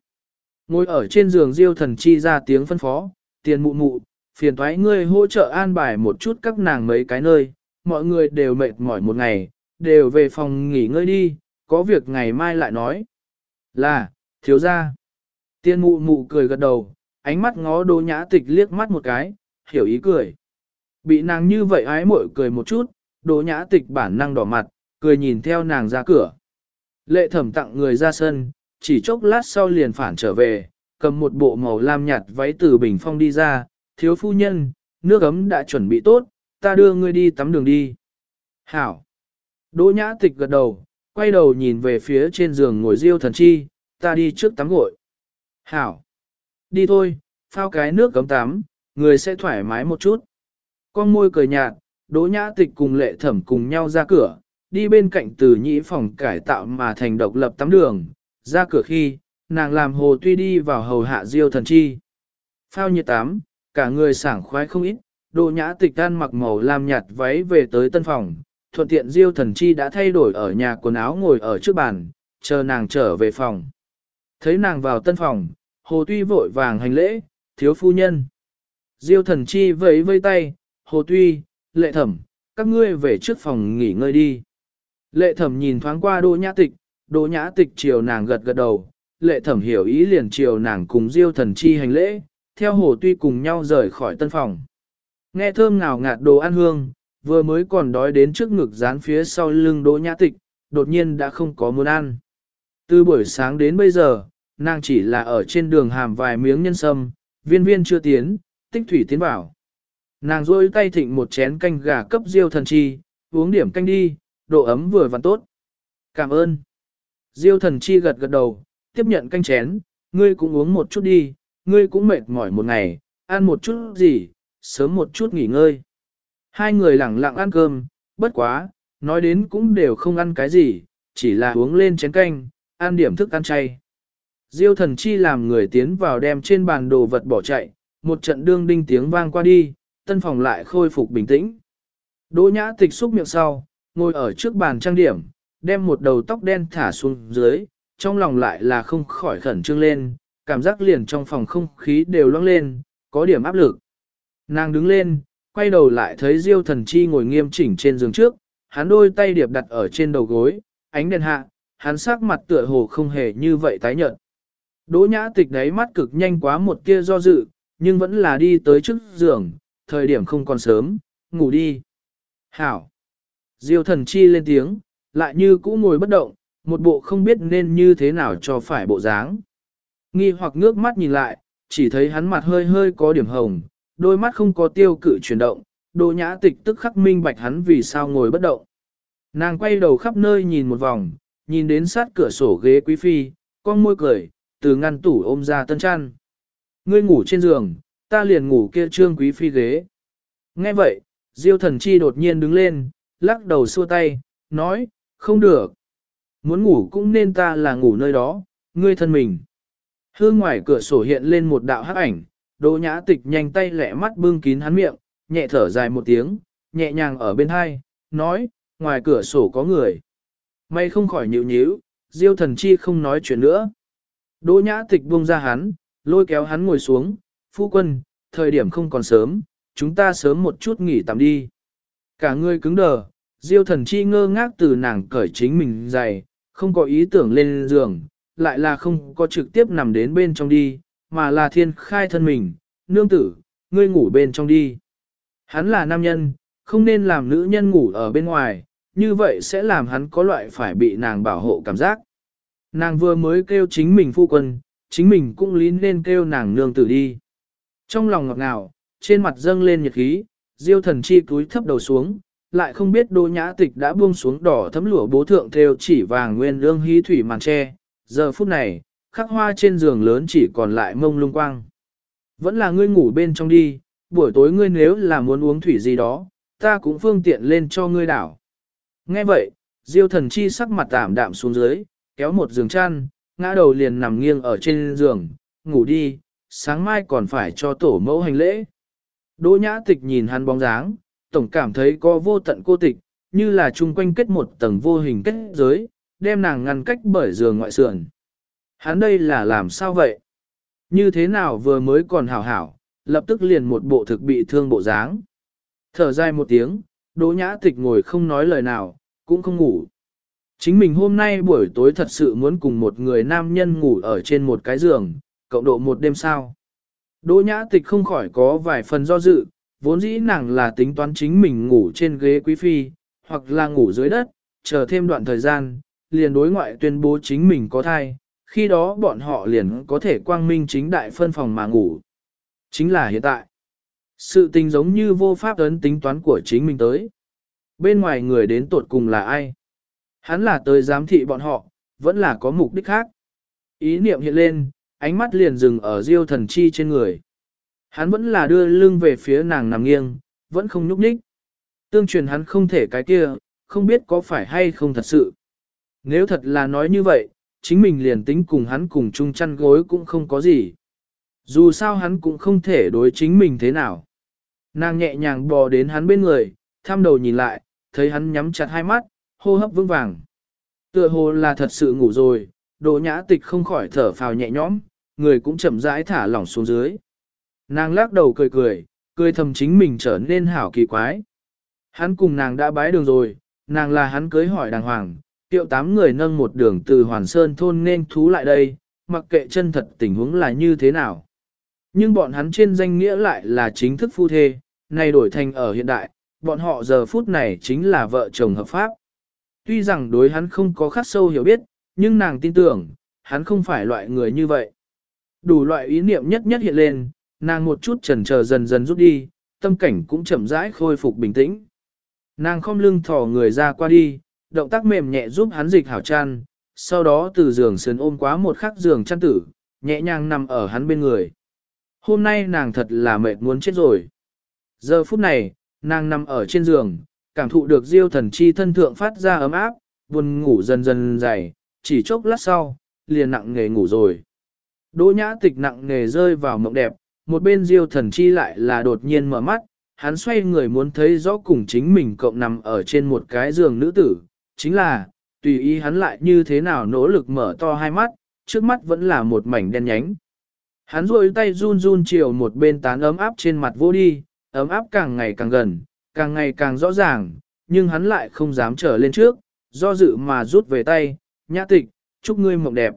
Ngồi ở trên giường diêu thần chi ra tiếng phân phó, tiền mụ mụ, phiền thoái ngươi hỗ trợ an bài một chút các nàng mấy cái nơi, mọi người đều mệt mỏi một ngày, đều về phòng nghỉ ngơi đi, có việc ngày mai lại nói. Là, thiếu ra. Tiên mụ mụ cười gật đầu, ánh mắt ngó đỗ nhã tịch liếc mắt một cái, hiểu ý cười. Bị nàng như vậy ái muội cười một chút, đỗ nhã tịch bản năng đỏ mặt, cười nhìn theo nàng ra cửa. Lệ thẩm tặng người ra sân, chỉ chốc lát sau liền phản trở về, cầm một bộ màu lam nhạt váy từ bình phong đi ra, thiếu phu nhân, nước ấm đã chuẩn bị tốt, ta đưa ngươi đi tắm đường đi. Hảo. Đỗ nhã tịch gật đầu, quay đầu nhìn về phía trên giường ngồi riêu thần chi, ta đi trước tắm gội. Hảo. Đi thôi, phao cái nước cấm tắm, người sẽ thoải mái một chút. Con môi cười nhạt, đỗ nhã tịch cùng lệ thẩm cùng nhau ra cửa, đi bên cạnh từ nhĩ phòng cải tạo mà thành độc lập tắm đường. Ra cửa khi, nàng làm hồ tuy đi vào hầu hạ diêu thần chi. Phao nhiệt tắm, cả người sảng khoái không ít, đồ nhã tịch tan mặc màu lam nhạt váy về tới tân phòng, thuận tiện Diêu thần chi đã thay đổi ở nhà quần áo ngồi ở trước bàn, chờ nàng trở về phòng. Thấy nàng vào tân phòng, hồ tuy vội vàng hành lễ, thiếu phu nhân. Diêu thần chi vẫy vây tay, hồ tuy, lệ thẩm, các ngươi về trước phòng nghỉ ngơi đi. Lệ thẩm nhìn thoáng qua đỗ nhã tịch, đỗ nhã tịch chiều nàng gật gật đầu, lệ thẩm hiểu ý liền chiều nàng cùng diêu thần chi hành lễ, theo hồ tuy cùng nhau rời khỏi tân phòng. Nghe thơm ngào ngạt đồ ăn hương, vừa mới còn đói đến trước ngực dán phía sau lưng đỗ nhã tịch, đột nhiên đã không có muốn ăn. Từ buổi sáng đến bây giờ, nàng chỉ là ở trên đường hàm vài miếng nhân sâm, viên viên chưa tiến, tích thủy tiến vào. Nàng rôi tay thịnh một chén canh gà cấp diêu thần chi, uống điểm canh đi, độ ấm vừa vặn tốt. Cảm ơn. Diêu thần chi gật gật đầu, tiếp nhận canh chén, ngươi cũng uống một chút đi, ngươi cũng mệt mỏi một ngày, ăn một chút gì, sớm một chút nghỉ ngơi. Hai người lẳng lặng ăn cơm, bất quá, nói đến cũng đều không ăn cái gì, chỉ là uống lên chén canh, ăn điểm thức ăn chay. Diêu thần chi làm người tiến vào đem trên bàn đồ vật bỏ chạy, một trận đương đinh tiếng vang qua đi, tân phòng lại khôi phục bình tĩnh. Đỗ nhã tịch xúc miệng sau, ngồi ở trước bàn trang điểm, đem một đầu tóc đen thả xuống dưới, trong lòng lại là không khỏi khẩn trương lên, cảm giác liền trong phòng không khí đều loãng lên, có điểm áp lực. Nàng đứng lên, quay đầu lại thấy Diêu thần chi ngồi nghiêm chỉnh trên giường trước, hắn đôi tay điệp đặt ở trên đầu gối, ánh đèn hạ, hắn sắc mặt tựa hồ không hề như vậy tái nhợt. Đỗ nhã tịch đáy mắt cực nhanh quá một tia do dự, nhưng vẫn là đi tới trước giường, thời điểm không còn sớm, ngủ đi. Hảo! Diêu thần chi lên tiếng, lại như cũ ngồi bất động, một bộ không biết nên như thế nào cho phải bộ dáng. Nghi hoặc ngước mắt nhìn lại, chỉ thấy hắn mặt hơi hơi có điểm hồng, đôi mắt không có tiêu cự chuyển động, đồ nhã tịch tức khắc minh bạch hắn vì sao ngồi bất động. Nàng quay đầu khắp nơi nhìn một vòng, nhìn đến sát cửa sổ ghế quý phi, con môi cười, từ ngăn tủ ôm ra tân chăn. Ngươi ngủ trên giường, ta liền ngủ kia trương quý phi ghế. Nghe vậy, diêu thần chi đột nhiên đứng lên, lắc đầu xua tay, nói, không được. Muốn ngủ cũng nên ta là ngủ nơi đó, ngươi thân mình. Hương ngoài cửa sổ hiện lên một đạo hắc ảnh, đỗ nhã tịch nhanh tay lẹ mắt bưng kín hắn miệng, nhẹ thở dài một tiếng, nhẹ nhàng ở bên hai, nói, ngoài cửa sổ có người. May không khỏi nhịu nhíu, diêu thần chi không nói chuyện nữa. Đỗ nhã tịch buông ra hắn, lôi kéo hắn ngồi xuống, phu quân, thời điểm không còn sớm, chúng ta sớm một chút nghỉ tạm đi. Cả người cứng đờ, diêu thần chi ngơ ngác từ nàng cởi chính mình dày, không có ý tưởng lên giường, lại là không có trực tiếp nằm đến bên trong đi, mà là thiên khai thân mình, nương tử, ngươi ngủ bên trong đi. Hắn là nam nhân, không nên làm nữ nhân ngủ ở bên ngoài, như vậy sẽ làm hắn có loại phải bị nàng bảo hộ cảm giác. Nàng vừa mới kêu chính mình phu quân, chính mình cũng lý nên kêu nàng nương tử đi. Trong lòng ngọt ngào, trên mặt dâng lên nhiệt khí, diêu thần chi cúi thấp đầu xuống, lại không biết đô nhã tịch đã buông xuống đỏ thấm lụa bố thượng theo chỉ vàng nguyên lương hí thủy màn tre. Giờ phút này, khắc hoa trên giường lớn chỉ còn lại mông lung quang. Vẫn là ngươi ngủ bên trong đi, buổi tối ngươi nếu là muốn uống thủy gì đó, ta cũng phương tiện lên cho ngươi đảo. Nghe vậy, diêu thần chi sắc mặt tạm đạm xuống dưới, kéo một giường chăn, ngã đầu liền nằm nghiêng ở trên giường, ngủ đi, sáng mai còn phải cho tổ mẫu hành lễ. Đỗ nhã tịch nhìn hắn bóng dáng, tổng cảm thấy có vô tận cô tịch, như là chung quanh kết một tầng vô hình kết giới, đem nàng ngăn cách bởi giường ngoại sườn. Hắn đây là làm sao vậy? Như thế nào vừa mới còn hảo hảo, lập tức liền một bộ thực bị thương bộ dáng. Thở dài một tiếng, đỗ nhã tịch ngồi không nói lời nào, cũng không ngủ. Chính mình hôm nay buổi tối thật sự muốn cùng một người nam nhân ngủ ở trên một cái giường, cộng độ một đêm sao. Đỗ nhã tịch không khỏi có vài phần do dự, vốn dĩ nàng là tính toán chính mình ngủ trên ghế quý phi, hoặc là ngủ dưới đất, chờ thêm đoạn thời gian, liền đối ngoại tuyên bố chính mình có thai, khi đó bọn họ liền có thể quang minh chính đại phân phòng mà ngủ. Chính là hiện tại. Sự tình giống như vô pháp ấn tính toán của chính mình tới. Bên ngoài người đến tột cùng là ai? Hắn là tới giám thị bọn họ, vẫn là có mục đích khác. Ý niệm hiện lên, ánh mắt liền dừng ở diêu thần chi trên người. Hắn vẫn là đưa lưng về phía nàng nằm nghiêng, vẫn không nhúc nhích. Tương truyền hắn không thể cái kia, không biết có phải hay không thật sự. Nếu thật là nói như vậy, chính mình liền tính cùng hắn cùng chung chăn gối cũng không có gì. Dù sao hắn cũng không thể đối chính mình thế nào. Nàng nhẹ nhàng bò đến hắn bên người, tham đầu nhìn lại, thấy hắn nhắm chặt hai mắt, hô hấp vững vàng. Tựa hồ là thật sự ngủ rồi, đồ nhã tịch không khỏi thở phào nhẹ nhõm, người cũng chậm rãi thả lỏng xuống dưới. Nàng lắc đầu cười cười, cười thầm chính mình trở nên hảo kỳ quái. Hắn cùng nàng đã bái đường rồi, nàng là hắn cưới hỏi đàng hoàng, tiệu tám người nâng một đường từ Hoàn Sơn thôn nên thú lại đây, mặc kệ chân thật tình huống là như thế nào. Nhưng bọn hắn trên danh nghĩa lại là chính thức phu thê, này đổi thành ở hiện đại, bọn họ giờ phút này chính là vợ chồng hợp pháp. Tuy rằng đối hắn không có khắc sâu hiểu biết, nhưng nàng tin tưởng, hắn không phải loại người như vậy. Đủ loại ý niệm nhất nhất hiện lên, nàng một chút chần chờ dần dần rút đi, tâm cảnh cũng chậm rãi khôi phục bình tĩnh. Nàng không lưng thỏ người ra qua đi, động tác mềm nhẹ giúp hắn dịch hảo chăn, sau đó từ giường sườn ôm quá một khắc giường chăn tử, nhẹ nhàng nằm ở hắn bên người. Hôm nay nàng thật là mệt muốn chết rồi. Giờ phút này, nàng nằm ở trên giường, cảm thụ được diêu thần chi thân thượng phát ra ấm áp, buồn ngủ dần dần dày, chỉ chốc lát sau, liền nặng nghề ngủ rồi. Đỗ nhã tịch nặng nề rơi vào mộng đẹp, một bên diêu thần chi lại là đột nhiên mở mắt, hắn xoay người muốn thấy rõ cùng chính mình cộng nằm ở trên một cái giường nữ tử, chính là, tùy ý hắn lại như thế nào nỗ lực mở to hai mắt, trước mắt vẫn là một mảnh đen nhánh. Hắn rôi tay run run chiều một bên tán ấm áp trên mặt vô đi, ấm áp càng ngày càng gần, càng ngày càng rõ ràng, nhưng hắn lại không dám trở lên trước, do dự mà rút về tay, nhã tịch, chúc ngươi mộng đẹp.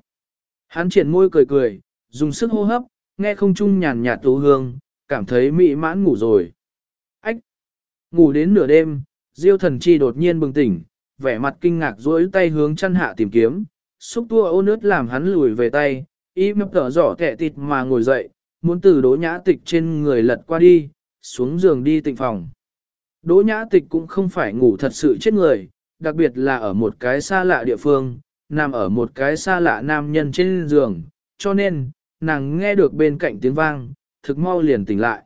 Hắn triển môi cười cười, dùng sức hô hấp, nghe không trung nhàn nhạt tố hương, cảm thấy mị mãn ngủ rồi. Ách! Ngủ đến nửa đêm, Diêu thần chi đột nhiên bừng tỉnh, vẻ mặt kinh ngạc duỗi tay hướng chăn hạ tìm kiếm, xúc tua ô nước làm hắn lùi về tay, y mập tở giỏ kẹ tịt mà ngồi dậy, muốn từ đỗ nhã tịch trên người lật qua đi, xuống giường đi tịnh phòng. Đỗ nhã tịch cũng không phải ngủ thật sự chết người, đặc biệt là ở một cái xa lạ địa phương, nằm ở một cái xa lạ nam nhân trên giường, cho nên, nàng nghe được bên cạnh tiếng vang, thực mau liền tỉnh lại.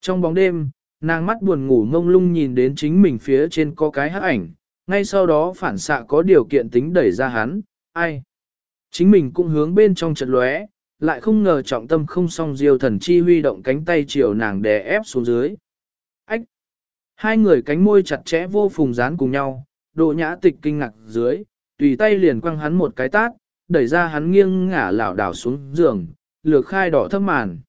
Trong bóng đêm, nàng mắt buồn ngủ ngông lung nhìn đến chính mình phía trên có cái hắc ảnh, ngay sau đó phản xạ có điều kiện tính đẩy ra hắn, ai. Chính mình cũng hướng bên trong trận lóe, lại không ngờ trọng tâm không song diêu thần chi huy động cánh tay chiều nàng đè ép xuống dưới. Ách! Hai người cánh môi chặt chẽ vô phùng dán cùng nhau, độ nhã tịch kinh ngạc dưới, tùy tay liền quăng hắn một cái tát, đẩy ra hắn nghiêng ngả lảo đảo xuống giường, lược khai đỏ thấp màn.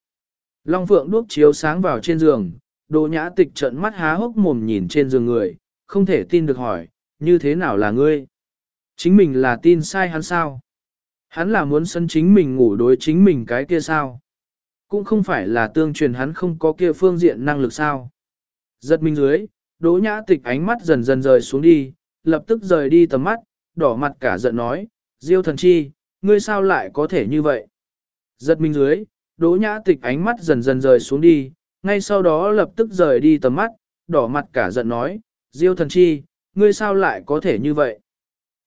Long phượng đuốc chiếu sáng vào trên giường, đồ nhã tịch trợn mắt há hốc mồm nhìn trên giường người, không thể tin được hỏi, như thế nào là ngươi? Chính mình là tin sai hắn sao? Hắn là muốn sân chính mình ngủ đối chính mình cái kia sao? Cũng không phải là tương truyền hắn không có kia phương diện năng lực sao? Giật mình dưới, đỗ nhã tịch ánh mắt dần dần rời xuống đi, lập tức rời đi tầm mắt, đỏ mặt cả giận nói, Diêu thần chi, ngươi sao lại có thể như vậy? Giật mình dưới, đỗ nhã tịch ánh mắt dần dần rời xuống đi, ngay sau đó lập tức rời đi tầm mắt, đỏ mặt cả giận nói, Diêu thần chi, ngươi sao lại có thể như vậy?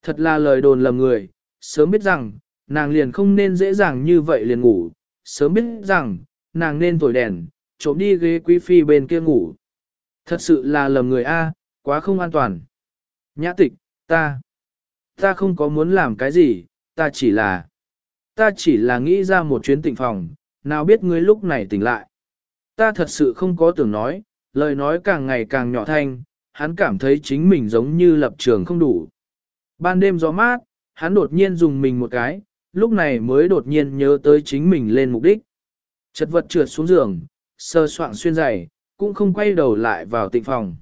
Thật là lời đồn lầm người, sớm biết rằng, nàng liền không nên dễ dàng như vậy liền ngủ, sớm biết rằng, nàng nên thổi đèn, trộm đi ghế quý phi bên kia ngủ. Thật sự là lầm người A, quá không an toàn. Nhã tịch, ta, ta không có muốn làm cái gì, ta chỉ là, ta chỉ là nghĩ ra một chuyến tỉnh phòng, nào biết ngươi lúc này tỉnh lại. Ta thật sự không có tưởng nói, lời nói càng ngày càng nhỏ thanh, hắn cảm thấy chính mình giống như lập trường không đủ. Ban đêm gió mát, hắn đột nhiên dùng mình một cái, lúc này mới đột nhiên nhớ tới chính mình lên mục đích. Chật vật trượt xuống giường, sơ soạn xuyên giày, cũng không quay đầu lại vào tịnh phòng.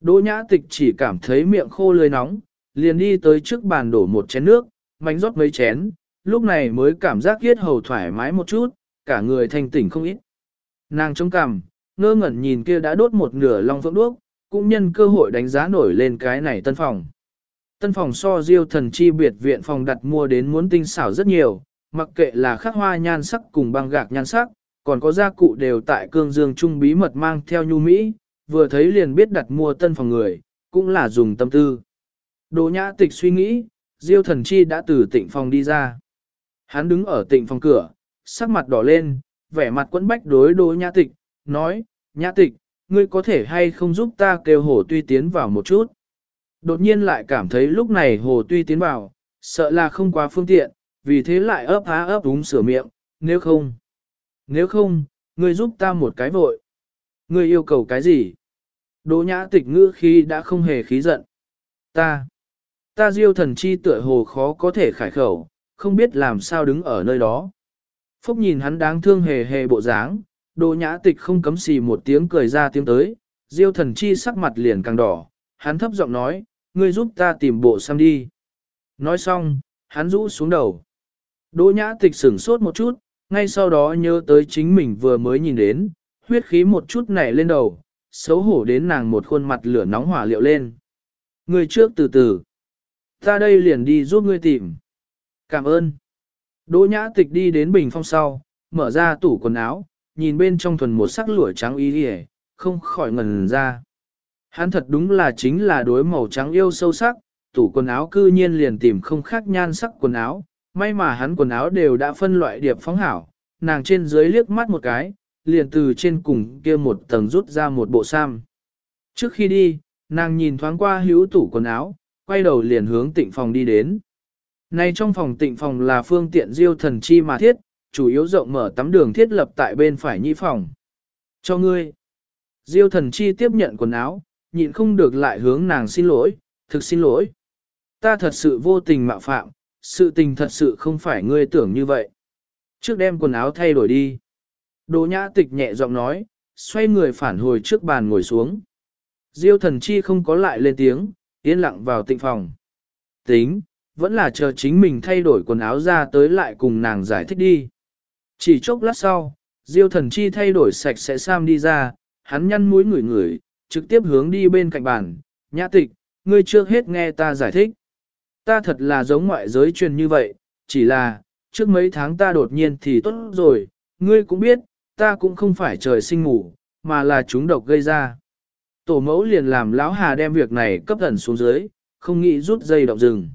Đỗ nhã tịch chỉ cảm thấy miệng khô lưới nóng, liền đi tới trước bàn đổ một chén nước, mánh rót mấy chén, lúc này mới cảm giác yết hầu thoải mái một chút, cả người thanh tỉnh không ít. Nàng chống cằm, ngơ ngẩn nhìn kia đã đốt một nửa long phượng đuốc, cũng nhân cơ hội đánh giá nổi lên cái này tân phòng. Tân phòng so diêu thần chi biệt viện phòng đặt mua đến muốn tinh xảo rất nhiều, mặc kệ là khắc hoa nhan sắc cùng băng gạc nhan sắc, còn có gia cụ đều tại cương dương trung bí mật mang theo nhu Mỹ, vừa thấy liền biết đặt mua tân phòng người, cũng là dùng tâm tư. Đồ nhã tịch suy nghĩ, diêu thần chi đã từ tịnh phòng đi ra. Hắn đứng ở tịnh phòng cửa, sắc mặt đỏ lên, vẻ mặt quẫn bách đối Đỗ nhã tịch, nói, nhã tịch, ngươi có thể hay không giúp ta kêu hồ tuy tiến vào một chút. Đột nhiên lại cảm thấy lúc này hồ tuy tiến vào, sợ là không quá phương tiện, vì thế lại ấp há ấp đúng sửa miệng, nếu không. Nếu không, ngươi giúp ta một cái vội. Ngươi yêu cầu cái gì? Đỗ nhã tịch ngữ khi đã không hề khí giận. Ta, ta diêu thần chi tựa hồ khó có thể khải khẩu, không biết làm sao đứng ở nơi đó. Phúc nhìn hắn đáng thương hề hề bộ dáng, Đỗ nhã tịch không cấm xì một tiếng cười ra tiếng tới, diêu thần chi sắc mặt liền càng đỏ, hắn thấp giọng nói, ngươi giúp ta tìm bộ xăm đi. Nói xong, hắn rũ xuống đầu. Đỗ nhã tịch sửng sốt một chút, ngay sau đó nhớ tới chính mình vừa mới nhìn đến, huyết khí một chút nảy lên đầu, xấu hổ đến nàng một khuôn mặt lửa nóng hỏa liệu lên. Người trước từ từ. Ta đây liền đi giúp ngươi tìm. Cảm ơn. Đỗ nhã tịch đi đến bình phong sau, mở ra tủ quần áo, nhìn bên trong thuần một sắc lụa trắng y hề, không khỏi ngần ra. Hắn thật đúng là chính là đối màu trắng yêu sâu sắc, tủ quần áo cư nhiên liền tìm không khác nhan sắc quần áo, may mà hắn quần áo đều đã phân loại điệp phóng hảo, nàng trên dưới liếc mắt một cái, liền từ trên cùng kia một tầng rút ra một bộ sam. Trước khi đi, nàng nhìn thoáng qua hữu tủ quần áo, quay đầu liền hướng tịnh phòng đi đến. Này trong phòng tịnh phòng là phương tiện diêu thần chi mà thiết, chủ yếu rộng mở tắm đường thiết lập tại bên phải nhị phòng. Cho ngươi. Diêu thần chi tiếp nhận quần áo, nhịn không được lại hướng nàng xin lỗi, thực xin lỗi. Ta thật sự vô tình mạo phạm, sự tình thật sự không phải ngươi tưởng như vậy. Trước đem quần áo thay đổi đi. Đồ nhã tịch nhẹ giọng nói, xoay người phản hồi trước bàn ngồi xuống. Diêu thần chi không có lại lên tiếng, yên lặng vào tịnh phòng. Tính, vẫn là chờ chính mình thay đổi quần áo ra tới lại cùng nàng giải thích đi. Chỉ chốc lát sau, Diêu thần chi thay đổi sạch sẽ sam đi ra, hắn nhăn mũi ngửi ngửi, trực tiếp hướng đi bên cạnh bàn, nhã tịch, ngươi trước hết nghe ta giải thích. Ta thật là giống ngoại giới truyền như vậy, chỉ là, trước mấy tháng ta đột nhiên thì tốt rồi, ngươi cũng biết, ta cũng không phải trời sinh ngủ, mà là chúng độc gây ra. Tổ mẫu liền làm lão hà đem việc này cấp thần xuống dưới, không nghĩ rút dây động rừng.